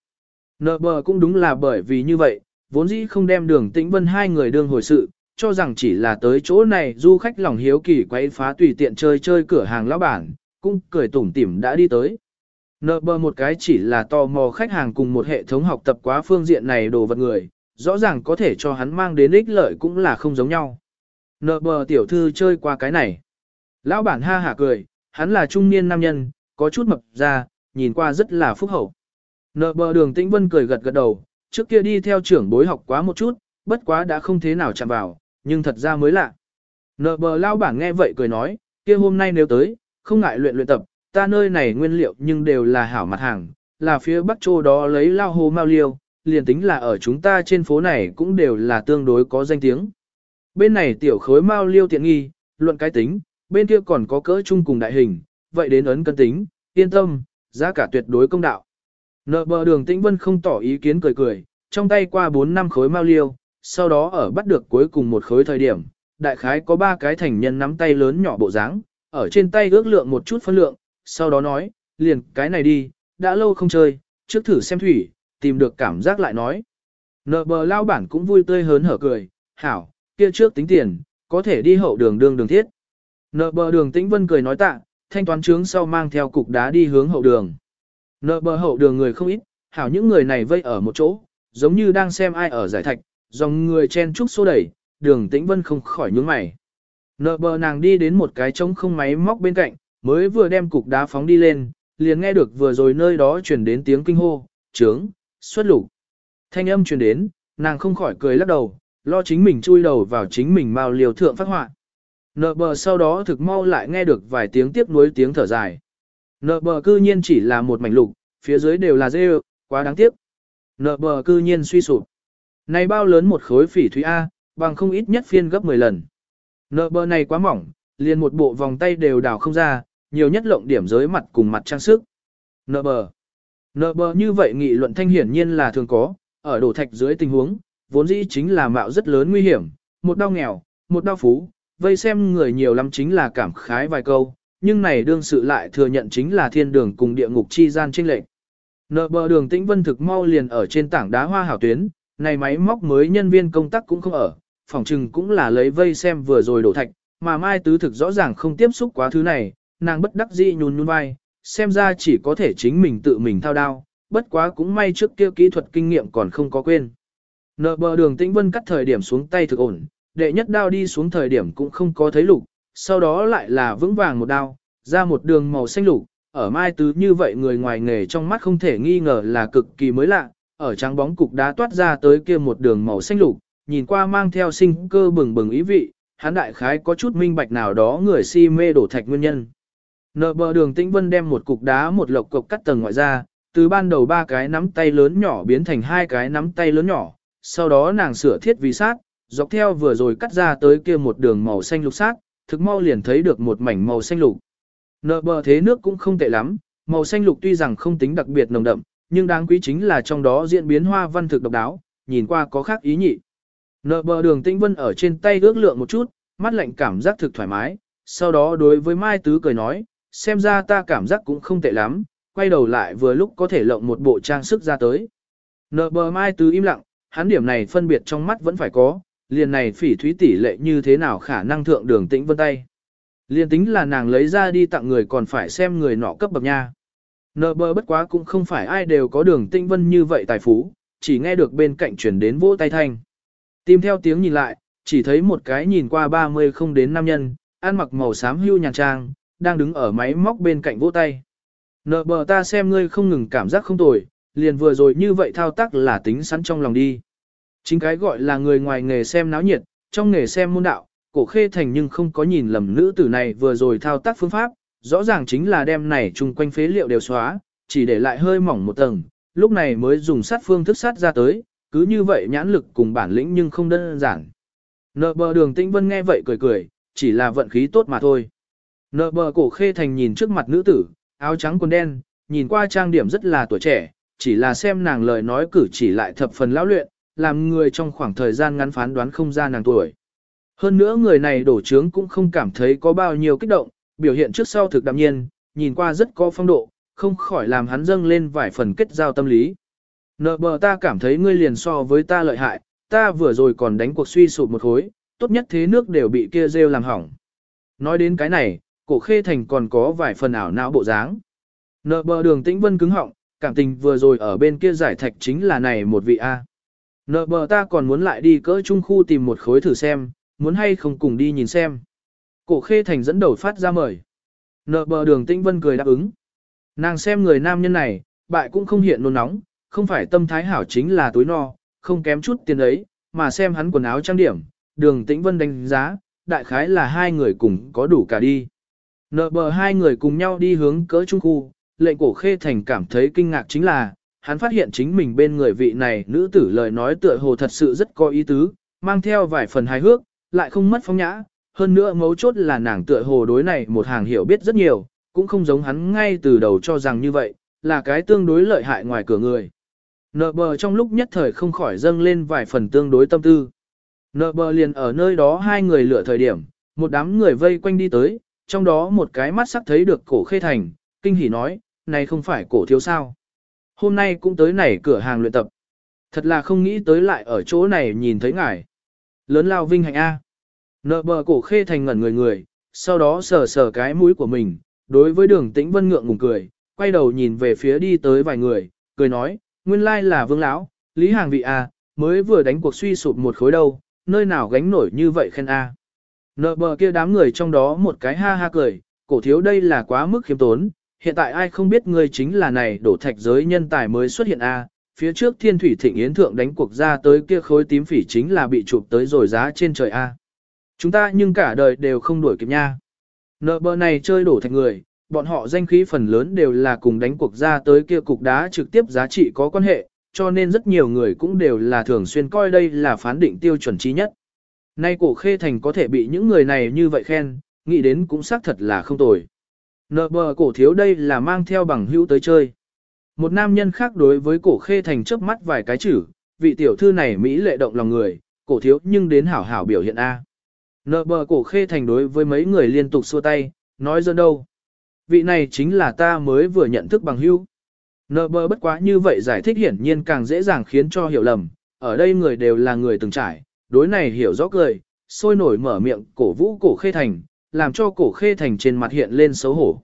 Nợ bờ cũng đúng là bởi vì như vậy, vốn dĩ không đem đường tĩnh vân hai người đương hồi sự, cho rằng chỉ là tới chỗ này du khách lòng hiếu kỳ quấy phá tùy tiện chơi chơi cửa hàng lão bản, cũng cười tủm tỉm đã đi tới. Nợ bờ một cái chỉ là tò mò khách hàng cùng một hệ thống học tập quá phương diện này đồ vật người, rõ ràng có thể cho hắn mang đến ích lợi cũng là không giống nhau. Nợ bờ tiểu thư chơi qua cái này. Lão bản ha hả cười, hắn là trung niên nam nhân, có chút mập ra, nhìn qua rất là phúc hậu. Nợ bờ đường tĩnh vân cười gật gật đầu, trước kia đi theo trưởng bối học quá một chút, bất quá đã không thế nào chạm vào, nhưng thật ra mới lạ. Nợ bờ lao bảng nghe vậy cười nói, kia hôm nay nếu tới, không ngại luyện luyện tập, ta nơi này nguyên liệu nhưng đều là hảo mặt hàng, là phía bắc châu đó lấy lao hồ mao liêu, liền tính là ở chúng ta trên phố này cũng đều là tương đối có danh tiếng. Bên này tiểu khối mao liêu tiện nghi, luận cái tính, bên kia còn có cỡ chung cùng đại hình, vậy đến ấn cân tính, yên tâm, giá cả tuyệt đối công đạo. Nợ bờ đường tĩnh vân không tỏ ý kiến cười cười, trong tay qua 4 năm khối mao liêu, sau đó ở bắt được cuối cùng một khối thời điểm, đại khái có ba cái thành nhân nắm tay lớn nhỏ bộ dáng, ở trên tay ước lượng một chút phân lượng, sau đó nói, liền cái này đi, đã lâu không chơi, trước thử xem thủy, tìm được cảm giác lại nói. Nợ bờ lao bản cũng vui tươi hớn hở cười, hảo, kia trước tính tiền, có thể đi hậu đường đường đường thiết. Nợ bờ đường tĩnh vân cười nói tạ, thanh toán trướng sau mang theo cục đá đi hướng hậu đường. Nợ bờ hậu đường người không ít, hảo những người này vây ở một chỗ, giống như đang xem ai ở giải thạch, dòng người chen trúc xô đẩy, đường tĩnh vân không khỏi nhướng mày. Nợ bờ nàng đi đến một cái trống không máy móc bên cạnh, mới vừa đem cục đá phóng đi lên, liền nghe được vừa rồi nơi đó truyền đến tiếng kinh hô, trướng, xuất lục. Thanh âm truyền đến, nàng không khỏi cười lắc đầu, lo chính mình chui đầu vào chính mình mau liều thượng phát họa. Nợ bờ sau đó thực mau lại nghe được vài tiếng tiếp nối tiếng thở dài. Nợ bờ cư nhiên chỉ là một mảnh lục, phía dưới đều là dê quá đáng tiếc. Nợ bờ cư nhiên suy sụp. Này bao lớn một khối phỉ thúy A, bằng không ít nhất phiên gấp 10 lần. Nợ bờ này quá mỏng, liền một bộ vòng tay đều đào không ra, nhiều nhất lộng điểm giới mặt cùng mặt trang sức. Nợ bờ. Nợ bờ như vậy nghị luận thanh hiển nhiên là thường có, ở đổ thạch dưới tình huống, vốn dĩ chính là mạo rất lớn nguy hiểm, một đau nghèo, một đau phú, vây xem người nhiều lắm chính là cảm khái vài câu, nhưng này đương sự lại thừa nhận chính là thiên đường cùng địa ngục chi gian chênh lệch. Nợ bờ đường tĩnh vân thực mau liền ở trên tảng đá hoa hảo tuyến, này máy móc mới nhân viên công tác cũng không ở, phòng trừng cũng là lấy vây xem vừa rồi đổ thạch, mà Mai Tứ thực rõ ràng không tiếp xúc quá thứ này, nàng bất đắc dĩ nhún nhún vai, xem ra chỉ có thể chính mình tự mình thao đao, bất quá cũng may trước kia kỹ thuật kinh nghiệm còn không có quên. Nợ bờ đường tĩnh vân cắt thời điểm xuống tay thực ổn, đệ nhất đao đi xuống thời điểm cũng không có thấy lục, sau đó lại là vững vàng một đao, ra một đường màu xanh lục, ở mai tứ như vậy người ngoài nghề trong mắt không thể nghi ngờ là cực kỳ mới lạ, ở trắng bóng cục đá toát ra tới kia một đường màu xanh lục, nhìn qua mang theo sinh cơ bừng bừng ý vị, hắn đại khái có chút minh bạch nào đó người si mê đổ thạch nguyên nhân. Nợ bờ đường tĩnh vân đem một cục đá một lộc cục cắt tầng ngoại ra, từ ban đầu ba cái nắm tay lớn nhỏ biến thành hai cái nắm tay lớn nhỏ, sau đó nàng sửa thiết vì sát, dọc theo vừa rồi cắt ra tới kia một đường màu xanh lục sát, thực mau liền thấy được một mảnh màu xanh lục. Nợ bờ thế nước cũng không tệ lắm, màu xanh lục tuy rằng không tính đặc biệt nồng đậm, nhưng đáng quý chính là trong đó diễn biến hoa văn thực độc đáo, nhìn qua có khác ý nhị. Nợ bờ đường tĩnh vân ở trên tay ước lượng một chút, mắt lạnh cảm giác thực thoải mái, sau đó đối với Mai Tứ cười nói, xem ra ta cảm giác cũng không tệ lắm, quay đầu lại vừa lúc có thể lộng một bộ trang sức ra tới. Nợ bờ Mai Tứ im lặng, hắn điểm này phân biệt trong mắt vẫn phải có, liền này phỉ thúy tỷ lệ như thế nào khả năng thượng đường tĩnh vân tay. Liền tính là nàng lấy ra đi tặng người còn phải xem người nọ cấp bậc nha. Nợ bờ bất quá cũng không phải ai đều có đường tĩnh vân như vậy tài phú, chỉ nghe được bên cạnh chuyển đến vỗ tay thanh. Tìm theo tiếng nhìn lại, chỉ thấy một cái nhìn qua 30 không đến nam nhân, ăn mặc màu xám hưu nhàn trang, đang đứng ở máy móc bên cạnh vỗ tay. Nợ bờ ta xem ngươi không ngừng cảm giác không tồi, liền vừa rồi như vậy thao tác là tính sẵn trong lòng đi. Chính cái gọi là người ngoài nghề xem náo nhiệt, trong nghề xem môn đạo, cổ khê thành nhưng không có nhìn lầm nữ tử này vừa rồi thao tác phương pháp, rõ ràng chính là đem này chung quanh phế liệu đều xóa, chỉ để lại hơi mỏng một tầng, lúc này mới dùng sát phương thức sát ra tới, cứ như vậy nhãn lực cùng bản lĩnh nhưng không đơn giản. Nợ bờ đường tĩnh vân nghe vậy cười cười, chỉ là vận khí tốt mà thôi. Nợ bờ cổ khê thành nhìn trước mặt nữ tử, áo trắng quần đen, nhìn qua trang điểm rất là tuổi trẻ, chỉ là xem nàng lời nói cử chỉ lại thập phần lão luyện, làm người trong khoảng thời gian ngắn phán đoán không ra nàng tuổi. Hơn nữa người này đổ trướng cũng không cảm thấy có bao nhiêu kích động, biểu hiện trước sau thực đạm nhiên, nhìn qua rất có phong độ, không khỏi làm hắn dâng lên vài phần kết giao tâm lý. Nợ bờ ta cảm thấy ngươi liền so với ta lợi hại, ta vừa rồi còn đánh cuộc suy sụp một khối, tốt nhất thế nước đều bị kia rêu làm hỏng. Nói đến cái này, cổ khê thành còn có vài phần ảo não bộ dáng. Nợ bờ đường tĩnh vân cứng họng, cảm tình vừa rồi ở bên kia giải thạch chính là này một vị A. Nợ bờ ta còn muốn lại đi cỡ trung khu tìm một khối thử xem, muốn hay không cùng đi nhìn xem. Cổ khê thành dẫn đầu phát ra mời. Nợ bờ đường tĩnh vân cười đáp ứng. Nàng xem người nam nhân này, bại cũng không hiện nôn nóng, không phải tâm thái hảo chính là túi no, không kém chút tiền ấy, mà xem hắn quần áo trang điểm, đường tĩnh vân đánh giá, đại khái là hai người cùng có đủ cả đi. Nợ bờ hai người cùng nhau đi hướng cỡ trung khu, lệnh cổ khê thành cảm thấy kinh ngạc chính là, hắn phát hiện chính mình bên người vị này nữ tử lời nói tựa hồ thật sự rất có ý tứ, mang theo vài phần hài hước, lại không mất phong nhã, hơn nữa mấu chốt là nàng tựa hồ đối này một hàng hiểu biết rất nhiều, cũng không giống hắn ngay từ đầu cho rằng như vậy, là cái tương đối lợi hại ngoài cửa người. Nợ bờ trong lúc nhất thời không khỏi dâng lên vài phần tương đối tâm tư. Nợ bờ liền ở nơi đó hai người lựa thời điểm, một đám người vây quanh đi tới, trong đó một cái mắt sắc thấy được cổ khê thành, kinh hỉ nói, này không phải cổ thiếu sao. Hôm nay cũng tới này cửa hàng luyện tập. Thật là không nghĩ tới lại ở chỗ này nhìn thấy ngài. Lớn lao vinh hạnh A. Nợ bờ cổ khê thành ngẩn người người, sau đó sờ sờ cái mũi của mình, đối với đường tĩnh vân ngượng ngùng cười, quay đầu nhìn về phía đi tới vài người, cười nói, nguyên lai là vương lão, lý hàng vị A, mới vừa đánh cuộc suy sụp một khối đâu, nơi nào gánh nổi như vậy khen A. Nợ bờ kia đám người trong đó một cái ha ha cười, cổ thiếu đây là quá mức khiêm tốn, hiện tại ai không biết ngươi chính là này đổ thạch giới nhân tài mới xuất hiện A, phía trước thiên thủy thịnh yến thượng đánh cuộc ra tới kia khối tím phỉ chính là bị chụp tới rồi giá trên trời A. Chúng ta nhưng cả đời đều không đuổi kịp nha. Nợ bờ này chơi đổ thạch người, bọn họ danh khí phần lớn đều là cùng đánh cuộc ra tới kia cục đá trực tiếp giá trị có quan hệ, cho nên rất nhiều người cũng đều là thường xuyên coi đây là phán định tiêu chuẩn trí nhất. Nay cổ khê thành có thể bị những người này như vậy khen, nghĩ đến cũng xác thật là không tồi. Nợ bờ cổ thiếu đây là mang theo bằng hữu tới chơi. Một nam nhân khác đối với cổ khê thành chớp mắt vài cái chữ, vị tiểu thư này Mỹ lệ động lòng người, cổ thiếu nhưng đến hảo hảo biểu hiện A. Nợ bờ cổ khê thành đối với mấy người liên tục xua tay, nói dân đâu. Vị này chính là ta mới vừa nhận thức bằng hữu. Nợ bờ bất quá như vậy giải thích hiển nhiên càng dễ dàng khiến cho hiểu lầm, ở đây người đều là người từng trải, đối này hiểu rõ cười, sôi nổi mở miệng cổ vũ cổ khê thành, làm cho cổ khê thành trên mặt hiện lên xấu hổ.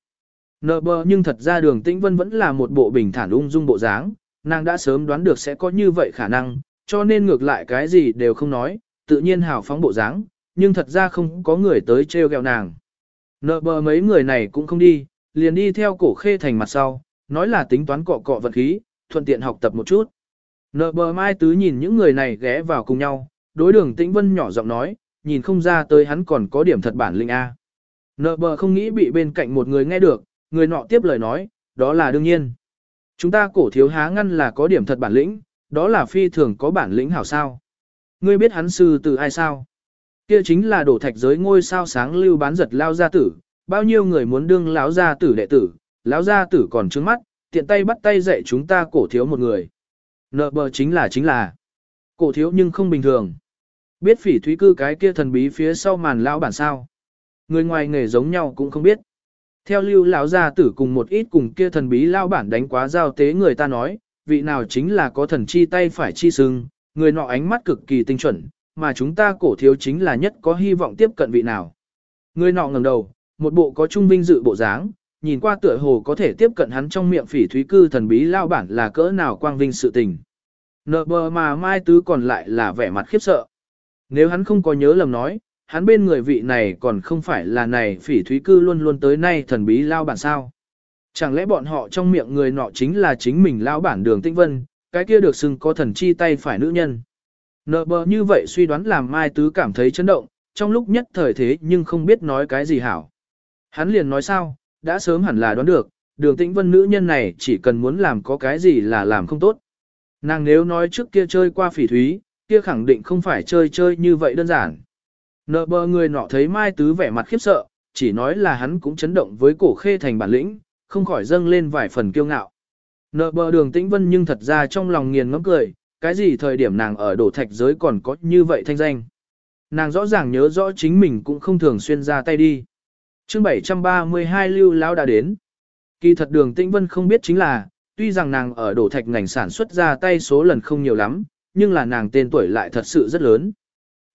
Nờ bờ nhưng thật ra đường tĩnh vân vẫn là một bộ bình thản ung dung bộ dáng, nàng đã sớm đoán được sẽ có như vậy khả năng, cho nên ngược lại cái gì đều không nói, tự nhiên hào phóng bộ dáng, nhưng thật ra không có người tới treo gẹo nàng. Nờ bờ mấy người này cũng không đi, liền đi theo cổ khê thành mặt sau, nói là tính toán cọ cọ vật khí, thuận tiện học tập một chút. Nờ bờ mai tứ nhìn những người này ghé vào cùng nhau, đối đường tĩnh vân nhỏ giọng nói, nhìn không ra tới hắn còn có điểm thật bản lĩnh A. Nợ bờ không nghĩ bị bên cạnh một người nghe được, người nọ tiếp lời nói, đó là đương nhiên. Chúng ta cổ thiếu há ngăn là có điểm thật bản lĩnh, đó là phi thường có bản lĩnh hảo sao. Ngươi biết hắn sư từ ai sao? Kia chính là đổ thạch giới ngôi sao sáng lưu bán giật lao gia tử, bao nhiêu người muốn đương lão gia tử đệ tử, lão gia tử còn trướng mắt, tiện tay bắt tay dạy chúng ta cổ thiếu một người. Nợ bờ chính là chính là cổ thiếu nhưng không bình thường. Biết phỉ thúy cư cái kia thần bí phía sau màn lão bản sao. người ngoài nghề giống nhau cũng không biết. Theo lưu lão gia tử cùng một ít cùng kia thần bí lao bản đánh quá giao tế người ta nói, vị nào chính là có thần chi tay phải chi sưng, người nọ ánh mắt cực kỳ tinh chuẩn, mà chúng ta cổ thiếu chính là nhất có hy vọng tiếp cận vị nào. Người nọ ngẩng đầu, một bộ có trung vinh dự bộ dáng, nhìn qua tựa hồ có thể tiếp cận hắn trong miệng phỉ thúy cư thần bí lao bản là cỡ nào quang vinh sự tình. Nợ bờ mà mai tứ còn lại là vẻ mặt khiếp sợ. Nếu hắn không có nhớ lầm nói, hắn bên người vị này còn không phải là này phỉ thúy cư luôn luôn tới nay thần bí lao bản sao. Chẳng lẽ bọn họ trong miệng người nọ chính là chính mình lao bản đường tinh vân, cái kia được xưng có thần chi tay phải nữ nhân. Nợ bờ như vậy suy đoán làm Mai Tứ cảm thấy chấn động, trong lúc nhất thời thế nhưng không biết nói cái gì hảo. Hắn liền nói sao, đã sớm hẳn là đoán được, đường tĩnh vân nữ nhân này chỉ cần muốn làm có cái gì là làm không tốt. Nàng nếu nói trước kia chơi qua phỉ thúy, kia khẳng định không phải chơi chơi như vậy đơn giản. Nợ bờ người nọ thấy Mai Tứ vẻ mặt khiếp sợ, chỉ nói là hắn cũng chấn động với cổ khê thành bản lĩnh, không khỏi dâng lên vài phần kiêu ngạo. Nợ bờ đường tĩnh vân nhưng thật ra trong lòng nghiền ngẫm cười, cái gì thời điểm nàng ở đổ thạch giới còn có như vậy thanh danh. Nàng rõ ràng nhớ rõ chính mình cũng không thường xuyên ra tay đi. chương 732 lưu lão đã đến. Kỳ thật đường tĩnh vân không biết chính là, tuy rằng nàng ở đổ thạch ngành sản xuất ra tay số lần không nhiều lắm, nhưng là nàng tên tuổi lại thật sự rất lớn.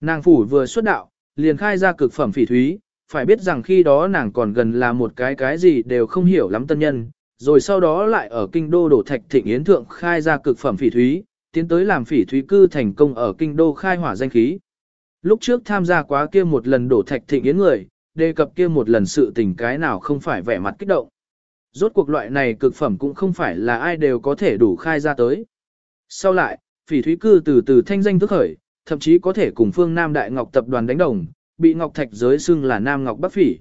Nàng phủ vừa xuất đạo, liền khai ra cực phẩm phỉ thúy, phải biết rằng khi đó nàng còn gần là một cái cái gì đều không hiểu lắm tân nhân, rồi sau đó lại ở kinh đô đổ thạch thịnh yến thượng khai ra cực phẩm phỉ thúy, tiến tới làm phỉ thúy cư thành công ở kinh đô khai hỏa danh khí. Lúc trước tham gia quá kia một lần đổ thạch thịnh yến người, đề cập kia một lần sự tình cái nào không phải vẻ mặt kích động. Rốt cuộc loại này cực phẩm cũng không phải là ai đều có thể đủ khai ra tới. Sau lại, phỉ thúy cư từ từ thanh danh thức khởi, thậm chí có thể cùng phương Nam Đại Ngọc tập đoàn đánh đồng, bị Ngọc Thạch giới xưng là Nam Ngọc Bắc Phỉ.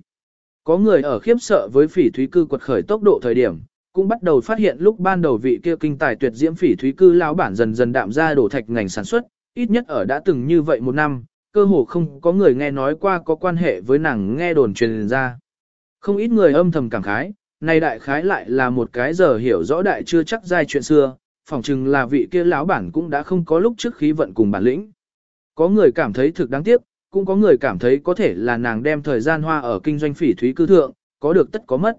Có người ở khiếp sợ với phỉ thúy cư quật khởi tốc độ thời điểm, cũng bắt đầu phát hiện lúc ban đầu vị kia kinh tài tuyệt diễm phỉ thúy cư lão bản dần dần đạm ra đổ thạch ngành sản xuất, ít nhất ở đã từng như vậy một năm, cơ hồ không có người nghe nói qua có quan hệ với nàng nghe đồn truyền ra. Không ít người âm thầm cảm khái, nay đại khái lại là một cái giờ hiểu rõ đại chưa chắc giai chuyện xưa, phỏng chừng là vị kia lão bản cũng đã không có lúc trước khí vận cùng bản lĩnh. Có người cảm thấy thực đáng tiếc, cũng có người cảm thấy có thể là nàng đem thời gian hoa ở kinh doanh phỉ thúy cư thượng, có được tất có mất.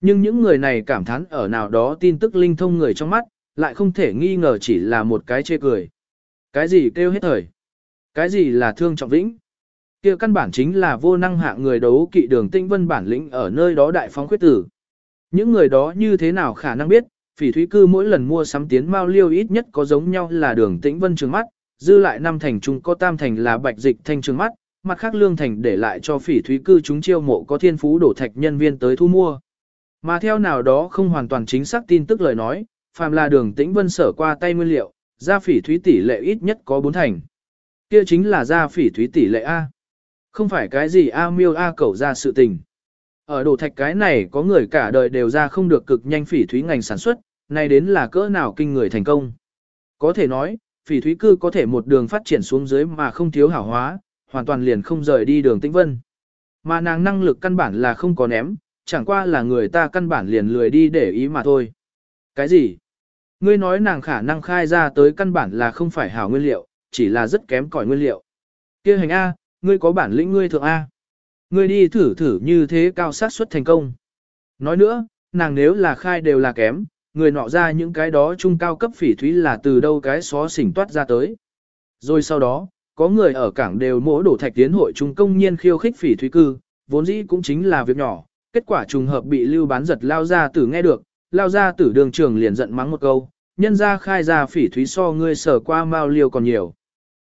Nhưng những người này cảm thán ở nào đó tin tức linh thông người trong mắt, lại không thể nghi ngờ chỉ là một cái chê cười. Cái gì kêu hết thời? Cái gì là thương trọng vĩnh? kia căn bản chính là vô năng hạ người đấu kỵ đường tinh vân bản lĩnh ở nơi đó đại phóng khuyết tử. Những người đó như thế nào khả năng biết, phỉ thúy cư mỗi lần mua sắm tiến mao liêu ít nhất có giống nhau là đường tĩnh vân trường mắt, dư lại năm thành trung có tam thành là bạch dịch thanh trường mắt, mặt khác lương thành để lại cho phỉ thúy cư chúng chiêu mộ có thiên phú đổ thạch nhân viên tới thu mua. Mà theo nào đó không hoàn toàn chính xác tin tức lời nói, phàm là đường tĩnh vân sở qua tay nguyên liệu, gia phỉ thúy tỷ lệ ít nhất có 4 thành. Kia chính là gia phỉ thúy tỷ lệ A. Không phải cái gì A miêu A cầu ra sự tình. Ở đồ thạch cái này có người cả đời đều ra không được cực nhanh phỉ thúy ngành sản xuất, này đến là cỡ nào kinh người thành công. Có thể nói, phỉ thúy cư có thể một đường phát triển xuống dưới mà không thiếu hảo hóa, hoàn toàn liền không rời đi đường tĩnh vân. Mà nàng năng lực căn bản là không có ném, chẳng qua là người ta căn bản liền lười đi để ý mà thôi. Cái gì? Ngươi nói nàng khả năng khai ra tới căn bản là không phải hảo nguyên liệu, chỉ là rất kém cỏi nguyên liệu. kia hành A, ngươi có bản lĩnh ngươi thượng A. Ngươi đi thử thử như thế cao xác suất thành công. Nói nữa, nàng nếu là khai đều là kém, người nọ ra những cái đó trung cao cấp phỉ thúy là từ đâu cái xó xỉnh toát ra tới. Rồi sau đó, có người ở cảng đều mỗ đổ thạch tiến hội trung công nhiên khiêu khích phỉ thúy cư, vốn dĩ cũng chính là việc nhỏ, kết quả trùng hợp bị lưu bán giật lao ra tử nghe được, lao ra tử đường trường liền giận mắng một câu, nhân ra khai ra phỉ thúy so ngươi sở qua mao liêu còn nhiều.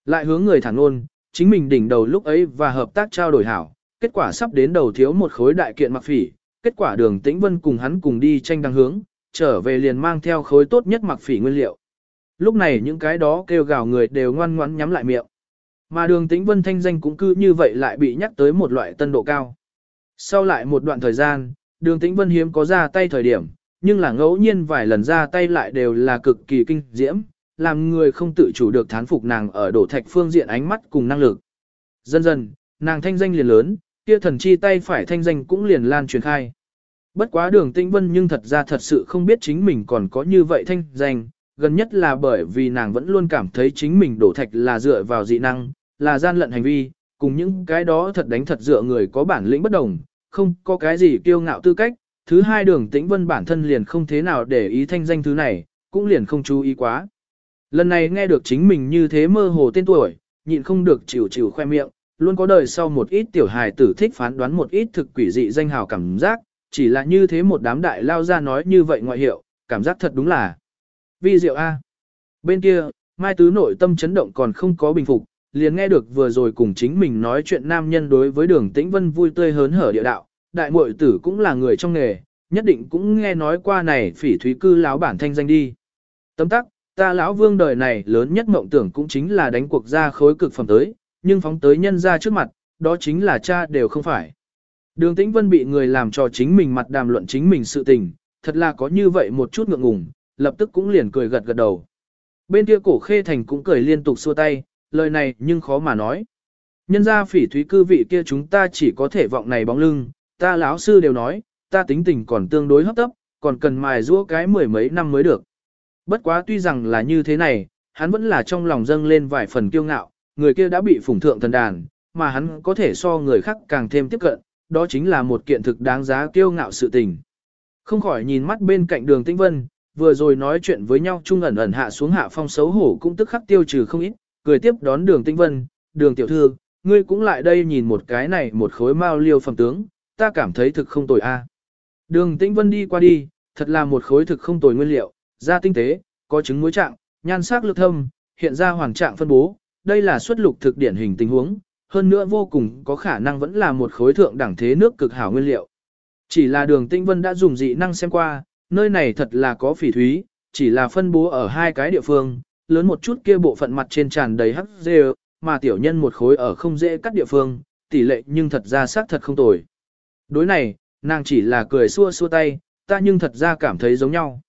Lại hướng người thẳng luôn, chính mình đỉnh đầu lúc ấy và hợp tác trao đổi hảo, kết quả sắp đến đầu thiếu một khối đại kiện mặc phỉ, kết quả đường tĩnh vân cùng hắn cùng đi tranh đăng hướng, trở về liền mang theo khối tốt nhất mặc phỉ nguyên liệu. Lúc này những cái đó kêu gào người đều ngoan ngoãn nhắm lại miệng. Mà đường tĩnh vân thanh danh cũng cứ như vậy lại bị nhắc tới một loại tân độ cao. Sau lại một đoạn thời gian, đường tĩnh vân hiếm có ra tay thời điểm, nhưng là ngẫu nhiên vài lần ra tay lại đều là cực kỳ kinh diễm, làm người không tự chủ được thán phục nàng ở đổ thạch phương diện ánh mắt cùng năng lực. Dần dần, nàng thanh danh liền lớn, kia thần chi tay phải thanh danh cũng liền lan truyền khai. Bất quá đường tĩnh vân nhưng thật ra thật sự không biết chính mình còn có như vậy thanh danh, gần nhất là bởi vì nàng vẫn luôn cảm thấy chính mình đổ thạch là dựa vào dị năng, là gian lận hành vi, cùng những cái đó thật đánh thật dựa người có bản lĩnh bất đồng, không có cái gì kiêu ngạo tư cách. Thứ hai đường tĩnh vân bản thân liền không thế nào để ý thanh danh thứ này, cũng liền không chú ý quá. Lần này nghe được chính mình như thế mơ hồ tên tuổi, nhịn không được chịu chịu khoe miệng, luôn có đời sau một ít tiểu hài tử thích phán đoán một ít thực quỷ dị danh hào cảm giác, chỉ là như thế một đám đại lao ra nói như vậy ngoại hiệu, cảm giác thật đúng là vi diệu A. Bên kia, Mai Tứ nội tâm chấn động còn không có bình phục, liền nghe được vừa rồi cùng chính mình nói chuyện nam nhân đối với đường tĩnh vân vui tươi hớn hở địa đạo, đại muội tử cũng là người trong nghề, nhất định cũng nghe nói qua này phỉ thúy cư lão bản thanh danh đi. Tấm tắc, ta lão vương đời này lớn nhất mộng tưởng cũng chính là đánh cuộc ra khối cực phẩm tới, nhưng phóng tới nhân ra trước mặt, đó chính là cha đều không phải. Đường Tĩnh Vân bị người làm cho chính mình mặt đàm luận chính mình sự tình, thật là có như vậy một chút ngượng ngùng, lập tức cũng liền cười gật gật đầu. Bên kia cổ khê thành cũng cười liên tục xua tay, lời này nhưng khó mà nói. Nhân ra phỉ thúy cư vị kia chúng ta chỉ có thể vọng này bóng lưng, ta lão sư đều nói, ta tính tình còn tương đối hấp tấp, còn cần mài giũa cái mười mấy năm mới được. Bất quá tuy rằng là như thế này, hắn vẫn là trong lòng dâng lên vài phần kiêu ngạo, người kia đã bị phủng thượng thần đàn, mà hắn có thể so người khác càng thêm tiếp cận, đó chính là một kiện thực đáng giá kiêu ngạo sự tình. Không khỏi nhìn mắt bên cạnh đường tĩnh vân, vừa rồi nói chuyện với nhau chung ẩn ẩn hạ xuống hạ phong xấu hổ cũng tức khắc tiêu trừ không ít, cười tiếp đón đường tĩnh vân, đường tiểu thư, ngươi cũng lại đây nhìn một cái này một khối mao liêu phẩm tướng, ta cảm thấy thực không tồi a. Đường tĩnh vân đi qua đi, thật là một khối thực không tồi nguyên liệu, da tinh tế, có trứng muối trạng, nhan sắc lực thâm, hiện ra hoàn trạng phân bố, đây là xuất lục thực điển hình tình huống, hơn nữa vô cùng có khả năng vẫn là một khối thượng đẳng thế nước cực hảo nguyên liệu. Chỉ là đường tinh vân đã dùng dị năng xem qua, nơi này thật là có phỉ thúy, chỉ là phân bố ở hai cái địa phương, lớn một chút kia bộ phận mặt trên tràn đầy hắc dê, mà tiểu nhân một khối ở không dễ cắt địa phương, tỷ lệ nhưng thật ra xác thật không tồi. Đối này, nàng chỉ là cười xua xua tay, ta nhưng thật ra cảm thấy giống nhau.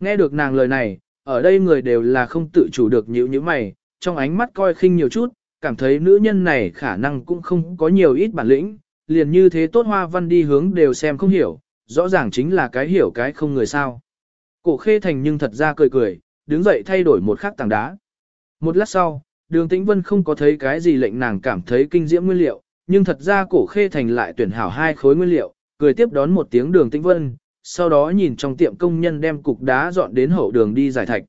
Nghe được nàng lời này, ở đây người đều là không tự chủ được nhữ như mày, trong ánh mắt coi khinh nhiều chút, cảm thấy nữ nhân này khả năng cũng không có nhiều ít bản lĩnh, liền như thế tốt hoa văn đi hướng đều xem không hiểu, rõ ràng chính là cái hiểu cái không người sao. Cổ khê thành nhưng thật ra cười cười, đứng dậy thay đổi một khắc tảng đá. Một lát sau, đường tĩnh vân không có thấy cái gì lệnh nàng cảm thấy kinh diễm nguyên liệu, nhưng thật ra cổ khê thành lại tuyển hảo hai khối nguyên liệu, cười tiếp đón một tiếng đường tĩnh vân, sau đó nhìn trong tiệm công nhân đem cục đá dọn đến hậu đường đi giải thạch.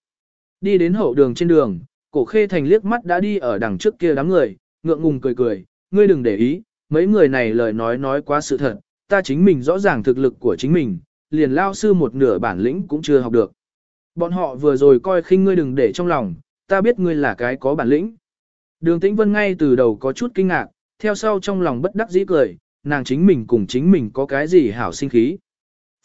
Đi đến hậu đường trên đường, cổ khê thành liếc mắt đã đi ở đằng trước kia đám người, ngượng ngùng cười cười, ngươi đừng để ý, mấy người này lời nói nói quá sự thật, ta chính mình rõ ràng thực lực của chính mình, liền lao sư một nửa bản lĩnh cũng chưa học được. Bọn họ vừa rồi coi khinh ngươi đừng để trong lòng, ta biết ngươi là cái có bản lĩnh. Đường Tĩnh Vân ngay từ đầu có chút kinh ngạc, theo sau trong lòng bất đắc dĩ cười, nàng chính mình cùng chính mình có cái gì hảo sinh khí.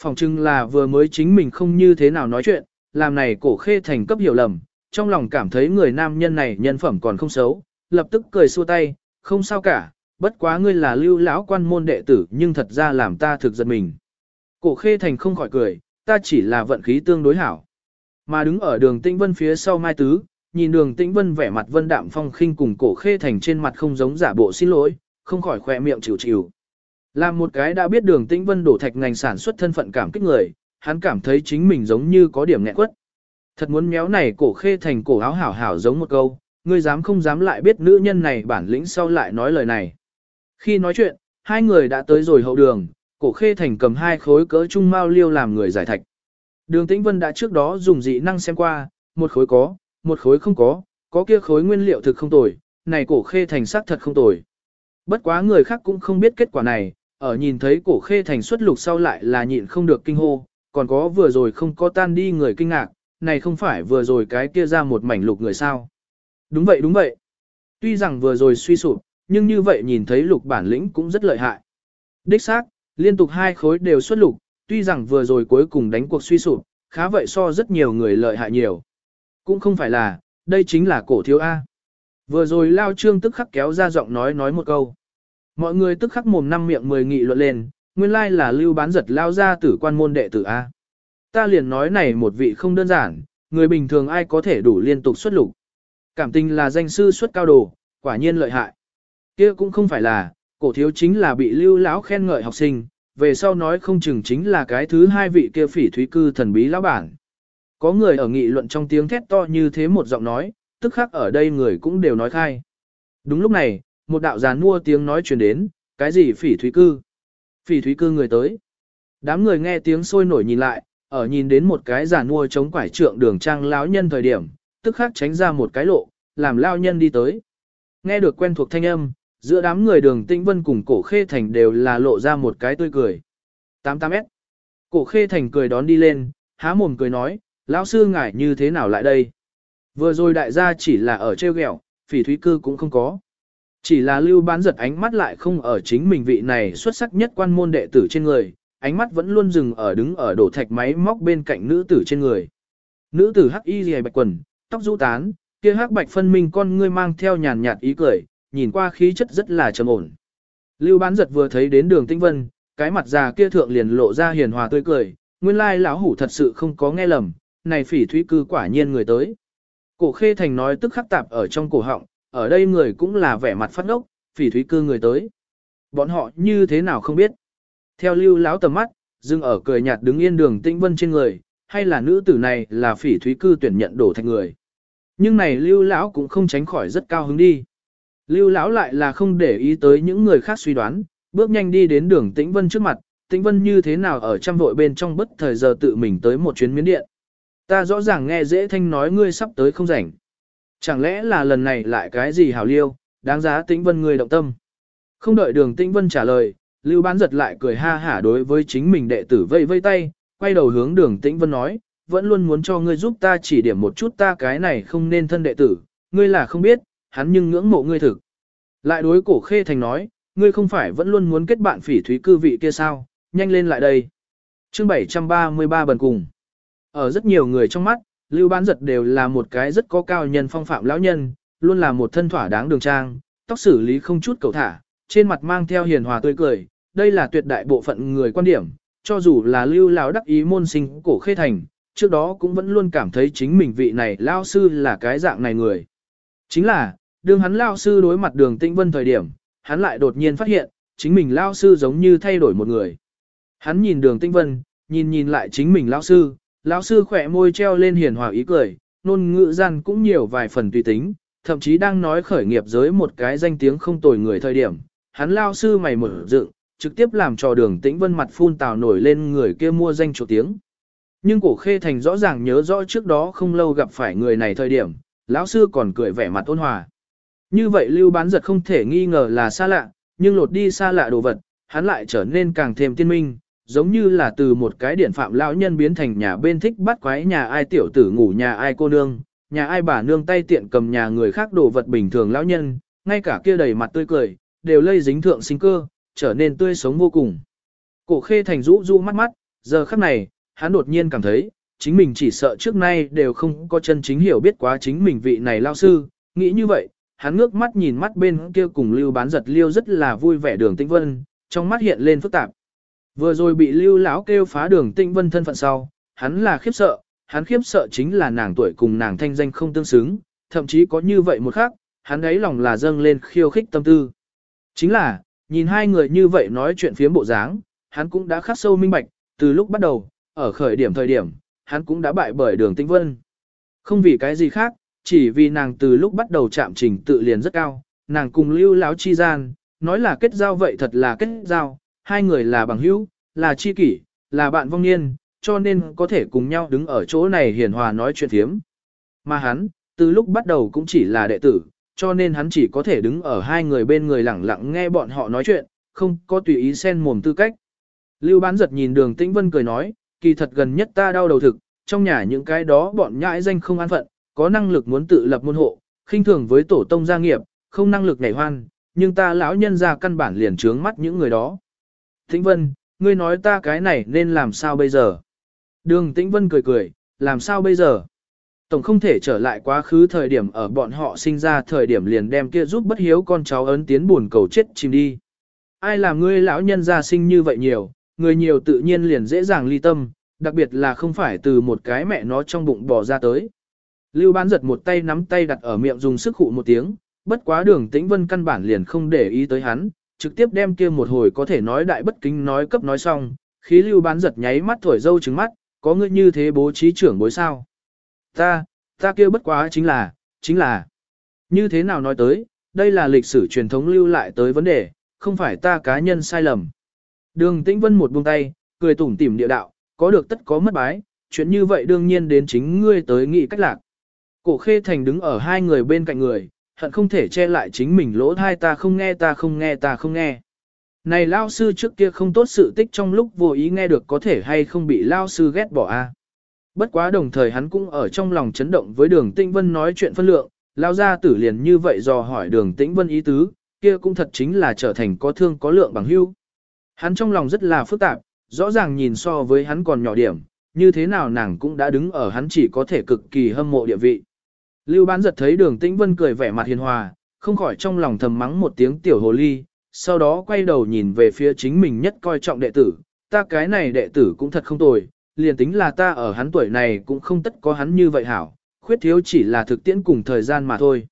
Phòng trưng là vừa mới chính mình không như thế nào nói chuyện, làm này cổ khê thành cấp hiểu lầm, trong lòng cảm thấy người nam nhân này nhân phẩm còn không xấu, lập tức cười xua tay, không sao cả, bất quá ngươi là lưu lão quan môn đệ tử nhưng thật ra làm ta thực giật mình. Cổ khê thành không khỏi cười, ta chỉ là vận khí tương đối hảo. Mà đứng ở đường tĩnh vân phía sau mai tứ, nhìn đường tĩnh vân vẻ mặt vân đạm phong khinh cùng cổ khê thành trên mặt không giống giả bộ xin lỗi, không khỏi khỏe miệng chịu chịu. Làm một cái đã biết đường tĩnh vân đổ thạch ngành sản xuất thân phận cảm kích người, hắn cảm thấy chính mình giống như có điểm nghẹn quất. Thật muốn méo này cổ khê thành cổ áo hảo hảo giống một câu, ngươi dám không dám lại biết nữ nhân này bản lĩnh sau lại nói lời này. Khi nói chuyện, hai người đã tới rồi hậu đường, cổ khê thành cầm hai khối cỡ trung mao liêu làm người giải thạch. Đường tĩnh vân đã trước đó dùng dị năng xem qua, một khối có, một khối không có, có kia khối nguyên liệu thực không tồi, này cổ khê thành sắc thật không tồi. Bất quá người khác cũng không biết kết quả này, ở nhìn thấy cổ khê thành xuất lục sau lại là nhịn không được kinh hô, còn có vừa rồi không có tan đi người kinh ngạc, này không phải vừa rồi cái kia ra một mảnh lục người sao. Đúng vậy đúng vậy. Tuy rằng vừa rồi suy sụp, nhưng như vậy nhìn thấy lục bản lĩnh cũng rất lợi hại. Đích xác, liên tục hai khối đều xuất lục, tuy rằng vừa rồi cuối cùng đánh cuộc suy sụp, khá vậy so rất nhiều người lợi hại nhiều. Cũng không phải là, đây chính là cổ thiếu A. Vừa rồi lao trương tức khắc kéo ra giọng nói nói một câu. Mọi người tức khắc mồm năm miệng mười nghị luận lên, nguyên lai là lưu bán giật lao ra tử quan môn đệ tử A. Ta liền nói này một vị không đơn giản, người bình thường ai có thể đủ liên tục xuất lục. Cảm tình là danh sư xuất cao đồ, quả nhiên lợi hại. kia cũng không phải là, cổ thiếu chính là bị lưu lão khen ngợi học sinh, về sau nói không chừng chính là cái thứ hai vị kia phỉ thúy cư thần bí lão bản. Có người ở nghị luận trong tiếng thét to như thế một giọng nói, tức khắc ở đây người cũng đều nói khai. Đúng lúc này, một đạo giàn mua tiếng nói truyền đến, cái gì phỉ thúy cư. Phỉ thúy cư người tới. Đám người nghe tiếng sôi nổi nhìn lại, ở nhìn đến một cái giàn nuôi chống quải trượng đường trang lão nhân thời điểm, tức khắc tránh ra một cái lộ, làm lao nhân đi tới. Nghe được quen thuộc thanh âm, giữa đám người đường tĩnh vân cùng cổ khê thành đều là lộ ra một cái tươi cười. 88S. Cổ khê thành cười đón đi lên, há mồm cười nói, lão sư ngài như thế nào lại đây? Vừa rồi đại gia chỉ là ở treo ghẹo, phỉ thúy cư cũng không có. Chỉ là lưu bán giật ánh mắt lại không ở chính mình vị này xuất sắc nhất quan môn đệ tử trên người, ánh mắt vẫn luôn dừng ở đứng ở đổ thạch máy móc bên cạnh nữ tử trên người. Nữ tử hắc y dài bạch quần, tóc rũ tán, kia hắc bạch phân minh con ngươi mang theo nhàn nhạt ý cười, nhìn qua khí chất rất là trầm ổn. Lưu bán giật vừa thấy đến đường tinh vân, cái mặt già kia thượng liền lộ ra hiền hòa tươi cười, nguyên lai lão hủ thật sự không có nghe lầm, này phỉ thúy cư quả nhiên người tới. Cổ khê thành nói tức khắc tạp ở trong cổ họng, ở đây người cũng là vẻ mặt phát ngốc, phỉ thúy cư người tới. Bọn họ như thế nào không biết. Theo lưu lão tầm mắt, dưng ở cười nhạt đứng yên đường tĩnh vân trên người, hay là nữ tử này là phỉ thúy cư tuyển nhận đổ thành người. Nhưng này lưu lão cũng không tránh khỏi rất cao hứng đi. Lưu lão lại là không để ý tới những người khác suy đoán, bước nhanh đi đến đường tĩnh vân trước mặt, tĩnh vân như thế nào ở trăm vội bên trong bất thời giờ tự mình tới một chuyến miến điện. Ta rõ ràng nghe dễ thanh nói ngươi sắp tới không rảnh. Chẳng lẽ là lần này lại cái gì hảo liêu, đáng giá tĩnh vân người động tâm. Không đợi đường tĩnh vân trả lời, lưu bán giật lại cười ha hả đối với chính mình đệ tử vây vây tay, quay đầu hướng đường tĩnh vân nói, vẫn luôn muốn cho ngươi giúp ta chỉ điểm một chút ta cái này không nên thân đệ tử, ngươi là không biết, hắn nhưng ngưỡng mộ ngươi thực. Lại đối cổ khê thành nói, ngươi không phải vẫn luôn muốn kết bạn phỉ thúy cư vị kia sao, nhanh lên lại đây. chương 733 bần cùng. Ở rất nhiều người trong mắt, Lưu Bán Giật đều là một cái rất có cao nhân phong phạm lão nhân, luôn là một thân thỏa đáng đường trang, tóc xử lý không chút cầu thả, trên mặt mang theo hiền hòa tươi cười, đây là tuyệt đại bộ phận người quan điểm, cho dù là Lưu lão đắc ý môn sinh cổ khê thành, trước đó cũng vẫn luôn cảm thấy chính mình vị này lao sư là cái dạng này người. Chính là, đương hắn lao sư đối mặt đường tĩnh vân thời điểm, hắn lại đột nhiên phát hiện, chính mình lao sư giống như thay đổi một người. Hắn nhìn đường tĩnh vân, nhìn nhìn lại chính mình lao sư, lão sư khỏe môi treo lên hiền hòa ý cười, nôn ngữ gian cũng nhiều vài phần tùy tính, thậm chí đang nói khởi nghiệp giới một cái danh tiếng không tồi người thời điểm. Hắn lao sư mày mở dựng, trực tiếp làm cho đường tĩnh vân mặt phun tào nổi lên người kia mua danh chỗ tiếng. Nhưng cổ khê thành rõ ràng nhớ rõ trước đó không lâu gặp phải người này thời điểm, lão sư còn cười vẻ mặt ôn hòa. Như vậy lưu bán giật không thể nghi ngờ là xa lạ, nhưng lột đi xa lạ đồ vật, hắn lại trở nên càng thêm tiên minh, giống như là từ một cái điển phạm lão nhân biến thành nhà bên thích bắt quái nhà ai tiểu tử ngủ nhà ai cô nương, nhà ai bà nương tay tiện cầm nhà người khác đồ vật bình thường lão nhân, ngay cả kia đầy mặt tươi cười, đều lây dính thượng sinh cơ, trở nên tươi sống vô cùng. Cổ khê thành rũ rũ mắt mắt, giờ khắc này, hắn đột nhiên cảm thấy, chính mình chỉ sợ trước nay đều không có chân chính hiểu biết quá chính mình vị này lao sư, nghĩ như vậy, hắn ngước mắt nhìn mắt bên kia cùng lưu bán giật liêu rất là vui vẻ đường tĩnh vân, trong mắt hiện lên phức tạp. Vừa rồi bị lưu lão kêu phá đường tĩnh vân thân phận sau, hắn là khiếp sợ, hắn khiếp sợ chính là nàng tuổi cùng nàng thanh danh không tương xứng, thậm chí có như vậy một khác, hắn ấy lòng là dâng lên khiêu khích tâm tư. Chính là, nhìn hai người như vậy nói chuyện phía bộ dáng, hắn cũng đã khắc sâu minh bạch, từ lúc bắt đầu, ở khởi điểm thời điểm, hắn cũng đã bại bởi đường tinh vân. Không vì cái gì khác, chỉ vì nàng từ lúc bắt đầu chạm trình tự liền rất cao, nàng cùng lưu lão chi gian, nói là kết giao vậy thật là kết giao, hai người là bằng hữu, là chi kỷ, là bạn vong niên, cho nên có thể cùng nhau đứng ở chỗ này hiền hòa nói chuyện thiếm. Mà hắn, từ lúc bắt đầu cũng chỉ là đệ tử, cho nên hắn chỉ có thể đứng ở hai người bên người lẳng lặng nghe bọn họ nói chuyện, không có tùy ý xen mồm tư cách. Lưu bán giật nhìn đường tĩnh vân cười nói, kỳ thật gần nhất ta đau đầu thực, trong nhà những cái đó bọn nhãi danh không an phận, có năng lực muốn tự lập môn hộ, khinh thường với tổ tông gia nghiệp, không năng lực nhảy hoan, nhưng ta lão nhân ra căn bản liền trướng mắt những người đó. Tĩnh Vân, ngươi nói ta cái này nên làm sao bây giờ? Đường Tĩnh Vân cười cười, làm sao bây giờ? Tổng không thể trở lại quá khứ thời điểm ở bọn họ sinh ra thời điểm liền đem kia giúp bất hiếu con cháu ấn tiến buồn cầu chết chìm đi. Ai làm ngươi lão nhân gia sinh như vậy nhiều, người nhiều tự nhiên liền dễ dàng ly tâm, đặc biệt là không phải từ một cái mẹ nó trong bụng bò ra tới. Lưu bán giật một tay nắm tay đặt ở miệng dùng sức hụ một tiếng, bất quá đường tĩnh vân căn bản liền không để ý tới hắn, trực tiếp đem kia một hồi có thể nói đại bất kính nói cấp nói xong, khí lưu bán giật nháy mắt thổi dâu trứng mắt, có ngươi như thế bố trí trưởng bối sao. Ta, ta kia bất quá chính là, chính là, như thế nào nói tới, đây là lịch sử truyền thống lưu lại tới vấn đề, không phải ta cá nhân sai lầm. Đường Tĩnh Vân một buông tay, cười tủm tỉm địa đạo, có được tất có mất bái, chuyện như vậy đương nhiên đến chính ngươi tới nghị cách lạc. Cổ khê thành đứng ở hai người bên cạnh người, hận không thể che lại chính mình lỗ thai ta không nghe ta không nghe ta không nghe. Này lao sư trước kia không tốt sự tích trong lúc vô ý nghe được có thể hay không bị lao sư ghét bỏ a. Bất quá đồng thời hắn cũng ở trong lòng chấn động với đường tĩnh vân nói chuyện phân lượng, lao ra tử liền như vậy dò hỏi đường tĩnh vân ý tứ, kia cũng thật chính là trở thành có thương có lượng bằng hưu. Hắn trong lòng rất là phức tạp, rõ ràng nhìn so với hắn còn nhỏ điểm, như thế nào nàng cũng đã đứng ở hắn chỉ có thể cực kỳ hâm mộ địa vị. Lưu bán giật thấy đường tĩnh vân cười vẻ mặt hiền hòa, không khỏi trong lòng thầm mắng một tiếng tiểu hồ ly, sau đó quay đầu nhìn về phía chính mình nhất coi trọng đệ tử, ta cái này đệ tử cũng thật không tồi, liền tính là ta ở hắn tuổi này cũng không tất có hắn như vậy hảo, khuyết thiếu chỉ là thực tiễn cùng thời gian mà thôi.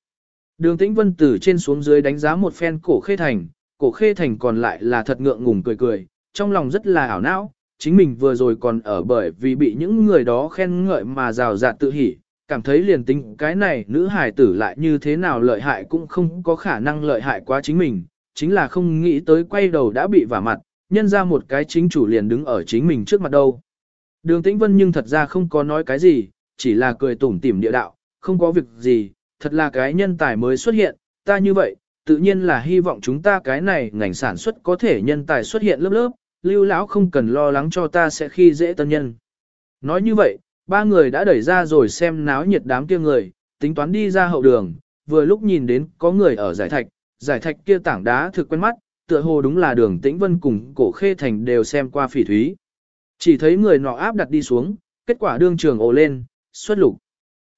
Đường tĩnh vân từ trên xuống dưới đánh giá một phen cổ khê thành, cổ khê thành còn lại là thật ngượng ngùng cười cười, trong lòng rất là ảo não, chính mình vừa rồi còn ở bởi vì bị những người đó khen ngợi mà rào rạt tự hỉ, cảm thấy liền tính cái này nữ hài tử lại như thế nào lợi hại cũng không có khả năng lợi hại quá chính mình, chính là không nghĩ tới quay đầu đã bị vả mặt, nhân ra một cái chính chủ liền đứng ở chính mình trước mặt đâu. Đường Tĩnh Vân nhưng thật ra không có nói cái gì, chỉ là cười tủm tỉm địa đạo, không có việc gì, thật là cái nhân tài mới xuất hiện, ta như vậy, tự nhiên là hy vọng chúng ta cái này ngành sản xuất có thể nhân tài xuất hiện lớp lớp, lưu lão không cần lo lắng cho ta sẽ khi dễ tân nhân. Nói như vậy, ba người đã đẩy ra rồi xem náo nhiệt đám kia người, tính toán đi ra hậu đường, vừa lúc nhìn đến có người ở giải thạch, giải thạch kia tảng đá thực quen mắt, tựa hồ đúng là đường tĩnh vân cùng cổ khê thành đều xem qua phỉ thúy. Chỉ thấy người nọ áp đặt đi xuống, kết quả đương trường ồ lên, xuất lục.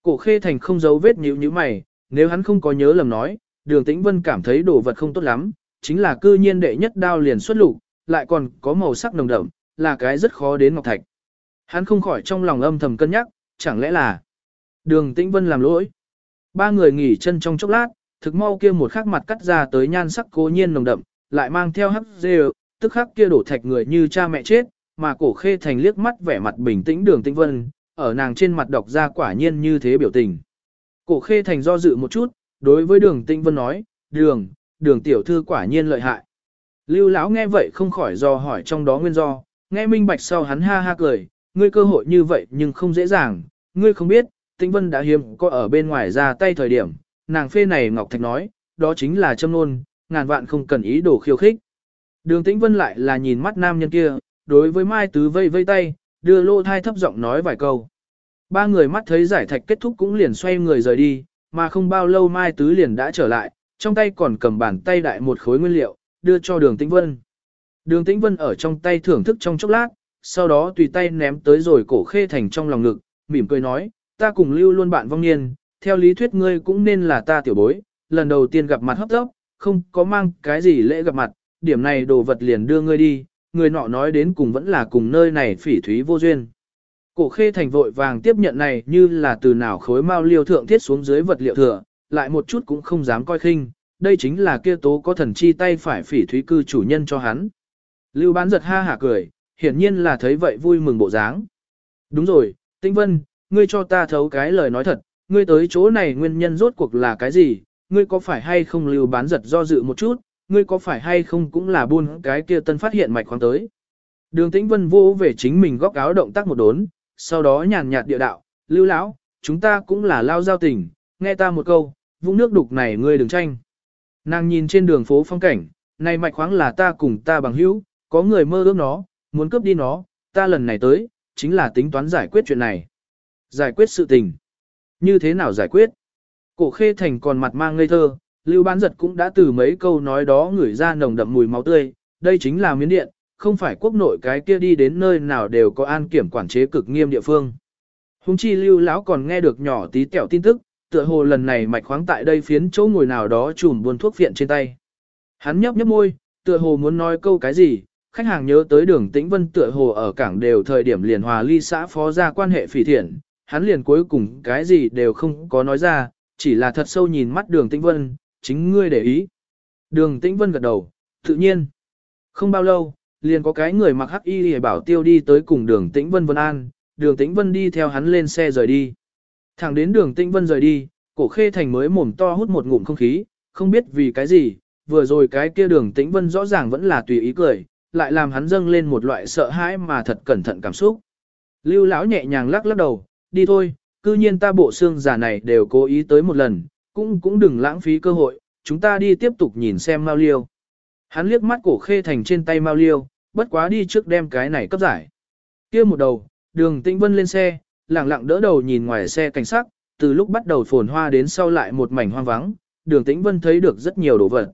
Cổ khê thành không giấu vết nhíu như mày, nếu hắn không có nhớ lầm nói, đường tĩnh vân cảm thấy đồ vật không tốt lắm, chính là cư nhiên đệ nhất đao liền xuất lục, lại còn có màu sắc nồng đậm, là cái rất khó đến ngọc thạch. Hắn không khỏi trong lòng âm thầm cân nhắc, chẳng lẽ là đường tĩnh vân làm lỗi. Ba người nghỉ chân trong chốc lát, thực mau kia một khắc mặt cắt ra tới nhan sắc cố nhiên nồng đậm, lại mang theo hắc dê tức khắc kia đổ thạch người như cha mẹ chết, mà cổ khê thành liếc mắt vẻ mặt bình tĩnh đường tĩnh vân, ở nàng trên mặt đọc ra quả nhiên như thế biểu tình. Cổ khê thành do dự một chút, đối với đường tĩnh vân nói, đường, đường tiểu thư quả nhiên lợi hại. Lưu lão nghe vậy không khỏi do hỏi trong đó nguyên do, nghe minh bạch sau hắn ha ha cười, ngươi cơ hội như vậy nhưng không dễ dàng, ngươi không biết, tĩnh vân đã hiếm có ở bên ngoài ra tay thời điểm, nàng phê này Ngọc Thạch nói, đó chính là châm nôn, ngàn vạn không cần ý đồ khiêu khích. Đường tĩnh vân lại là nhìn mắt nam nhân kia, đối với Mai Tứ vây vây tay, đưa lô thai thấp giọng nói vài câu. Ba người mắt thấy giải thạch kết thúc cũng liền xoay người rời đi, mà không bao lâu Mai Tứ liền đã trở lại, trong tay còn cầm bàn tay đại một khối nguyên liệu, đưa cho đường tĩnh vân. Đường tĩnh vân ở trong tay thưởng thức trong chốc lát, sau đó tùy tay ném tới rồi cổ khê thành trong lòng ngực, mỉm cười nói, ta cùng lưu luôn bạn vong niên, theo lý thuyết ngươi cũng nên là ta tiểu bối, lần đầu tiên gặp mặt hấp tốc, không có mang cái gì lễ gặp mặt, điểm này đồ vật liền đưa ngươi đi, người nọ nói đến cùng vẫn là cùng nơi này phỉ thúy vô duyên. Cổ khê thành vội vàng tiếp nhận này như là từ nào khối mao liêu thượng thiết xuống dưới vật liệu thừa, lại một chút cũng không dám coi khinh, đây chính là kia tố có thần chi tay phải phỉ thúy cư chủ nhân cho hắn. Lưu bán giật ha hả cười, hiển nhiên là thấy vậy vui mừng bộ dáng. Đúng rồi, Tinh Vân, ngươi cho ta thấu cái lời nói thật, ngươi tới chỗ này nguyên nhân rốt cuộc là cái gì, ngươi có phải hay không lưu bán giật do dự một chút, ngươi có phải hay không cũng là buôn cái kia tân phát hiện mạch khoáng tới. Đường Tĩnh Vân vô về chính mình góc áo động tác một đốn, sau đó nhàn nhạt địa đạo, lưu lão, chúng ta cũng là lao giao tình, nghe ta một câu, vũng nước đục này ngươi đừng tranh. Nàng nhìn trên đường phố phong cảnh, này mạch khoáng là ta cùng ta bằng hữu, có người mơ ước nó, muốn cướp đi nó, ta lần này tới, chính là tính toán giải quyết chuyện này. Giải quyết sự tình. Như thế nào giải quyết? Cổ khê thành còn mặt mang ngây thơ, lưu bán giật cũng đã từ mấy câu nói đó ngửi ra nồng đậm mùi máu tươi, đây chính là miến điện, không phải quốc nội cái kia đi đến nơi nào đều có an kiểm quản chế cực nghiêm địa phương. Hùng chi lưu lão còn nghe được nhỏ tí tẹo tin tức, tựa hồ lần này mạch khoáng tại đây phiến chỗ ngồi nào đó chùm buôn thuốc viện trên tay. Hắn nhấp nhấp môi, tựa hồ muốn nói câu cái gì, khách hàng nhớ tới đường tĩnh vân tựa hồ ở cảng đều thời điểm liền hòa ly xã phó ra quan hệ phỉ thiện, hắn liền cuối cùng cái gì đều không có nói ra, chỉ là thật sâu nhìn mắt đường tĩnh vân, chính ngươi để ý. Đường tĩnh vân gật đầu, tự nhiên. Không bao lâu, liền có cái người mặc hắc y để bảo tiêu đi tới cùng đường tĩnh vân vân an, đường tĩnh vân đi theo hắn lên xe rời đi. Thẳng đến đường tĩnh vân rời đi, cổ khê thành mới mồm to hút một ngụm không khí, không biết vì cái gì, vừa rồi cái kia đường tĩnh vân rõ ràng vẫn là tùy ý cười, lại làm hắn dâng lên một loại sợ hãi mà thật cẩn thận cảm xúc. Lưu lão nhẹ nhàng lắc lắc đầu, đi thôi, cư nhiên ta bộ xương giả này đều cố ý tới một lần, cũng cũng đừng lãng phí cơ hội, chúng ta đi tiếp tục nhìn xem Mao Liêu. Hắn liếc mắt cổ khê thành trên tay Mao Liêu, bất quá đi trước đem cái này cấp giải. kia một đầu, đường tĩnh vân lên xe, lặng lặng đỡ đầu nhìn ngoài xe cảnh sát, từ lúc bắt đầu phồn hoa đến sau lại một mảnh hoang vắng, đường tĩnh vân thấy được rất nhiều đồ vật.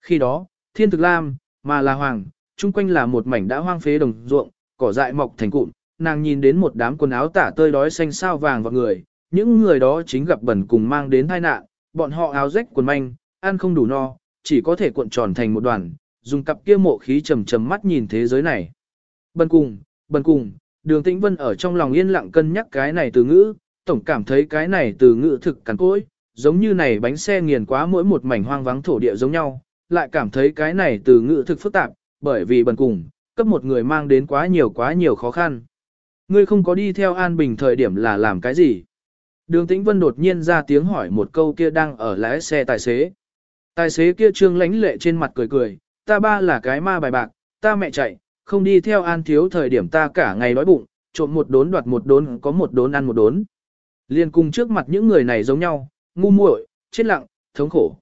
Khi đó, thiên thực lam, mà là hoàng, chung quanh là một mảnh đã hoang phế đồng ruộng, cỏ dại mọc thành cụm, nàng nhìn đến một đám quần áo tả tơi đói xanh sao vàng vào người, những người đó chính gặp bẩn cùng mang đến tai nạn, bọn họ áo rách quần manh, ăn không đủ no, chỉ có thể cuộn tròn thành một đoàn, dùng cặp kia mộ khí trầm trầm mắt nhìn thế giới này. Bần cùng, bần cùng, đường tĩnh vân ở trong lòng yên lặng cân nhắc cái này từ ngữ, tổng cảm thấy cái này từ ngữ thực cắn cối, giống như này bánh xe nghiền quá mỗi một mảnh hoang vắng thổ địa giống nhau, lại cảm thấy cái này từ ngữ thực phức tạp, bởi vì bần cùng, cấp một người mang đến quá nhiều quá nhiều khó khăn. Ngươi không có đi theo An Bình thời điểm là làm cái gì? Đường Tĩnh Vân đột nhiên ra tiếng hỏi một câu kia đang ở lái xe tài xế. Tài xế kia trương lánh lệ trên mặt cười cười, ta ba là cái ma bài bạc, ta mẹ chạy, không đi theo An Thiếu thời điểm ta cả ngày đói bụng, trộm một đốn đoạt một đốn có một đốn ăn một đốn. Liên cùng trước mặt những người này giống nhau, ngu muội, chết lặng, thống khổ.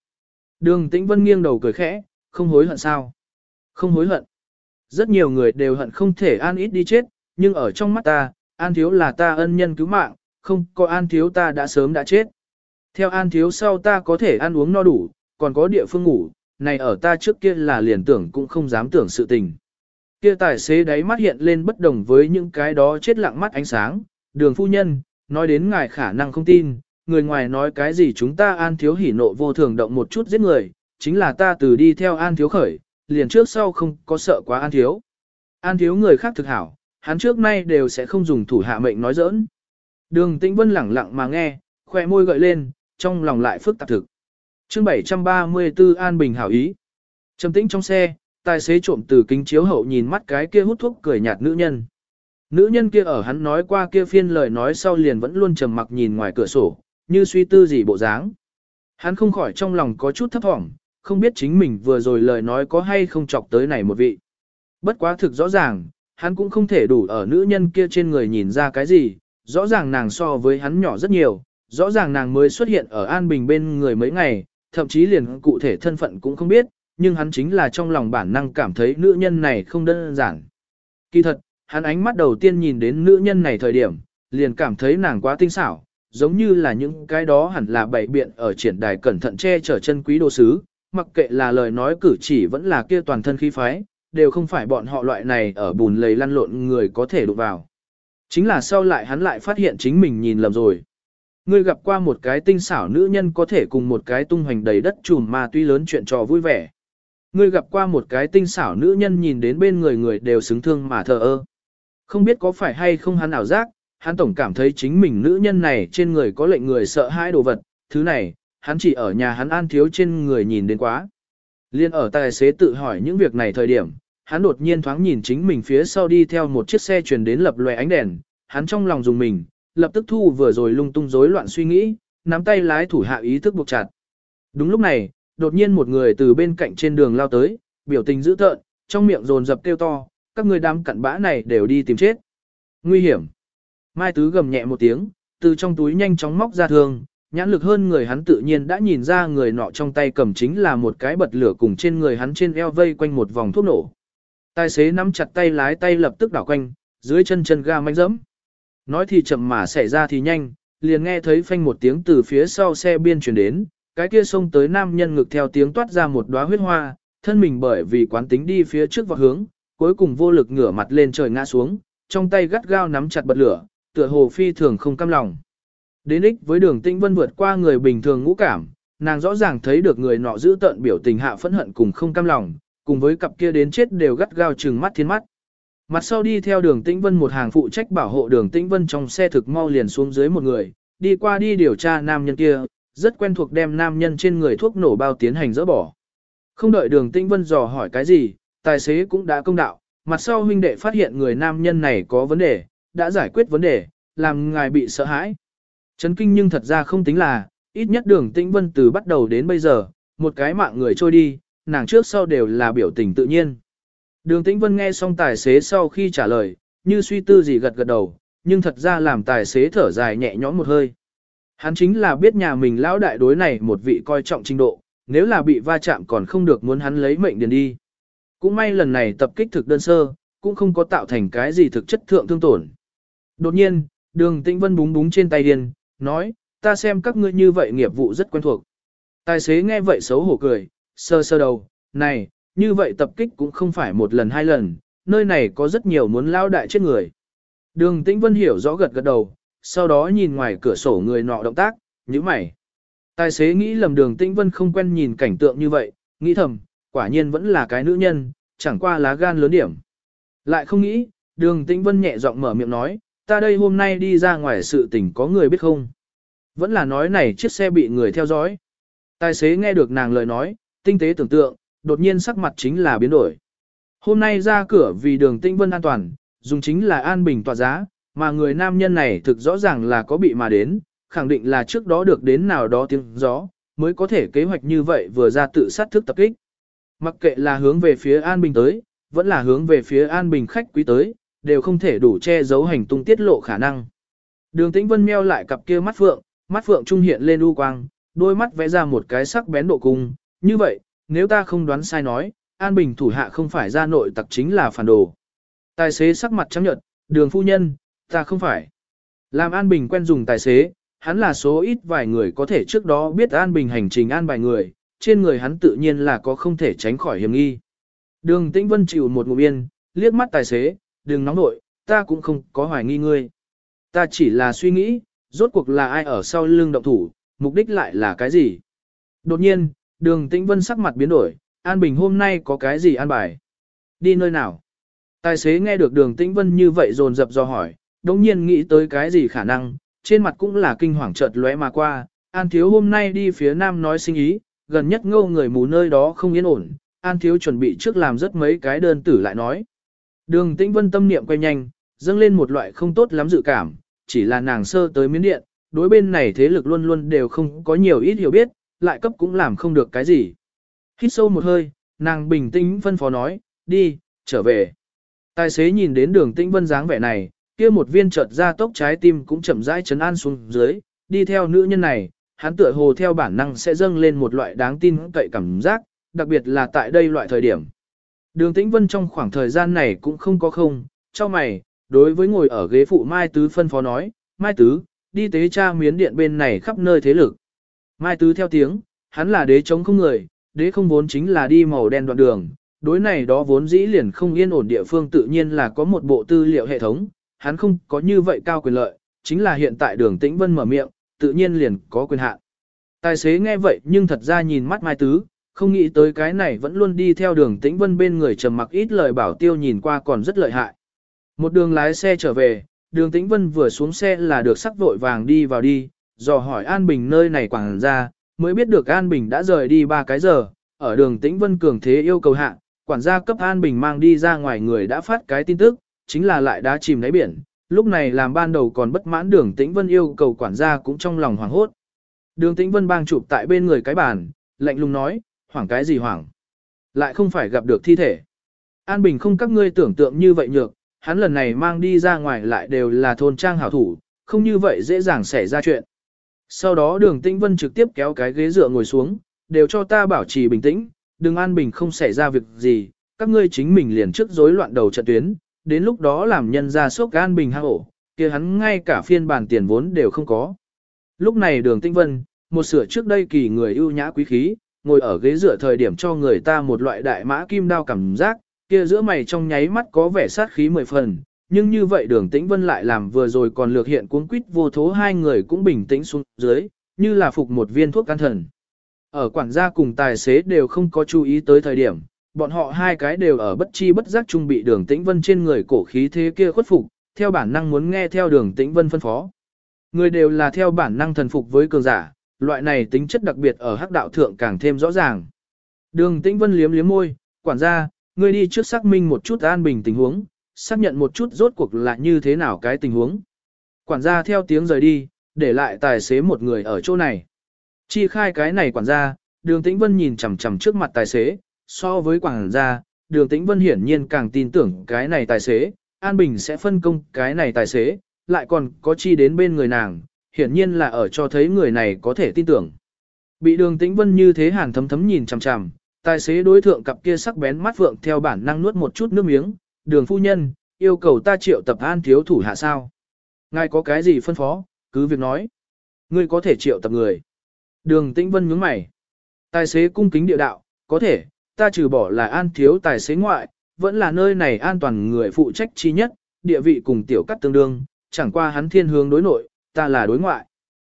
Đường Tĩnh Vân nghiêng đầu cười khẽ, không hối hận sao? Không hối hận. Rất nhiều người đều hận không thể An ít đi chết, nhưng ở trong mắt ta, An Thiếu là ta ân nhân cứu mạng, không có An Thiếu ta đã sớm đã chết. Theo An Thiếu sau ta có thể ăn uống no đủ, còn có địa phương ngủ, này ở ta trước kia là liền tưởng cũng không dám tưởng sự tình. Kia tài xế đáy mắt hiện lên bất đồng với những cái đó chết lặng mắt ánh sáng, đường phu nhân, nói đến ngài khả năng không tin, người ngoài nói cái gì chúng ta an thiếu hỉ nộ vô thường động một chút giết người, chính là ta từ đi theo an thiếu khởi, liền trước sau không có sợ quá an thiếu. An thiếu người khác thực hảo, hắn trước nay đều sẽ không dùng thủ hạ mệnh nói giỡn. Đường tĩnh vân lẳng lặng mà nghe, khoe môi gợi lên, trong lòng lại phức tạp thực. chương 734 An Bình hảo ý. Trầm tĩnh trong xe, tài xế trộm từ kính chiếu hậu nhìn mắt cái kia hút thuốc cười nhạt nữ nhân. Nữ nhân kia ở hắn nói qua kia phiên lời nói sau liền vẫn luôn trầm mặc nhìn ngoài cửa sổ, như suy tư gì bộ dáng. Hắn không khỏi trong lòng có chút thấp thỏm, không biết chính mình vừa rồi lời nói có hay không chọc tới này một vị. Bất quá thực rõ ràng, hắn cũng không thể đủ ở nữ nhân kia trên người nhìn ra cái gì, rõ ràng nàng so với hắn nhỏ rất nhiều, rõ ràng nàng mới xuất hiện ở An Bình bên người mấy ngày, thậm chí liền cụ thể thân phận cũng không biết, nhưng hắn chính là trong lòng bản năng cảm thấy nữ nhân này không đơn giản. Kỳ thật, hắn ánh mắt đầu tiên nhìn đến nữ nhân này thời điểm, liền cảm thấy nàng quá tinh xảo, giống như là những cái đó hẳn là bảy biện ở triển đài cẩn thận che chở chân quý đồ sứ, mặc kệ là lời nói cử chỉ vẫn là kia toàn thân khí phái, đều không phải bọn họ loại này ở bùn lầy lăn lộn người có thể đụng vào. Chính là sau lại hắn lại phát hiện chính mình nhìn lầm rồi. Ngươi gặp qua một cái tinh xảo nữ nhân có thể cùng một cái tung hoành đầy đất trùm mà tuy lớn chuyện trò vui vẻ. Ngươi gặp qua một cái tinh xảo nữ nhân nhìn đến bên người người đều xứng thương mà thờ ơ. Không biết có phải hay không hắn ảo giác, hắn tổng cảm thấy chính mình nữ nhân này trên người có lệnh người sợ hãi đồ vật, thứ này, hắn chỉ ở nhà hắn an thiếu trên người nhìn đến quá. Liên ở tài xế tự hỏi những việc này thời điểm, hắn đột nhiên thoáng nhìn chính mình phía sau đi theo một chiếc xe truyền đến lập loè ánh đèn, hắn trong lòng dùng mình, lập tức thu vừa rồi lung tung rối loạn suy nghĩ, nắm tay lái thủ hạ ý thức buộc chặt. Đúng lúc này, đột nhiên một người từ bên cạnh trên đường lao tới, biểu tình dữ tợn, trong miệng rồn dập kêu to, các người đám cặn bã này đều đi tìm chết. Nguy hiểm. Mai Tứ gầm nhẹ một tiếng, từ trong túi nhanh chóng móc ra thương, nhãn lực hơn người hắn tự nhiên đã nhìn ra người nọ trong tay cầm chính là một cái bật lửa cùng trên người hắn trên eo vây quanh một vòng thuốc nổ. Tài xế nắm chặt tay lái tay lập tức đảo quanh, dưới chân chân ga mạnh dẫm. Nói thì chậm mà xảy ra thì nhanh, liền nghe thấy phanh một tiếng từ phía sau xe biên chuyển đến, cái kia xông tới nam nhân ngực theo tiếng toát ra một đóa huyết hoa, thân mình bởi vì quán tính đi phía trước vào hướng, cuối cùng vô lực ngửa mặt lên trời ngã xuống, trong tay gắt gao nắm chặt bật lửa, tựa hồ phi thường không cam lòng. Đến ích với đường tinh vân vượt qua người bình thường ngũ cảm, nàng rõ ràng thấy được người nọ giữ tận biểu tình hạ phẫn hận cùng không cam lòng, cùng với cặp kia đến chết đều gắt gao trừng mắt thiên mắt. Mặt sau đi theo đường Tĩnh Vân một hàng phụ trách bảo hộ đường Tĩnh Vân trong xe thực mau liền xuống dưới một người, đi qua đi điều tra nam nhân kia, rất quen thuộc đem nam nhân trên người thuốc nổ bao tiến hành dỡ bỏ. Không đợi đường Tĩnh Vân dò hỏi cái gì, tài xế cũng đã công đạo, mặt sau huynh đệ phát hiện người nam nhân này có vấn đề, đã giải quyết vấn đề, làm ngài bị sợ hãi. Chấn kinh nhưng thật ra không tính là, ít nhất đường Tĩnh Vân từ bắt đầu đến bây giờ, một cái mạng người trôi đi, nàng trước sau đều là biểu tình tự nhiên. Đường Tĩnh Vân nghe xong tài xế sau khi trả lời, như suy tư gì gật gật đầu, nhưng thật ra làm tài xế thở dài nhẹ nhõm một hơi. Hắn chính là biết nhà mình lão đại đối này một vị coi trọng trình độ, nếu là bị va chạm còn không được muốn hắn lấy mệnh điền đi. Cũng may lần này tập kích thực đơn sơ, cũng không có tạo thành cái gì thực chất thượng thương tổn. Đột nhiên, đường tĩnh vân búng búng trên tay điền, nói, ta xem các ngươi như vậy nghiệp vụ rất quen thuộc. Tài xế nghe vậy xấu hổ cười, sơ sơ đầu, này, như vậy tập kích cũng không phải một lần hai lần, nơi này có rất nhiều muốn lao đại chết người. Đường tĩnh vân hiểu rõ gật gật đầu, sau đó nhìn ngoài cửa sổ người nọ động tác, như mày. Tài xế nghĩ lầm đường tĩnh vân không quen nhìn cảnh tượng như vậy, nghĩ thầm, quả nhiên vẫn là cái nữ nhân, chẳng qua lá gan lớn điểm. Lại không nghĩ, đường tĩnh vân nhẹ giọng mở miệng nói, ta đây hôm nay đi ra ngoài sự tình có người biết không. Vẫn là nói này chiếc xe bị người theo dõi. Tài xế nghe được nàng lời nói, tinh tế tưởng tượng, đột nhiên sắc mặt chính là biến đổi. Hôm nay ra cửa vì đường Tinh vân an toàn, dùng chính là an bình tỏa giá, mà người nam nhân này thực rõ ràng là có bị mà đến, khẳng định là trước đó được đến nào đó tiếng gió, mới có thể kế hoạch như vậy vừa ra tự sát thức tập kích. Mặc kệ là hướng về phía An Bình tới, vẫn là hướng về phía An Bình khách quý tới, đều không thể đủ che giấu hành tung tiết lộ khả năng. Đường Tĩnh Vân meo lại cặp kia mắt phượng, mắt phượng trung hiện lên u quang, đôi mắt vẽ ra một cái sắc bén độ cung, như vậy, nếu ta không đoán sai nói, An Bình thủ hạ không phải ra nội tặc chính là phản đồ. Tài xế sắc mặt trắng nhợt, đường phu nhân, ta không phải. Làm An Bình quen dùng tài xế, hắn là số ít vài người có thể trước đó biết An Bình hành trình an bài người, trên người hắn tự nhiên là có không thể tránh khỏi hiểm nghi. Đường Tĩnh Vân chịu một ngụm yên, liếc mắt tài xế, đừng nóng nội, ta cũng không có hoài nghi ngươi. Ta chỉ là suy nghĩ, rốt cuộc là ai ở sau lưng động thủ, mục đích lại là cái gì. Đột nhiên, đường Tĩnh Vân sắc mặt biến đổi, An Bình hôm nay có cái gì an bài? Đi nơi nào? Tài xế nghe được đường Tĩnh Vân như vậy dồn dập do hỏi, đồng nhiên nghĩ tới cái gì khả năng, trên mặt cũng là kinh hoàng chợt lóe mà qua, An Thiếu hôm nay đi phía nam nói sinh ý, gần nhất ngâu người mù nơi đó không yên ổn, An Thiếu chuẩn bị trước làm rất mấy cái đơn tử lại nói. Đường Tĩnh Vân tâm niệm quay nhanh, dâng lên một loại không tốt lắm dự cảm, chỉ là nàng sơ tới miến điện, đối bên này thế lực luôn luôn đều không có nhiều ít hiểu biết, lại cấp cũng làm không được cái gì. Hít sâu một hơi, nàng bình tĩnh phân phó nói, đi, trở về. Tài xế nhìn đến đường Tĩnh Vân dáng vẻ này, kia một viên chợt ra tốc trái tim cũng chậm rãi chấn an xuống dưới, đi theo nữ nhân này, hắn tựa hồ theo bản năng sẽ dâng lên một loại đáng tin cậy cảm giác, đặc biệt là tại đây loại thời điểm. Đường Tĩnh Vân trong khoảng thời gian này cũng không có không, cho mày, đối với ngồi ở ghế phụ Mai Tứ phân phó nói, Mai Tứ, đi tế tra miến điện bên này khắp nơi thế lực. Mai Tứ theo tiếng, hắn là đế chống không người, đế không vốn chính là đi màu đen đoạn đường, đối này đó vốn dĩ liền không yên ổn địa phương tự nhiên là có một bộ tư liệu hệ thống, hắn không có như vậy cao quyền lợi, chính là hiện tại đường tĩnh vân mở miệng, tự nhiên liền có quyền hạn. Tài xế nghe vậy nhưng thật ra nhìn mắt Mai Tứ, không nghĩ tới cái này vẫn luôn đi theo đường tĩnh vân bên người trầm mặc ít lời bảo tiêu nhìn qua còn rất lợi hại. Một đường lái xe trở về, đường tĩnh vân vừa xuống xe là được sắc vội vàng đi vào đi, dò hỏi An Bình nơi này quảng ra, mới biết được An Bình đã rời đi ba cái giờ, ở đường tĩnh vân cường thế yêu cầu hạ, quản gia cấp An Bình mang đi ra ngoài người đã phát cái tin tức, chính là lại đã chìm đáy biển, lúc này làm ban đầu còn bất mãn đường tĩnh vân yêu cầu quản gia cũng trong lòng hoảng hốt. Đường tĩnh vân bang chụp tại bên người cái bàn, lạnh lùng nói, hoảng cái gì hoảng. Lại không phải gặp được thi thể. An Bình không các ngươi tưởng tượng như vậy nhược, hắn lần này mang đi ra ngoài lại đều là thôn trang hảo thủ, không như vậy dễ dàng xảy ra chuyện. Sau đó đường tĩnh vân trực tiếp kéo cái ghế dựa ngồi xuống, đều cho ta bảo trì bình tĩnh, đừng an bình không xảy ra việc gì, các ngươi chính mình liền trước rối loạn đầu trận tuyến, đến lúc đó làm nhân ra sốc an bình hang ổ, kia hắn ngay cả phiên bản tiền vốn đều không có. Lúc này đường tinh vân, một sửa trước đây kỳ người ưu nhã quý khí, ngồi ở ghế dựa thời điểm cho người ta một loại đại mã kim đao cảm giác, kia giữa mày trong nháy mắt có vẻ sát khí mười phần, nhưng như vậy đường tĩnh vân lại làm vừa rồi còn lược hiện cuốn quýt vô thố hai người cũng bình tĩnh xuống dưới, như là phục một viên thuốc can thần. Ở quản gia cùng tài xế đều không có chú ý tới thời điểm, bọn họ hai cái đều ở bất chi bất giác trung bị đường tĩnh vân trên người cổ khí thế kia khuất phục, theo bản năng muốn nghe theo đường tĩnh vân phân phó. Người đều là theo bản năng thần phục với cường giả, loại này tính chất đặc biệt ở hắc đạo thượng càng thêm rõ ràng. Đường tĩnh vân liếm liếm môi, quản gia, người đi trước xác minh một chút an bình tình huống, xác nhận một chút rốt cuộc là như thế nào cái tình huống. Quản gia theo tiếng rời đi, để lại tài xế một người ở chỗ này. Chi khai cái này quản gia, đường tĩnh vân nhìn chằm chằm trước mặt tài xế, so với quản gia, đường tĩnh vân hiển nhiên càng tin tưởng cái này tài xế, An Bình sẽ phân công cái này tài xế, lại còn có chi đến bên người nàng, hiển nhiên là ở cho thấy người này có thể tin tưởng. Bị đường tĩnh vân như thế hàn thấm thấm nhìn chằm chằm, tài xế đối thượng cặp kia sắc bén mắt vượng theo bản năng nuốt một chút nước miếng, đường phu nhân, yêu cầu ta triệu tập an thiếu thủ hạ sao. Ngài có cái gì phân phó, cứ việc nói. Ngươi có thể triệu tập người. Đường tĩnh vân nhướng mày. Tài xế cung kính địa đạo, có thể, ta trừ bỏ là an thiếu tài xế ngoại, vẫn là nơi này an toàn người phụ trách chi nhất, địa vị cùng tiểu cắt tương đương, chẳng qua hắn thiên hướng đối nội, ta là đối ngoại.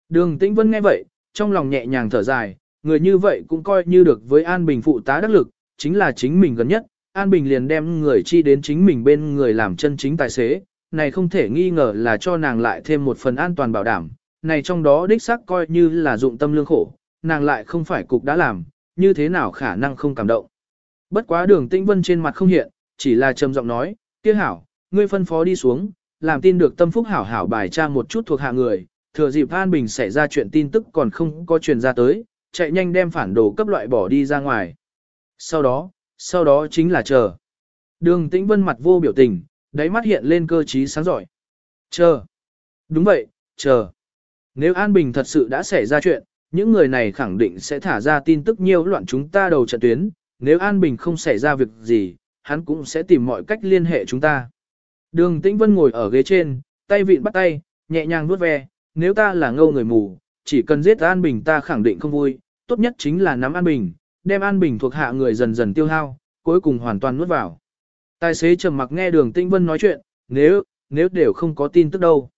Đường tĩnh vân nghe vậy, trong lòng nhẹ nhàng thở dài, người như vậy cũng coi như được với An Bình phụ tá đắc lực, chính là chính mình gần nhất, An Bình liền đem người chi đến chính mình bên người làm chân chính tài xế, này không thể nghi ngờ là cho nàng lại thêm một phần an toàn bảo đảm, này trong đó đích xác coi như là dụng tâm lương khổ, nàng lại không phải cục đã làm, như thế nào khả năng không cảm động. Bất quá đường tĩnh vân trên mặt không hiện, chỉ là trầm giọng nói, kia hảo, ngươi phân phó đi xuống, làm tin được tâm phúc hảo hảo bài tra một chút thuộc hạ người, thừa dịp An Bình xảy ra chuyện tin tức còn không có truyền ra tới, chạy nhanh đem phản đồ cấp loại bỏ đi ra ngoài. Sau đó, sau đó chính là chờ. Đường tĩnh vân mặt vô biểu tình, đáy mắt hiện lên cơ trí sáng giỏi. Chờ. Đúng vậy, chờ. Nếu An Bình thật sự đã xảy ra chuyện, những người này khẳng định sẽ thả ra tin tức nhiều loạn chúng ta đầu trận tuyến, nếu An Bình không xảy ra việc gì, hắn cũng sẽ tìm mọi cách liên hệ chúng ta. Đường Tĩnh Vân ngồi ở ghế trên, tay vịn bắt tay, nhẹ nhàng vuốt ve, nếu ta là ngâu người mù, chỉ cần giết An Bình ta khẳng định không vui, tốt nhất chính là nắm An Bình, đem An Bình thuộc hạ người dần dần tiêu hao, cuối cùng hoàn toàn nuốt vào. Tài xế trầm mặc nghe đường Tĩnh Vân nói chuyện, nếu, nếu đều không có tin tức đâu.